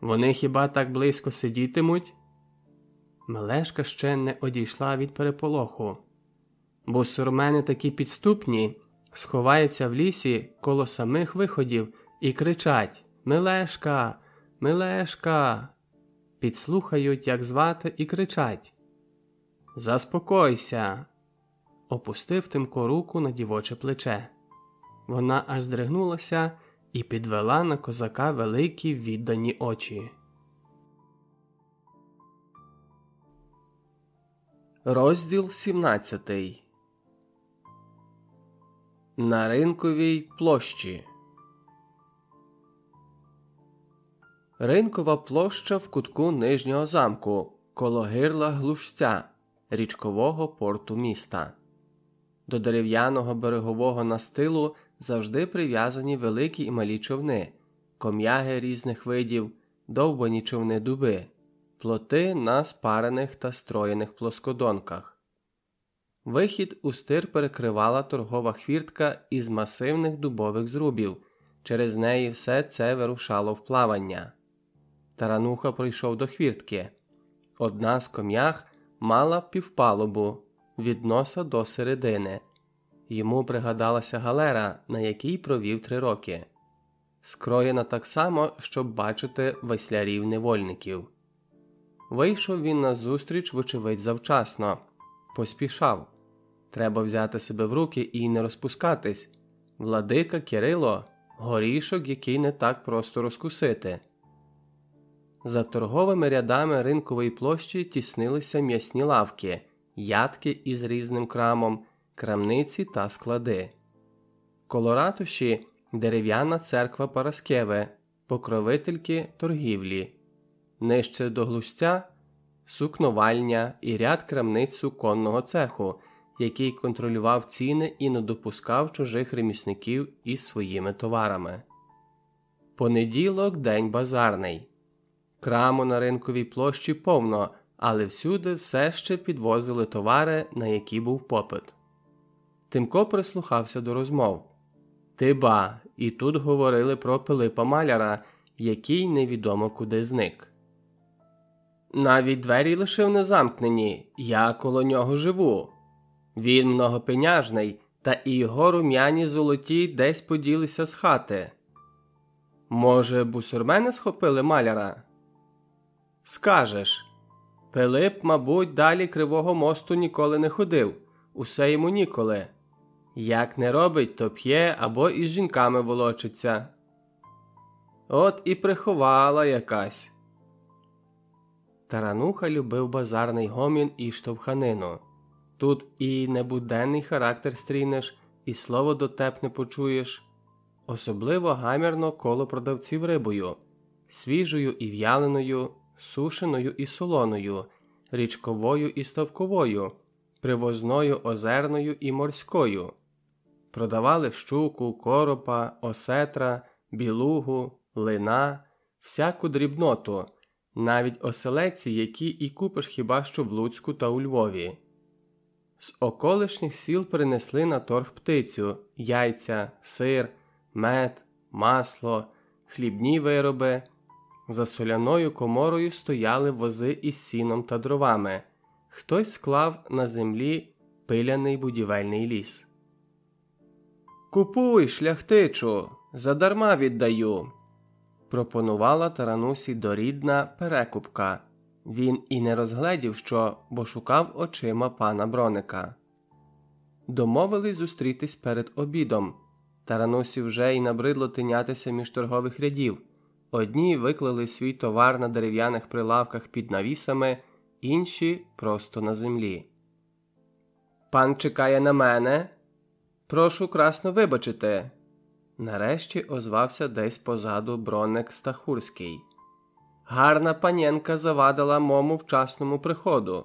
Вони хіба так близько сидітимуть? Мелешка ще не одійшла від переполоху. Бо сурмени такі підступні, сховаються в лісі коло самих виходів і кричать Мелешка, Мелешка. Підслухають, як звати, і кричать Заспокойся. Опустив Тимко руку на дівоче плече. Вона аж здригнулася і підвела на козака великі віддані очі. Розділ 17 На ринковій площі. Ринкова площа в кутку нижнього замку коло гирла глушця річкового порту міста. До дерев'яного берегового настилу завжди прив'язані великі і малі човни, ком'яги різних видів, довбані човни дуби, плоти на спарених та строєних плоскодонках. Вихід у стир перекривала торгова хвіртка із масивних дубових зрубів, через неї все це вирушало в плавання. Тарануха прийшов до хвіртки. Одна з ком'ях мала півпалубу від носа до середини. Йому пригадалася галера, на якій провів три роки, скроєна так само, щоб бачити веслярів невольників. Вийшов він на зустріч, вочевидь, завчасно, поспішав. Треба взяти себе в руки і не розпускатись. Владика Кирило, горішок, який не так просто розкусити. За торговими рядами ринкової площі тіснилися м'ясні лавки, ядки із різним крамом, крамниці та склади. Коло ратуші дерев'яна церква Параскеве, покровительки торгівлі, нижче до глушця сукновальня і ряд крамниць суконного цеху, який контролював ціни і не допускав чужих ремісників із своїми товарами. Понеділок день базарний. Краму на ринковій площі повно, але всюди все ще підвозили товари, на які був попит. Тимко прислухався до розмов. Ти ба, і тут говорили про Пилипа Маляра, який невідомо куди зник. Навіть двері лишив незамкнені, я коло нього живу. Він многопеняжний, та і його рум'яні золоті десь поділися з хати. Може, бусурмени схопили маляра? Скажеш Пилип, мабуть, далі Кривого мосту ніколи не ходив, усе йому ніколи. Як не робить, то п'є або із жінками волочиться. От і приховала якась. Тарануха любив базарний гомін і штовханину. Тут і небуденний характер стрінеш, і слово дотепне почуєш, особливо гамірно коло продавців рибою, свіжою і в'яленою сушеною і солоною, річковою і ставковою, привозною озерною і морською. Продавали щуку, коропа, осетра, білугу, лина, всяку дрібноту, навіть оселеці, які і купиш хіба що в Луцьку та у Львові. З околишніх сіл принесли на торг птицю, яйця, сир, мед, масло, хлібні вироби. За соляною коморою стояли вози із сіном та дровами. Хтось склав на землі пиляний будівельний ліс. Купуй, шляхтичу, задарма віддаю. Пропонувала таранусі дорідна перекупка. Він і не розгледів що, бо шукав очима пана броника. Домовились зустрітись перед обідом. Таранусі вже й набридло тинятися між торгових рядів. Одні виклали свій товар на дерев'яних прилавках під навісами, інші просто на землі. Пан чекає на мене. Прошу красно вибачити. Нарешті озвався десь позаду броник Стахурський. Гарна панєнка завадила мому вчасному приходу.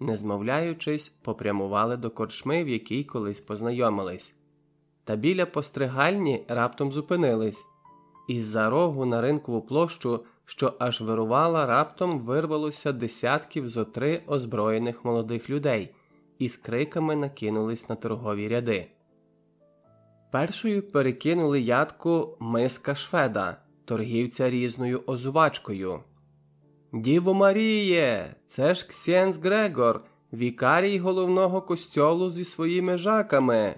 Не змовляючись, попрямували до корчми, в якій колись познайомились. Та біля постригальні раптом зупинились. Із за рогу на ринкову площу, що аж вирувала, раптом вирвалося десятків зо три озброєних молодих людей і з криками накинулись на торгові ряди. Першою перекинули ядку миска шведа, торгівця різною озувачкою. Діво Маріє, це ж Ксєнс Грегор, вікарій головного костьолу зі своїми жаками.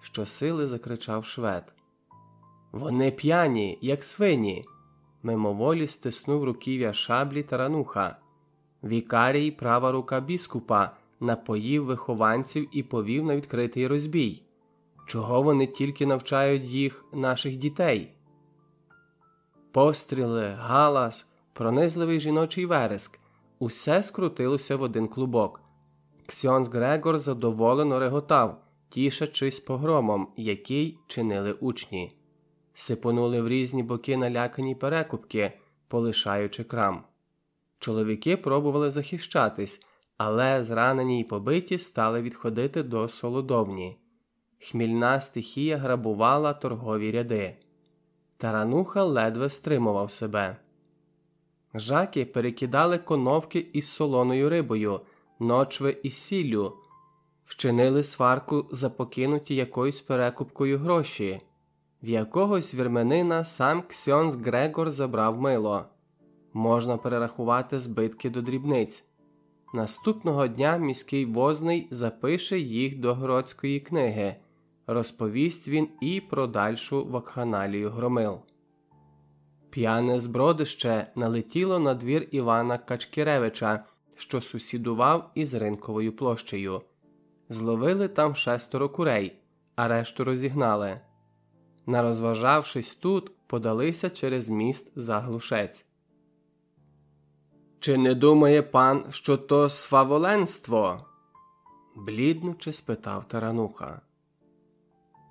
Щосили закричав швед. Вони п'яні, як свині. Мимоволі стиснув руків'я шаблі тарануха. Вікарій, права рука біскупа, напоїв вихованців і повів на відкритий розбій. Чого вони тільки навчають їх, наших дітей? Постріли, галас, пронизливий жіночий вереск усе скрутилося в один клубок. Ксьонс Грегор задоволено реготав, тішачись погромом, який чинили учні, сипонули в різні боки налякані перекупки, полишаючи крам. Чоловіки пробували захищатись, але зранені й побиті стали відходити до солодовні. Хмільна стихія грабувала торгові ряди. Тарануха ледве стримував себе. Жаки перекидали коновки із солоною рибою, ночви із сіллю, вчинили сварку за покинуті якоюсь перекупкою гроші. В якогось вірменина сам Ксьонс Грегор забрав мило. Можна перерахувати збитки до дрібниць. Наступного дня міський возний запише їх до городської книги розповість він і про дальшу вакханалію громил. П'яне збродище налетіло на двір Івана Качкіревича, що сусідував із ринковою площею. Зловили там шестеро курей, а решту розігнали. Нарозважавшись тут, подалися через міст за глушець. Чи не думає пан, що то сваволенство? бліднуче спитав тарануха.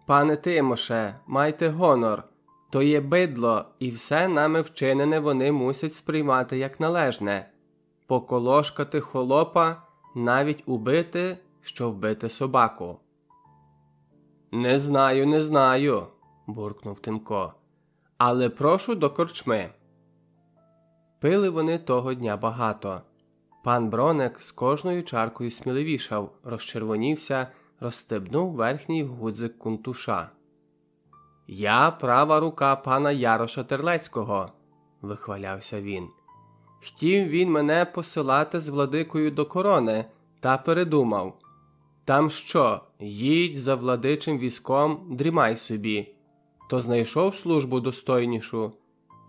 Пане Тимоше, майте гонор, то є бидло, і все нами вчинене вони мусять сприймати як належне поколошкати холопа, навіть убити, що вбити собаку. Не знаю, не знаю, буркнув Тимко. Але прошу до корчми. Пили вони того дня багато. Пан Бронек з кожною чаркою сміливішав, розчервонівся розстебнув верхній гудзик кунтуша. Я права рука пана Яроша Терлецького, вихвалявся він. Хотів він мене посилати з владикою до корони та передумав там що, їдь за владичим візком, дрімай собі. То знайшов службу достойнішу.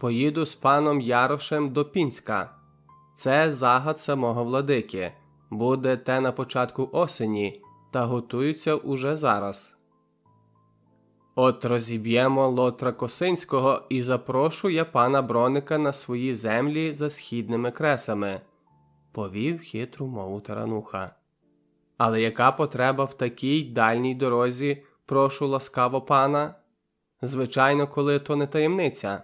Поїду з паном Ярошем до Пінська. Це загад самого владики. Буде те на початку осені, та готуються уже зараз. От розіб'ємо Лотра Косинського і запрошу я пана Броника на свої землі за східними кресами, повів хитру мову тарануха. Але яка потреба в такій дальній дорозі, прошу ласкаво пана? Звичайно, коли то не таємниця.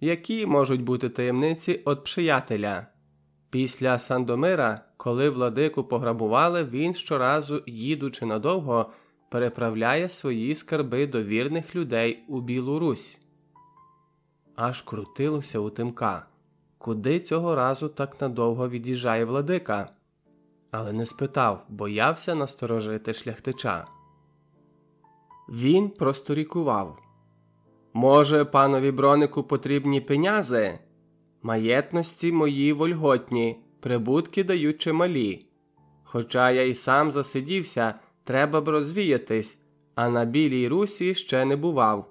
Які можуть бути таємниці від приятеля? Після Сандомира, коли владику пограбували, він щоразу, їдучи надовго, переправляє свої скарби до вірних людей у Білу Русь. аж крутилося у тимка. Куди цього разу так надовго від'їжджає владика? Але не спитав, боявся насторожити шляхтича. Він просторікував. Може, панові бронику потрібні пенязи? Маєтності мої вольготні, прибутки дають чималі. Хоча я й сам засидівся, треба б розвіятись, а на білій русі ще не бував.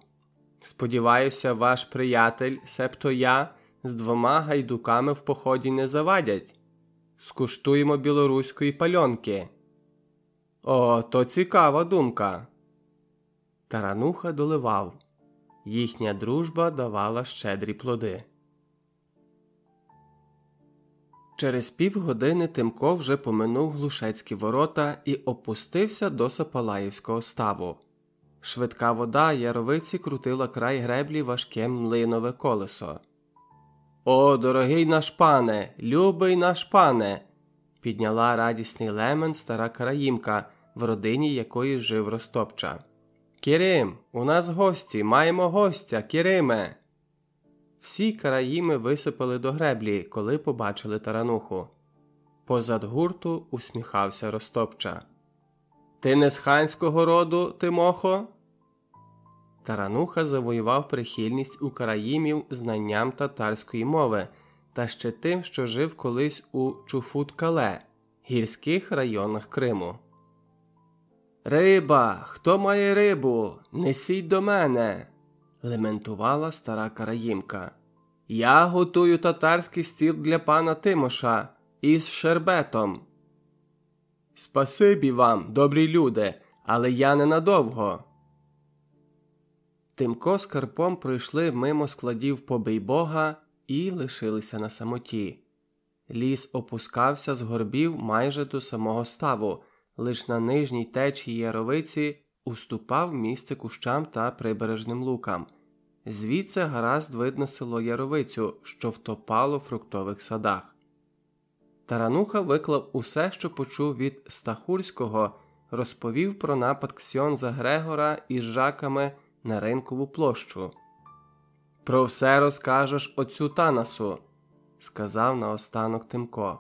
Сподіваюся, ваш приятель, себто я, з двома гайдуками в поході не завадять. Скуштуємо білоруської пальонки. О, то цікава думка. Тарануха доливав. Їхня дружба давала щедрі плоди. Через півгодини Тимко вже поминув глушецькі ворота і опустився до Сапалаївського ставу. Швидка вода яровиці крутила край греблі важке млинове колесо. О, дорогий наш пане, любий наш пане. підняла радісний лемен стара караїмка, в родині якої жив Ростопча. Кирим, у нас гості, маємо гостя, Кириме. Всі караїми висипали до греблі, коли побачили тарануху. Позад гурту усміхався Ростопча. Ти не з ханського роду, Тимохо? Тарануха завоював прихильність у караїмів знанням татарської мови та ще тим, що жив колись у Чуфут-Кале, гірських районах Криму. Риба, хто має рибу? Несіть до мене. лементувала стара караїмка. Я готую татарський стіл для пана Тимоша із шербетом. Спасибі вам, добрі люди, але я ненадовго. Тимко з Карпом пройшли мимо складів побий бога і лишилися на самоті. Ліс опускався з горбів майже до самого ставу, лиш на нижній течії яровиці уступав місце кущам та прибережним лукам. Звідси гаразд видно село Яровицю, що втопало в фруктових садах. Тарануха виклав усе, що почув від Стахурського, розповів про напад Ксьонза Грегора із жаками на ринкову площу. Про все розкажеш оцю Танасу, сказав наостанок Тимко.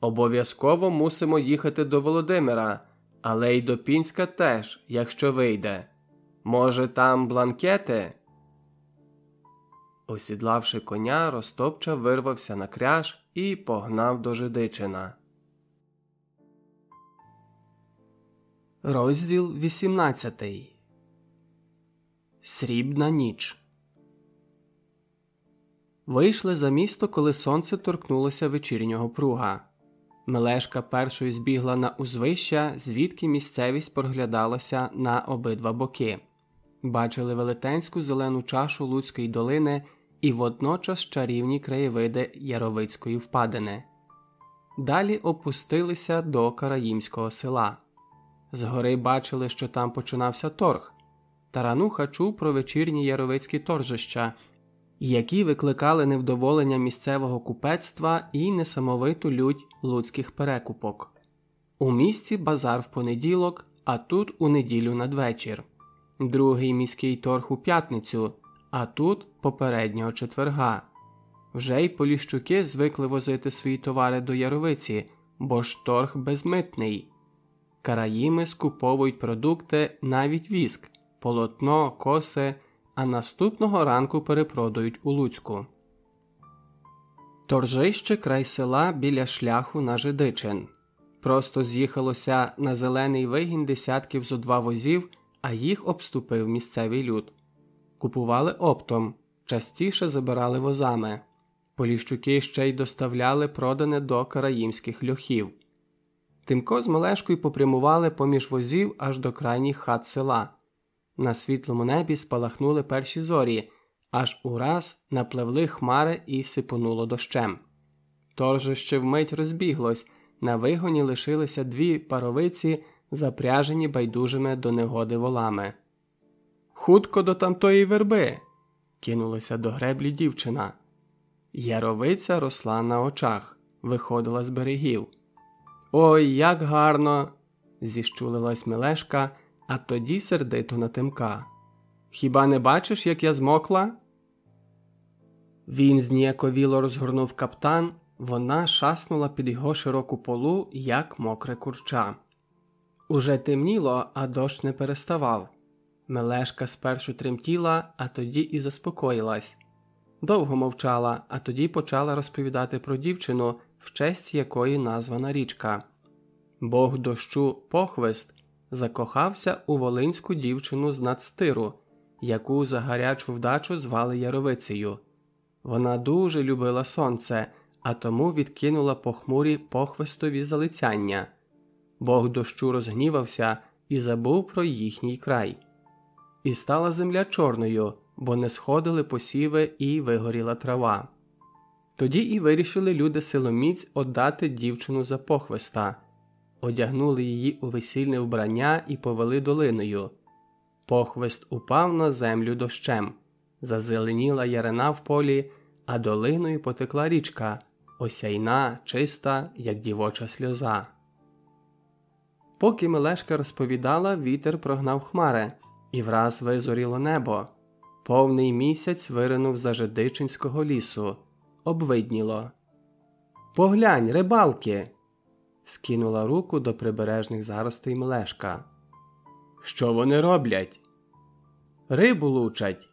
Обов'язково мусимо їхати до Володимира, але й до Пінська теж, якщо вийде. Може, там бланкети? Осідлавши коня, Ростопча вирвався на кряж і погнав до Жидичина. Розділ 18 Срібна ніч. Вийшли за місто, коли сонце торкнулося вечірнього пруга. Мелешка першою збігла на узвища, звідки місцевість проглядалася на обидва боки. Бачили велетенську зелену чашу Луцької долини і водночас чарівні краєвиди Яровицької впадини. Далі опустилися до Караїмського села. Згори бачили, що там починався торг. Тарануха чув про вечірні яровицькі торжища, які викликали невдоволення місцевого купецтва і несамовиту лють луцьких перекупок. У місті базар в понеділок, а тут у неділю надвечір, другий міський торг у п'ятницю, а тут попереднього четверга. Вже й поліщуки звикли возити свої товари до яровиці, бо ж торг безмитний. Караїми скуповують продукти навіть віск, полотно, коси, а наступного ранку перепродають у Луцьку. Торжище край села біля шляху на Жидичин. Просто з'їхалося на зелений вигін десятків зо два возів, а їх обступив місцевий люд. Купували оптом, частіше забирали возами. Поліщуки ще й доставляли продане до караїмських льохів. Тимко з Малешкою попрямували поміж возів аж до крайніх хат села. На світлому небі спалахнули перші зорі, аж ураз напливли хмари і сипонуло дощем. Торжище вмить розбіглось, на вигоні лишилися дві паровиці, запряжені байдужими до негоди волами. Хутко до тамтої верби. кинулася до греблі дівчина. Яровиця росла на очах, виходила з берегів. Ой, як гарно! зіщулилась Мелешка а тоді сердито на тимка. Хіба не бачиш, як я змокла? Він зніяковіло розгорнув каптан, вона шаснула під його широку полу, як мокре курча. Уже темніло, а дощ не переставав. Мелешка спершу тремтіла, а тоді і заспокоїлась. Довго мовчала, а тоді почала розповідати про дівчину, в честь якої названа річка. Бог дощу похвист закохався у волинську дівчину з надстиру, яку за гарячу вдачу звали Яровицею. Вона дуже любила сонце, а тому відкинула похмурі похвистові залицяння. Бог дощу розгнівався і забув про їхній край. І стала земля чорною, бо не сходили посіви і вигоріла трава. Тоді і вирішили люди силоміць отдати дівчину за похвиста, одягнули її у весільне вбрання і повели долиною. Похвист упав на землю дощем, зазеленіла ярина в полі, а долиною потекла річка, осяйна, чиста, як дівоча сльоза. Поки Мелешка розповідала, вітер прогнав хмари, і враз визоріло небо. Повний місяць виринув за Жидичинського лісу, обвидніло. Поглянь, рибалки. Скинула руку до прибережних заростей Мелешка. Що вони роблять? Рибу лучать.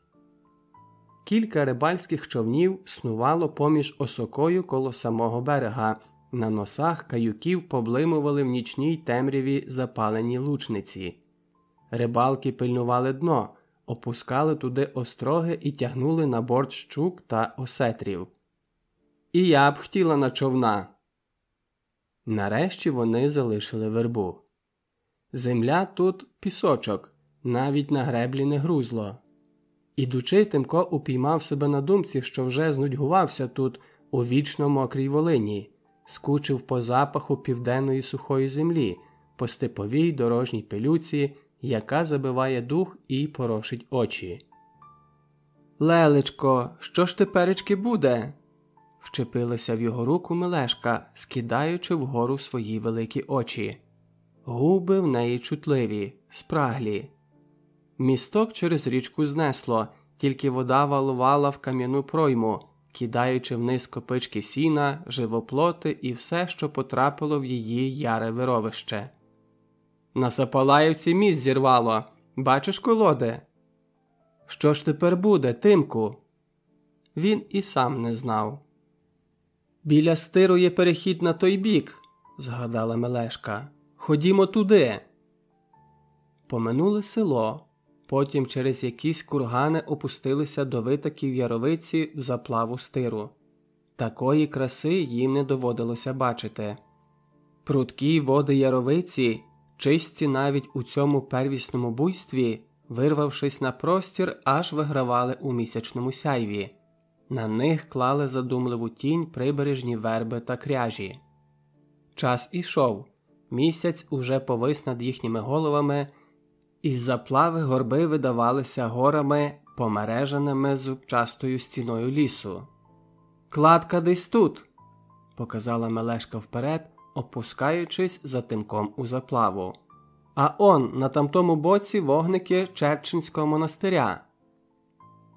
Кілька рибальських човнів снувало поміж осокою коло самого берега. На носах каюків поблимували в нічній темряві запалені лучниці. Рибалки пильнували дно, опускали туди остроги і тягнули на борт щук та осетрів. І я б хотіла на човна. Нарешті вони залишили вербу. Земля тут пісочок, навіть на греблі не грузло. Ідучи, Тимко упіймав себе на думці, що вже знудьгувався тут, у вічно мокрій волині, скучив по запаху південної сухої землі, по степовій дорожній пилюці, яка забиває дух і порошить очі. Лелечко, що ж теперечки буде? Вчепилася в його руку Мелешка, скидаючи вгору свої великі очі. Губи в неї чутливі, спраглі. Місток через річку знесло, тільки вода валувала в кам'яну пройму, кидаючи вниз копички сіна, живоплоти і все, що потрапило в її яре вировище. На Сапалаївці міст зірвало. Бачиш колоди? Що ж тепер буде, Тимку? Він і сам не знав. Біля стиру є перехід на той бік, згадала Мелешка. Ходімо туди. Поминули село, потім через якісь кургани опустилися до витоків яровиці в заплаву стиру. Такої краси їм не доводилося бачити. Прудкі води яровиці, чисті навіть у цьому первісному буйстві, вирвавшись на простір, аж вигравали у місячному сяйві. На них клали задумливу тінь прибережні верби та кряжі. Час ішов, місяць уже повис над їхніми головами, із заплави горби видавалися горами, помереженими зубчастою стіною лісу. Кладка десь тут, показала Мелешка вперед, опускаючись за тимком у заплаву. А он на тамтому боці вогники Черчинського монастиря.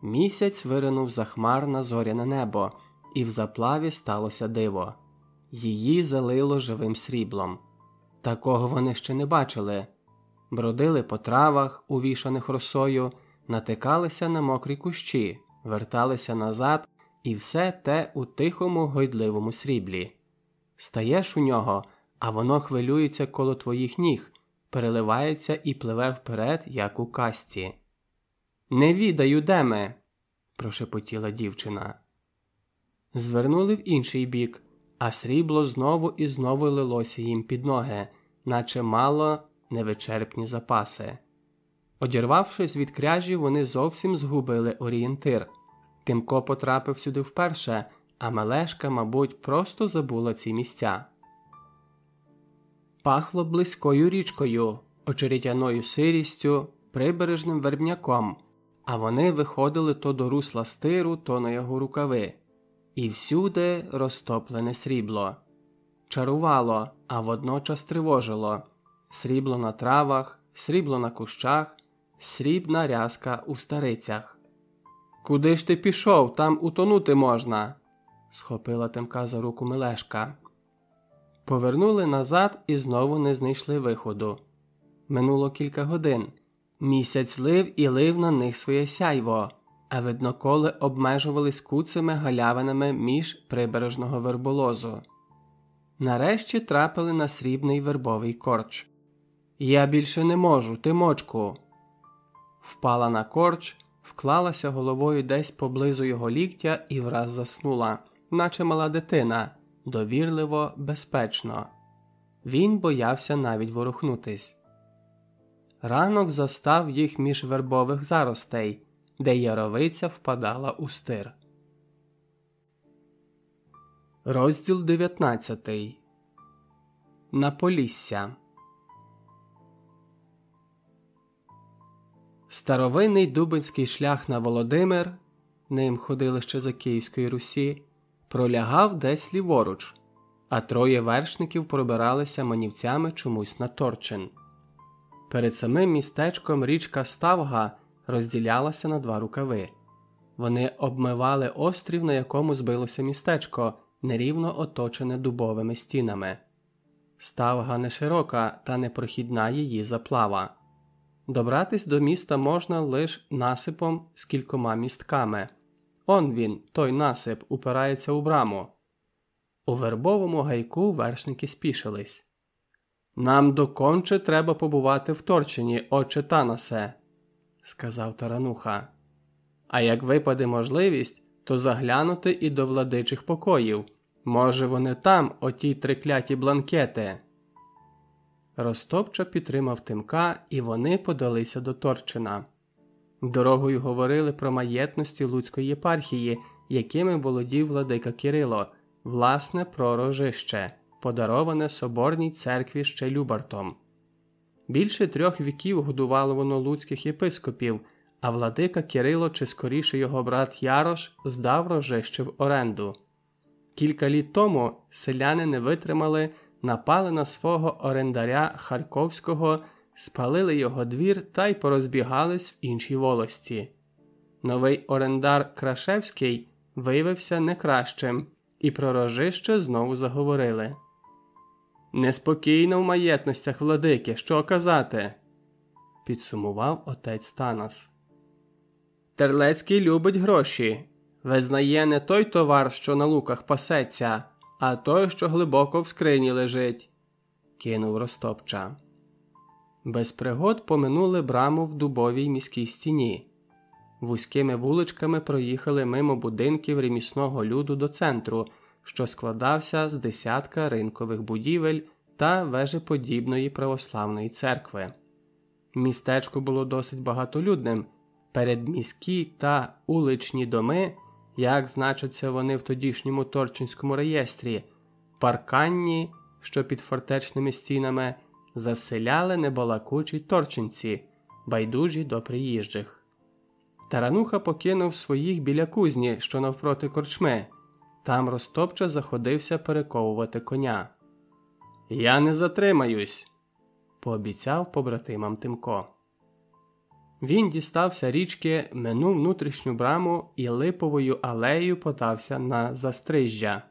Місяць виринув за на зоряне небо, і в заплаві сталося диво. Її залило живим сріблом. Такого вони ще не бачили. Бродили по травах, увішаних росою, натикалися на мокрі кущі, верталися назад, і все те у тихому, гойдливому сріблі. Стаєш у нього, а воно хвилюється коло твоїх ніг, переливається і пливе вперед, як у касті. Не відаю, де ми, прошепотіла дівчина. Звернули в інший бік, а срібло знову і знову лилося їм під ноги, наче мало невичерпні запаси. Одірвавшись від кряжі, вони зовсім згубили орієнтир. Тимко потрапив сюди вперше, а Мелешка, мабуть, просто забула ці місця. Пахло близькою річкою, очеретяною сирістю, прибережним вербняком а вони виходили то до русла стиру, то на його рукави, і всюди розтоплене срібло. Чарувало, а водночас тривожило срібло на травах, срібло на кущах, срібна рязка у старицях. Куди ж ти пішов? Там утонути можна, схопила Тимка за руку Мелешка. Повернули назад і знову не знайшли виходу. Минуло кілька годин. Місяць лив і лив на них своє сяйво, а видноколи обмежувались куцими галявинами між прибережного верболозу. Нарешті трапили на срібний вербовий корч. Я більше не можу, Тимочку. Впала на корч, вклалася головою десь поблизу його ліктя і враз заснула, наче мала дитина, довірливо, безпечно. Він боявся навіть ворухнутись. Ранок застав їх між вербових заростей, де яровиця впадала у стир. Розділ 19 На Полісся Старовинний дубинський шлях на Володимир, ним ходили ще за Київської Русі, пролягав десь ліворуч, а троє вершників пробиралися манівцями чомусь на Торчин. Перед самим містечком річка Ставга розділялася на два рукави. Вони обмивали острів, на якому збилося містечко, нерівно оточене дубовими стінами. Ставга не широка та непрохідна її заплава. Добратись до міста можна лише насипом з кількома містками. Он він, той насип, упирається у браму. У вербовому гайку вершники спішились. Нам доконче треба побувати в Торчині, отче Танасе, сказав тарануха. А як випаде можливість, то заглянути і до владичих покоїв. Може, вони там, оті трикляті бланкети. Ростопча підтримав тимка, і вони подалися до Торчина. Дорогою говорили про маєтності Луцької єпархії, якими володів владика Кирило, власне, про рожище, подароване Соборній церкві ще Любартом. Більше трьох віків годувало воно луцьких єпископів, а владика Кирило, чи скоріше його брат Ярош, здав рожище в оренду. Кілька літ тому селяни не витримали напали на свого орендаря Харковського, спалили його двір та й порозбігались в іншій волості. Новий орендар Крашевський виявився не кращим, і про рожище знову заговорили. Неспокійно в маєтностях владики, що казати, підсумував отець Танас. Терлецький любить гроші. Визнає не той товар, що на луках пасеться, а той, що глибоко в скрині лежить, кинув Ростопча. Без пригод поминули браму в дубовій міській стіні. Вузькими вуличками проїхали мимо будинків ремісного люду до центру, що складався з десятка ринкових будівель та вежеподібної православної церкви. Містечко було досить багатолюдним. Передміські та уличні доми як значаться вони в тодішньому Торчинському реєстрі, парканні, що під фортечними стінами, заселяли небалакучі торчинці, байдужі до приїжджих. Тарануха покинув своїх біля кузні, що навпроти корчми. Там розтопча заходився перековувати коня. Я не затримаюсь, пообіцяв побратимам Тимко. Він дістався річки, минув внутрішню браму і липовою алеєю подався на застрижжя.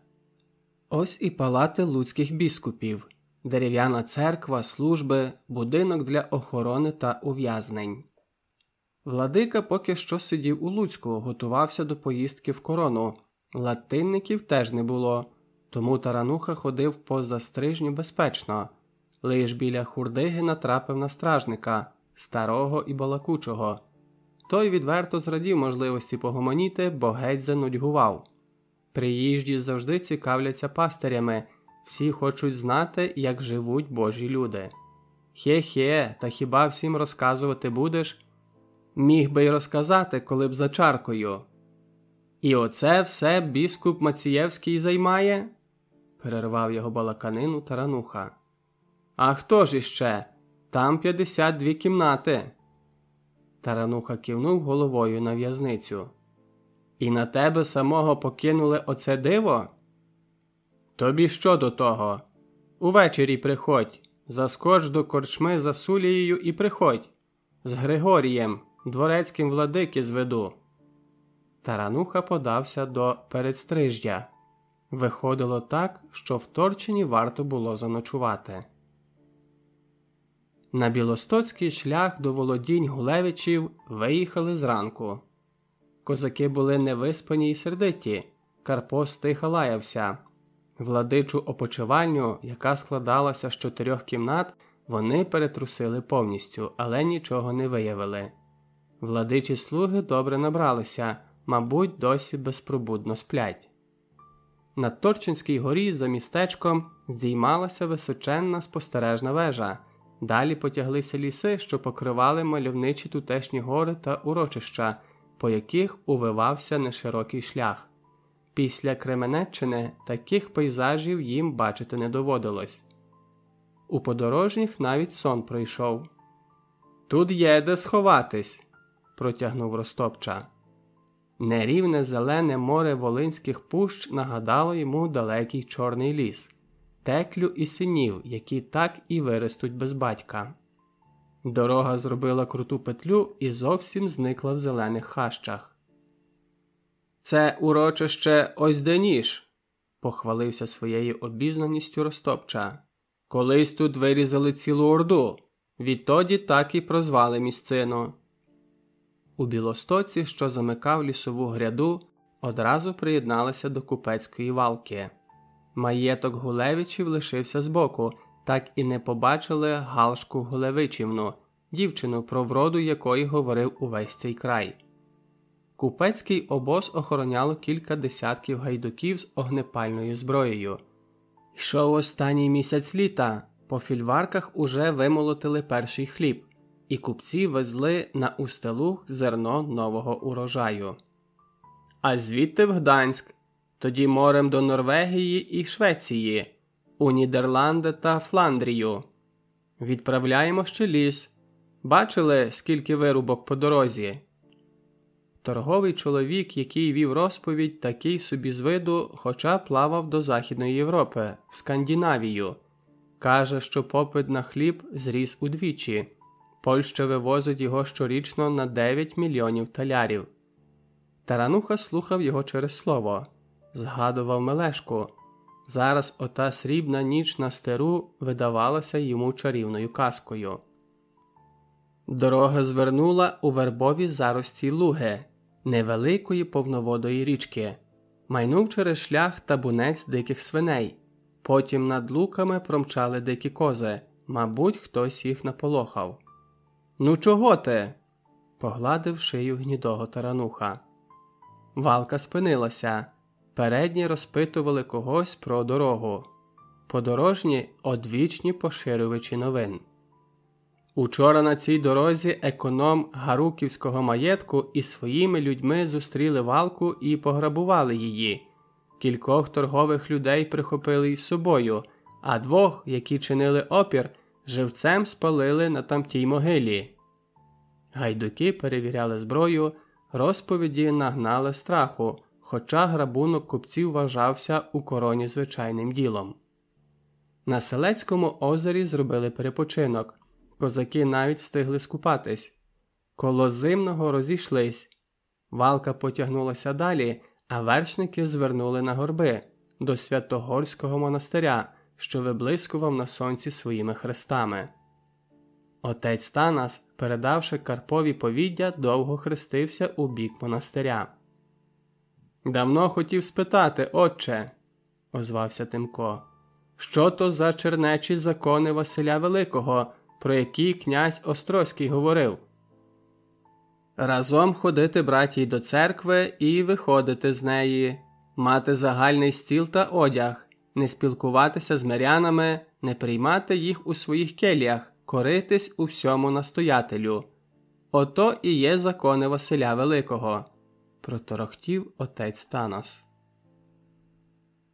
Ось і палати луцьких біскупів, дерев'яна церква, служби, будинок для охорони та ув'язнень. Владика поки що сидів у Луцьку, готувався до поїздки в корону. Латинників теж не було, тому тарануха ходив по застрижню безпечно, лиш біля хурдиги натрапив на стражника старого і балакучого. Той відверто зрадів можливості погомоніти, бо геть занудьгував. Приїжджі завжди цікавляться пастирями, всі хочуть знати, як живуть божі люди. Хе-хе, та хіба всім розказувати будеш? Міг би й розказати, коли б за чаркою. І оце все біскуп Мацієвський займає? перервав його балаканину тарануха. А хто ж іще? Там 52 кімнати. Тарануха кивнув головою на в'язницю. І на тебе самого покинули оце диво? Тобі що до того? Увечері приходь, заскоч до корчми за Сулією і приходь. З Григорієм, дворецьким владики зведу. Тарануха подався до передстрижжя. Виходило так, що в Торчині варто було заночувати. На білостоцький шлях до володінь Гулевичів виїхали зранку. Козаки були невиспані й сердиті. Карпо стиха лаявся. Владичу опочивальню, яка складалася з чотирьох кімнат, вони перетрусили повністю, але нічого не виявили. Владичі слуги добре набралися, мабуть, досі безпробудно сплять. На Торчинській горі за містечком здіймалася височенна спостережна вежа. Далі потяглися ліси, що покривали мальовничі тутешні гори та урочища, по яких увивався неширокий шлях. Після Кременеччини таких пейзажів їм бачити не доводилось. У подорожніх навіть сон пройшов. Тут є де сховатись, протягнув Ростопча. Нерівне зелене море Волинських пущ нагадало йому далекий Чорний ліс, теклю і синів, які так і виростуть без батька. Дорога зробила круту петлю і зовсім зникла в зелених хащах. Це урочище ось де ніж, похвалився своєю обізнаністю Ростопча. Колись тут вирізали цілу орду, відтоді так і прозвали місцину. У білостоці, що замикав лісову гряду, одразу приєдналися до купецької валки. Маєток Гулевичів лишився збоку, так і не побачили Галшку Гулевичівну, дівчину, про вроду якої говорив увесь цей край. Купецький обоз охороняло кілька десятків гайдуків з огнепальною зброєю. Йшов останній місяць літа, по фільварках уже вимолотили перший хліб, і купці везли на устелух зерно нового урожаю. А звідти в Гданськ, тоді морем до Норвегії і Швеції, у Нідерланди та Фландрію. Відправляємо ще ліс. Бачили, скільки вирубок по дорозі. Торговий чоловік, який вів розповідь, такий собі з виду, хоча плавав до Західної Європи, в Скандинавію. Каже, що попит на хліб зріс удвічі. Польща вивозить його щорічно на 9 мільйонів талярів. Тарануха слухав його через слово, згадував Мелешку. Зараз ота срібна ніч на стеру видавалася йому чарівною казкою. Дорога звернула у вербові зарості луги, невеликої повноводої річки, майнув через шлях табунець диких свиней. Потім над луками промчали дикі кози, мабуть, хтось їх наполохав. Ну, чого ти? погладив шию гнідого тарануха. Валка спинилася. Передні розпитували когось про дорогу. Подорожні одвічні поширювачі новин. Учора на цій дорозі економ Гаруківського маєтку із своїми людьми зустріли валку і пограбували її. Кількох торгових людей прихопили із собою, а двох, які чинили опір, живцем спалили на тамтій могилі. Гайдуки перевіряли зброю, розповіді нагнали страху, хоча грабунок купців вважався у короні звичайним ділом. На Селецькому озері зробили перепочинок. Козаки навіть встигли скупатись. Коло зимного розійшлись. Валка потягнулася далі, а вершники звернули на горби до Святогорського монастиря, що виблискував на сонці своїми хрестами. Отець Танас, передавши Карпові повіддя, довго хрестився у бік монастиря. Давно хотів спитати, отче, озвався Тимко, що то за чернечі закони Василя Великого, про які князь Острозький говорив? Разом ходити братій до церкви і виходити з неї, мати загальний стіл та одяг, не спілкуватися з мирянами, не приймати їх у своїх келіях, коритись у всьому настоятелю. Ото і є закони Василя Великого, проторохтів отець Танас.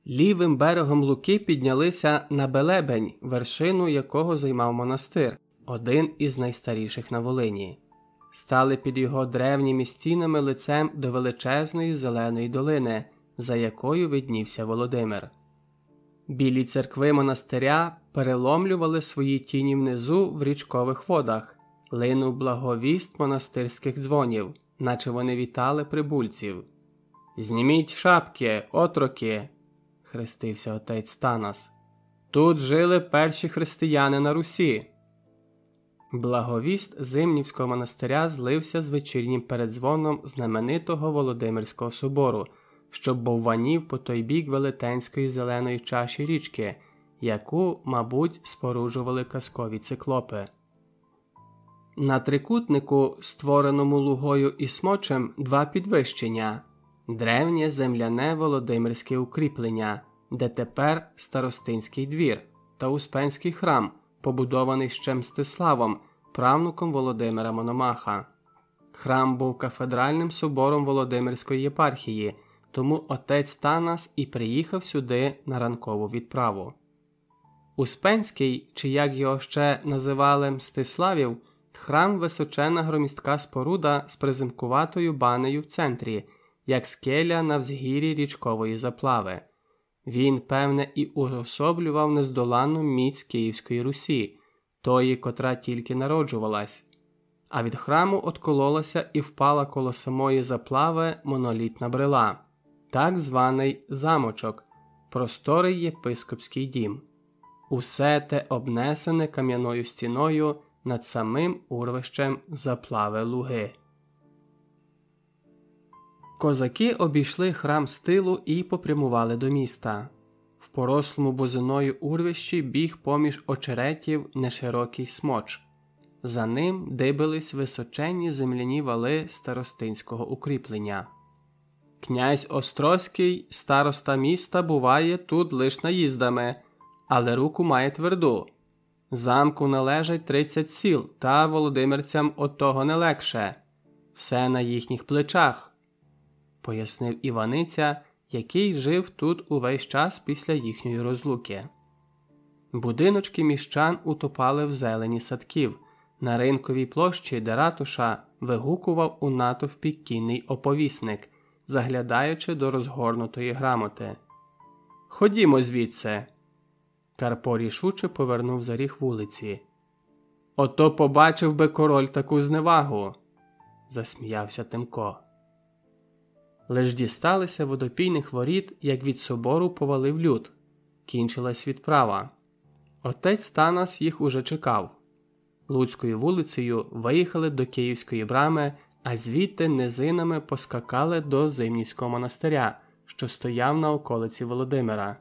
Лівим берегом Луки піднялися на Белебень, вершину якого займав монастир, один із найстаріших на Волині стали під його древніми стінами лицем до величезної зеленої долини, за якою виднівся Володимир. Білі церкви монастиря переломлювали свої тіні внизу в річкових водах, линув благовіст монастирських дзвонів, наче вони вітали прибульців. Зніміть шапки, отроки, хрестився отець Танас. Тут жили перші християни на Русі. Благовіст Зимнівського монастиря злився з вечірнім передзвоном знаменитого Володимирського собору, що бовванів по той бік велетенської зеленої чаші річки, яку, мабуть, споруджували казкові циклопи. На трикутнику, створеному лугою і смочем, два підвищення древнє земляне Володимирське укріплення, де тепер старостинський двір та Успенський храм, побудований ще Мстиславом, правнуком Володимира Мономаха. Храм був кафедральним собором Володимирської єпархії, тому отець Танас і приїхав сюди на ранкову відправу. Успенський, чи як його ще називали Мстиславів, храм височена громістка споруда з приземкуватою банею в центрі, як скеля на взгір'ї річкової заплави. Він, певне, і уособлював нездоланну міць Київської Русі, тої, котра тільки народжувалась, а від храму откололася і впала коло самої заплави монолітна брела, так званий замочок, просторий єпископський дім. Усе те обнесене кам'яною стіною над самим урвищем заплави луги. Козаки обійшли храм з тилу і попрямували до міста. В порослому бузиною урвищі біг поміж очеретів неширокий смоч. За ним дибились височенні земляні вали старостинського укріплення. Князь Острозький, староста міста, буває тут лиш наїздами, але руку має тверду. Замку належать тридцять сіл, та володимирцям от того не легше. Все на їхніх плечах пояснив Іваниця, який жив тут увесь час після їхньої розлуки. Будиночки міщан утопали в зелені садків. На ринковій площі, де ратуша вигукував у натовпі кінний оповісник, заглядаючи до розгорнутої грамоти. Ходімо звідси. Карпо рішуче повернув за ріг вулиці. Ото побачив би король таку зневагу, засміявся Тимко. Лиш дісталися водопійних воріт, як від собору повалив люд. Кінчилась відправа. Отець Танас їх уже чекав. Луцькою вулицею виїхали до Київської брами, а звідти низинами поскакали до Зимнівського монастиря, що стояв на околиці Володимира.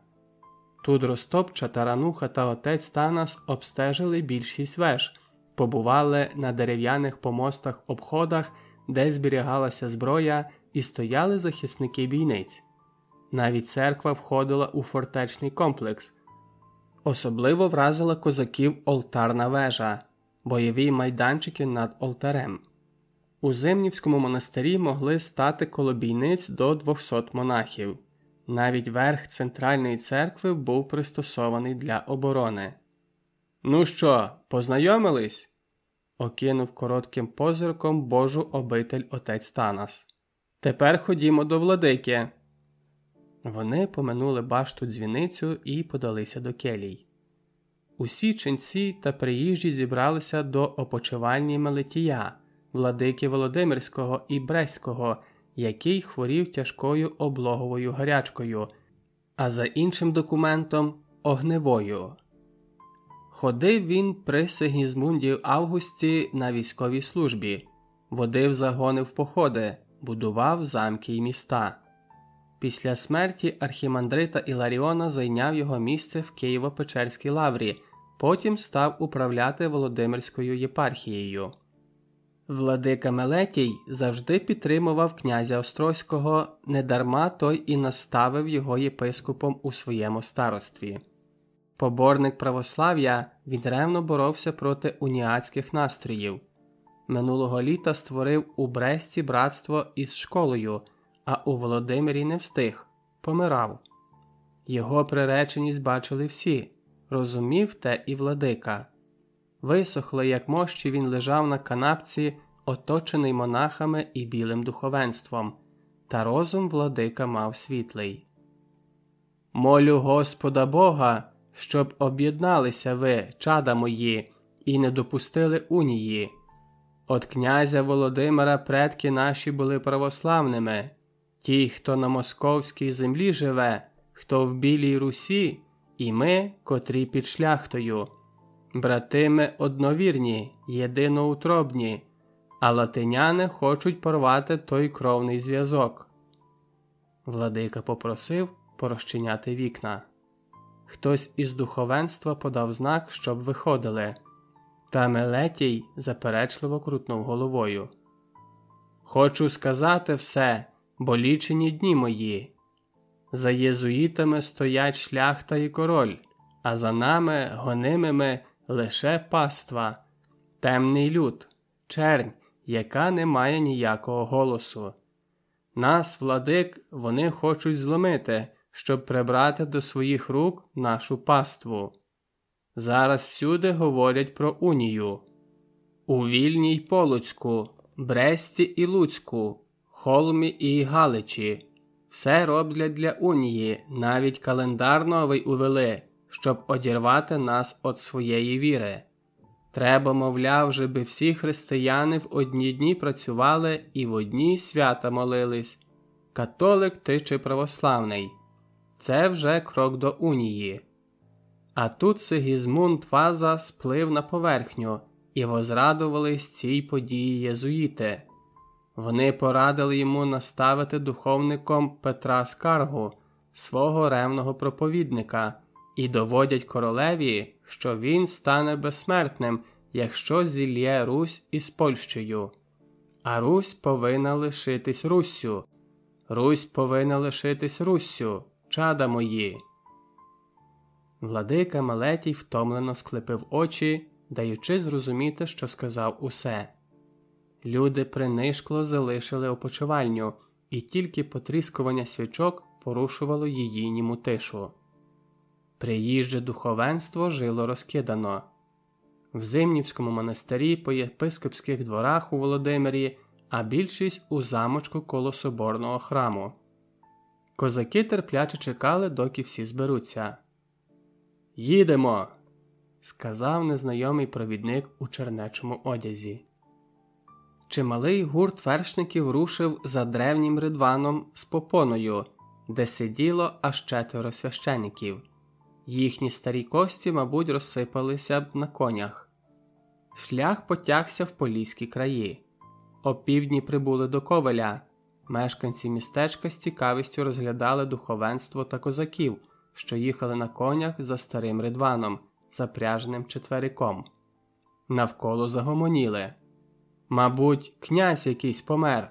Тут Ростопча, Тарануха та отець Танас обстежили більшість веж, побували на дерев'яних помостах обходах, де зберігалася зброя і стояли захисники бійниць. Навіть церква входила у фортечний комплекс. Особливо вразила козаків олтарна вежа, бойові майданчики над олтарем. У Зимнівському монастирі могли стати коло бійниць до 200 монахів. Навіть верх центральної церкви був пристосований для оборони. Ну що, познайомились? окинув коротким позирком Божу обитель отець Танас. Тепер ходімо до владики. Вони поминули башту дзвіницю і подалися до келій. Усі ченці та приїжджі зібралися до опочивальні Мелетія, владики Володимирського і Бреського, який хворів тяжкою облоговою гарячкою, а за іншим документом огневою. Ходив він при Сигізмунді Августі на військовій службі, водив загони в походи будував замки й міста. Після смерті архімандрита Іларіона зайняв його місце в Києво-Печерській лаврі, потім став управляти Володимирською єпархією. Владика Мелетій завжди підтримував князя Острозького, недарма той і наставив його єпископом у своєму старостві. Поборник православ'я відревно боровся проти уніатських настроїв минулого літа створив у Бресті братство із школою, а у Володимирі не встиг, помирав. Його приреченість бачили всі, розумів те і владика. Висохло, як мощі, він лежав на канапці, оточений монахами і білим духовенством, та розум владика мав світлий. Молю Господа Бога, щоб об'єдналися ви, чада мої, і не допустили унії. От князя Володимира предки наші були православними, ті, хто на московській землі живе, хто в Білій Русі, і ми, котрі під шляхтою, брати ми одновірні, єдиноутробні, а латиняни хочуть порвати той кровний зв'язок. Владика попросив порозчиняти вікна. Хтось із духовенства подав знак, щоб виходили, та Мелетій заперечливо крутнув головою. Хочу сказати все, бо лічені дні мої. За єзуїтами стоять шляхта і король, а за нами, гонимими, лише паства, темний люд, чернь, яка не має ніякого голосу. Нас, владик, вони хочуть зломити, щоб прибрати до своїх рук нашу паству. Зараз всюди говорять про унію. У Вільній Полуцьку, Бресті і Луцьку, Холмі і Галичі. Все роблять для унії, навіть календар новий увели, щоб одірвати нас від своєї віри. Треба, мовляв, би всі християни в одні дні працювали і в одні свята молились. Католик ти чи православний. Це вже крок до унії. А тут Сигізмунд Ваза сплив на поверхню і возрадувались цій події єзуїти. Вони порадили йому наставити духовником Петра Скаргу, свого ревного проповідника, і доводять королеві, що він стане безсмертним, якщо зілє Русь із Польщею. А Русь повинна лишитись Руссю. Русь повинна лишитись Руссю, чада мої. Владика Малетій втомлено склепив очі, даючи зрозуміти, що сказав усе. Люди принишкло залишили опочивальню, і тільки потріскування свічок порушувало її німу тишу. Приїждже духовенство жило розкидано. В Зимнівському монастирі по єпископських дворах у Володимирі, а більшість у замочку коло соборного храму. Козаки терпляче чекали, доки всі зберуться. Їдемо, сказав незнайомий провідник у чернечому одязі. Чималий гурт вершників рушив за древнім ридваном з попоною, де сиділо аж четверо священиків. Їхні старі кості, мабуть, розсипалися б на конях. Шлях потягся в поліські краї. Опівдні прибули до ковеля. Мешканці містечка з цікавістю розглядали духовенство та козаків, що їхали на конях за старим ридваном, запряженим четвериком. Навколо загомоніли. Мабуть, князь якийсь помер.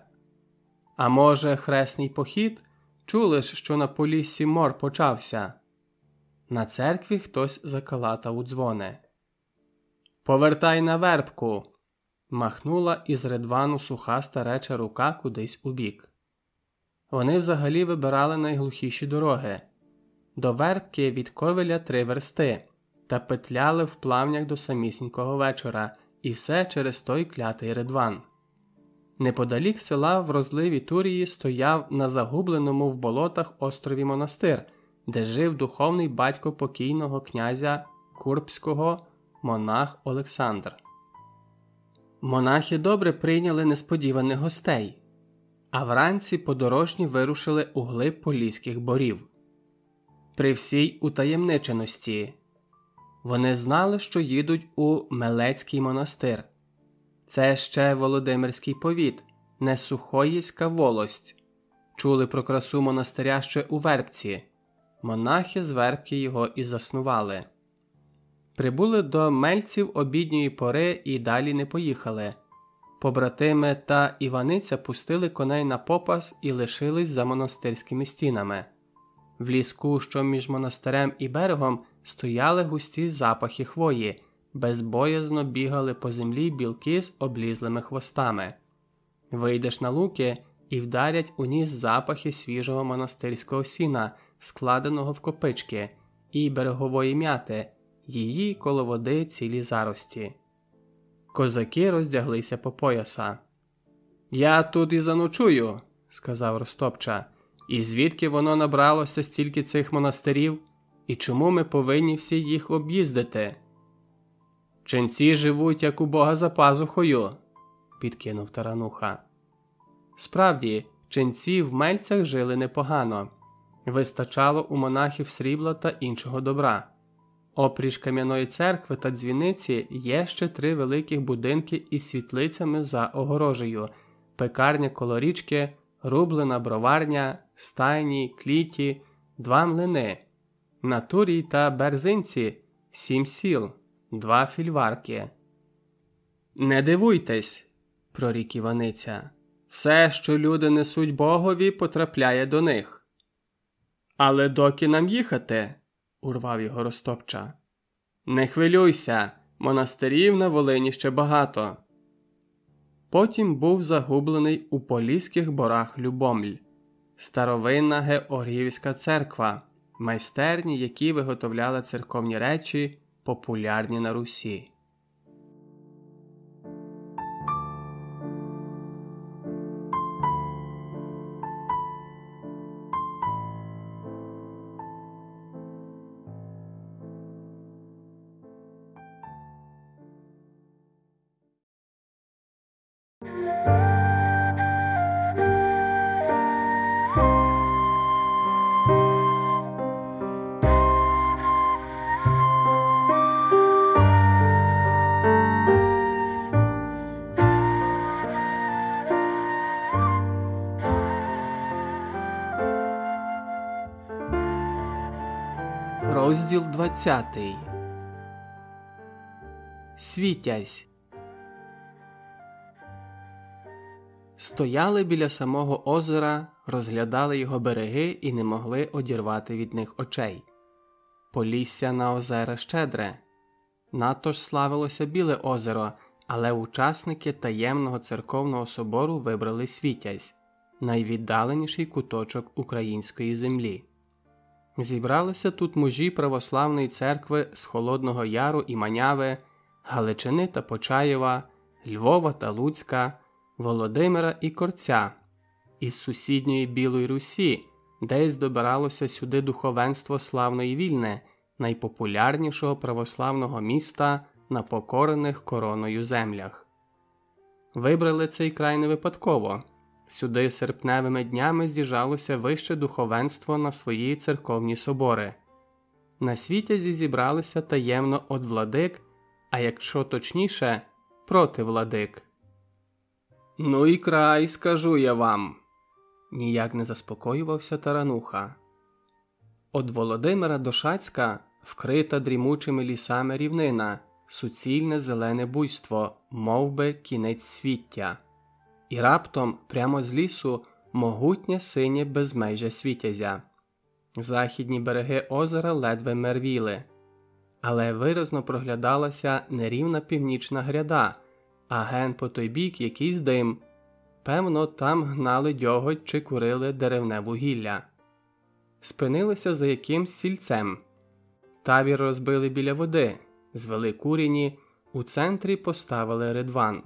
А може, хресний похід? Чули ж, що на поліссі мор почався. На церкві хтось закалатав у дзвони. Повертай на вербку. махнула із редвану суха стареча рука кудись у бік. Вони взагалі вибирали найглухіші дороги. До вербки від ковеля три версти та петляли в плавнях до самісінького вечора, і все через той клятий редван. Неподалік села в розливі Турії стояв на загубленому в болотах острові монастир де жив духовний батько покійного князя Курбського монах Олександр. Монахи добре прийняли несподіваних гостей, а вранці подорожні вирушили у глиб поліських борів. При всій утаємниченості вони знали, що їдуть у Мелецький монастир. Це ще Володимирський повіт, не Сухоїська волость. Чули про красу монастиря ще у Вербці монахи з вербки його і заснували. Прибули до мельців обідньої пори і далі не поїхали. Побратими та Іваниця пустили коней на попас і лишились за монастирськими стінами. В ліску, що між монастирем і берегом, стояли густі запахи хвої, безбоязно бігали по землі білки з облізлими хвостами. Вийдеш на луки і вдарять у ніс запахи свіжого монастирського сіна складеного в копички, і берегової м'яти, її коло води цілі зарості. Козаки роздяглися по пояса. Я тут і заночую, сказав Ростопча, і звідки воно набралося стільки цих монастирів, і чому ми повинні всі їх об'їздити? Ченці живуть, як у бога за пазухою, підкинув тарануха. Справді, Ченці в мельцях жили непогано, вистачало у монахів срібла та іншого добра. Опріж кам'яної церкви та дзвіниці є ще три великих будинки із світлицями за огорожею, пекарня коло річки, рублена броварня, стайні, кліті, два млини, на Турій та Берзинці сім сіл, два фільварки. Не дивуйтесь, прорік Іваниця. Все, що люди несуть Богові, потрапляє до них. Але доки нам їхати, урвав його Ростопча. Не хвилюйся, монастирів на Волині ще багато. Потім був загублений у Поліських борах Любомль, старовинна Георгіївська церква, майстерні, які виготовляли церковні речі, популярні на Русі. 20 Світязь Стояли біля самого озера, розглядали його береги і не могли одірвати від них очей. Полісся на озера щедре. Надто ж славилося біле озеро, але учасники таємного церковного собору вибрали світязь найвіддаленіший куточок української землі. Зібралися тут мужі православної церкви з Холодного Яру і Маняви, Галичини та Почаєва, Львова та Луцька, Володимира і Корця, із сусідньої Білої Русі, десь добиралося сюди духовенство славної вільне, найпопулярнішого православного міста на покорених короною землях. Вибрали цей край не випадково. Сюди серпневими днями з'їжджалося вище духовенство на свої церковні собори. На світязі зібралися таємно од владик, а якщо точніше, проти владик. Ну і край, скажу я вам. Ніяк не заспокоювався тарануха. Од Володимира до Шацька вкрита дрімучими лісами рівнина, суцільне зелене буйство, мов би кінець свіття і раптом прямо з лісу могутнє синє безмежжя світязя. Західні береги озера ледве мервіли, але виразно проглядалася нерівна північна гряда, а ген по той бік якийсь дим. Певно, там гнали дьоготь чи курили деревне вугілля. Спинилися за якимсь сільцем. Табір розбили біля води, звели куріні, у центрі поставили ридван.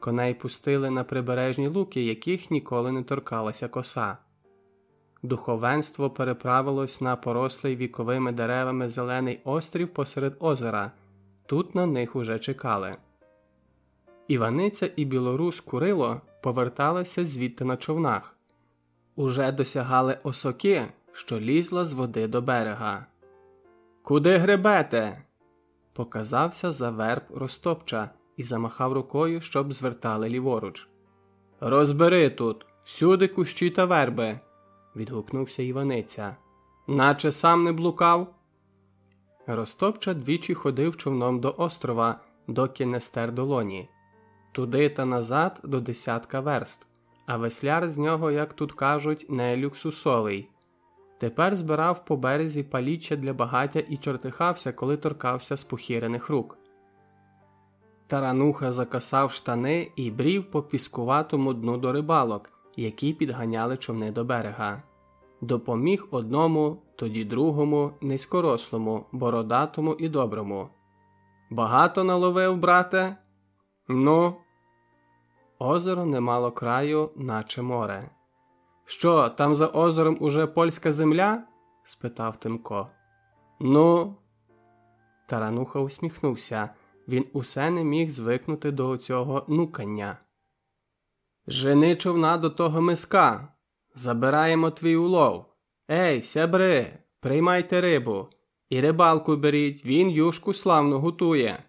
Коней пустили на прибережні луки, яких ніколи не торкалася коса. Духовенство переправилось на порослий віковими деревами зелений острів посеред озера. Тут на них уже чекали. Іваниця і білорус Курило поверталися звідти на човнах. Уже досягали осоки, що лізла з води до берега. Куди гребете? Показався за верб Ростопча і замахав рукою, щоб звертали ліворуч. Розбери тут, всюди кущі та верби. відгукнувся Іваниця. Наче сам не блукав. Ростопча двічі ходив човном до острова, доки не стер долоні, туди та назад до десятка верст, а весляр з нього, як тут кажуть, не люксусовий. Тепер збирав по березі паліччя для багаття і чортихався, коли торкався з похирених рук. Тарануха закасав штани і брів по піскуватому дну до рибалок, які підганяли човни до берега. Допоміг одному, тоді другому, низькорослому, бородатому і доброму. Багато наловив, брате? Ну. Озеро не мало краю, наче море. Що, там за озером уже польська земля? спитав Тимко. Ну. Тарануха усміхнувся він усе не міг звикнути до цього нукання. Жени човна до того миска. Забираємо твій улов. Ей, сябри, приймайте рибу. І рибалку беріть, він юшку славно готує.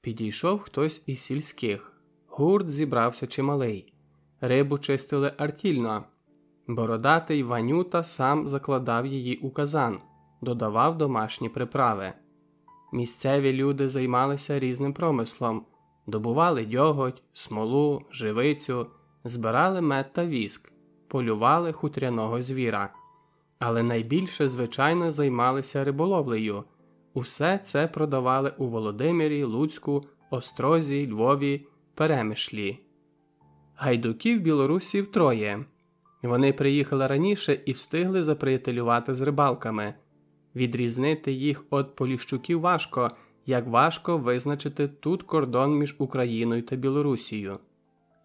Підійшов хтось із сільських. Гурт зібрався чималий. Рибу чистили артільно. Бородатий Ванюта сам закладав її у казан, додавав домашні приправи. Місцеві люди займалися різним промислом, добували дьоготь, смолу, живицю, збирали мед та віск, полювали хутряного звіра. Але найбільше, звичайно, займалися риболовлею. Усе це продавали у Володимирі, Луцьку, Острозі, Львові, Перемишлі. Гайдуків білорусів троє. Вони приїхали раніше і встигли заприятелювати з рибалками. Відрізнити їх від Поліщуків важко, як важко визначити тут кордон між Україною та Білорусією.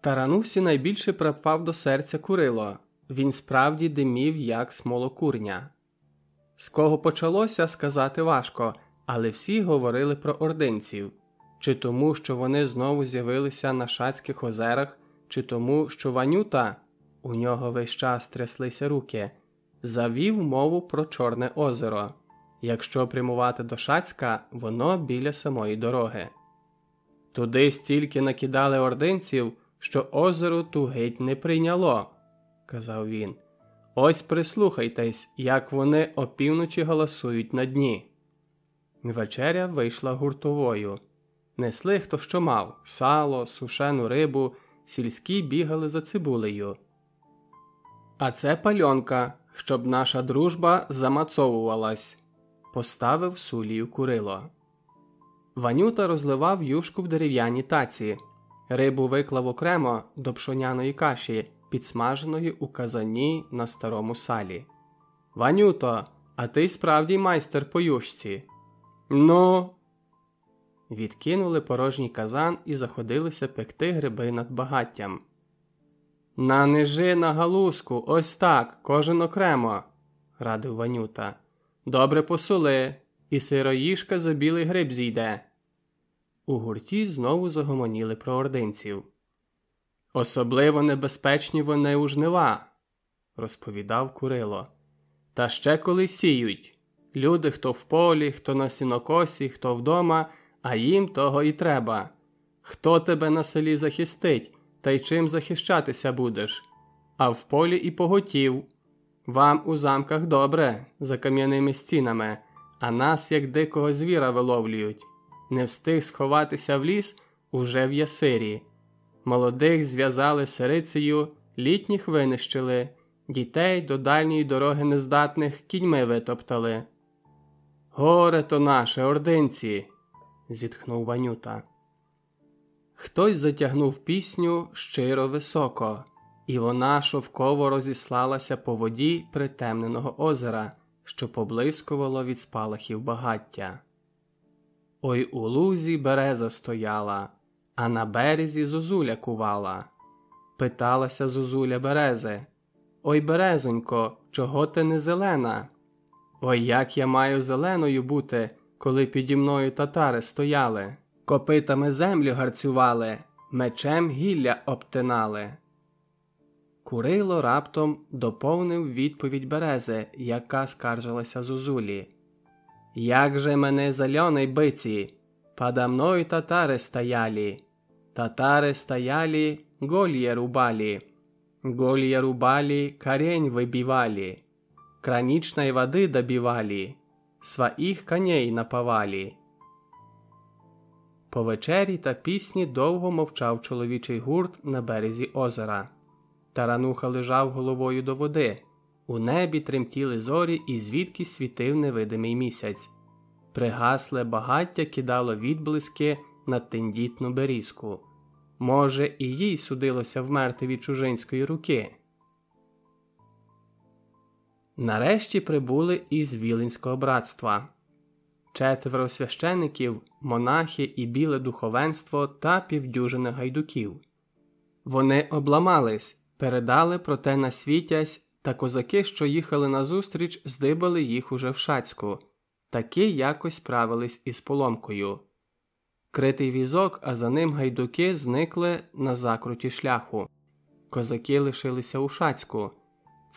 Таранусі найбільше припав до серця Курило він справді димів, як смолокурня. З кого почалося сказати важко, але всі говорили про ординців чи тому, що вони знову з'явилися на Шацьких озерах, чи тому, що Ванюта у нього весь час тряслися руки, завів мову про Чорне озеро. Якщо прямувати до Шацька, воно біля самої дороги. Туди стільки накидали ординців, що озеро ту геть не прийняло, казав він. Ось прислухайтесь, як вони опівночі голосують на дні. Вечеря вийшла гуртовою. Несли хто що мав сало, сушену рибу, сільські бігали за цибулею. А це пальонка, щоб наша дружба замацовувалась, поставив сулію курило. Ванюта розливав юшку в дерев'яній таці, рибу виклав окремо до пшоняної каші, підсмаженої у казані на старому салі. Ванюто, а ти справді майстер по юшці? Ну. Відкинули порожній казан і заходилися пекти гриби над багаттям. Нанижи на галузку, ось так, кожен окремо, радив Ванюта. Добре посоли, і сироїшка за білий гриб зійде. У гурті знову загомоніли про ординців. Особливо небезпечні вони у жнива, розповідав Курило. Та ще коли сіють. Люди хто в полі, хто на сінокосі, хто вдома, а їм того і треба. Хто тебе на селі захистить? Та й чим захищатися будеш, а в полі і поготів. Вам у замках добре, за кам'яними стінами, а нас, як дикого звіра, виловлюють. Не встиг сховатися в ліс уже в ясирі. Молодих зв'язали сирицею, літніх винищили, дітей до дальньої дороги нездатних кіньми витоптали. Горе то наше, ординці, зітхнув Ванюта. Хтось затягнув пісню щиро високо, і вона шовково розіслалася по воді притемненого озера, що поблискувало від спалахів багаття. Ой у лузі береза стояла, а на березі зозуля кувала. Питалася зозуля берези Ой, березонько, чого ти не зелена? Ой, як я маю зеленою бути, коли піді мною татари стояли копитами землю гарцювали, мечем гілля обтинали. Курило раптом доповнив відповідь берези, яка скаржилася Зузулі. Як же мене зеленой биці, подо мною татари стояли, татари стояли, голья рубали, голья рубали, корень выбивали, краничной воды добивали, своих коней наповали. По вечері та пісні довго мовчав чоловічий гурт на березі озера. Тарануха лежав головою до води. У небі тремтіли зорі, і звідки світив невидимий місяць. Пригасле багаття кидало відблиски на тендітну берізку. Може, і їй судилося вмерти від чужинської руки. Нарешті прибули із Віленського братства четверо священиків, монахи і біле духовенство та півдюжини гайдуків. Вони обламались, передали про те на світязь, та козаки, що їхали назустріч, здибали їх уже в шацьку, таки якось справились із поломкою. Критий візок, а за ним гайдуки зникли на закруті шляху. Козаки лишилися у Шацьку.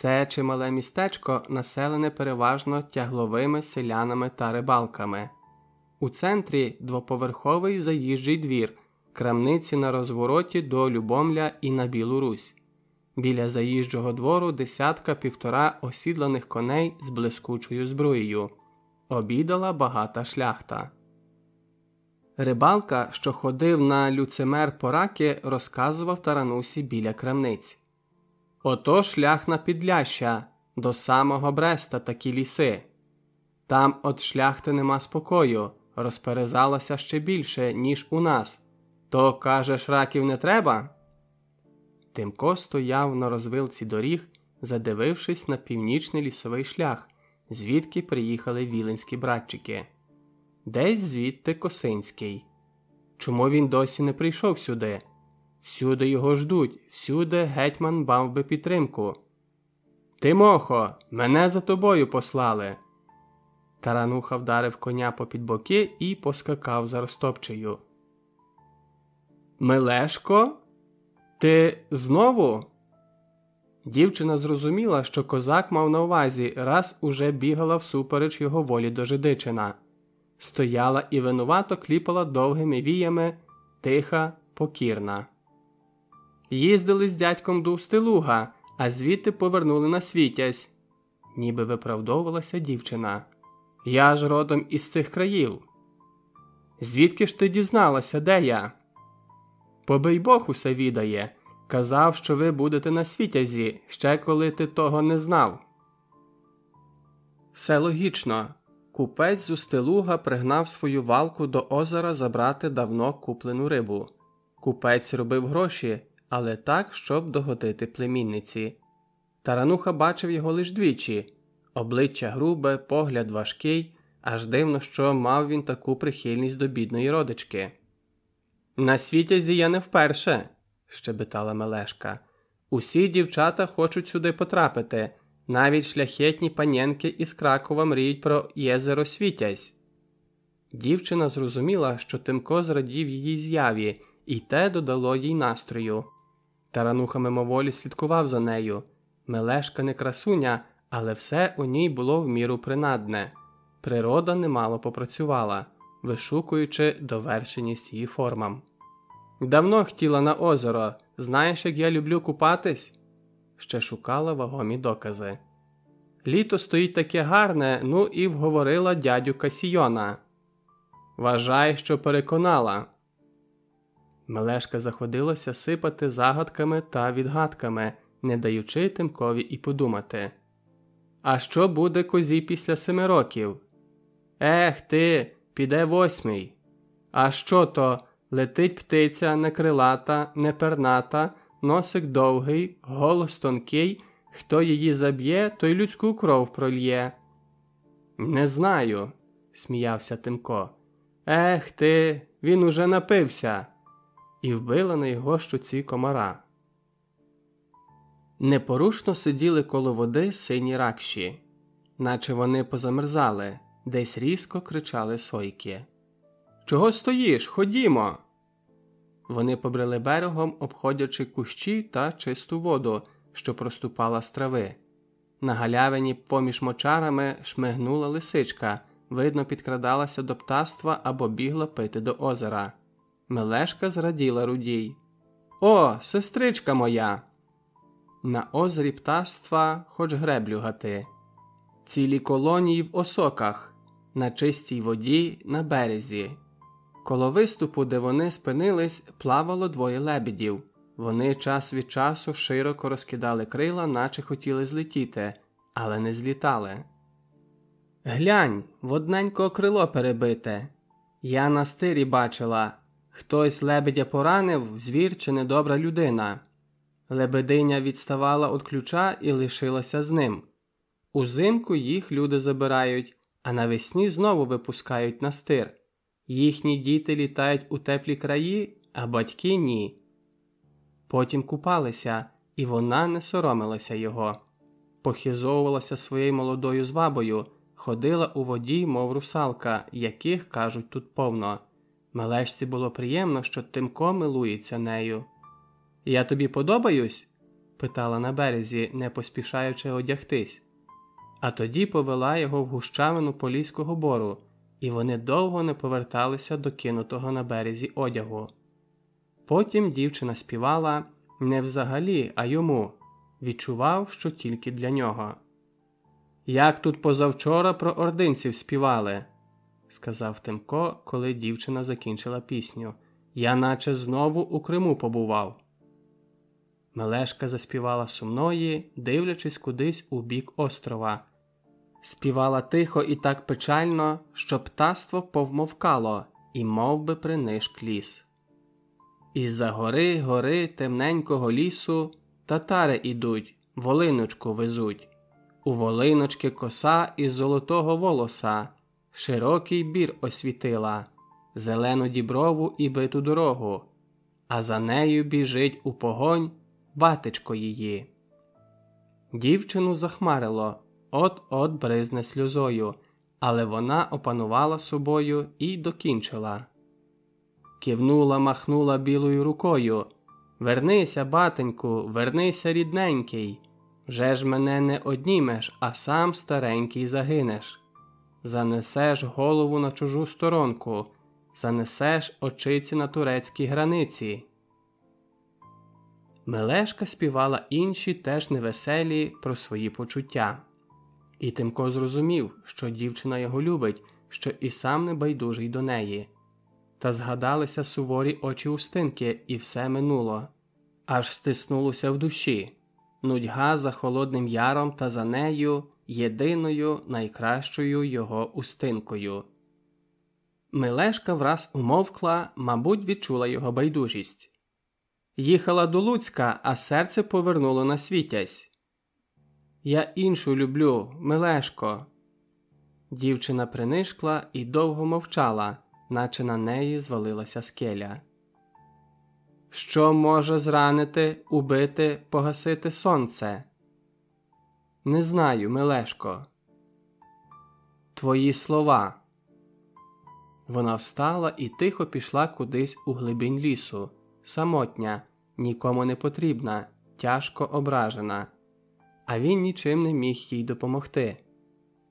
Це чимале містечко, населене переважно тягловими селянами та рибалками. У центрі двоповерховий заїжджий двір, крамниці на розвороті до Любомля і на Білу Русь. Біля заїжджого двору десятка півтора осідланих коней з блискучою зброєю. Обідала багата шляхта. Рибалка, що ходив на люцимер пораки, розказував таранусі біля крамниць. Ото шлях на підляща, до самого Бреста такі ліси. Там от шляхти нема спокою, розперезалася ще більше, ніж у нас. То, кажеш, раків не треба? Тимко стояв на розвилці доріг, задивившись на північний лісовий шлях, звідки приїхали віленські братчики. Десь звідти Косинський. Чому він досі не прийшов сюди? Всюди його ждуть, всюди гетьман бав би підтримку. Тимохо, мене за тобою послали. Тарануха вдарив коня попід боки і поскакав за розтопчею. Мелешко? Ти знову? Дівчина зрозуміла, що козак мав на увазі, раз уже бігала всупереч його волі до Жидичина. Стояла і винувато кліпала довгими віями, тиха, покірна. Їздили з дядьком до Устилуга, а звідти повернули на світязь, ніби виправдовувалася дівчина. Я ж родом із цих країв. Звідки ж ти дізналася, де я? Побий Бог усе відає. Казав, що ви будете на світязі, ще коли ти того не знав. Все логічно. Купець з Устилуга пригнав свою валку до озера забрати давно куплену рибу. Купець робив гроші, але так, щоб догодити племінниці. Тарануха бачив його лиш двічі обличчя грубе, погляд важкий, аж дивно, що мав він таку прихильність до бідної родички. На світязі я не вперше, щебетала Мелешка. Усі дівчата хочуть сюди потрапити, навіть шляхетні панєнки із Кракова мріють про єзеро світязь. Дівчина зрозуміла, що Тимко зрадів її з'яві, і те додало їй настрою. Тарануха мимоволі слідкував за нею. Мелешка не красуня, але все у ній було в міру принадне. Природа немало попрацювала, вишукуючи довершеність її формам. Давно хотіла на озеро. Знаєш, як я люблю купатись? Ще шукала вагомі докази. Літо стоїть таке гарне, ну і вговорила дядю Касійона. Вважай, що переконала. Мелешка заходилася сипати загадками та відгадками, не даючи Тимкові і подумати. А що буде козі після семи років? Ех ти, піде восьмий. А що то? Летить птиця не крилата, не перната, носик довгий, голос тонкий, хто її заб'є, той людську кров прольє. Не знаю, сміявся Тимко. Ех ти, він уже напився, і вбила на його щуці комара. Непорушно сиділи коло води сині ракші, наче вони позамерзали, десь різко кричали сойки. Чого стоїш? Ходімо. Вони побрели берегом, обходячи кущі та чисту воду, що проступала з трави. На галявині поміж мочарами шмигнула лисичка, видно, підкрадалася до птаства або бігла пити до озера. Мелешка зраділа рудій. О, сестричка моя! На озері птаства хоч греблю гати, цілі колонії в осоках, на чистій воді на березі. Коло виступу, де вони спинились, плавало двоє лебедів. Вони час від часу широко розкидали крила, наче хотіли злетіти, але не злітали. Глянь, водненько крило перебите. Я на стирі бачила хтось лебедя поранив, звір чи недобра людина. Лебединя відставала від ключа і лишилася з ним. Узимку їх люди забирають, а навесні знову випускають на стир. Їхні діти літають у теплі краї, а батьки ні. Потім купалися, і вона не соромилася його, похизовувалася своєю молодою звабою, ходила у воді, мов русалка, яких кажуть тут повно. Мелешці було приємно, що Тимко милується нею. Я тобі подобаюсь? питала на березі, не поспішаючи одягтись. А тоді повела його в гущавину Поліського бору, і вони довго не поверталися до кинутого на березі одягу. Потім дівчина співала не взагалі, а йому відчував, що тільки для нього. Як тут позавчора про ординців співали, сказав Тимко, коли дівчина закінчила пісню. Я наче знову у Криму побував. Мелешка заспівала сумної, дивлячись кудись у бік острова. Співала тихо і так печально, що птаство повмовкало і мов би, принишк ліс. Із за гори гори темненького лісу татари ідуть, волиночку везуть. У волиночки коса із золотого волоса, широкий бір освітила, зелену діброву і биту дорогу, а за нею біжить у погонь батечко її. Дівчину захмарило, от-от бризне сльозою, але вона опанувала собою і докінчила. Кивнула, махнула білою рукою. Вернися, батеньку, вернися, рідненький. Вже ж мене не однімеш, а сам старенький загинеш. Занесеш голову на чужу сторонку, занесеш очиці на турецькій границі. Мелешка співала інші теж невеселі про свої почуття. І Тимко зрозумів, що дівчина його любить, що і сам не байдужий до неї. Та згадалися суворі очі устинки, і все минуло, аж стиснулося в душі нудьга за Холодним Яром та за нею єдиною найкращою його устинкою. Милешка враз умовкла, мабуть, відчула його байдужість. Їхала до Луцька, а серце повернуло на світязь. Я іншу люблю, Милешко. Дівчина принишкла і довго мовчала, наче на неї звалилася скеля. Що може зранити, убити, погасити сонце? Не знаю, Милешко. Твої слова. Вона встала і тихо пішла кудись у глибінь лісу, самотня, нікому не потрібна, тяжко ображена, а він нічим не міг їй допомогти.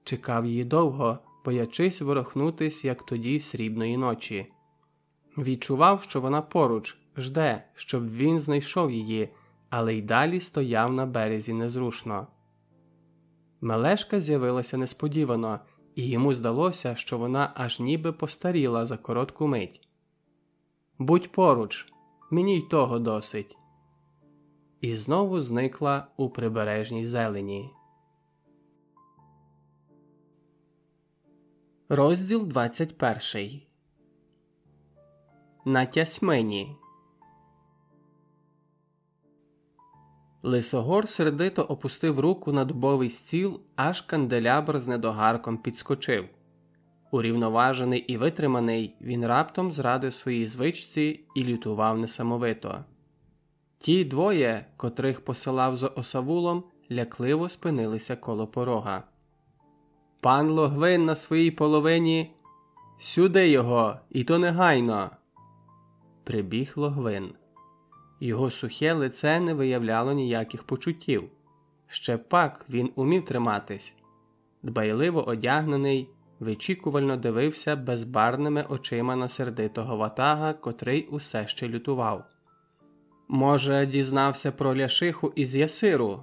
Чекав її довго, боячись ворохнутись, як тоді срібної ночі. Відчував, що вона поруч жде, щоб він знайшов її, але й далі стояв на березі незрушно. Мелешка з'явилася несподівано, і йому здалося, що вона аж ніби постаріла за коротку мить. Будь поруч, мені й того досить. І знову зникла у прибережній зелені. Розділ 21 На Тясмині Лисогор сердито опустив руку на дубовий стіл, аж канделябр з недогарком підскочив. Урівноважений і витриманий, він раптом зрадив своїй звичці і лютував несамовито. Ті двоє, котрих посилав за осавулом, лякливо спинилися коло порога. Пан Логвин на своїй половині. Сюди його, і то негайно. Прибіг Логвин. Його сухе лице не виявляло ніяких почуттів. Ще пак він умів триматись. Дбайливо одягнений, вичікувально дивився безбарними очима на сердитого ватага, котрий усе ще лютував. Може, дізнався про ляшиху із Ясиру,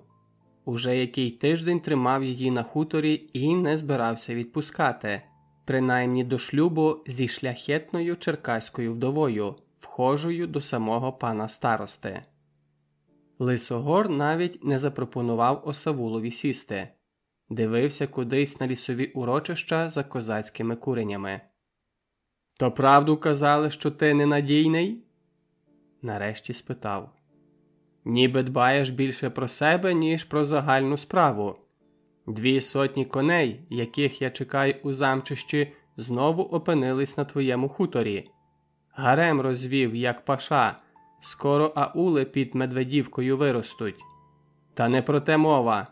уже який тиждень тримав її на хуторі і не збирався відпускати, принаймні до шлюбу зі шляхетною черкаською вдовою вхожою до самого пана старости. Лисогор навіть не запропонував осавулові сісти, дивився кудись на лісові урочища за козацькими куренями. То правду казали, що ти ненадійний? Нарешті спитав. Ніби дбаєш більше про себе, ніж про загальну справу. Дві сотні коней, яких я чекаю у замчищі, знову опинились на твоєму хуторі. Гарем розвів, як паша, скоро аули під Медведівкою виростуть. Та не про те мова.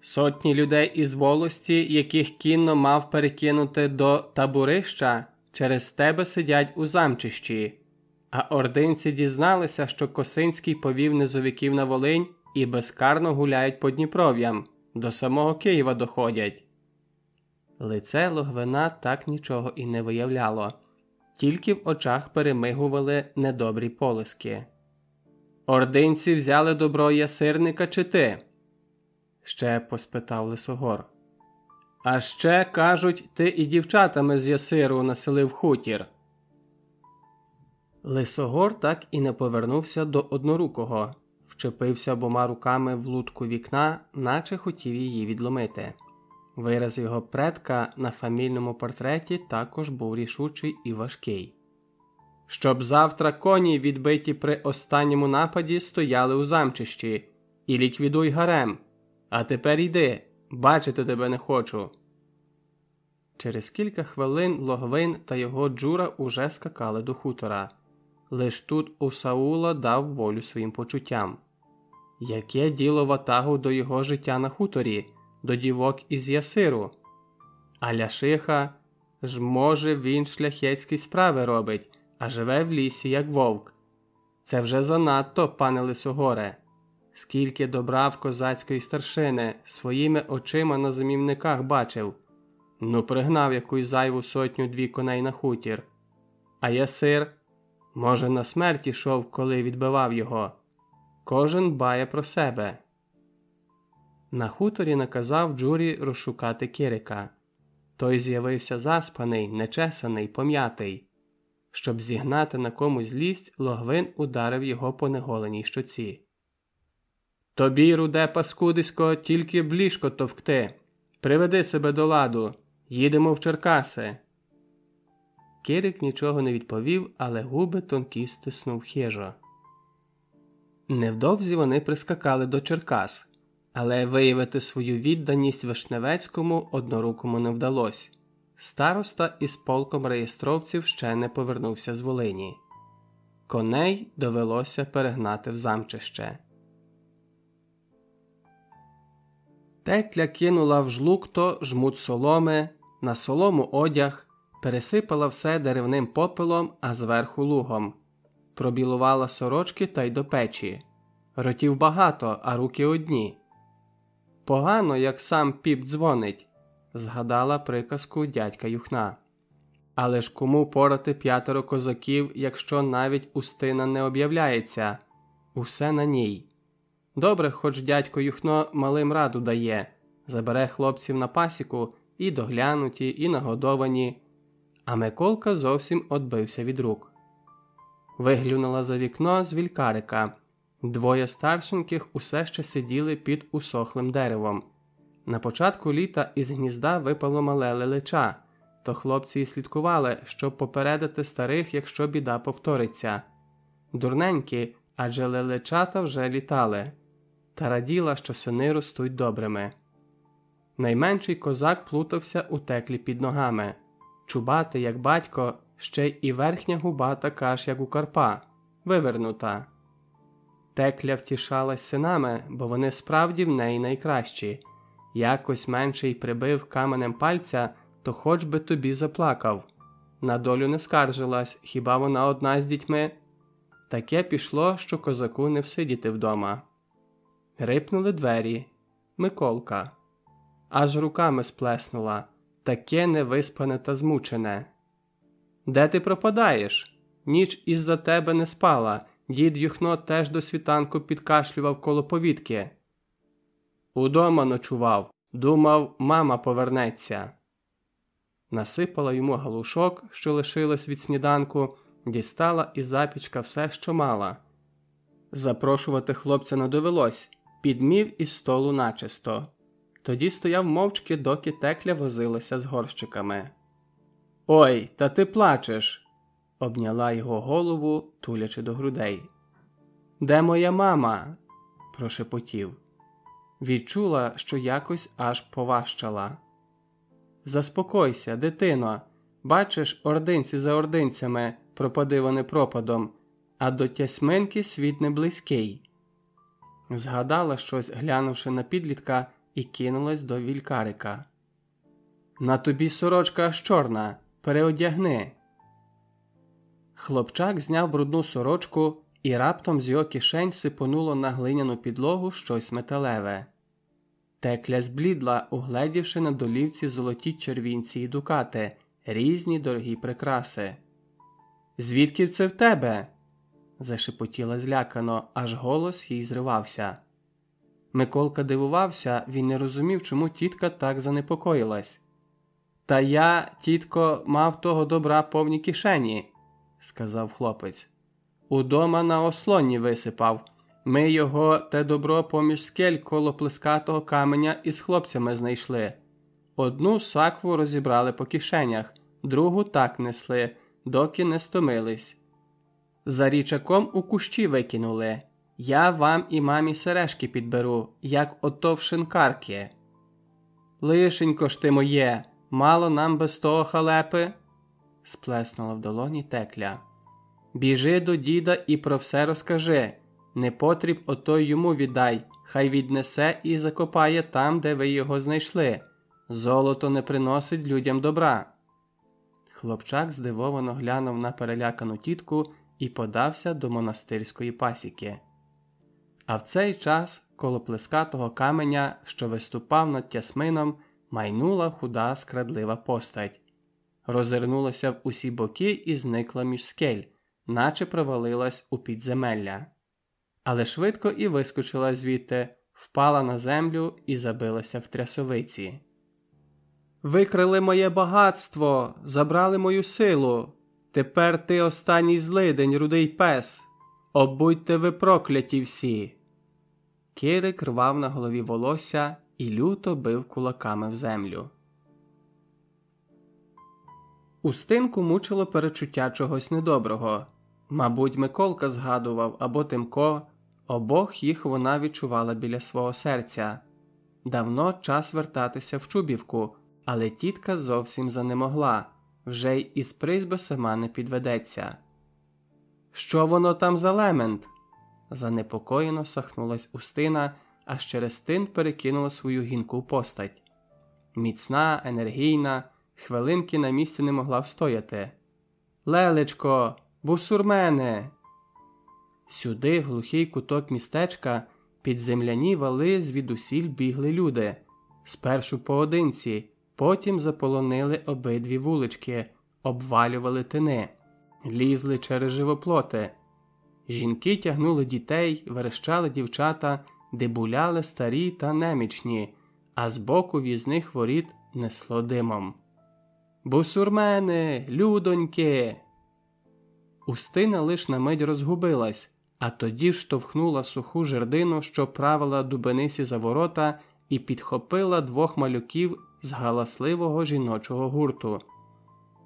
Сотні людей із волості, яких кінно мав перекинути до табурища, через тебе сидять у замчищі. А ординці дізналися, що Косинський повів низовиків на Волинь і безкарно гуляють по Дніпров'ям, до самого Києва доходять. Лице Логвина так нічого і не виявляло, тільки в очах перемигували недобрі полиски. Ординці взяли добро ясирника чи ти? ще поспитав Лисогор. А ще, кажуть, ти і дівчатами з ясиру населив хутір. Лисогор так і не повернувся до однорукого, вчепився обома руками в лутку вікна, наче хотів її відломити. Вираз його предка на фамільному портреті також був рішучий і важкий. Щоб завтра коні, відбиті при останньому нападі, стояли у замчищі, і ліквідуй гарем. А тепер йди, бачити тебе не хочу. Через кілька хвилин Логвин та його джура уже скакали до хутора. Лиш тут у Саула дав волю своїм почуттям. Яке діло ватагу до його життя на хуторі, до дівок із ясиру? А Ляшиха ж, може, він шляхетські справи робить, а живе в лісі, як вовк. Це вже занадто, пане Лисогоре. Скільки добра в козацької старшини своїми очима на замівниках бачив. Ну, пригнав якусь зайву сотню дві коней на хутір. А ясир, може, на смерть ішов, коли відбивав його. Кожен бає про себе. На хуторі наказав Джурі розшукати Кирика. Той з'явився заспаний, нечесаний, пом'ятий. Щоб зігнати на комусь злість, Логвин ударив його по неголеній щоці. Тобі, руде паскудисько, тільки бліжко товкти. Приведи себе до ладу, їдемо в Черкаси. Кирик нічого не відповів, але губи тонкі стиснув хижо. Невдовзі вони прискакали до Черкас, але виявити свою відданість Вишневецькому однорукому не вдалося. Староста із полком реєстровців ще не повернувся з Волині. Коней довелося перегнати в замчище. Текля кинула в жлукто жмут соломи, на солому одяг, пересипала все деревним попелом, а зверху лугом, пробілувала сорочки та й до печі. Ротів багато, а руки одні. Погано, як сам піп дзвонить, згадала приказку дядька Юхна. Але ж кому порати п'ятеро козаків, якщо навіть устина не об'являється, усе на ній. Добре, хоч дядько Юхно малим раду дає, забере хлопців на пасіку і доглянуті, і нагодовані, а Миколка зовсім отбився від рук. Виглюнула за вікно з вількарика. Двоє старшеньких усе ще сиділи під усохлим деревом. На початку літа із гнізда випало мале лелеча, то хлопці й слідкували, щоб попередити старих, якщо біда повториться. Дурненькі, адже лелечата вже літали та раділа, що сини ростуть добрими. Найменший козак плутався у теклі під ногами, чубати, як батько, ще й верхня губа така ж, як у Карпа, вивернута. Текля втішалась синами, бо вони справді в неї найкращі. Якось менший прибив каменем пальця, то хоч би тобі заплакав. На долю не скаржилась, хіба вона одна з дітьми? Таке пішло, що козаку не всидіти вдома. Рипнули двері. Миколка. Аж руками сплеснула таке невиспане та змучене. Де ти пропадаєш? Ніч із за тебе не спала. Дід Юхно теж до світанку підкашлював коло повітки. Удома ночував. Думав, мама повернеться. Насипала йому галушок, що лишилось від сніданку, дістала із запічка все, що мала. Запрошувати хлопця не довелось підмів із столу начисто. Тоді стояв мовчки, доки текля возилася з горщиками. Ой, та ти плачеш, обняла його голову, тулячи до грудей. Де моя мама? прошепотів. Відчула, що якось аж поважчала. Заспокойся, дитино, бачиш, ординці за ординцями пропади вони пропадом, а до тясминки світ не близький. Згадала щось, глянувши на підлітка, і кинулась до вількарика. На тобі сорочка аж чорна, переодягни, Хлопчак зняв брудну сорочку і раптом з його кишень сипонуло на глиняну підлогу щось металеве. Текля зблідла, угледівши на долівці золоті червінці і дукати, різні дорогі прикраси. Звідки це в тебе? зашепотіла злякано, аж голос їй зривався. Миколка дивувався, він не розумів, чому тітка так занепокоїлась. Та я, тітко, мав того добра повні кишені, сказав хлопець. Удома на ослоні висипав. Ми його те добро поміж скель коло плескатого каменя із хлопцями знайшли. Одну сакву розібрали по кишенях, другу так несли, доки не стомились. За річаком у кущі викинули. Я вам і мамі сережки підберу, як ото в шинкарки. Лишенько ж ти моє, мало нам без того халепи, сплеснула в долоні текля. Біжи до діда і про все розкажи. Не потріб ото йому віддай, хай віднесе і закопає там, де ви його знайшли. Золото не приносить людям добра. Хлопчак здивовано глянув на перелякану тітку і подався до монастирської пасіки. А в цей час коло плескатого каменя, що виступав над тясмином, майнула худа скрадлива постать. Розвернулася в усі боки і зникла між скель, наче провалилась у підземелля. Але швидко і вискочила звідти, впала на землю і забилася в трясовиці. Викрили моє багатство, забрали мою силу. Тепер ти останній злидень, рудий пес. Обудьте ви прокляті всі. Кирик рвав на голові волосся і люто бив кулаками в землю. Устинку мучило перечуття чогось недоброго. Мабуть, Миколка згадував або Тимко, обох їх вона відчувала біля свого серця. Давно час вертатися в Чубівку, але тітка зовсім занемогла, вже й із призьби сама не підведеться. Що воно там за лемент? занепокоєно сахнулась Устина, аж через тин перекинула свою гінку постать. Міцна, енергійна, хвилинки на місці не могла встояти. Лелечко, бусурмене. Сюди, в глухий куток містечка, під земляні вали звідусіль бігли люди, спершу поодинці, потім заполонили обидві вулички, обвалювали тини, лізли через живоплоти. Жінки тягнули дітей, верещали дівчата, дебуляли старі та немічні, а збоку в'їзних воріт несло димом. Бусурмени, людоньки. Устина лиш на мить розгубилась, а тоді штовхнула суху жердину, що правила дубенисі за ворота, і підхопила двох малюків з галасливого жіночого гурту.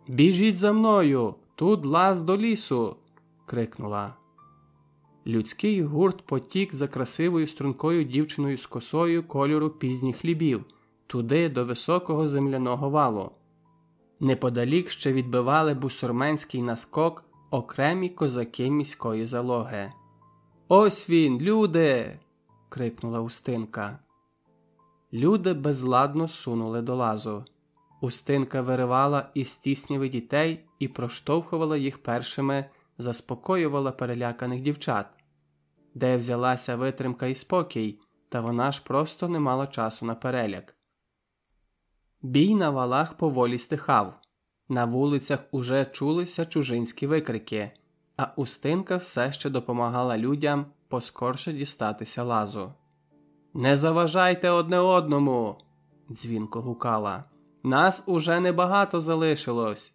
Біжіть за мною, тут лаз до лісу. крикнула. Людський гурт потік за красивою стрункою дівчиною з косою кольору пізніх хлібів, туди до високого земляного валу. Неподалік ще відбивали бусурменський наскок окремі козаки міської залоги. Ось він, люди. крикнула Устинка. Люди безладно сунули до лазу. Устинка виривала із тісніви дітей і проштовхувала їх першими, заспокоювала переляканих дівчат. Де взялася витримка і спокій, та вона ж просто не мала часу на переляк. Бій на валах поволі стихав. На вулицях уже чулися чужинські викрики, а Устинка все ще допомагала людям поскорше дістатися лазу. Не заважайте одне одному, дзвінко гукала. Нас уже небагато залишилось.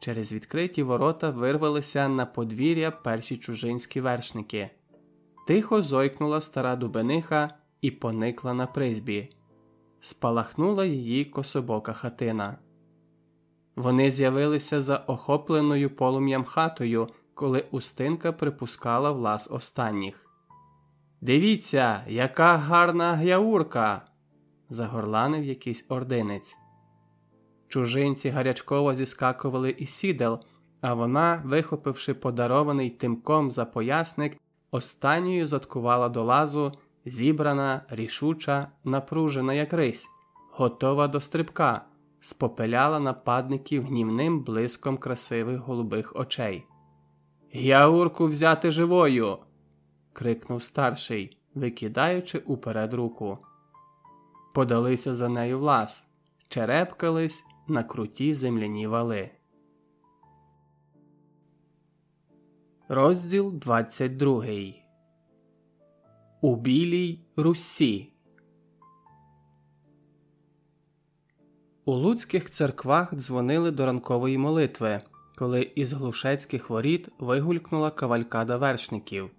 Через відкриті ворота вирвалися на подвір'я перші чужинські вершники. Тихо зойкнула стара дубениха і поникла на призбі. Спалахнула її кособока хатина. Вони з'явилися за охопленою полум'ям хатою, коли Устинка припускала влас останніх. Дивіться, яка гарна гяурка. загорланив якийсь ординець. Чужинці гарячково зіскакували із сідел, а вона, вихопивши подарований тимком за поясник, останньою заткувала до лазу, зібрана, рішуча, напружена, як рись, готова до стрибка, спопеляла нападників гнівним блиском красивих голубих очей. Яурку взяти живою. крикнув старший, викидаючи уперед руку. Подалися за нею влас, черепкались на круті земляні вали. Розділ 22 У Білій Русі. У луцьких церквах дзвонили до ранкової молитви, коли із глушецьких воріт вигулькнула кавалькада вершників,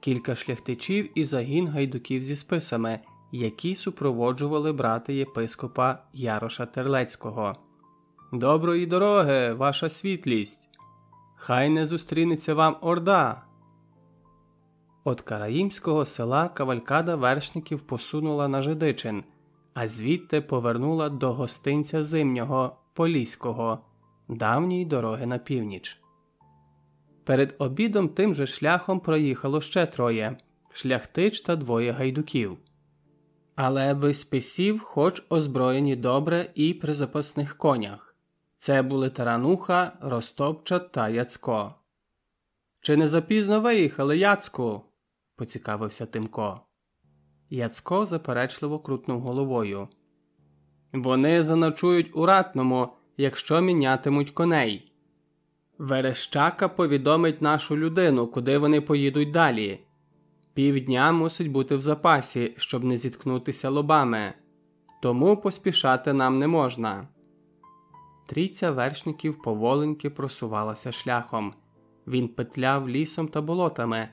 кілька шляхтичів і загін гайдуків зі списами, які супроводжували брата єпископа Яроша Терлецького. Доброї дороги, ваша світлість! Хай не зустрінеться вам орда. От Караїмського села кавалькада вершників посунула на Жидичин, а звідти повернула до гостинця зимнього Поліського, давньої дороги на північ. Перед обідом тим же шляхом проїхало ще троє шляхтич та двоє гайдуків. Але без списів, хоч озброєні добре і при запасних конях. Це були тарануха, Ростопча та Яцко. Чи не запізно виїхали, Яцку? Поцікавився Тимко. Яцко заперечливо крутнув головою. Вони заночують у ратному, якщо мінятимуть коней. Верещака повідомить нашу людину, куди вони поїдуть далі. Півдня мусить бути в запасі, щоб не зіткнутися лобами, тому поспішати нам не можна. Трійця вершників поволеньки просувалася шляхом. Він петляв лісом та болотами.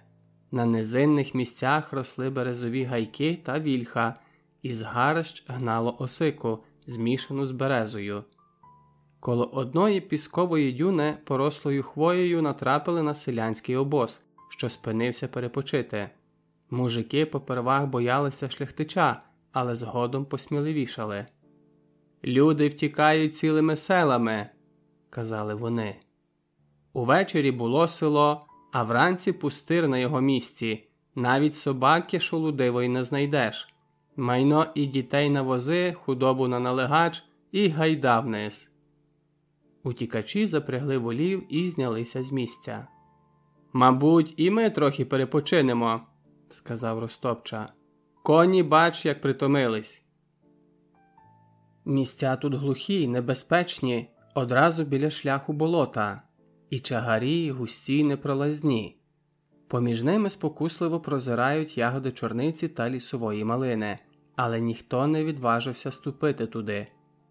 На низинних місцях росли березові гайки та вільха, із гарищ гнало осику, змішану з березою. Коло одної піскової дюни, порослою хвоєю, натрапили на селянський обоз, що спинився перепочити. Мужики попервах боялися шляхтича, але згодом посміливішали. Люди втікають цілими селами, казали вони. Увечері було село, а вранці пустир на його місці. Навіть собаки шолудивої не знайдеш. Майно і дітей на вози, худобу на налегач і гайда вниз. Утікачі запрягли волів і знялися з місця. Мабуть, і ми трохи перепочинемо, сказав Ростопча. Коні, бач, як притомились. Місця тут глухі, небезпечні, одразу біля шляху болота, і чагарі густі непролазні. Поміж ними спокусливо прозирають ягоди чорниці та лісової малини, але ніхто не відважився ступити туди.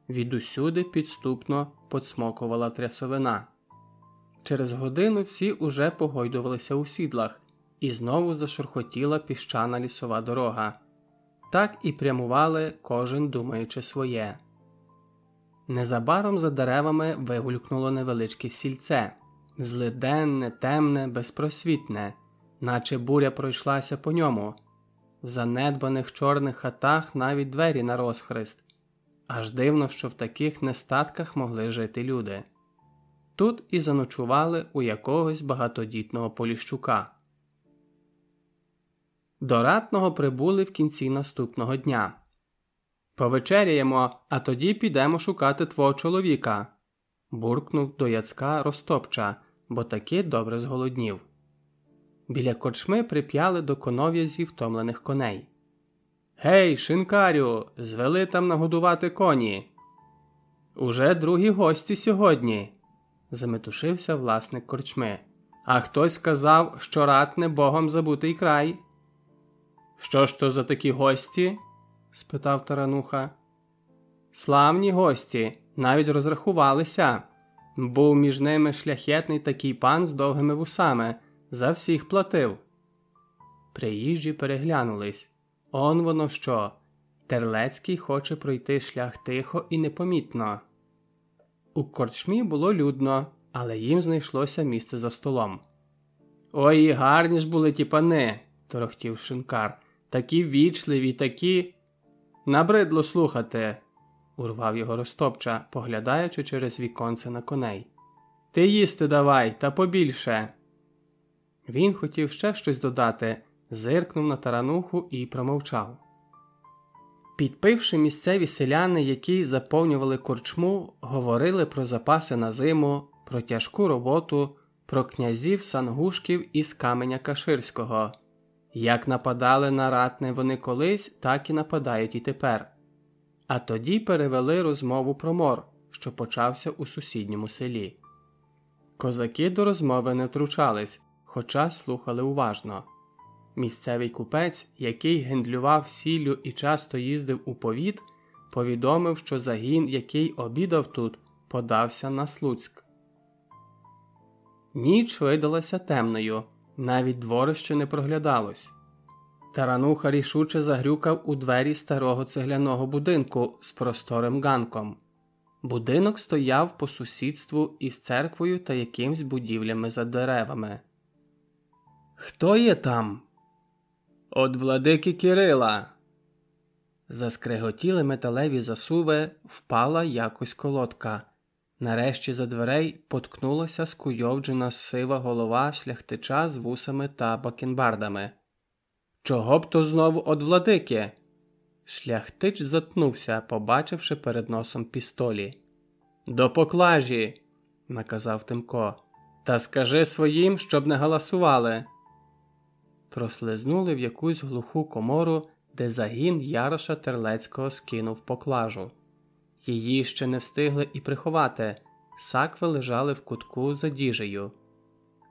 Відусюди підступно подсмокувала трясовина. Через годину всі уже погойдувалися у сідлах, і знову зашурхотіла піщана лісова дорога. Так і прямували, кожен думаючи своє. Незабаром за деревами вигулькнуло невеличке сільце, злиденне, темне, безпросвітне, наче буря пройшлася по ньому. В занедбаних чорних хатах навіть двері на розхрест. Аж дивно, що в таких нестатках могли жити люди. Тут і заночували у якогось багатодітного поліщука. До ратного прибули в кінці наступного дня. Повечеряємо, а тоді підемо шукати твого чоловіка. буркнув до Яцка Ростопча, бо таки добре зголоднів. Біля корчми прип'яли до конов'язі втомлених коней. Гей, шинкарю, звели там нагодувати коні. Уже другі гості сьогодні, заметушився власник корчми. А хтось сказав, що ратне богом забутий край. Що ж то за такі гості? спитав тарануха. Славні гості, навіть розрахувалися. Був між ними шляхетний такий пан з довгими вусами, за всіх платив. Приїжджі переглянулись. Он воно що? Терлецький хоче пройти шлях тихо і непомітно. У корчмі було людно, але їм знайшлося місце за столом. Ой, гарні ж були ті пани, торохтів шинкар. Такі вічливі, такі. Набридло слухати, урвав його Ростопча, поглядаючи через віконце на коней. Ти їсти давай, та побільше. Він хотів ще щось додати, зиркнув на тарануху і промовчав. Підпивши місцеві селяни, які заповнювали корчму, говорили про запаси на зиму, про тяжку роботу, про князів Сангушків із каменя Каширського. Як нападали на ратне вони колись, так і нападають і тепер. А тоді перевели розмову про мор, що почався у сусідньому селі. Козаки до розмови не втручались, хоча слухали уважно. Місцевий купець, який гендлював сіллю і часто їздив у повіт, повідомив, що загін, який обідав тут, подався на Слуцьк. Ніч видалася темною, навіть дворище не проглядалось. Тарануха рішуче загрюкав у двері старого цегляного будинку з просторим ганком. Будинок стояв по сусідству із церквою та якимсь будівлями за деревами. Хто є там? От владики Кирила. Заскреготіли металеві засуви, впала якось колодка. Нарешті за дверей поткнулася скуйовджена сива голова шляхтича з вусами та бакенбардами. Чого б то знову од владики? Шляхтич затнувся, побачивши перед носом пістолі. До поклажі, наказав Тимко. Та скажи своїм, щоб не галасували. Прослизнули в якусь глуху комору, де загін Яроша Терлецького скинув поклажу. Її ще не встигли і приховати, сакви лежали в кутку за діжею.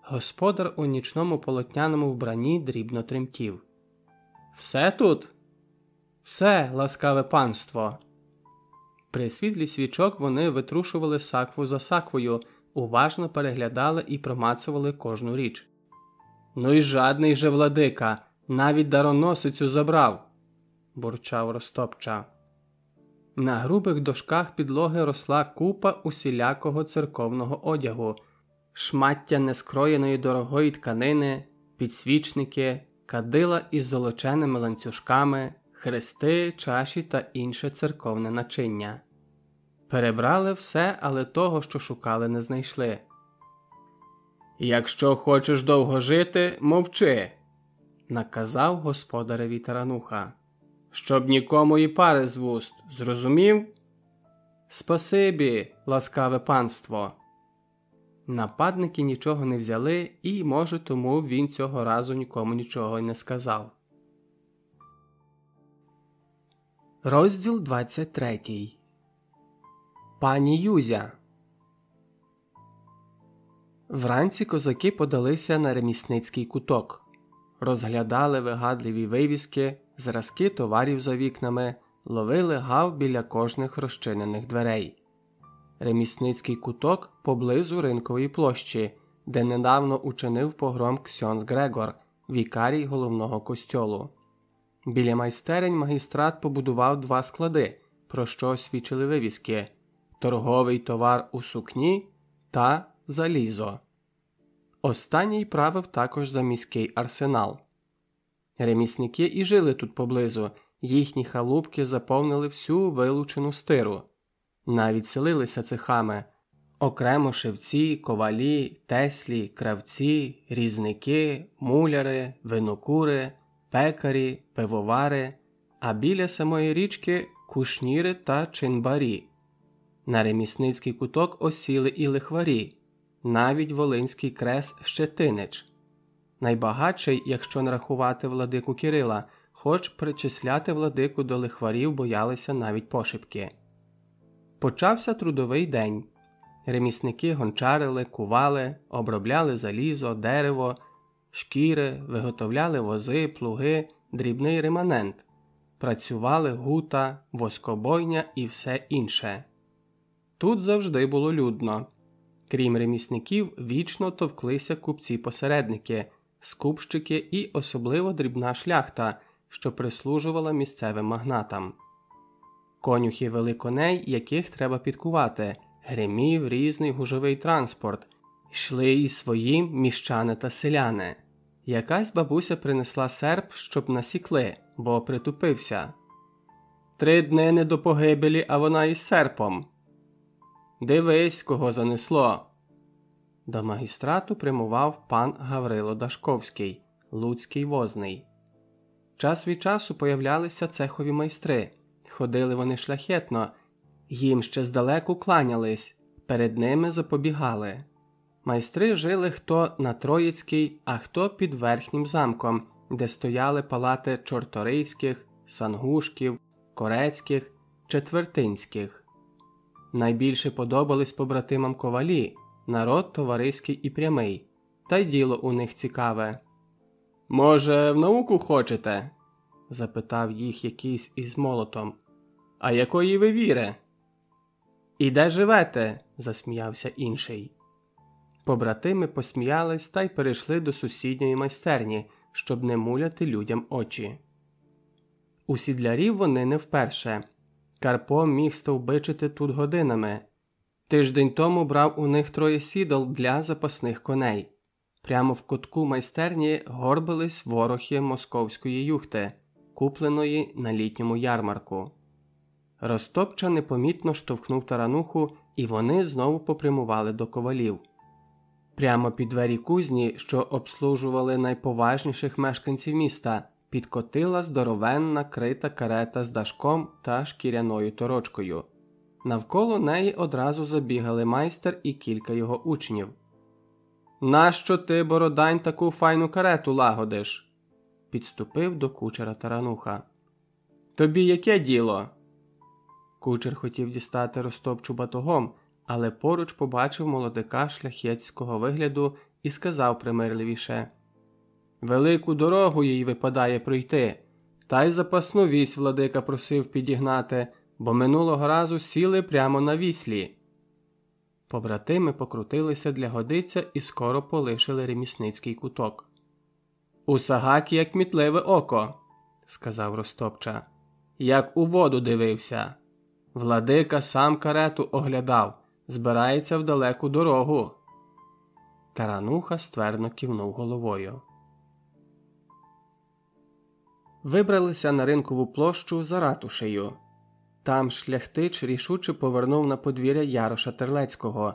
Господар у нічному полотняному вбранні дрібно тремтів. Все тут? Все, ласкаве панство. При світлі свічок вони витрушували сакву за саквою, уважно переглядали і промацували кожну річ. Ну й жадний же владика, навіть дароносицю забрав, бурчав Ростопча. На грубих дошках підлоги росла купа усілякого церковного одягу, шмаття нескроєної дорогої тканини, підсвічники, кадила із золоченими ланцюжками, хрести, чаші та інше церковне начиння. Перебрали все, але того, що шукали, не знайшли. Якщо хочеш довго жити, мовчи, наказав господареві тарануха, щоб нікому і пари з вуст, зрозумів? Спасибі, ласкаве панство. Нападники нічого не взяли, і, може, тому він цього разу нікому нічого й не сказав. Розділ 23 Пані Юзя. Вранці козаки подалися на ремісницький куток, розглядали вигадливі вивіски, зразки товарів за вікнами, ловили гав біля кожних розчинених дверей ремісницький куток поблизу ринкової площі, де недавно учинив погром Ксьонс Грегор, вікарій головного костьолу. Біля майстерень магістрат побудував два склади, про що свідчили вивіски торговий товар у сукні та залізо. Останній правив також за міський арсенал. Ремісники і жили тут поблизу, їхні халупки заповнили всю вилучену стиру навіть селилися цехами окремо шевці, ковалі, теслі, кравці, різники, муляри, винокури, пекарі, пивовари, а біля самої річки кушніри та чинбарі. На ремісницький куток осіли і лихварі, навіть волинський крес Щетинич. Найбагатший, якщо не рахувати владику Кирила, хоч причисляти владику до лихварів боялися навіть пошепки. Почався трудовий день. Ремісники гончарили, кували, обробляли залізо, дерево, шкіри, виготовляли вози, плуги, дрібний реманент, працювали гута, воскобойня і все інше. Тут завжди було людно. Крім ремісників, вічно товклися купці-посередники, скупщики і особливо дрібна шляхта, що прислужувала місцевим магнатам. Конюхи вели коней, яких треба підкувати, гримів різний гужовий транспорт, йшли і своїм міщани та селяни. Якась бабуся принесла серп, щоб насікли, бо притупився. Три дни не до погибелі, а вона із серпом. Дивись, кого занесло. До магістрату прямував пан Гаврило Дашковський, Луцький возний. Час від часу появлялися цехові майстри ходили вони шляхетно, їм ще здалеку кланялись, перед ними запобігали. Майстри жили хто на Троїцькій, а хто під верхнім замком, де стояли палати чорторийських, сангушків, корецьких, четвертинських. Найбільше подобались побратимам ковалі, народ товариський і прямий, та й діло у них цікаве. Може, в науку хочете? запитав їх якийсь із молотом. А якої ви віри? І де живете? засміявся інший. Побратими посміялись та й перейшли до сусідньої майстерні, щоб не муляти людям очі. У сідлярів вони не вперше. Карпо міг стовбичити тут годинами. Тиждень тому брав у них троє сідал для запасних коней. Прямо в кутку майстерні горбились ворохи московської юхти, купленої на літньому ярмарку. Ростопча непомітно штовхнув тарануху, і вони знову попрямували до ковалів. Прямо під двері кузні, що обслужували найповажніших мешканців міста, підкотила здоровенна крита карета з дашком та шкіряною торочкою. Навколо неї одразу забігали майстер і кілька його учнів. Нащо ти, бородань, таку файну карету лагодиш? підступив до кучера тарануха. Тобі яке діло? Кучер хотів дістати розтопчу батогом, але поруч побачив молодика шляхетського вигляду і сказав примирливіше Велику дорогу їй випадає пройти, та й запасну вісь владика просив підігнати, бо минулого разу сіли прямо на віслі. Побратими покрутилися для годиця і скоро полишили ремісницький куток. У сагакі, як мітливе око, сказав Ростопча, як у воду дивився. Владика сам карету оглядав, збирається в далеку дорогу. Тарануха ствердно кивнув головою. Вибралися на ринкову площу за ратушею. Там шляхтич рішуче повернув на подвір'я Яроша Терлецького.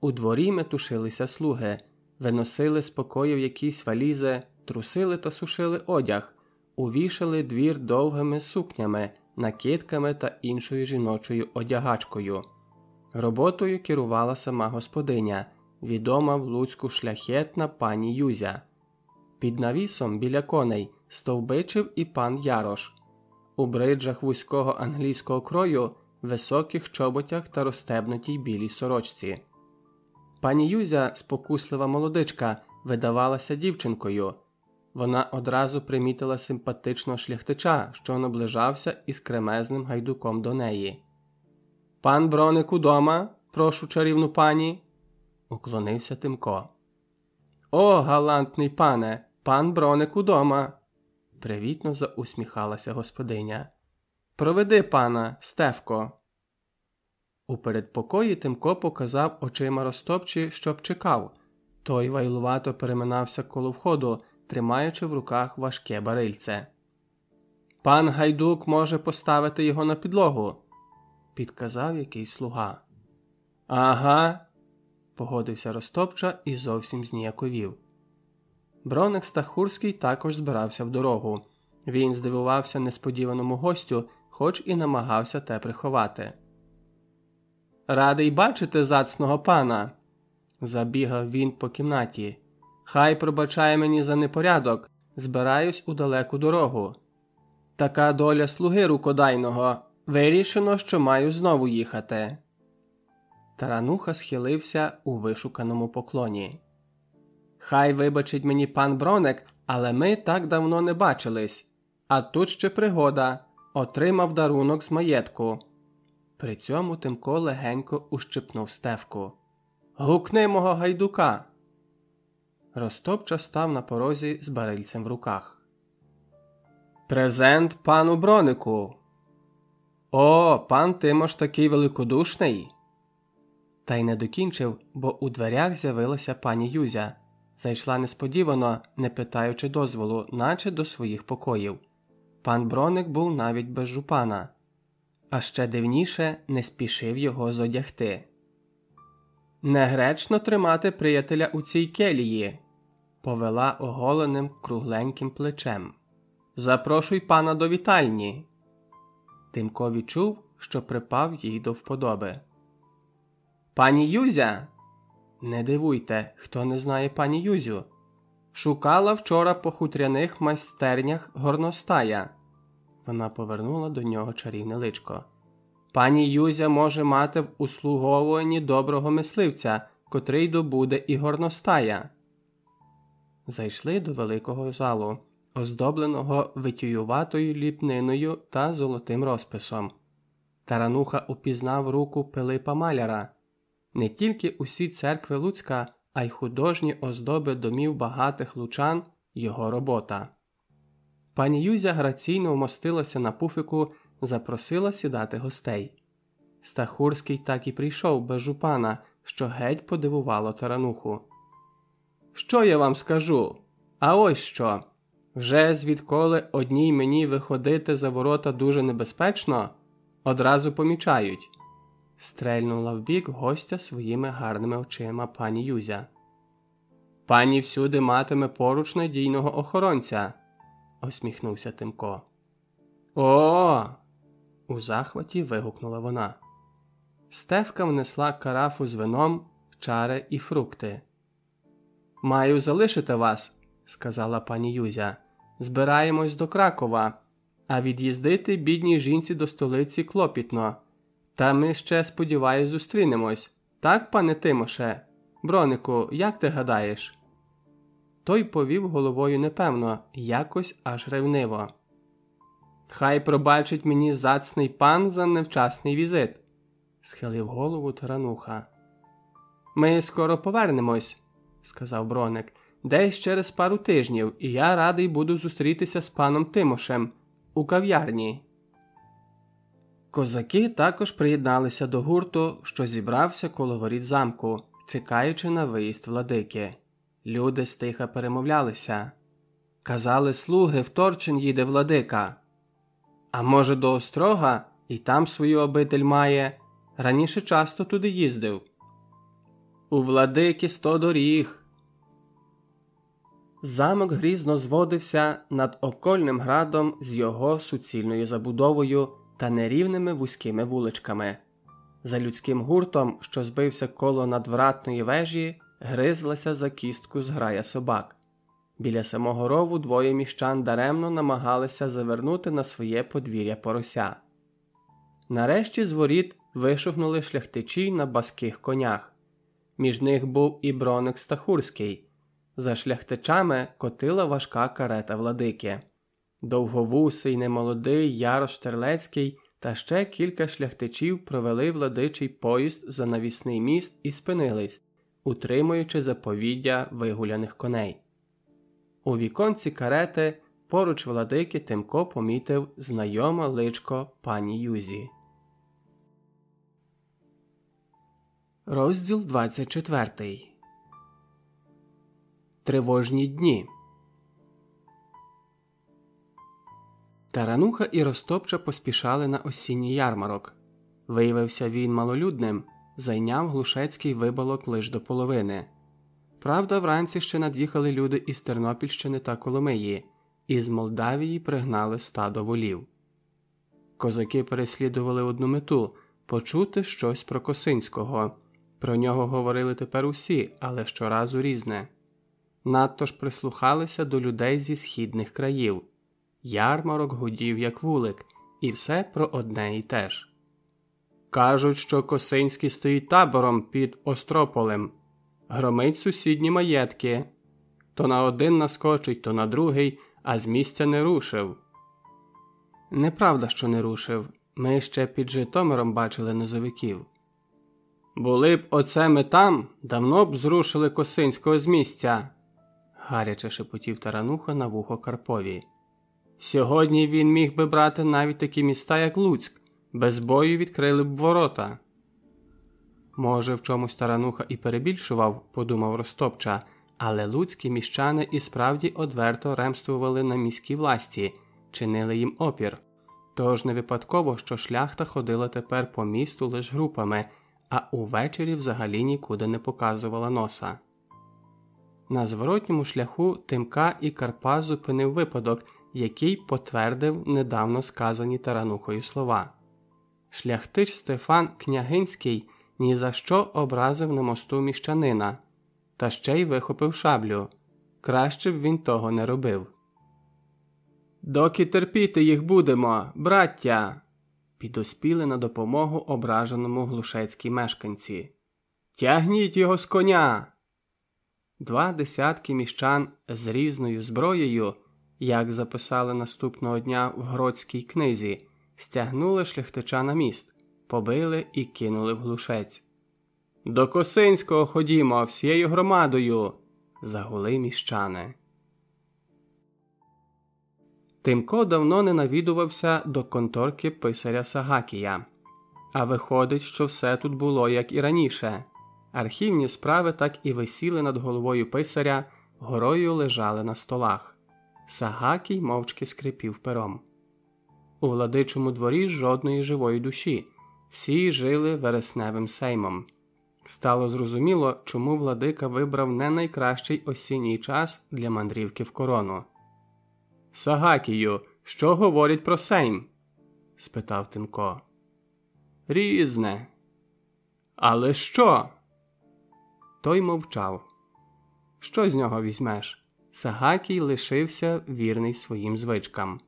У дворі метушилися слуги, виносили з покоїв якісь валізи, трусили та сушили одяг, увішали двір довгими сукнями, накидками та іншою жіночою одягачкою. Роботою керувала сама господиня, відома в Луцьку шляхетна пані Юзя. Під навісом біля коней стовбичив і пан Ярош. У бриджах вузького англійського крою, високих чоботях та розстебнутій білій сорочці. Пані Юзя, спокуслива молодичка, видавалася дівчинкою. Вона одразу примітила симпатичного шляхтича, що наближався із кремезним гайдуком до неї. Пан броник удома, прошу чарівну пані, уклонився Тимко. О, галантний пане, пан броник удома. Привітно заусміхалася господиня. Проведи пана, Стевко. У передпокої Тимко показав очима розтопчі, щоб чекав. Той вайлувато переминався коло входу, тримаючи в руках важке барильце. Пан гайдук може поставити його на підлогу, підказав якийсь слуга. Ага, погодився Ростопча і зовсім зніяковів. Броник Стахурський також збирався в дорогу. Він здивувався несподіваному гостю, хоч і намагався те приховати. Радий бачити зацного пана, забігав він по кімнаті. Хай пробачає мені за непорядок, збираюсь у далеку дорогу. Така доля слуги рукодайного. Вирішено, що маю знову їхати. Тарануха схилився у вишуканому поклоні. Хай вибачить мені пан Бронек, але ми так давно не бачились. А тут ще пригода отримав дарунок з маєтку. При цьому Тимко легенько ущипнув стевку. Гукни мого гайдука. Ростопча став на порозі з барильцем в руках. Презент пану бронику. О, пан Тимош такий великодушний. Та й не докінчив, бо у дверях з'явилася пані Юзя. Зайшла несподівано, не питаючи дозволу, наче до своїх покоїв. Пан броник був навіть без жупана, а ще дивніше не спішив його зодягти. Негречно тримати приятеля у цій келії, повела оголеним кругленьким плечем. Запрошуй пана до вітальні. Тимко відчув, що припав їй до вподоби. Пані Юзя. Не дивуйте, хто не знає пані Юзю. Шукала вчора по хутряних майстернях горностая. Вона повернула до нього чарівне личко. Пані Юзя може мати в услуговуванні доброго мисливця, котрий добуде і горностая. Зайшли до великого залу, оздобленого витююватою ліпниною та золотим розписом. Тарануха упізнав руку Пилипа Маляра. Не тільки усі церкви Луцька, а й художні оздоби домів багатих лучан його робота. Пані Юзя граційно вмостилася на пуфику, запросила сідати гостей. Стахурський так і прийшов без жупана, що геть подивувало тарануху. Що я вам скажу? А ось що. Вже звідколи одній мені виходити за ворота дуже небезпечно, одразу помічають. Стрельнула вбік гостя своїми гарними очима пані Юзя. Пані всюди матиме поруч надійного охоронця, осміхнувся Тимко. О. у захваті вигукнула вона. Стевка внесла карафу з вином, чари і фрукти. Маю залишити вас, сказала пані Юзя. Збираємось до Кракова, а від'їздити бідній жінці до столиці клопітно. Та ми ще, сподіваюсь, зустрінемось. Так, пане Тимоше? Бронику, як ти гадаєш? Той повів головою непевно, якось аж ревниво. Хай пробачить мені зацний пан за невчасний візит, схилив голову тарануха. Ми скоро повернемось, сказав броник, десь через пару тижнів, і я радий буду зустрітися з паном Тимошем у кав'ярні. Козаки також приєдналися до гурту, що зібрався коло воріт замку, чекаючи на виїзд владики. Люди стиха перемовлялися. Казали слуги, в Торчин їде владика. А може, до острога і там свою обитель має. Раніше часто туди їздив. У владики сто доріг. Замок грізно зводився над окольним градом з його суцільною забудовою та нерівними вузькими вуличками. За людським гуртом, що збився коло надвратної вежі, гризлася за кістку зграя собак. Біля самого рову двоє міщан даремно намагалися завернути на своє подвір'я порося. Нарешті з воріт вишухнули шляхтичі на баских конях. Між них був і броник Стахурський. За шляхтичами котила важка карета владики. Довговусий, немолодий Ярош Терлецький та ще кілька шляхтичів провели владичий поїзд за навісний міст і спинились, утримуючи заповіддя вигуляних коней. У віконці карети поруч владики Тимко помітив знайоме личко пані Юзі. Розділ 24 Тривожні дні. Тарануха і Ростопча поспішали на осінній ярмарок. Виявився він малолюдним, зайняв глушецький вибалок лиш до половини. Правда, вранці ще над'їхали люди із Тернопільщини та Коломиї, і з Молдавії пригнали стадо волів. Козаки переслідували одну мету почути щось про Косинського. Про нього говорили тепер усі, але щоразу різне. Надто ж прислухалися до людей зі східних країв. Ярмарок гудів, як вулик, і все про одне і те ж. Кажуть, що Косинський стоїть табором під Острополем, громить сусідні маєтки. То на один наскочить, то на другий, а з місця не рушив. Неправда, що не рушив. Ми ще під Житомиром бачили низовиків. Були б оце ми там, давно б зрушили Косинського з місця, гаряче шепотів тарануха на вухо Карпові. Сьогодні він міг би брати навіть такі міста, як Луцьк, без бою відкрили б ворота. Може, в чомусь тарануха і перебільшував, подумав Ростопча, але луцькі міщани і справді одверто ремствували на міській власті, чинили їм опір. Тож не випадково, що шляхта ходила тепер по місту лише групами, а увечері взагалі нікуди не показувала носа. На зворотньому шляху Тимка і Карпа зупинив випадок, який потвердив недавно сказані таранухою слова. Шляхтич Стефан Княгинський ні за що образив на мосту міщанина, та ще й вихопив шаблю. Краще б він того не робив. Доки терпіти їх будемо, браття. Підоспіли на допомогу ображеному глушецькій мешканці. Тягніть його з коня. Два десятки міщан з різною зброєю, як записали наступного дня в Гродській книзі, стягнули шляхтича на міст, побили і кинули в глушець. До Косинського ходімо всією громадою. загули міщани. Тимко давно не навідувався до конторки писаря Сагакія, а виходить, що все тут було як і раніше. Архівні справи так і висіли над головою писаря, горою лежали на столах. Сагакій мовчки скрипів пером. У владичому дворі жодної живої душі, всі жили вересневим сеймом. Стало зрозуміло, чому владика вибрав не найкращий осінній час для мандрівки в корону. Сагакію, що говорять про сейм? спитав Тимко. Різне. Але що? Той мовчав. Що з нього візьмеш? Сагакій лишився вірний своїм звичкам.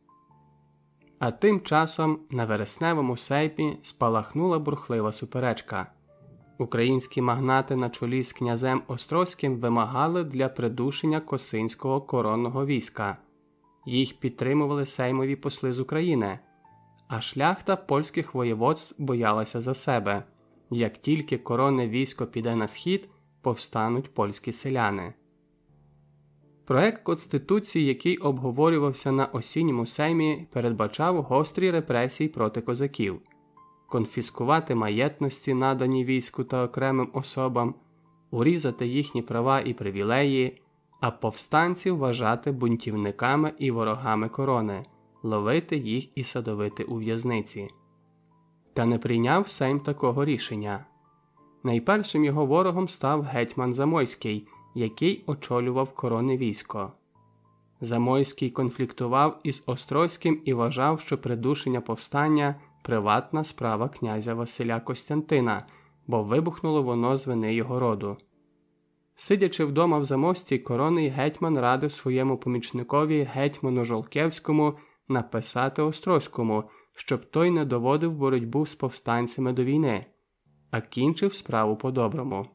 А тим часом на вересневому сейпі спалахнула бурхлива суперечка. Українські магнати на чолі з князем Острозьким вимагали для придушення косинського коронного війська. Їх підтримували сеймові посли з України, а шляхта польських воєводств боялася за себе як тільки коронне військо піде на схід, повстануть польські селяни. Проект Конституції, який обговорювався на осінньому сеймі, передбачав гострі репресії проти козаків, конфіскувати маєтності, надані війську та окремим особам, урізати їхні права і привілеї, а повстанців вважати бунтівниками і ворогами корони, ловити їх і садовити у в'язниці. Та не прийняв Сейм такого рішення. Найпершим його ворогом став гетьман Замойський який очолював коронне військо. Замойський конфліктував із Острозьким і вважав, що придушення повстання приватна справа князя Василя Костянтина, бо вибухнуло воно з вини його роду. Сидячи вдома в замості, коронний гетьман радив своєму помічникові гетьману Жолкевському написати Острозькому, щоб той не доводив боротьбу з повстанцями до війни, а кінчив справу по-доброму.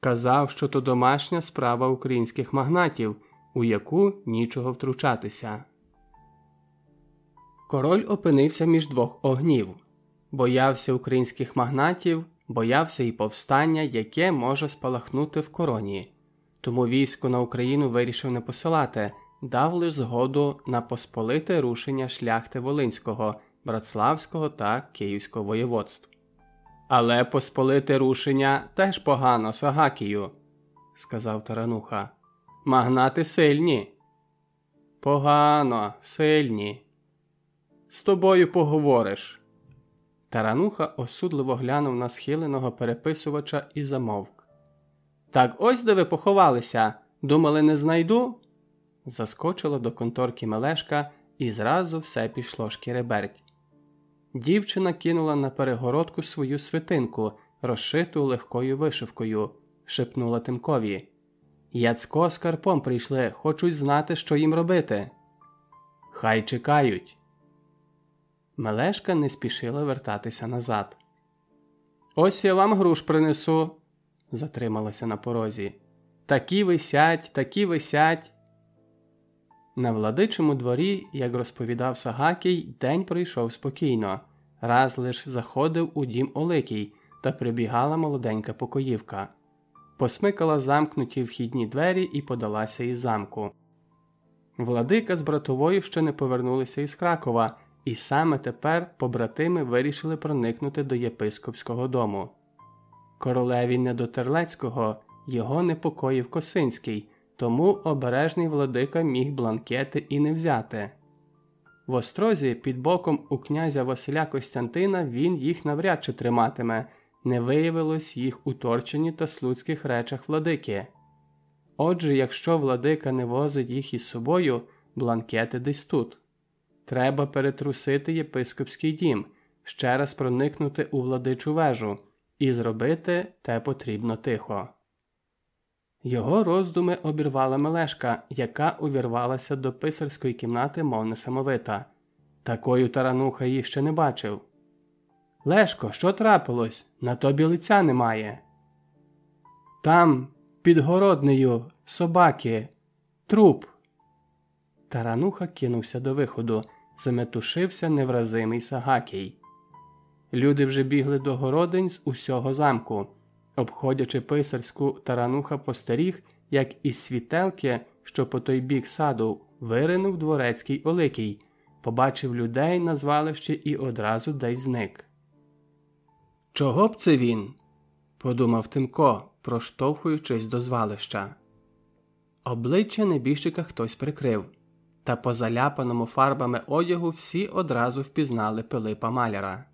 Казав, що то домашня справа українських магнатів, у яку нічого втручатися. Король опинився між двох огнів боявся українських магнатів, боявся і повстання, яке може спалахнути в короні. Тому військо на Україну вирішив не посилати, дав лише згоду на посполите рушення шляхти Волинського, Братславського та Київського воєводств. Але посполити рушення теж погано, Сагакію, сказав тарануха. Магнати сильні. Погано, сильні. З тобою поговориш. Тарануха осудливо глянув на схиленого переписувача і замовк. Так ось де ви поховалися. Думали, не знайду? Заскочила до конторки Мелешка, і зразу все пішло шкіреберть. Дівчина кинула на перегородку свою свитинку, розшиту легкою вишивкою, шепнула Тимкові. Яцько з Карпом прийшли, хочуть знати, що їм робити. Хай чекають. Мелешка не спішила вертатися назад. Ось я вам груш принесу, затрималася на порозі. Такі висять, такі висять. На владичому дворі, як розповідав Сагакій, день пройшов спокійно, раз лиш заходив у дім Оликій та прибігала молоденька покоївка, посмикала замкнуті вхідні двері і подалася із замку. Владика з братовою ще не повернулися із Кракова, і саме тепер побратими вирішили проникнути до єпископського дому. Королеві Недотерлецького його непокоїв Косинський тому обережний владика міг бланкети і не взяти. В острозі під боком у князя Василя Костянтина він їх навряд чи триматиме, не виявилось їх у торченні та слуцьких речах владики. Отже, якщо владика не возить їх із собою, бланкети десь тут. Треба перетрусити єпископський дім, ще раз проникнути у владичу вежу, і зробити те потрібно тихо. Його роздуми обірвала Мелешка, яка увірвалася до писарської кімнати, мов несамовита. Такою тарануха її ще не бачив. Лешко, що трапилось? На тобі лиця немає. Там, під городнею, собаки, труп. Тарануха кинувся до виходу, заметушився невразимий Сагакій. Люди вже бігли до городень з усього замку. Обходячи писарську тарануха постеріг, як із світелки, що по той бік саду, виринув дворецький Оликій, побачив людей на звалищі і одразу десь зник. Чого б це він? подумав Тимко, проштовхуючись до звалища. Обличчя небіжчика хтось прикрив, та по заляпаному фарбами одягу всі одразу впізнали Пилипа Маляра.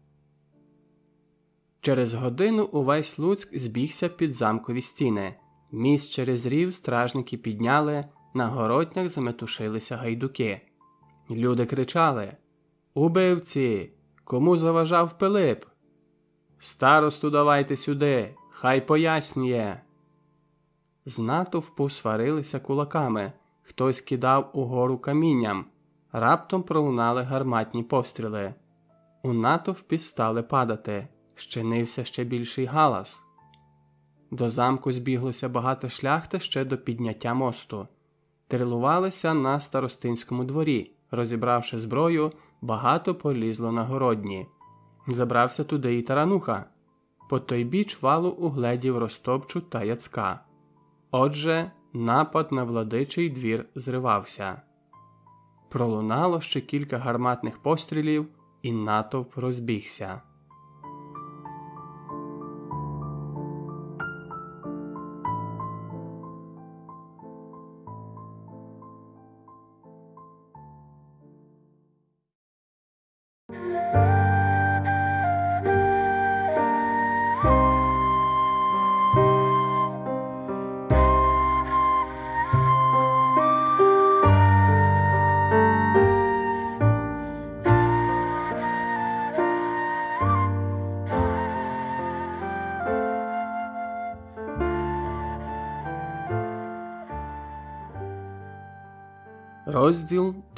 Через годину увесь Луцьк збігся під замкові стіни. Міст через рів стражники підняли, на городнях заметушилися гайдуки. Люди кричали Убивці! Кому заважав Пилип? Старосту давайте сюди, хай пояснює. З натовпу сварилися кулаками, хтось кидав угору камінням, раптом пролунали гарматні постріли. У натовпі стали падати щинився ще більший галас. До замку збіглося багато шляхти ще до підняття мосту, трилувалися на старостинському дворі, розібравши зброю, багато полізло на городні. Забрався туди і тарануха. По той біч валу угледів Ростопчу та Яцка. Отже, напад на владичий двір зривався. Пролунало ще кілька гарматних пострілів, і натовп розбігся.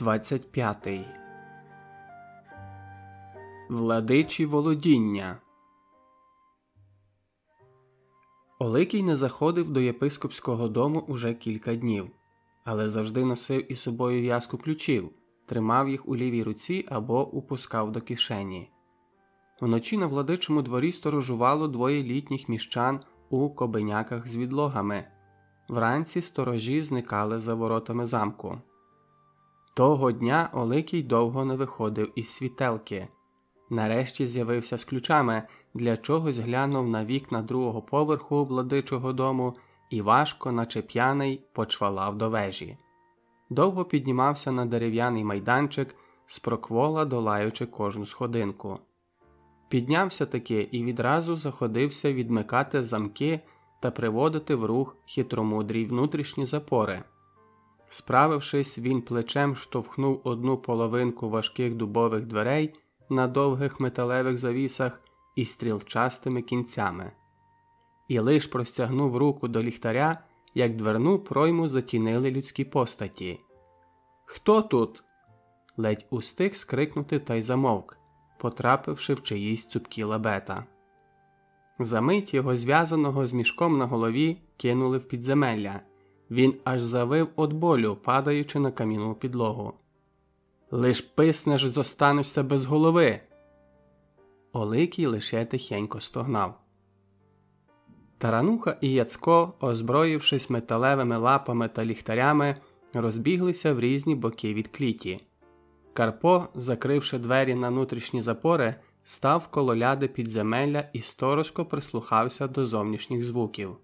25 Владичі володіння Оликій не заходив до єпископського дому уже кілька днів, але завжди носив із собою в'язку ключів, тримав їх у лівій руці або упускав до кишені. Вночі на владичому дворі сторожувало двоє літніх міщан у кобеняках з відлогами. Вранці сторожі зникали за воротами замку. Того дня Оликій довго не виходив із світелки. Нарешті з'явився з ключами, для чогось глянув на вікна другого поверху владичого дому і важко, наче п'яний, почвалав до вежі. Довго піднімався на дерев'яний майданчик, спроквола долаючи кожну сходинку. Піднявся таки і відразу заходився відмикати замки та приводити в рух хитромудрі внутрішні запори. Справившись, він плечем штовхнув одну половинку важких дубових дверей на довгих металевих завісах із стрілчастими кінцями, і лиш простягнув руку до ліхтаря, як дверну пройму затінили людські постаті. Хто тут? ледь устиг скрикнути та й замовк, потрапивши в чиїсь цупкі лабета. Замить його зв'язаного з мішком на голові кинули в підземелля. Він аж завив од болю, падаючи на кам'яну підлогу. Лиш писнеш, зостанешся без голови. Оликій лише тихенько стогнав. Тарануха і Яцко, озброївшись металевими лапами та ліхтарями, розбіглися в різні боки від кліті. Карпо, закривши двері на внутрішні запори, став коло ляди підземелля і сторожко прислухався до зовнішніх звуків.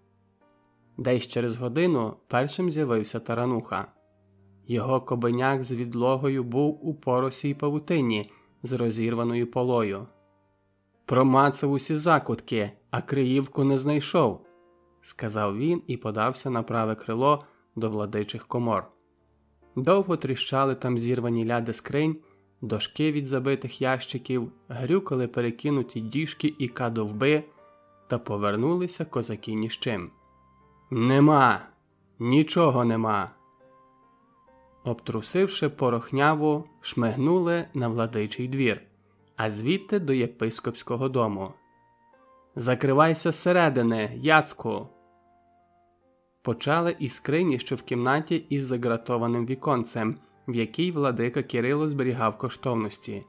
Десь через годину першим з'явився тарануха. Його кобеняк з відлогою був у поросій павутині з розірваною полою. Промацав усі закутки, а криївку не знайшов, сказав він і подався на праве крило до владичих комор. Довго тріщали там зірвані ляди скринь, дошки від забитих ящиків, грюкали перекинуті діжки і кадовби, та повернулися козаки ні з чим. Нема, нічого нема. Обтрусивши порохняву, шмигнули на владичий двір, а звідти до єпископського дому. Закривайся зсередини, Яцку. Почали із скрині, що в кімнаті із загратованим віконцем, в якій владика Кирило зберігав коштовності.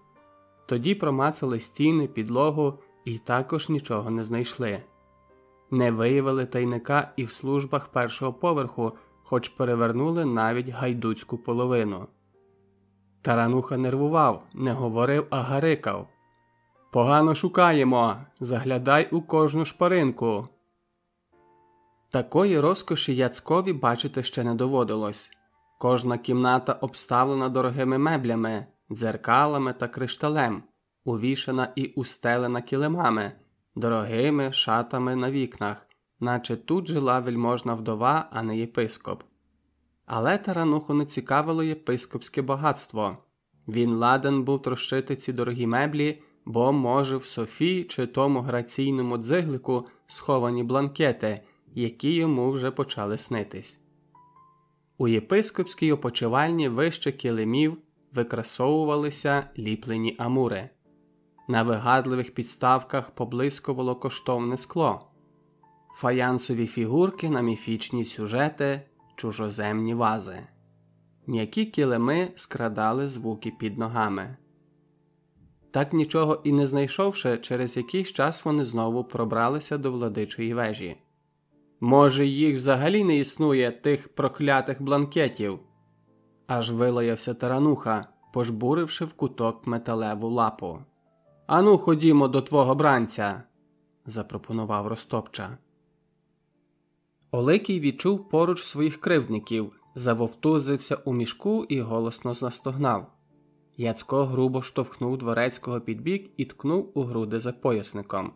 Тоді промацали стіни, підлогу і також нічого не знайшли. Не виявили тайника і в службах першого поверху, хоч перевернули навіть гайдуцьку половину. Тарануха нервував, не говорив, а гарикав. Погано шукаємо, заглядай у кожну шпаринку. Такої розкоші Яцкові бачити ще не доводилось. Кожна кімната обставлена дорогими меблями, дзеркалами та кришталем, увішана і устелена килимами, дорогими шатами на вікнах, наче тут жила вельможна вдова, а не єпископ. Але тарануху не цікавило єпископське багатство. Він ладен був трощити ці дорогі меблі, бо, може, в Софії чи тому граційному дзиглику сховані бланкети, які йому вже почали снитись. У єпископській опочивальні вище килимів викрасовувалися ліплені амури. На вигадливих підставках поблискувало коштовне скло, фаянсові фігурки на міфічні сюжети, чужоземні вази. М'які килими скрадали звуки під ногами. Так нічого і не знайшовши, через якийсь час вони знову пробралися до владичої вежі. Може, їх взагалі не існує тих проклятих бланкетів? аж вилаявся тарануха, пожбуривши в куток металеву лапу. Ану, ходімо до твого бранця, запропонував Ростопча. Олекій відчув поруч своїх кривдників, завовтузився у мішку і голосно застогнав. Яцко грубо штовхнув дворецького під бік і ткнув у груди за поясником.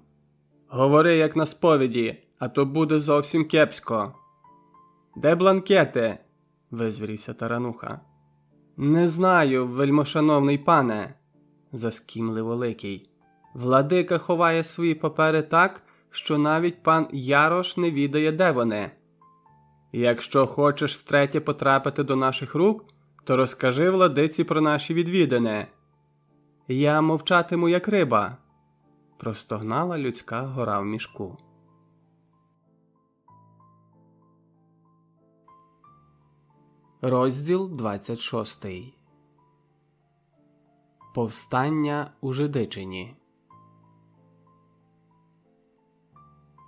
Говори, як на сповіді, а то буде зовсім кепсько. Де бланкети? визвірівся тарануха. Не знаю, вельмошановний пане, заскімлив Великий. Владика ховає свої папери так, що навіть пан Ярош не відає, де вони. Якщо хочеш втретє потрапити до наших рук, то розкажи владиці про наші відвідини. Я мовчатиму, як риба, простогнала людська гора в мішку. Розділ 26 Повстання у Жидичині.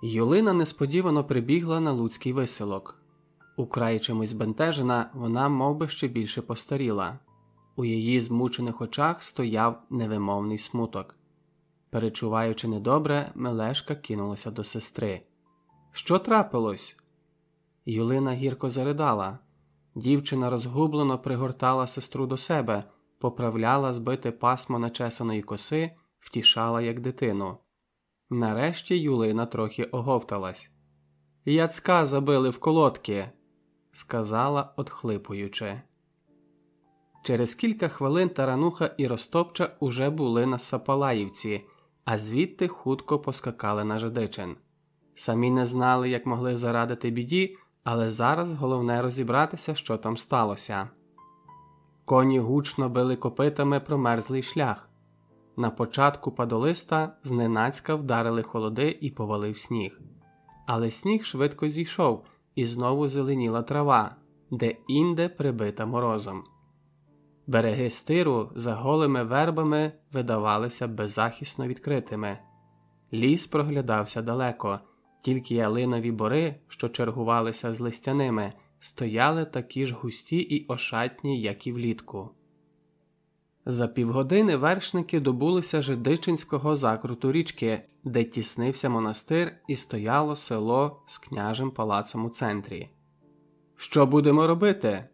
Юлина несподівано прибігла на луцький виселок. Украй чимось бентежена, вона мов би, ще більше постаріла. У її змучених очах стояв невимовний смуток. Перечуваючи недобре, Мелешка кинулася до сестри. Що трапилось? Юлина гірко заридала. Дівчина розгублено пригортала сестру до себе, поправляла збите пасмо начесаної коси, втішала, як дитину. Нарешті Юлина трохи оговталась. Яцка забили в колодки, сказала, отхлипуючи. Через кілька хвилин тарануха і Ростопча уже були на Сапалаївці, а звідти хутко поскакали на Жидичин. Самі не знали, як могли зарадити біді, але зараз головне розібратися, що там сталося. Коні гучно били копитами промерзлий шлях. На початку падолиста зненацька вдарили холоди і повалив сніг. Але сніг швидко зійшов і знову зеленіла трава, де інде прибита морозом. Береги стиру за голими вербами видавалися беззахисно відкритими. Ліс проглядався далеко, тільки ялинові бори, що чергувалися з листяними, стояли такі ж густі і ошатні, як і влітку. За півгодини вершники добулися Жидичинського закруту річки, де тіснився монастир і стояло село з княжим палацом у центрі. Що будемо робити?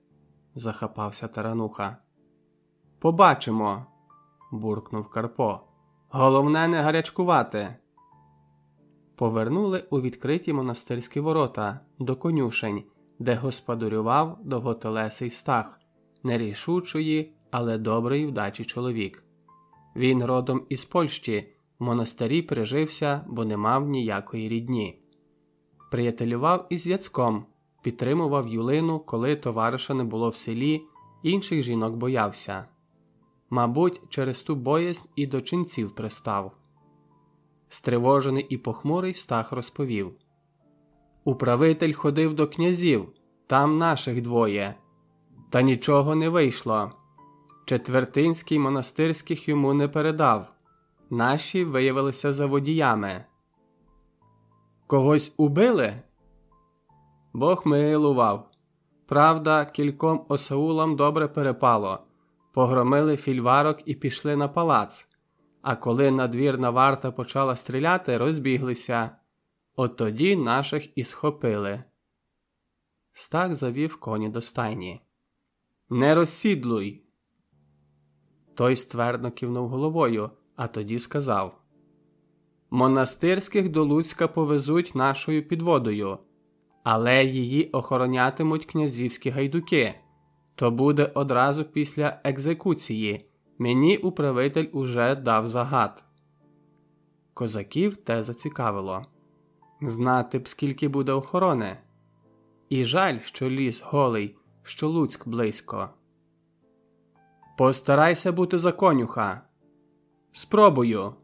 захапався тарануха. Побачимо, буркнув Карпо. Головне не гарячкувати. Повернули у відкриті монастирські ворота до конюшень, де господарював довготелесий стах нерішучої, але доброї вдачі чоловік. Він родом із Польщі, в монастирі прижився, бо не мав ніякої рідні. Приятелював із Яцком, підтримував Юлину, коли товариша не було в селі, інших жінок боявся. Мабуть, через ту боязнь і до ченців пристав. Стривожений і похмурий стах розповів Управитель ходив до князів, там наших двоє, та нічого не вийшло. Четвертинський монастирських йому не передав. Наші виявилися за водіями. Когось убили? Бог милував. Правда, кільком осаулам добре перепало. Погромили фільварок і пішли на палац. А коли надвірна варта почала стріляти, розбіглися. От тоді наших і схопили. Стах завів коні до стайні. Не розсідлуй. Той ствердно кивнув головою, а тоді сказав Монастирських до Луцька повезуть нашою підводою, але її охоронятимуть князівські гайдуки. То буде одразу після екзекуції. Мені управитель уже дав загад. Козаків те зацікавило знати б, скільки буде охорони. І жаль, що ліс голий, що Луцьк близько. Постарайся бути за конюха. Спробую.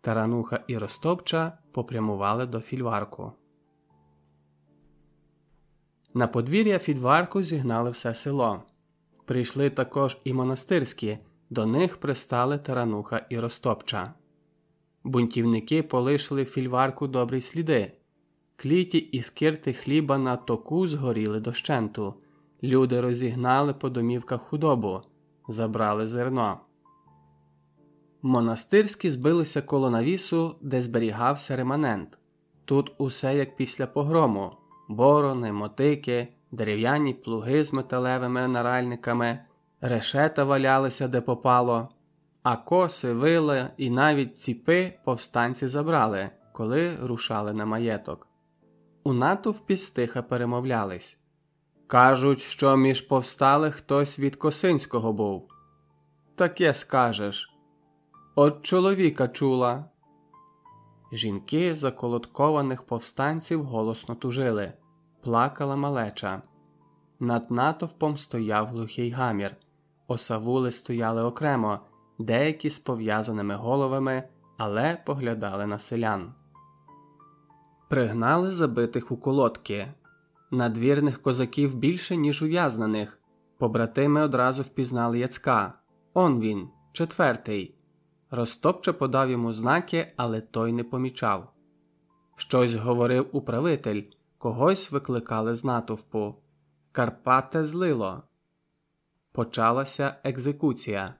Тарануха і Ростопча попрямували до фільварку. На подвір'я фільварку зігнали все село. Прийшли також і монастирські, до них пристали Тарануха і Ростопча. Бунтівники полишили фільварку добрі сліди. Кліті і скирти хліба на току згоріли дощенту. Люди розігнали по домівках худобу, забрали зерно. Монастирські збилися коло навісу, де зберігався реманент. Тут усе як після погрому борони, мотики, дерев'яні плуги з металевими наральниками, решета валялися де попало, а коси, вила і навіть ціпи повстанці забрали, коли рушали на маєток. У натовпі стиха перемовлялись. Кажуть, що між повсталих хтось від Косинського був. Таке скажеш. От чоловіка чула. Жінки заколоткованих повстанців голосно тужили, плакала малеча. Над натовпом стояв глухий гамір, осавули стояли окремо, деякі з пов'язаними головами, але поглядали на селян. Пригнали забитих у колодки. Надвірних козаків більше, ніж ув'язнених. Побратими одразу впізнали Яцка. Он він, четвертий. Ростопче подав йому знаки, але той не помічав. Щось говорив управитель, когось викликали з натовпу. Карпате злило. Почалася екзекуція.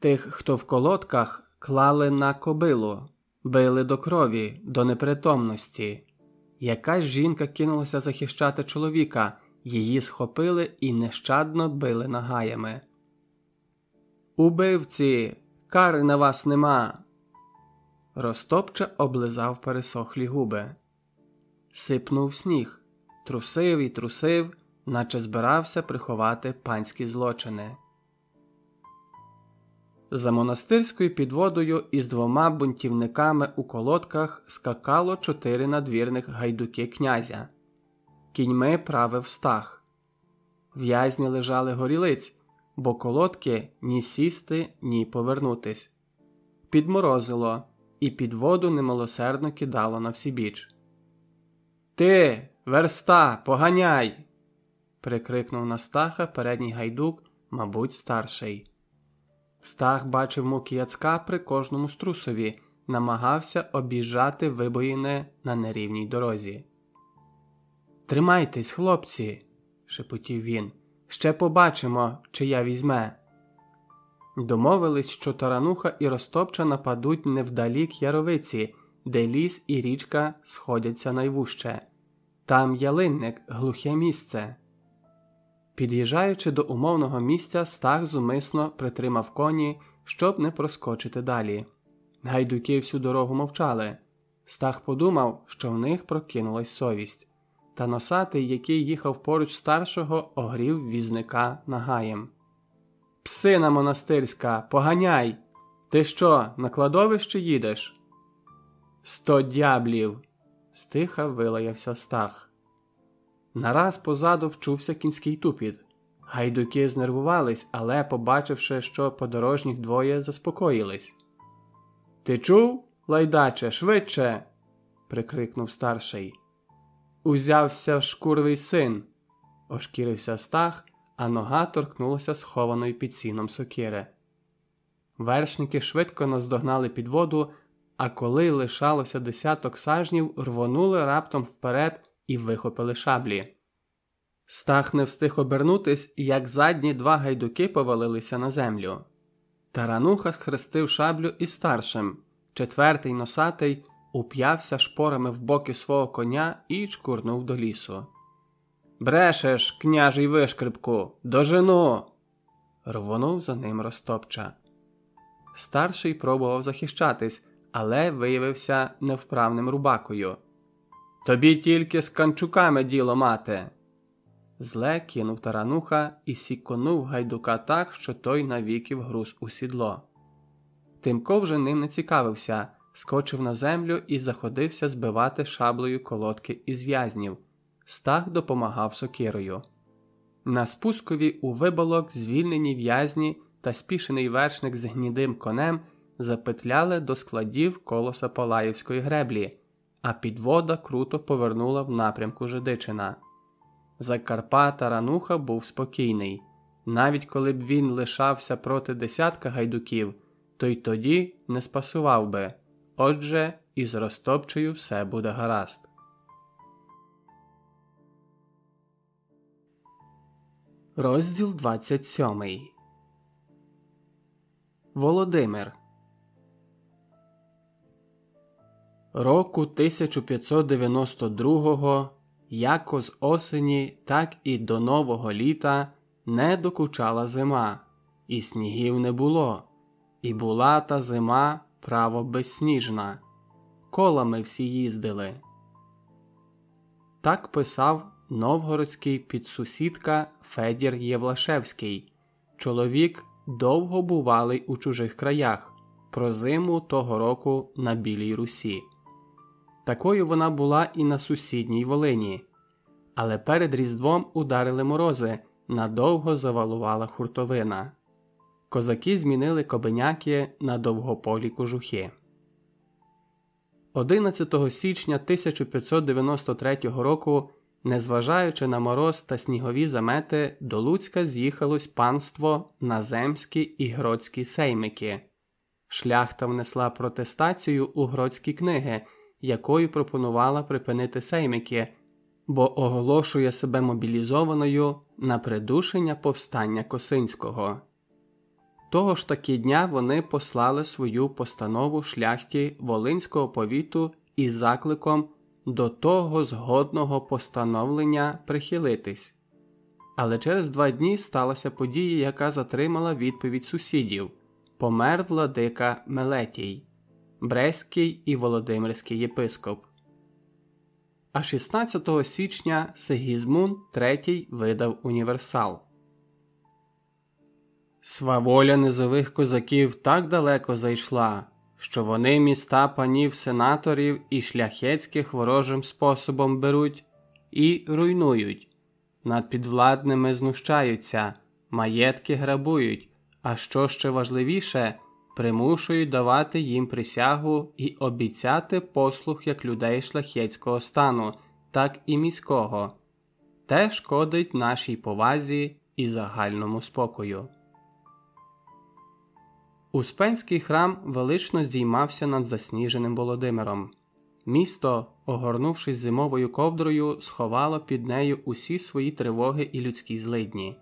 Тих, хто в колодках, клали на кобилу, били до крові, до непритомності. Якась жінка кинулася захищати чоловіка, її схопили і нещадно били нагаями. Убивці, кари на вас нема. Ростопча облизав пересохлі губи, сипнув сніг, трусив і трусив, наче збирався приховати панські злочини. За монастирською підводою із двома бунтівниками у колодках скакало чотири надвірних гайдуки князя. Кіньми правив стах. В'язні лежали горілиць, бо колодки ні сісти, ні повернутись. Підморозило, і під воду немилосердно кидало на всібіч. Ти, верста, поганяй. прикрикнув на стаха передній гайдук, мабуть, старший. Стах бачив муки Яцка при кожному струсові, намагався обіжати вибоїне на нерівній дорозі. Тримайтесь, хлопці, шепотів він. Ще побачимо, чи я візьме. Домовились, що тарануха і Ростопча нападуть невдалік яровиці, де ліс і річка сходяться найвуще. Там ялинник, глухе місце. Під'їжджаючи до умовного місця, стах зумисно притримав коні, щоб не проскочити далі. Гайдуки всю дорогу мовчали. Стах подумав, що в них прокинулась совість. та носатий, який їхав поруч старшого, огрів візника нагаєм. Псина монастирська, поганяй! Ти що, на кладовище їдеш? Сто дяблів. стиха вилаявся стах. Нараз позаду вчувся кінський тупіт. Гайдуки знервувались, але, побачивши, що подорожніх двоє заспокоїлись. Ти чув, лайдаче, швидше. прикрикнув старший. Узявся шкурвий син. Ошкірився стах, а нога торкнулася схованої під сіном сокири. Вершники швидко наздогнали під воду, а коли лишалося десяток сажнів, рвонули раптом вперед і вихопили шаблі. Стах не встиг обернутись, як задні два гайдуки повалилися на землю. Тарануха схрестив шаблю і старшим. Четвертий носатий уп'явся шпорами в боки свого коня і чкурнув до лісу. Брешеш, княжий вишкрипку, дожену. рвонув за ним Ростопча. Старший пробував захищатись, але виявився невправним рубакою. Тобі тільки з канчуками діло мати. Зле кинув тарануха і сіконув гайдука так, що той навіки вгруз у сідло. Тимко вже ним не цікавився, скочив на землю і заходився збивати шаблею колодки із в'язнів. Стах допомагав сокирою. На спускові у виболок звільнені в'язні та спішений вершник з гнідим конем запетляли до складів колоса Палаївської греблі, а підвода круто повернула в напрямку Жидичина. Закарпа Тарануха був спокійний. Навіть коли б він лишався проти десятка гайдуків, то й тоді не спасував би. Отже, із Ростопчею все буде гаразд. Розділ 27 Володимир Року 1592-го, яко з осені, так і до нового літа не докучала зима, і снігів не було, і була та зима право безсніжна. Колами всі їздили. Так писав новгородський підсусідка Федір Євлашевський. Чоловік довго бувалий у чужих краях, про зиму того року на Білій Русі. Такою вона була і на сусідній Волині. Але перед Різдвом ударили морози, надовго завалувала хуртовина. Козаки змінили кобеняки на довгополі кожухи. 11 січня 1593 року, незважаючи на мороз та снігові замети, до Луцька з'їхалось панство Наземські і Гродські сеймики. Шляхта внесла протестацію у гродські книги якою пропонувала припинити сеймики, бо оголошує себе мобілізованою на придушення повстання Косинського. Того ж таки дня вони послали свою постанову шляхті Волинського повіту із закликом до того згодного постановлення прихилитись. Але через два дні сталася подія, яка затримала відповідь сусідів помер владика Мелетій. Бреський і Володимирський єпископ. А 16 січня Сегізмун III видав універсал. Сваволя низових козаків так далеко зайшла, що вони міста панів сенаторів і шляхетських ворожим способом беруть і руйнують, над підвладними знущаються, маєтки грабують, а що ще важливіше примушують давати їм присягу і обіцяти послух як людей шляхетського стану, так і міського, те шкодить нашій повазі і загальному спокою. Успенський храм велично здіймався над засніженим Володимиром. Місто, огорнувшись зимовою ковдрою, сховало під нею усі свої тривоги і людські злидні.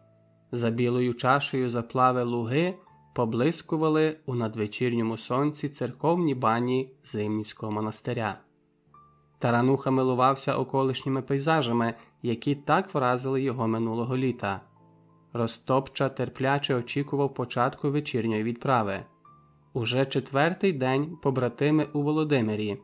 За білою чашею заплави луги поблискували у надвечірньому сонці церковні бані Зимнівського монастиря. Тарануха милувався околишніми пейзажами, які так вразили його минулого літа. Ростопча терпляче очікував початку вечірньої відправи. Уже четвертий день побратими у Володимирі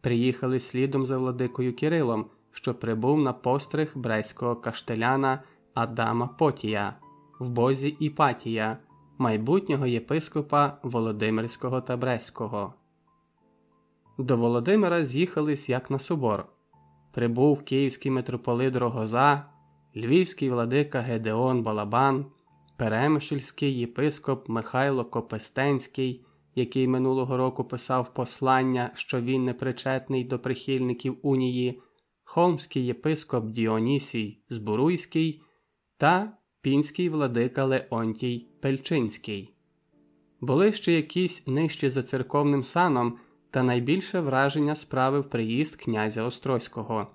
приїхали слідом за владикою Кирилом, що прибув на постриг брецького каштеляна Адама Потія в бозі Іпатія, майбутнього єпископа Володимирського та Бреського. До Володимира з'їхались як на собор. Прибув київський митрополит Рогоза, львівський владика Гедеон Балабан, Перемишльський єпископ Михайло Копестенський, який минулого року писав послання, що він не причетний до прихильників унії, холмський єпископ Діонісій Збуруйський та пінський владика Леонтій Пельчинський. Були ще якісь нижчі за церковним саном, та найбільше враження справив приїзд князя Острозького.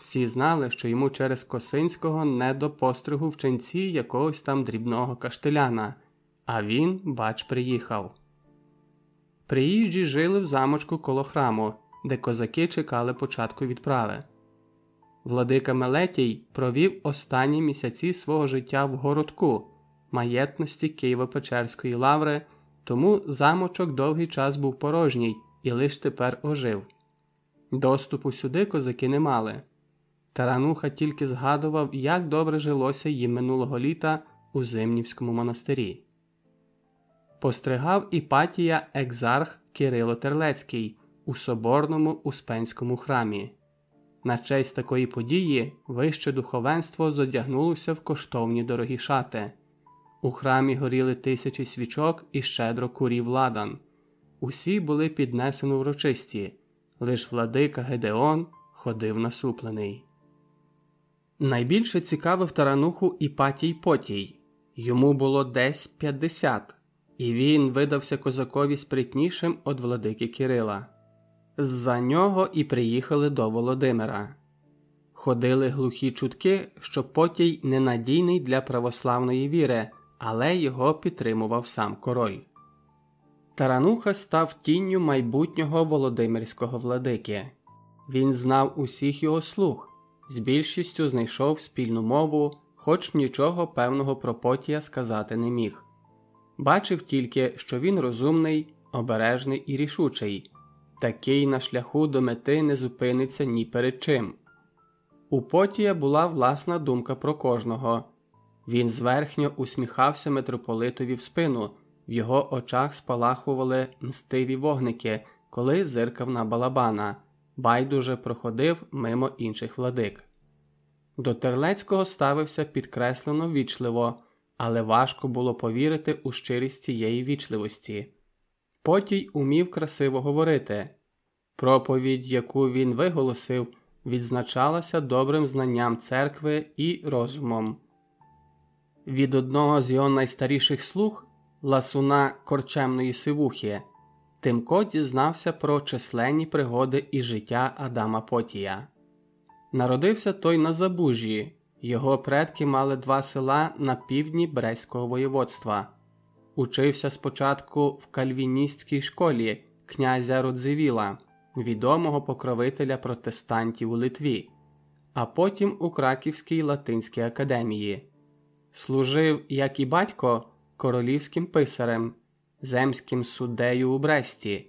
Всі знали, що йому через Косинського не до постригу в ченці якогось там дрібного каштеляна, а він, бач, приїхав. Приїжджі жили в замочку коло храму, де козаки чекали початку відправи. Владика Мелетій провів останні місяці свого життя в городку, маєтності Києво-Печерської лаври, тому замочок довгий час був порожній і лиш тепер ожив. Доступу сюди козаки не мали. Тарануха тільки згадував, як добре жилося їм минулого літа у Зимнівському монастирі. Постригав Іпатія екзарх Кирило Терлецький у соборному Успенському храмі. На честь такої події вище духовенство зодягнулося в коштовні дорогі шати. У храмі горіли тисячі свічок і щедро курів ладан. Усі були піднесено урочисті, лиш владика Гедеон ходив насуплений. Найбільше цікавив тарануху Іпатій Потій. Йому було десь 50, і він видався козакові спритнішим од владики Кирила. З-за нього і приїхали до Володимира. Ходили глухі чутки, що Потій ненадійний для православної віри, але його підтримував сам король. Тарануха став тінню майбутнього Володимирського владики. Він знав усіх його слуг, з більшістю знайшов спільну мову, хоч нічого певного про Потія сказати не міг. Бачив тільки, що він розумний, обережний і рішучий, такий на шляху до мети не зупиниться ні перед чим. У Потія була власна думка про кожного. Він зверхньо усміхався митрополитові в спину, в його очах спалахували мстиві вогники, коли зиркав на балабана, байдуже проходив мимо інших владик. До Терлецького ставився підкреслено вічливо, але важко було повірити у щирість цієї вічливості. Потій умів красиво говорити. Проповідь, яку він виголосив, відзначалася добрим знанням церкви і розумом. Від одного з його найстаріших слуг, ласуна корчемної сивухи, Тимко дізнався про численні пригоди і життя Адама Потія. Народився той на Забужі, його предки мали два села на півдні Брестського воєводства. Учився спочатку в кальвіністській школі князя Родзивіла, відомого покровителя протестантів у Литві, а потім у Краківській латинській академії. Служив, як і батько, королівським писарем, земським суддею у Бресті.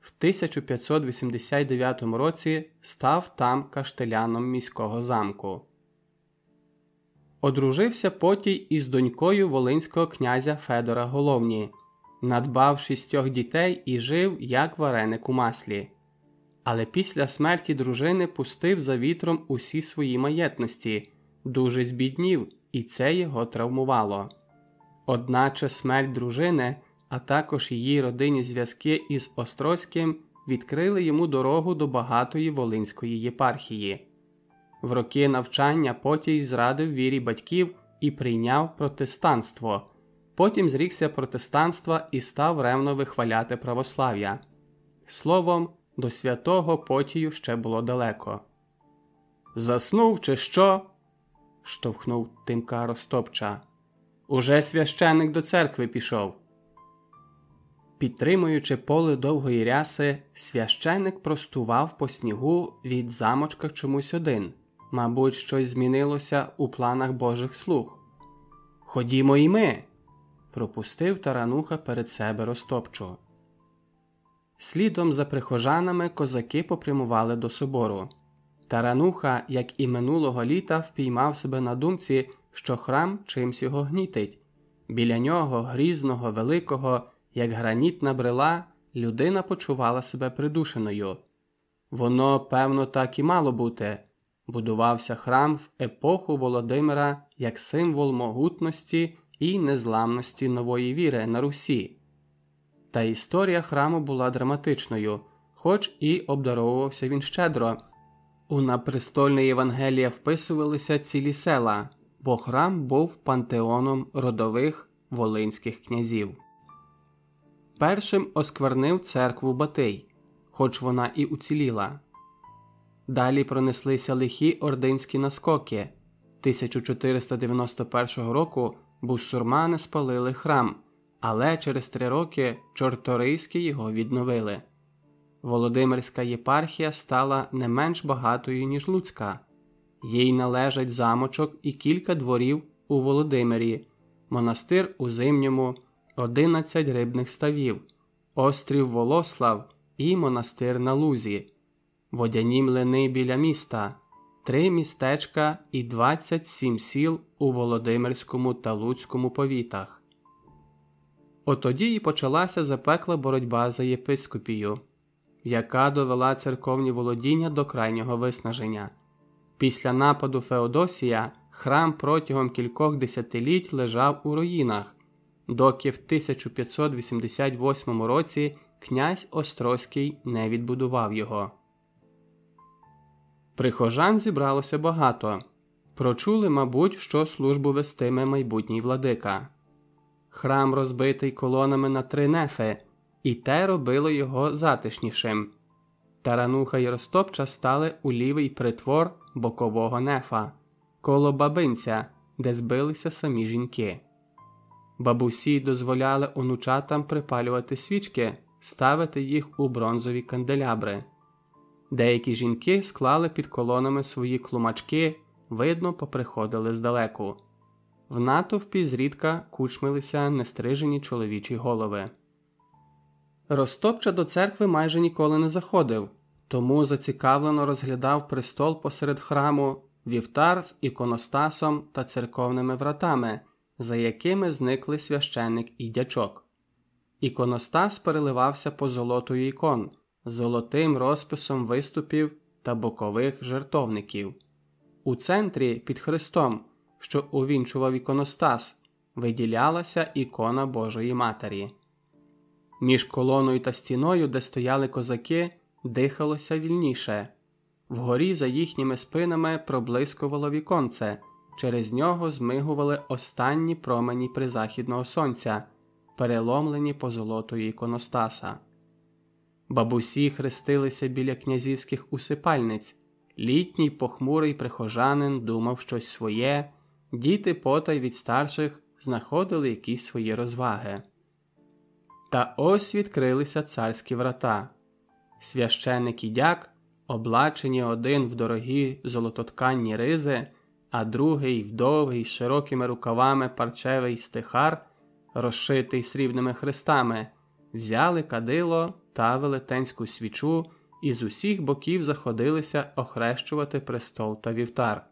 В 1589 році став там каштеляном міського замку. Одружився потій із донькою волинського князя Федора Головні, надбав шістьох дітей і жив як вареник у маслі. Але після смерті дружини пустив за вітром усі свої маєтності, дуже збіднів, і це його травмувало. Одначе смерть дружини, а також її родинні зв'язки із Острозьким відкрили йому дорогу до багатої Волинської єпархії. В роки навчання Потій зрадив вірі батьків і прийняв протестанство. Потім зрікся протестанства і став ревно вихваляти православ'я. Словом, до святого Потію ще було далеко. Заснув, чи що? штовхнув Тимка Ростопча. Уже священик до церкви пішов. Підтримуючи поле довгої ряси, священик простував по снігу від замочка чомусь один. Мабуть, щось змінилося у планах Божих слуг. Ходімо і ми. пропустив тарануха перед себе Ростопчу. Слідом за прихожанами козаки попрямували до собору. Тарануха, як і минулого літа, впіймав себе на думці, що храм чимсь його гнітить. Біля нього, грізного, великого, як гранітна брела, людина почувала себе придушеною. Воно, певно, так і мало бути. Будувався храм в епоху Володимира як символ могутності і незламності нової віри на Русі. Та історія храму була драматичною, хоч і обдаровувався він щедро. У напрестольне Євангелія вписувалися цілі села, бо храм був пантеоном родових волинських князів. Першим осквернив церкву Батий, хоч вона і уціліла. Далі пронеслися лихі ординські наскоки. 1491 року бусурмани спалили храм, але через три роки чорторийські його відновили. Володимирська єпархія стала не менш багатою, ніж Луцька. Їй належать замочок і кілька дворів у Володимирі, монастир у Зимньому, 11 рибних ставів, острів Волослав і монастир на Лузі, водяні млини біля міста, три містечка і 27 сіл у Володимирському та Луцькому повітах. Отоді і почалася запекла боротьба за єпископію яка довела церковні володіння до крайнього виснаження. Після нападу Феодосія храм протягом кількох десятиліть лежав у руїнах, доки в 1588 році князь Острозький не відбудував його. Прихожан зібралося багато. Прочули, мабуть, що службу вестиме майбутній владика. Храм розбитий колонами на три нефи і те робило його затишнішим. Тарануха й Ростопча стали у лівий притвор бокового нефа, коло бабинця, де збилися самі жінки. Бабусі дозволяли онучатам припалювати свічки, ставити їх у бронзові канделябри. Деякі жінки склали під колонами свої клумачки, видно, поприходили здалеку. В натовпі зрідка кучмилися нестрижені чоловічі голови. Ростопча до церкви майже ніколи не заходив, тому зацікавлено розглядав престол посеред храму, вівтар з іконостасом та церковними вратами, за якими зникли священник і дячок. Іконостас переливався по золотою ікон, золотим розписом виступів та бокових жертовників. У центрі під Христом, що увінчував іконостас, виділялася ікона Божої Матері. Між колоною та стіною, де стояли козаки, дихалося вільніше. Вгорі за їхніми спинами проблискувало віконце, через нього змигували останні промені призахідного сонця, переломлені позолотою іконостаса. Бабусі хрестилися біля князівських усипальниць. Літній похмурий прихожанин думав щось своє, діти потай від старших знаходили якісь свої розваги. Та ось відкрилися царські врата. Священик і дяк, облачені один в дорогі золототканні ризи, а другий в довгий з широкими рукавами парчевий стихар, розшитий срібними хрестами, взяли кадило та велетенську свічу і з усіх боків заходилися охрещувати престол та вівтар.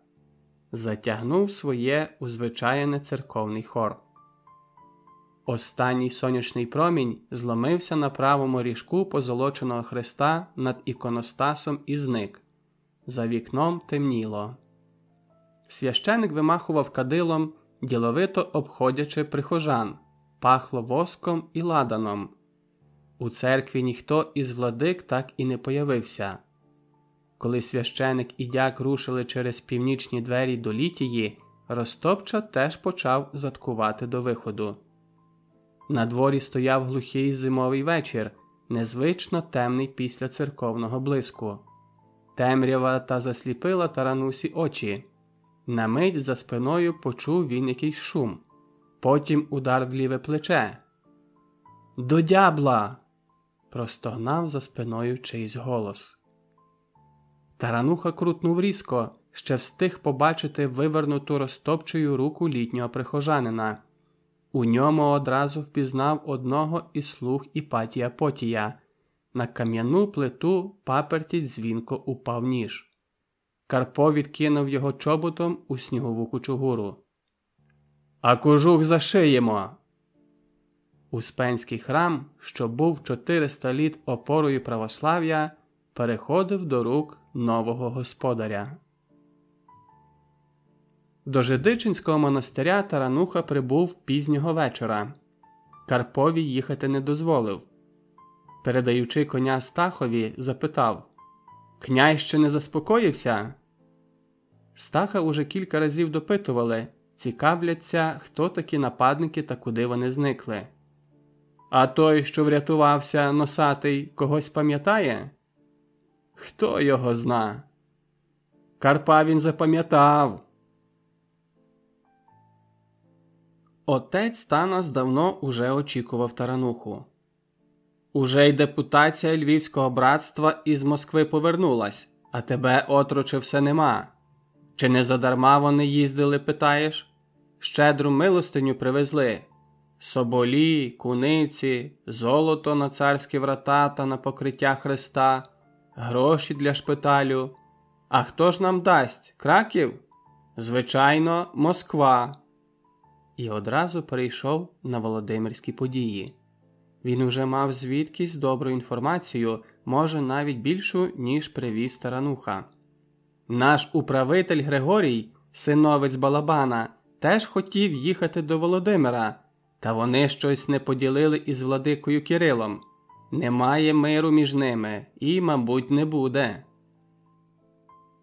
Затягнув своє узвичайне церковний хор. Останній сонячний промінь зломився на правому ріжку позолоченого хреста над іконостасом і зник. За вікном темніло. Священик вимахував кадилом, діловито обходячи прихожан, пахло воском і ладаном. У церкві ніхто із владик так і не появився. Коли священик і дяк рушили через північні двері до літії, Ростопча теж почав заткувати до виходу. На дворі стояв глухий зимовий вечір, незвично темний після церковного блиску. Темрява та засліпила таранусі очі. На мить за спиною почув він якийсь шум, потім удар в ліве плече. До дябла! Простогнав за спиною чийсь голос. Тарануха крутнув різко, ще встиг побачити вивернуту розтопчою руку літнього прихожанина. У ньому одразу впізнав одного із слуг Іпатія Потія. На кам'яну плиту паперті дзвінко упав ніж. Карпо відкинув його чоботом у снігову кучугуру. А кожух зашиємо. Успенський храм, що був 400 літ опорою православ'я, переходив до рук нового господаря. До Жидичинського монастиря Тарануха прибув пізнього вечора. Карпові їхати не дозволив. Передаючи коня Стахові, запитав Князь ще не заспокоївся? Стаха уже кілька разів допитували, цікавляться, хто такі нападники та куди вони зникли. А той, що врятувався, носатий, когось пам'ятає? Хто його зна? Карпа він запам'ятав. Отець Танас давно уже очікував тарануху. Уже й депутація Львівського братства із Москви повернулась, а тебе, отроче, все нема. Чи не задарма вони їздили, питаєш? Щедру милостиню привезли соболі, куниці, золото на царські врата та на покриття Христа, гроші для шпиталю. А хто ж нам дасть? Краків? Звичайно, Москва. І одразу перейшов на Володимирські події. Він уже мав звідкись добру інформацію, може навіть більшу, ніж привіз тарануха. Наш управитель Григорій, синовець Балабана, теж хотів їхати до Володимира, та вони щось не поділили із владикою Кирилом. Немає миру між ними і, мабуть, не буде.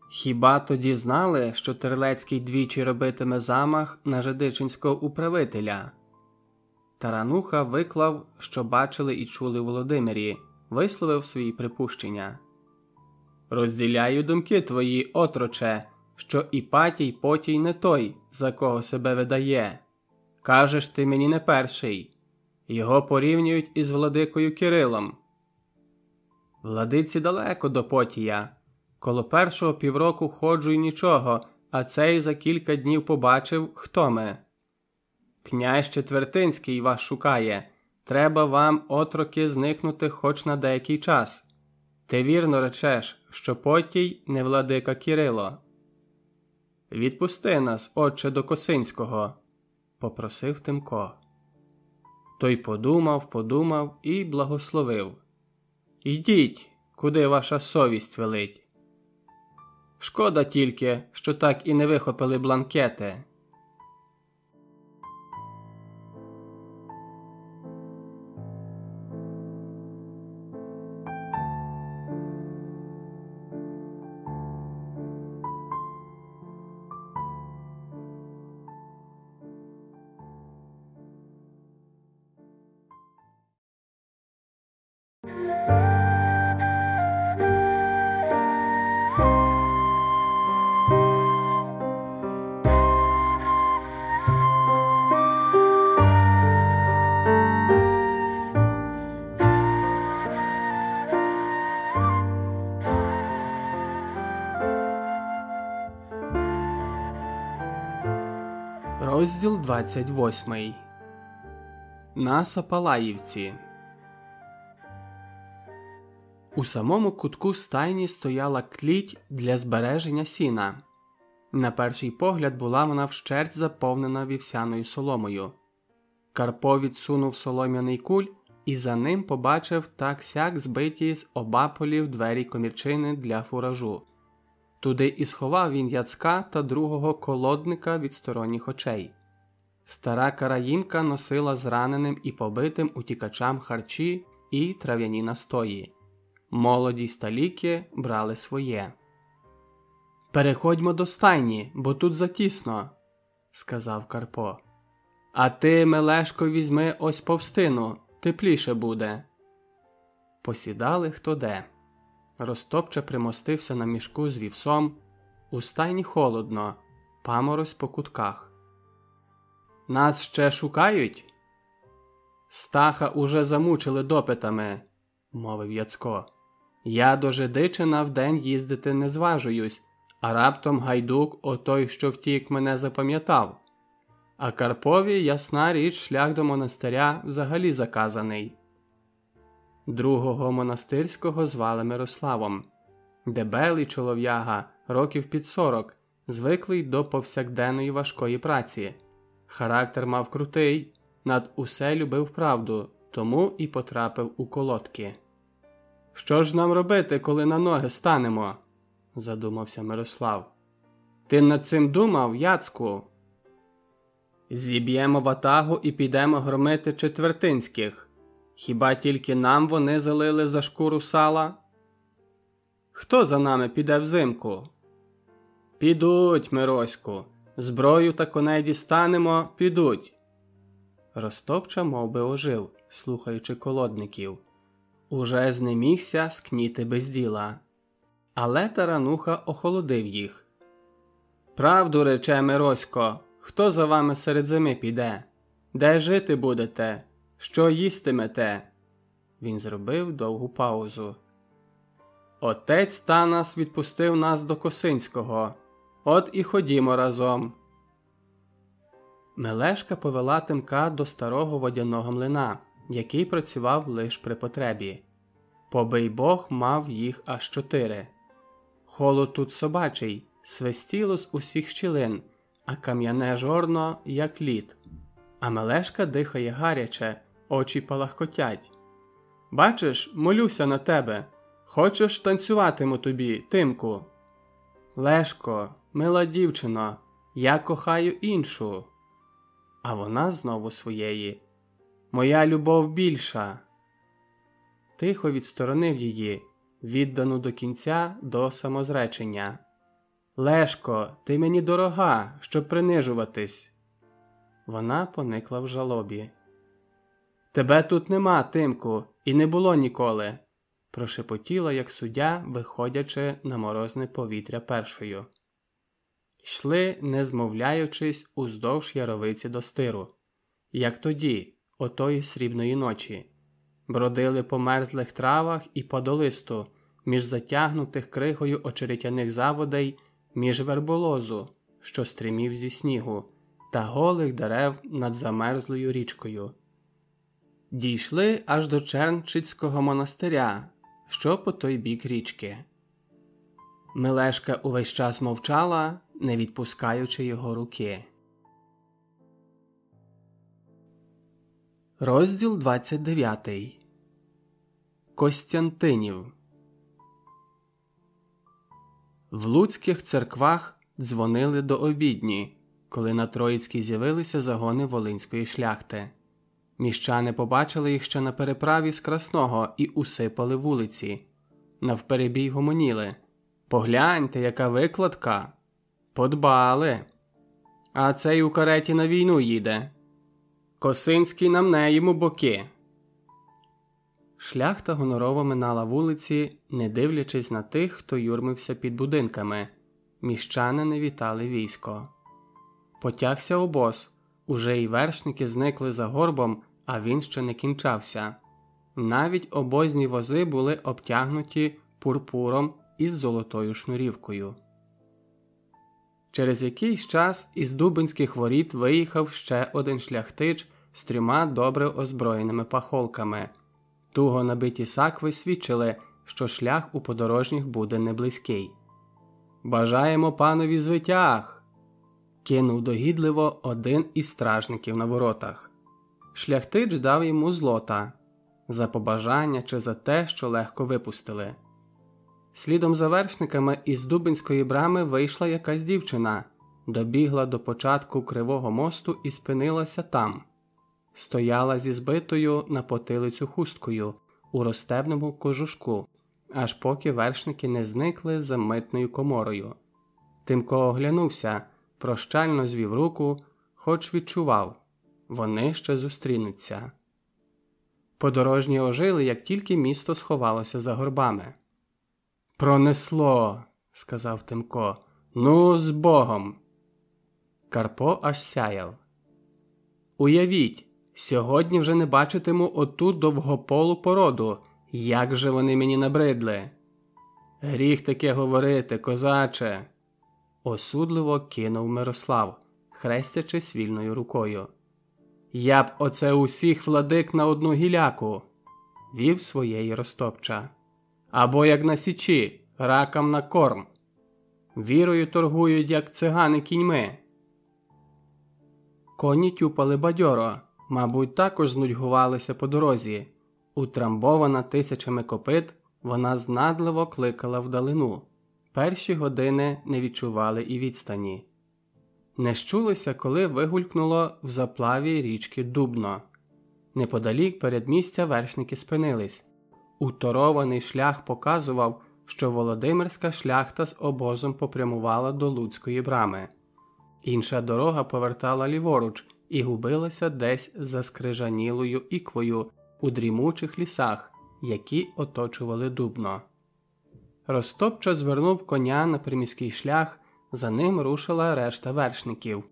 Хіба тоді знали, що Терлецький двічі робитиме замах на жидичинського управителя? Тарануха виклав, що бачили і чули Володимирі, висловив свої припущення. Розділяю думки твої, отроче, що Іпатій потій не той, за кого себе видає. Кажеш ти мені не перший. Його порівнюють із владикою Кирилом. Владиці далеко до потія. Коло першого півроку ходжу й нічого, а цей за кілька днів побачив, хто ми. Князь Четвертинський вас шукає. Треба вам, отроки, зникнути хоч на деякий час. Ти вірно речеш, що потій не владика Кирило. Відпусти нас, отче до Косинського, попросив Тимко. Той подумав, подумав і благословив. Йдіть, куди ваша совість велить. Шкода тільки, що так і не вихопили бланкети. 28 На Сапалаївці. У самому кутку стайні стояла кліть для збереження сіна. На перший погляд була вона вщерть заповнена вівсяною соломою. Карпо відсунув солом'яний куль і за ним побачив так сяк збиті з обаполів двері комірчини для фуражу. Туди і сховав він яцка та другого колодника від сторонніх очей. Стара караїнка носила зраненим і побитим утікачам харчі і трав'яні настої. Молоді сталіки брали своє. Переходьмо до стайні, бо тут затісно, сказав Карпо. А ти, Мелешко, візьми ось повстину, тепліше буде. Посідали хто де. Ростопча примостився на мішку з вівсом. У стайні холодно, паморозь по кутках. Нас ще шукають? Стаха уже замучили допитами, мовив Яцко. Я до Жидичина вдень їздити не зважуюсь, а раптом гайдук, отой, що втік, мене запам'ятав. А Карпові, ясна річ, шлях до монастиря взагалі заказаний. Другого монастирського звали Мирославом. Дебелий чолов'яга, років під сорок, звиклий до повсякденної важкої праці. Характер мав крутий, над усе любив правду, тому і потрапив у колодки. Що ж нам робити, коли на ноги станемо? задумався Мирослав. Ти над цим думав, Яцку? Зіб'ємо ватагу і підемо громити четвертинських. Хіба тільки нам вони залили за шкуру сала? Хто за нами піде взимку? Підуть, Мироську, зброю та коней дістанемо, підуть. Ростопча мов би, ожив, слухаючи колодників. Уже знемігся скніти без діла. Але тарануха охолодив їх. Правду рече Миросько, хто за вами серед зими піде? Де жити будете? Що їстимете? Він зробив довгу паузу. Отець Танас відпустив нас до Косинського. От і ходімо разом. Мелешка повела тимка до старого водяного млина, який працював лише при потребі. Побий Бог мав їх аж чотири. Холод тут собачий, свистіло з усіх щілин, а кам'яне жорно, як лід. А Мелешка дихає гаряче, очі палахкотять. Бачиш, молюся на тебе. Хочеш танцюватиму тобі, тимку? Лешко, мила дівчино, я кохаю іншу. А вона знову своєї. Моя любов більша. Тихо відсторонив її, віддану до кінця до самозречення. Лешко, ти мені дорога, щоб принижуватись. Вона поникла в жалобі. Тебе тут нема, Тимку, і не було ніколи, прошепотіла, як суддя, виходячи на морозне повітря першою. Йшли, не змовляючись, уздовж яровиці до стиру, як тоді, отої срібної ночі, бродили по мерзлих травах і по долисту, між затягнутих крихою очеретяних заводей, між верболозу, що стримів зі снігу, та голих дерев над замерзлою річкою. Дійшли аж до Чернчицького монастиря, що по той бік річки. Милешка увесь час мовчала, не відпускаючи його руки. Розділ 29 Костянтинів В Луцьких церквах дзвонили до обідні, коли на Троїцькій з'явилися загони волинської шляхти. Міщани побачили їх ще на переправі з Красного і усипали вулиці. Навперебій гомоніли. Погляньте, яка викладка. Подбали. А цей у кареті на війну їде. Косинський нам не йому боки. Шляхта гонорово минала вулиці, не дивлячись на тих, хто юрмився під будинками. Міщани не вітали військо. Потягся обоз. Уже й вершники зникли за горбом, а він ще не кінчався. Навіть обозні вози були обтягнуті пурпуром із золотою шнурівкою. Через якийсь час із Дубинських воріт виїхав ще один шляхтич з трьома добре озброєними пахолками. Туго набиті сакви свідчили, що шлях у подорожніх буде неблизький. Бажаємо панові звитяг. кинув догідливо один із стражників на воротах. Шляхтич дав йому злота за побажання чи за те, що легко випустили. Слідом за вершниками із Дубинської брами вийшла якась дівчина, добігла до початку кривого мосту і спинилася там, стояла зі збитою на потилицю хусткою у розстебному кожушку, аж поки вершники не зникли за митною коморою. Тимко оглянувся, прощально звів руку, хоч відчував вони ще зустрінуться. Подорожні ожили, як тільки місто сховалося за горбами. Пронесло, сказав Тимко. Ну, з Богом. Карпо аж сяяв. Уявіть, сьогодні вже не бачитиму оту довгополу породу. Як же вони мені набридли. Гріх таке говорити, козаче, осудливо кинув Мирослав, хрестячись вільною рукою. Я б оце усіх владик на одну гіляку, вів своєї розтопча або як на січі, ракам на корм. Вірою торгують, як цигани кіньми. Коні тюпали бадьоро, мабуть, також знудьгувалися по дорозі. Утрамбована тисячами копит, вона знадливо кликала вдалину. Перші години не відчували і відстані. Не щулися, коли вигулькнуло в заплаві річки Дубно. Неподалік передмістя вершники спинились. Уторований шлях показував, що Володимирська шляхта з обозом попрямувала до Луцької брами. Інша дорога повертала ліворуч і губилася десь за скрижанілою іквою у дрімучих лісах, які оточували дубно. Ростопча звернув коня на приміський шлях, за ним рушила решта вершників.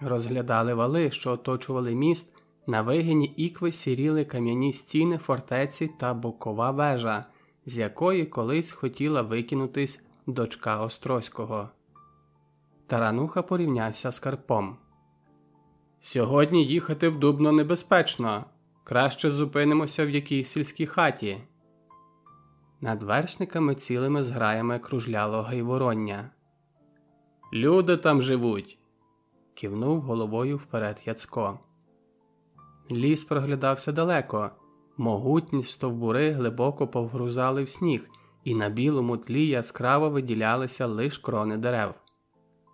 Розглядали вали, що оточували міст, на вигині ікви сіріли кам'яні стіни фортеці та бокова вежа, з якої колись хотіла викинутись дочка Острозького. Тарануха порівнявся з Карпом. Сьогодні їхати в Дубно небезпечно. Краще зупинимося в якійсь сільській хаті. Над вершниками цілими зграями кружляло гайвороння. Люди там живуть. кивнув головою вперед Яцко. Ліс проглядався далеко, могутні стовбури глибоко повгрузали в сніг, і на білому тлі яскраво виділялися лиш крони дерев.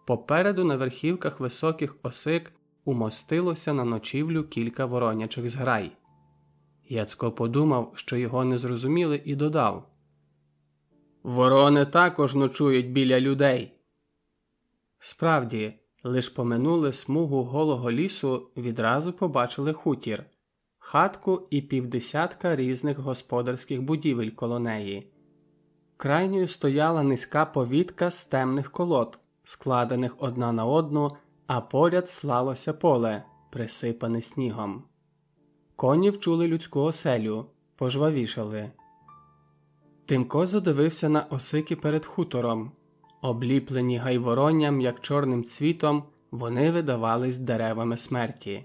Попереду на верхівках високих осик умостилося на ночівлю кілька воронячих зграй. Яцко подумав, що його не зрозуміли, і додав Ворони також ночують біля людей. Справді, лиш поминули смугу голого лісу, відразу побачили хутір, хатку і півдесятка різних господарських будівель коло неї. Крайньою стояла низька повітка з темних колод, складених одна на одну, а поряд слалося поле, присипане снігом. Коні вчули людську оселю, пожвавішали. Тимко задивився на осики перед хутором. Обліплені гайворонням, як чорним цвітом, вони видавались деревами смерті.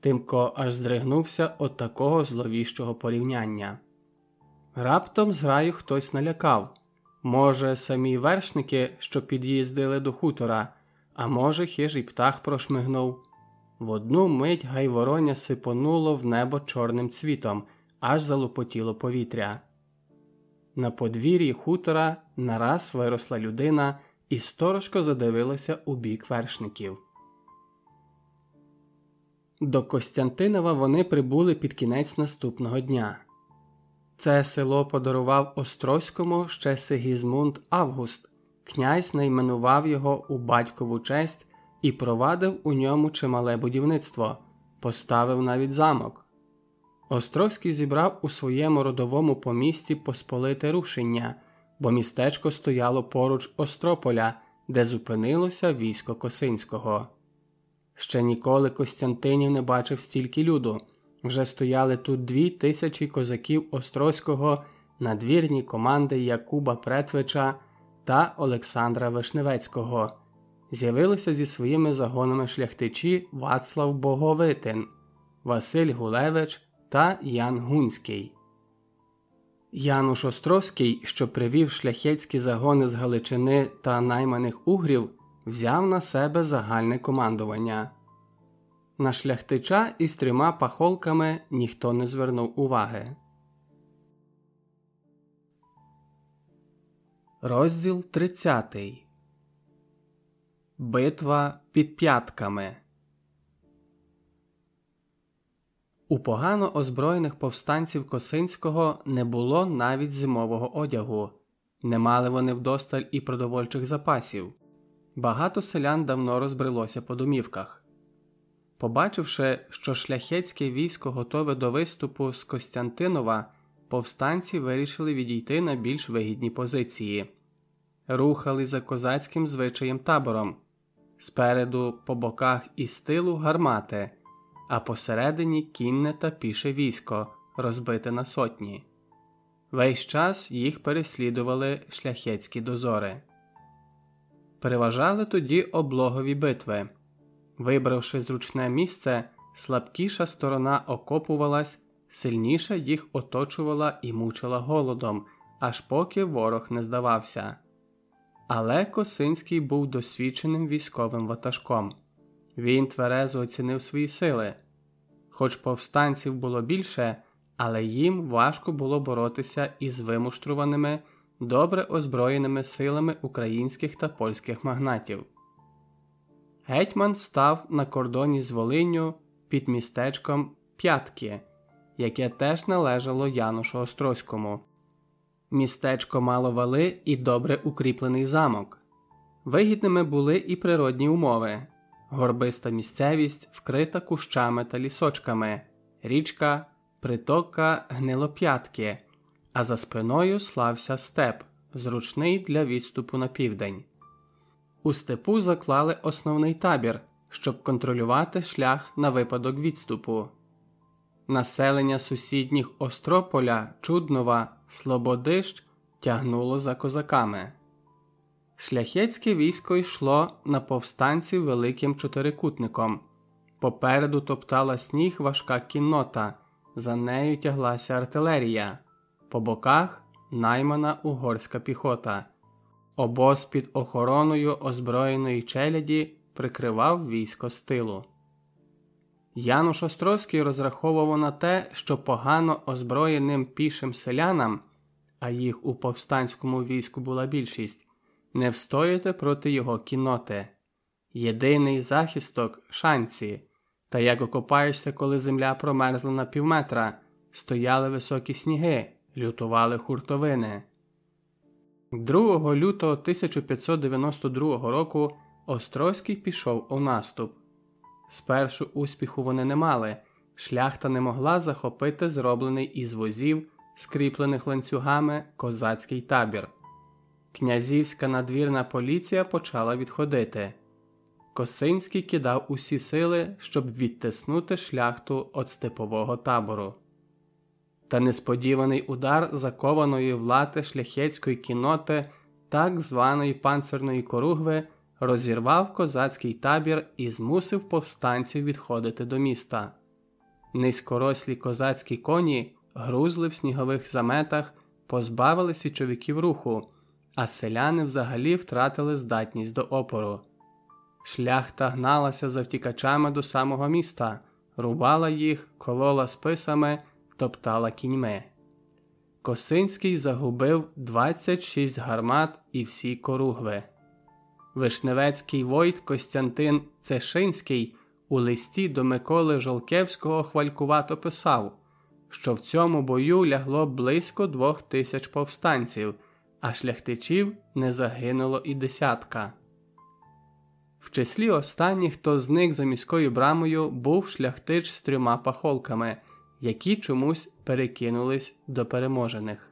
Тимко аж здригнувся от такого зловіщого порівняння. Раптом зграю хтось налякав може, самі вершники, що під'їздили до хутора, а може, хижий птах прошмигнув. В одну мить гайвороня сипонуло в небо чорним цвітом, аж залопотіло повітря. На подвір'ї хутора нараз виросла людина і сторожко задивилася у бік вершників. До Костянтинова вони прибули під кінець наступного дня. Це село подарував Острозькому ще Сигізмунд Август, князь найменував його у батькову честь і провадив у ньому чимале будівництво, поставив навіть замок. Островський зібрав у своєму родовому помісті посполите рушення, бо містечко стояло поруч Острополя, де зупинилося військо Косинського. Ще ніколи Костянтинів не бачив стільки люду. Вже стояли тут дві тисячі козаків Острозького, надвірні команди Якуба Претвича та Олександра Вишневецького. З'явилися зі своїми загонами шляхтичі Вацлав Боговитин, Василь Гулевич та Ян Гунський. Януш Острозький, що привів шляхетські загони з Галичини та найманих угрів, взяв на себе загальне командування. На шляхтича із трьома пахолками ніхто не звернув уваги. Розділ 30 Битва під п'ятками. У погано озброєних повстанців Косинського не було навіть зимового одягу, не мали вони вдосталь і продовольчих запасів. Багато селян давно розбрелося по домівках. Побачивши, що шляхетське військо готове до виступу з Костянтинова, повстанці вирішили відійти на більш вигідні позиції, рухали за козацьким звичаєм табором, спереду, по боках і з тилу гармати а посередині кінне та піше військо, розбите на сотні. Весь час їх переслідували шляхетські дозори. Переважали тоді облогові битви. Вибравши зручне місце, слабкіша сторона окопувалась, сильніша їх оточувала і мучила голодом, аж поки ворог не здавався. Але Косинський був досвідченим військовим ватажком. Він тверезо оцінив свої сили. Хоч повстанців було більше, але їм важко було боротися із вимуштруваними, добре озброєними силами українських та польських магнатів. Гетьман став на кордоні з Волинню під містечком П'ятки, яке теж належало Янушу Острозькому. Містечко мало вали і добре укріплений замок. Вигідними були і природні умови горбиста місцевість, вкрита кущами та лісочками, річка, притока гнилоп'ятки, а за спиною слався степ, зручний для відступу на південь. У степу заклали основний табір, щоб контролювати шлях на випадок відступу. Населення сусідніх Острополя, Чуднова, Слободищ тягнуло за козаками. Шляхетське військо йшло на повстанців великим чотирикутником. Попереду топтала сніг важка кіннота, за нею тяглася артилерія, по боках наймана угорська піхота. Обоз під охороною озброєної челяді прикривав військо з тилу. Януш Острозький розраховував на те, що погано озброєним пішим селянам, а їх у повстанському війську була більшість, не встояти проти його кіноти. Єдиний захисток шанці, та як окопаєшся, коли земля промерзла на півметра, стояли високі сніги, лютували хуртовини. 2 лютого 1592 року Острозький пішов у наступ. Спершу успіху вони не мали, шляхта не могла захопити зроблений із возів, скріплених ланцюгами козацький табір. Князівська надвірна поліція почала відходити. Косинський кидав усі сили, щоб відтиснути шляхту від степового табору. Та несподіваний удар закованої влати шляхетської кіноти, так званої панцирної коругви, розірвав козацький табір і змусив повстанців відходити до міста. Низькорослі козацькі коні грузли в снігових заметах, позбавили січовиків руху а селяни взагалі втратили здатність до опору. Шляхта гналася за втікачами до самого міста, рубала їх, колола списами, топтала кіньми. Косинський загубив 26 гармат і всі коругви. Вишневецький войт Костянтин Цешинський у листі до Миколи Жолкевського хвалькувато писав, що в цьому бою лягло близько двох тисяч повстанців а шляхтичів не загинуло і десятка. В числі останніх, хто зник за міською брамою, був шляхтич з трьома пахолками, які чомусь перекинулись до переможених.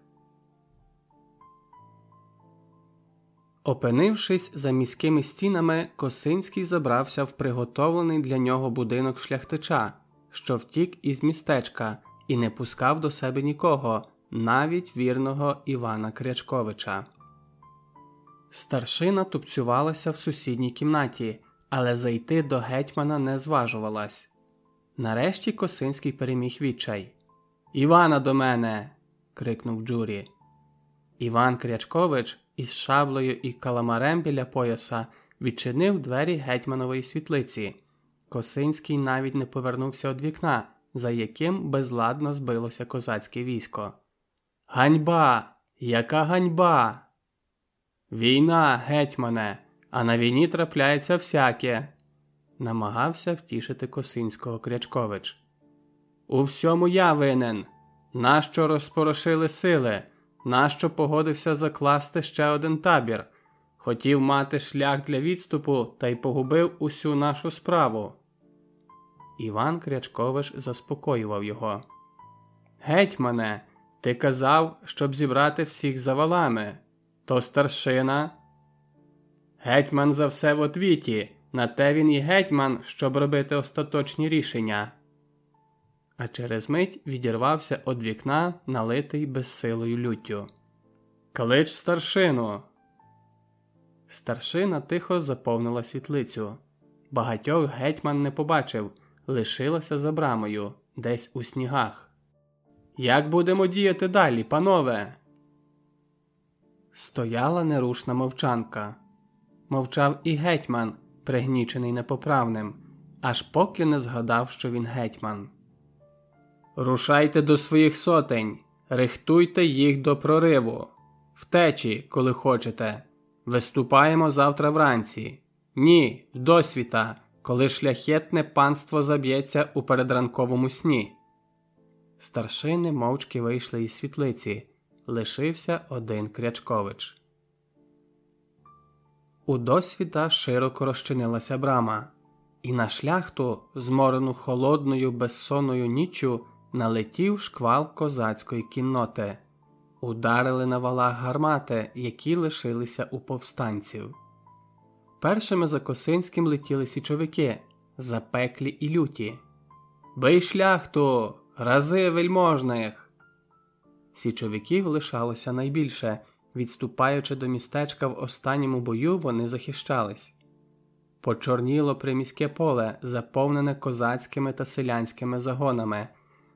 Опинившись за міськими стінами, Косинський забрався в приготовлений для нього будинок шляхтича, що втік із містечка, і не пускав до себе нікого, навіть вірного Івана Крячковича. Старшина тупцювалася в сусідній кімнаті, але зайти до гетьмана не зважувалась. Нарешті Косинський переміг відчай. Івана до мене. крикнув Джурі. Іван Крячкович із шаблею і каламарем біля пояса відчинив двері гетьманової світлиці. Косинський навіть не повернувся від вікна, за яким безладно збилося козацьке військо. Ганьба! Яка ганьба! Війна, гетьмане, а на війні трапляється всяке, намагався втішити Косинського Крячкович. У всьому я винен. Нащо розпорошили сили? Нащо погодився закласти ще один табір? Хотів мати шлях для відступу та й погубив усю нашу справу. Іван Крячкович заспокоював його. Гетьмане, ти казав, щоб зібрати всіх за валами. То старшина. Гетьман за все в отвіті. На те він і гетьман, щоб робити остаточні рішення. А через мить відірвався од вікна, налитий безсилою люттю. Клич старшину. Старшина тихо заповнила світлицю. Багатьох гетьман не побачив, лишилася за брамою, десь у снігах. Як будемо діяти далі, панове? Стояла нерушна мовчанка. Мовчав і гетьман, пригнічений непоправним, аж поки не згадав, що він гетьман. Рушайте до своїх сотень, рихтуйте їх до прориву, втечі, коли хочете. Виступаємо завтра вранці. Ні, досвіта, коли шляхетне панство заб'ється у передранковому сні. Старшини мовчки вийшли із світлиці. Лишився один Крячкович. У досвіта широко розчинилася брама, і на шляхту, зморену холодною безсонною ніччю, налетів шквал козацької кінноти. Ударили на валах гармати, які лишилися у повстанців. Першими за Косинським летіли січовики, запеклі і люті. Бий шляхту, рази вельможних. Січовиків лишалося найбільше. Відступаючи до містечка в останньому бою, вони захищались. Почорніло приміське поле, заповнене козацькими та селянськими загонами,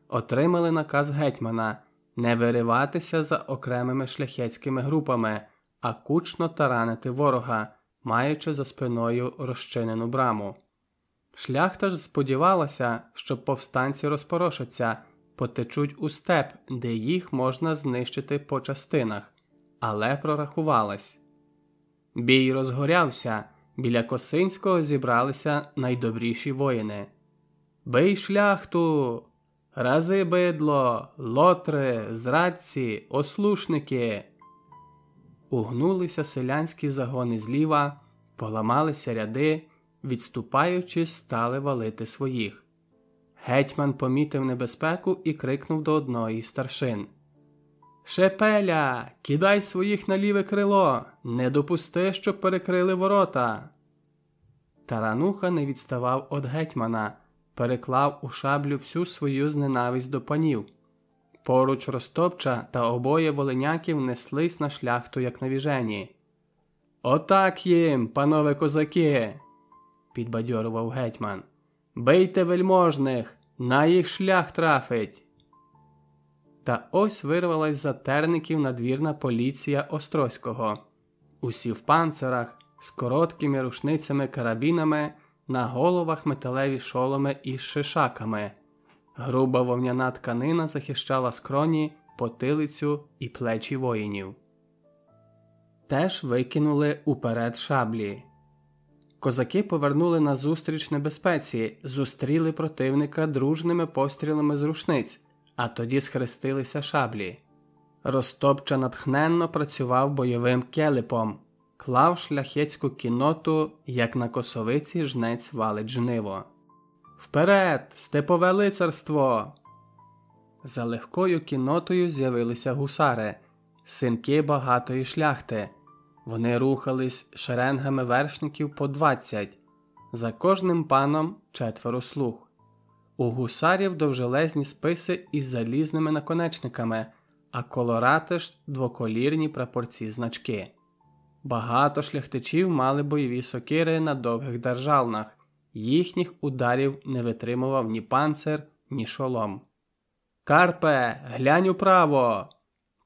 отримали наказ гетьмана не вириватися за окремими шляхетськими групами, а кучно таранити ворога, маючи за спиною розчинену браму. Шляхта ж сподівалася, що повстанці розпорошаться, потечуть у степ, де їх можна знищити по частинах, але прорахувалась. Бій розгорявся, біля Косинського зібралися найдобріші воїни. Бий шляхту, рази бидло, лотри, зрадці, ослушники. Угнулися селянські загони зліва, поламалися ряди, відступаючи, стали валити своїх. Гетьман помітив небезпеку і крикнув до одної старшин Шепеля, кидай своїх на ліве крило, не допусти, щоб перекрили ворота. Тарануха не відставав від гетьмана, переклав у шаблю всю свою зненависть до панів. Поруч Ростопча та обоє волиняків неслись на шляхту, як навіжені. Отак їм, панове козаки, підбадьорував гетьман. Бийте вельможних, на їх шлях трафить. Та ось вирвалась за терників надвірна поліція Острозького. Усі в панцирах, з короткими рушницями карабінами, на головах металеві шоломи із шишаками. Груба вовняна тканина захищала скроні, потилицю і плечі воїнів. Теж викинули уперед шаблі. Козаки повернули назустріч небезпеці, зустріли противника дружними пострілами з рушниць, а тоді схрестилися шаблі. Ростопча натхненно працював бойовим келепом, клав шляхетську кіноту, як на косовиці жнець валить жниво. Вперед, степове лицарство! За легкою кінотою з'явилися гусари, синки багатої шляхти. Вони рухались шеренгами вершників по двадцять, за кожним паном четверо слуг. У гусарів довжелезні списи із залізними наконечниками, а колорати ж двоколірні прапорці значки. Багато шляхтичів мали бойові сокири на довгих держалнах, їхніх ударів не витримував ні панцир, ні шолом. Карпе, глянь управо.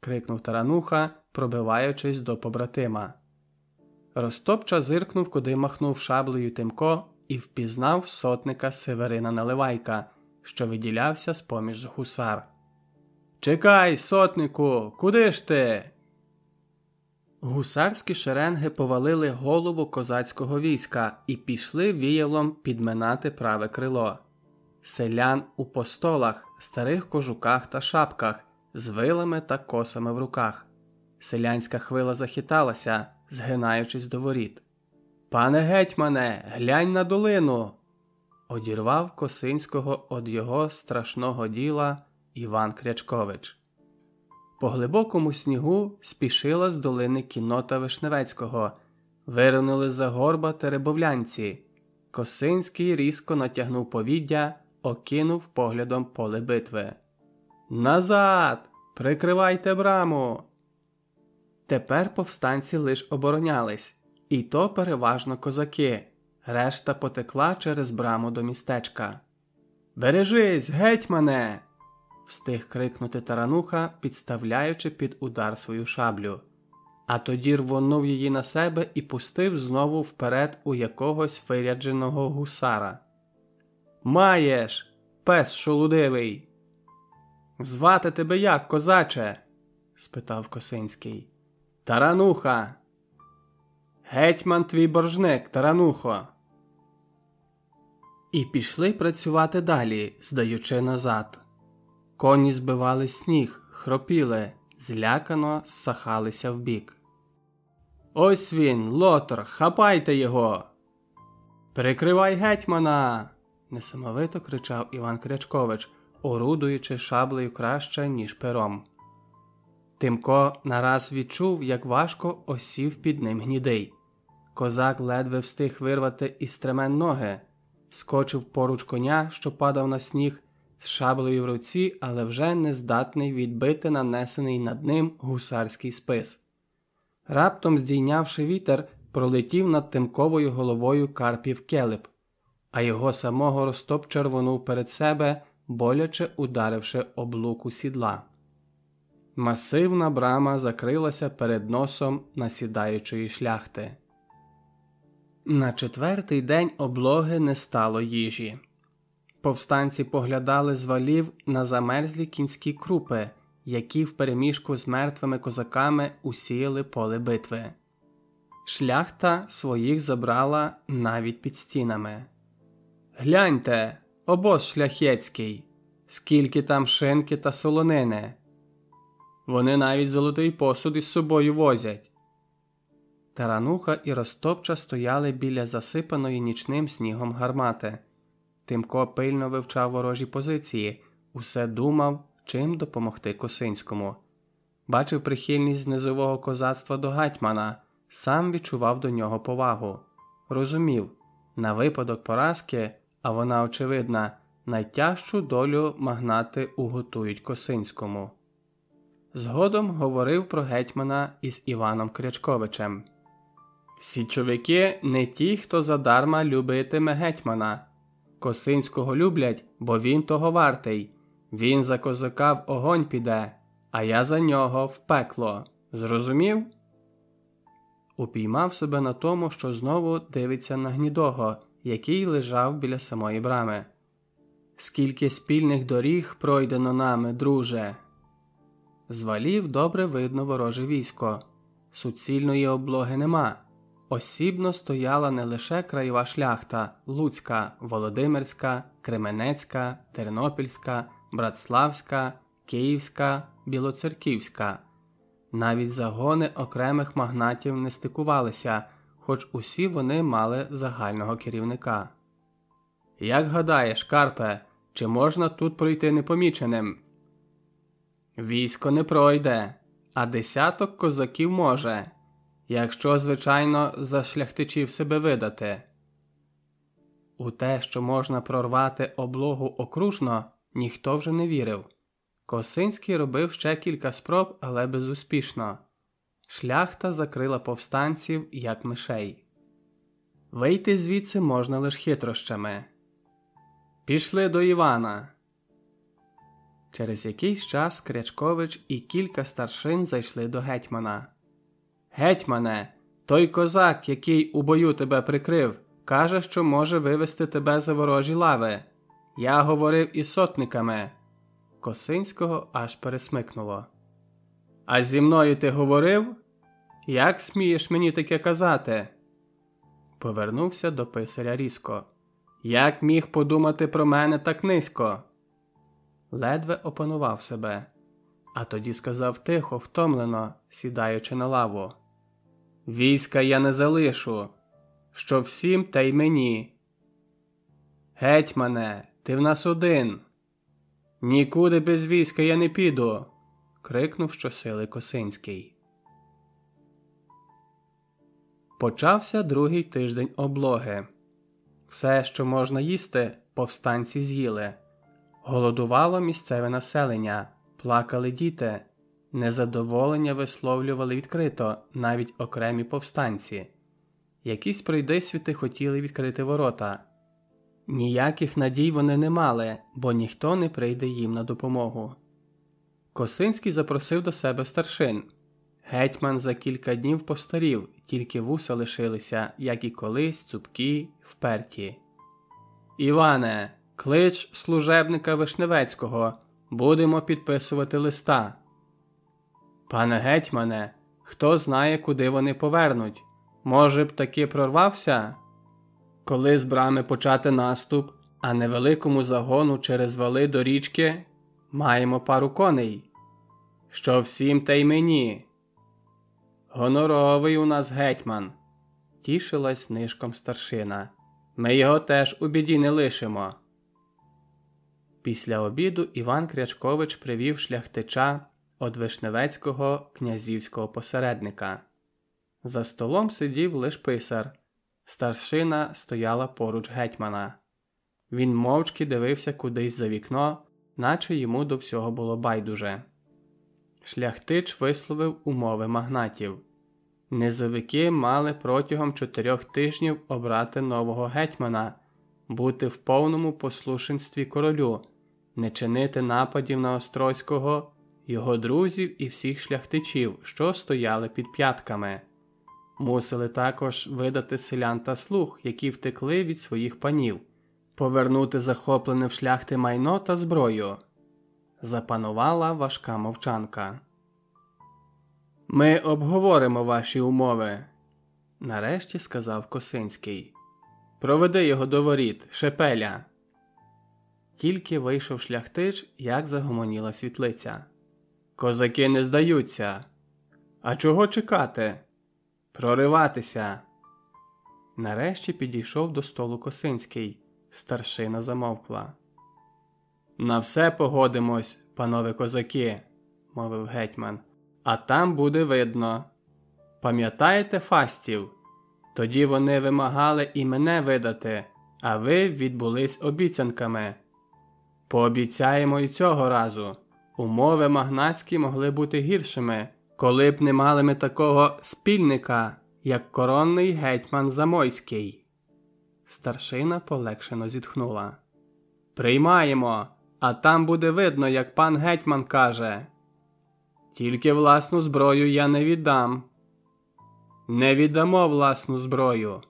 крикнув тарануха, пробиваючись до побратима. Ростопча зиркнув, куди махнув шаблею Тимко і впізнав сотника Северина Наливайка, що виділявся з поміж гусар. Чекай, сотнику, куди ж ти? Гусарські шеренги повалили голову козацького війська і пішли віялом підминати праве крило. Селян у постолах, старих кожуках та шапках, з вилами та косами в руках. Селянська хвила захиталася, згинаючись до воріт. Пане гетьмане, глянь на долину. одірвав Косинського од його страшного діла Іван Крячкович. По глибокому снігу спішила з долини кінота Вишневецького, виринули за горба теребовлянці. Косинський різко натягнув повіддя, окинув поглядом поле битви. Назад! Прикривайте браму! Тепер повстанці лиш оборонялись, і то переважно козаки. Решта потекла через браму до містечка. Бережись, гетьмане! встиг крикнути тарануха, підставляючи під удар свою шаблю. а тоді рвонув її на себе і пустив знову вперед у якогось вирядженого гусара. Маєш, пес шолудивий. Звати тебе як, козаче? спитав Косинський. Тарануха. Гетьман твій боржник, таранухо. І пішли працювати далі, здаючи назад. Коні збивали сніг, хропіли, злякано сахалися вбік. Ось він, лотор, хапайте його. Прикривай гетьмана. несамовито кричав Іван Крячкович, орудуючи шаблею краще, ніж пером. Тимко нараз відчув, як важко осів під ним гнідий. Козак ледве встиг вирвати із стремен ноги, скочив поруч коня, що падав на сніг, з шаблею в руці, але вже не здатний відбити нанесений над ним гусарський спис. Раптом, здійнявши вітер, пролетів над тимковою головою Карпів келеп, а його самого розтоп червонув перед себе, боляче ударивши облуку сідла. Масивна брама закрилася перед носом насідаючої шляхти. На четвертий день облоги не стало їжі. Повстанці поглядали з валів на замерзлі кінські крупи, які впереміжку з мертвими козаками усіяли поле битви. Шляхта своїх забрала навіть під стінами. Гляньте, обоз шляхецький, скільки там шинки та солонини. Вони навіть золотий посуд із собою возять. Тарануха і Ростопча стояли біля засипаної нічним снігом гармати. Тимко пильно вивчав ворожі позиції, усе думав, чим допомогти Косинському. Бачив прихильність низового козацтва до гетьмана, сам відчував до нього повагу. Розумів, на випадок поразки, а вона очевидна, найтяжчу долю магнати уготують Косинському. Згодом говорив про гетьмана із Іваном Крячковичем. Січовики не ті, хто задарма любитиме гетьмана. Косинського люблять, бо він того вартий. Він за козака в огонь піде, а я за нього в пекло. Зрозумів? Упіймав себе на тому, що знову дивиться на гнідого, який лежав біля самої брами. Скільки спільних доріг пройдено нами, друже. З валів добре видно вороже військо. Суцільної облоги нема. Осібно стояла не лише краєва шляхта Луцька, Володимирська, Кременецька, Тернопільська, Братславська, Київська, Білоцерківська. Навіть загони окремих магнатів не стикувалися, хоч усі вони мали загального керівника. Як гадаєш, Карпе, чи можна тут пройти непоміченим? Військо не пройде, а десяток козаків може якщо, звичайно, за шляхтичів себе видати. У те, що можна прорвати облогу окружно, ніхто вже не вірив. Косинський робив ще кілька спроб, але безуспішно. Шляхта закрила повстанців як мишей. Вийти звідси можна лише хитрощами. Пішли до Івана. Через якийсь час Крячкович і кілька старшин зайшли до гетьмана. Гетьмане, той козак, який у бою тебе прикрив, каже, що може вивести тебе за ворожі лави. Я говорив із сотниками. Косинського аж пересмикнуло. А зі мною ти говорив? Як смієш мені таке казати? Повернувся до писаря різко. Як міг подумати про мене так низько? Ледве опанував себе, а тоді сказав тихо, втомлено, сідаючи на лаву. Війська я не залишу, що всім та й мені. Гетьмане, ти в нас один. Нікуди без війська я не піду. крикнув щосили Косинський. Почався другий тиждень облоги. Все, що можна їсти, повстанці з'їли. Голодувало місцеве населення, плакали діти. Незадоволення висловлювали відкрито навіть окремі повстанці. Якісь пройдисвіти хотіли відкрити ворота. Ніяких надій вони не мали, бо ніхто не прийде їм на допомогу. Косинський запросив до себе старшин. Гетьман за кілька днів постарів, тільки вуса лишилися, як і колись, цупкі, вперті. Іване, клич служебника Вишневецького, будемо підписувати листа. Пане гетьмане, хто знає, куди вони повернуть? Може б, таки прорвався? Коли з брами почати наступ, а невеликому загону через вали до річки маємо пару коней. Що всім те й мені. Гоноровий у нас гетьман, тішилась нишком старшина. Ми його теж у біді не лишимо. Після обіду Іван Крячкович привів шляхтича од Вишневецького князівського посередника. За столом сидів лиш писар. Старшина стояла поруч гетьмана. Він мовчки дивився кудись за вікно, наче йому до всього було байдуже. Шляхтич висловив умови магнатів. Низовики мали протягом чотирьох тижнів обрати нового гетьмана, бути в повному послушенстві королю, не чинити нападів на Острозького, його друзів і всіх шляхтичів, що стояли під п'ятками. Мусили також видати селян та слуг, які втекли від своїх панів, повернути захоплене в шляхти майно та зброю. Запанувала важка мовчанка. Ми обговоримо ваші умови, нарешті сказав Косинський. Проведи його до воріт, шепеля. Тільки вийшов шляхтич, як загомоніла світлиця. Козаки не здаються. А чого чекати? Прориватися. Нарешті підійшов до столу Косинський. Старшина замовкла. На все погодимось, панове козаки, мовив гетьман, а там буде видно. Пам'ятаєте фастів? Тоді вони вимагали і мене видати, а ви відбулись обіцянками. Пообіцяємо і цього разу. Умови магнатські могли бути гіршими, коли б не мали ми такого спільника, як коронний гетьман Замойський. Старшина полегшено зітхнула. Приймаємо, а там буде видно, як пан гетьман каже. Тільки власну зброю я не віддам. Не віддамо власну зброю.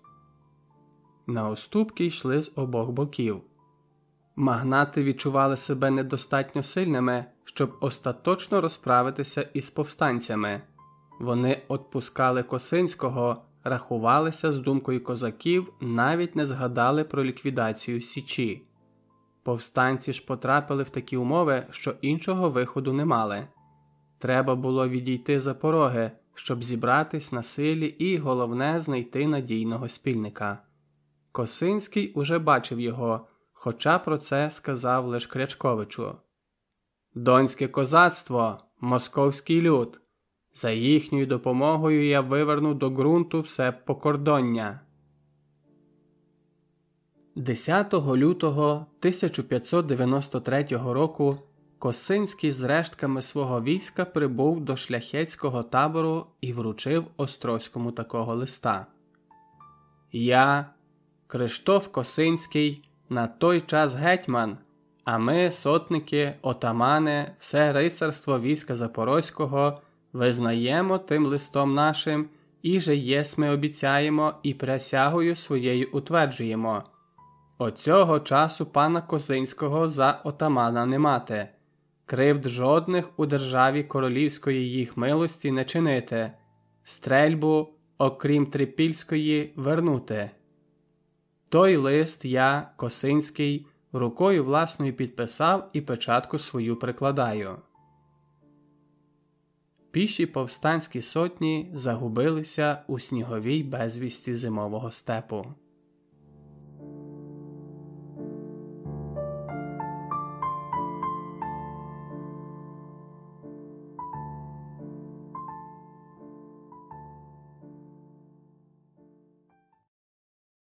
На уступки йшли з обох боків. Магнати відчували себе недостатньо сильними, щоб остаточно розправитися із повстанцями. Вони отпускали Косинського, рахувалися з думкою козаків, навіть не згадали про ліквідацію Січі. Повстанці ж потрапили в такі умови, що іншого виходу не мали. Треба було відійти за пороги, щоб зібратись на силі і, головне, знайти надійного спільника. Косинський уже бачив його, хоча про це сказав лиш Крячковичу. Донське козацтво, московський люд. За їхньою допомогою я виверну до ґрунту все покордоння. 10 лютого 1593 року Косинський з рештками свого війська прибув до шляхетського табору і вручив Острозькому такого листа. Я, Криштоф Косинський, на той час гетьман, а ми, сотники, отамани, все рицарство війська Запорозького, визнаємо тим листом нашим, і же єсми обіцяємо і присягою своєю утверджуємо. Оцього часу пана Козинського за отамана не мати, кривд жодних у державі королівської їх милості не чинити, стрельбу, окрім трипільської, вернути. Той лист я, Косинський, рукою власною підписав і печатку свою прикладаю. Піші повстанські сотні загубилися у сніговій безвісті зимового степу.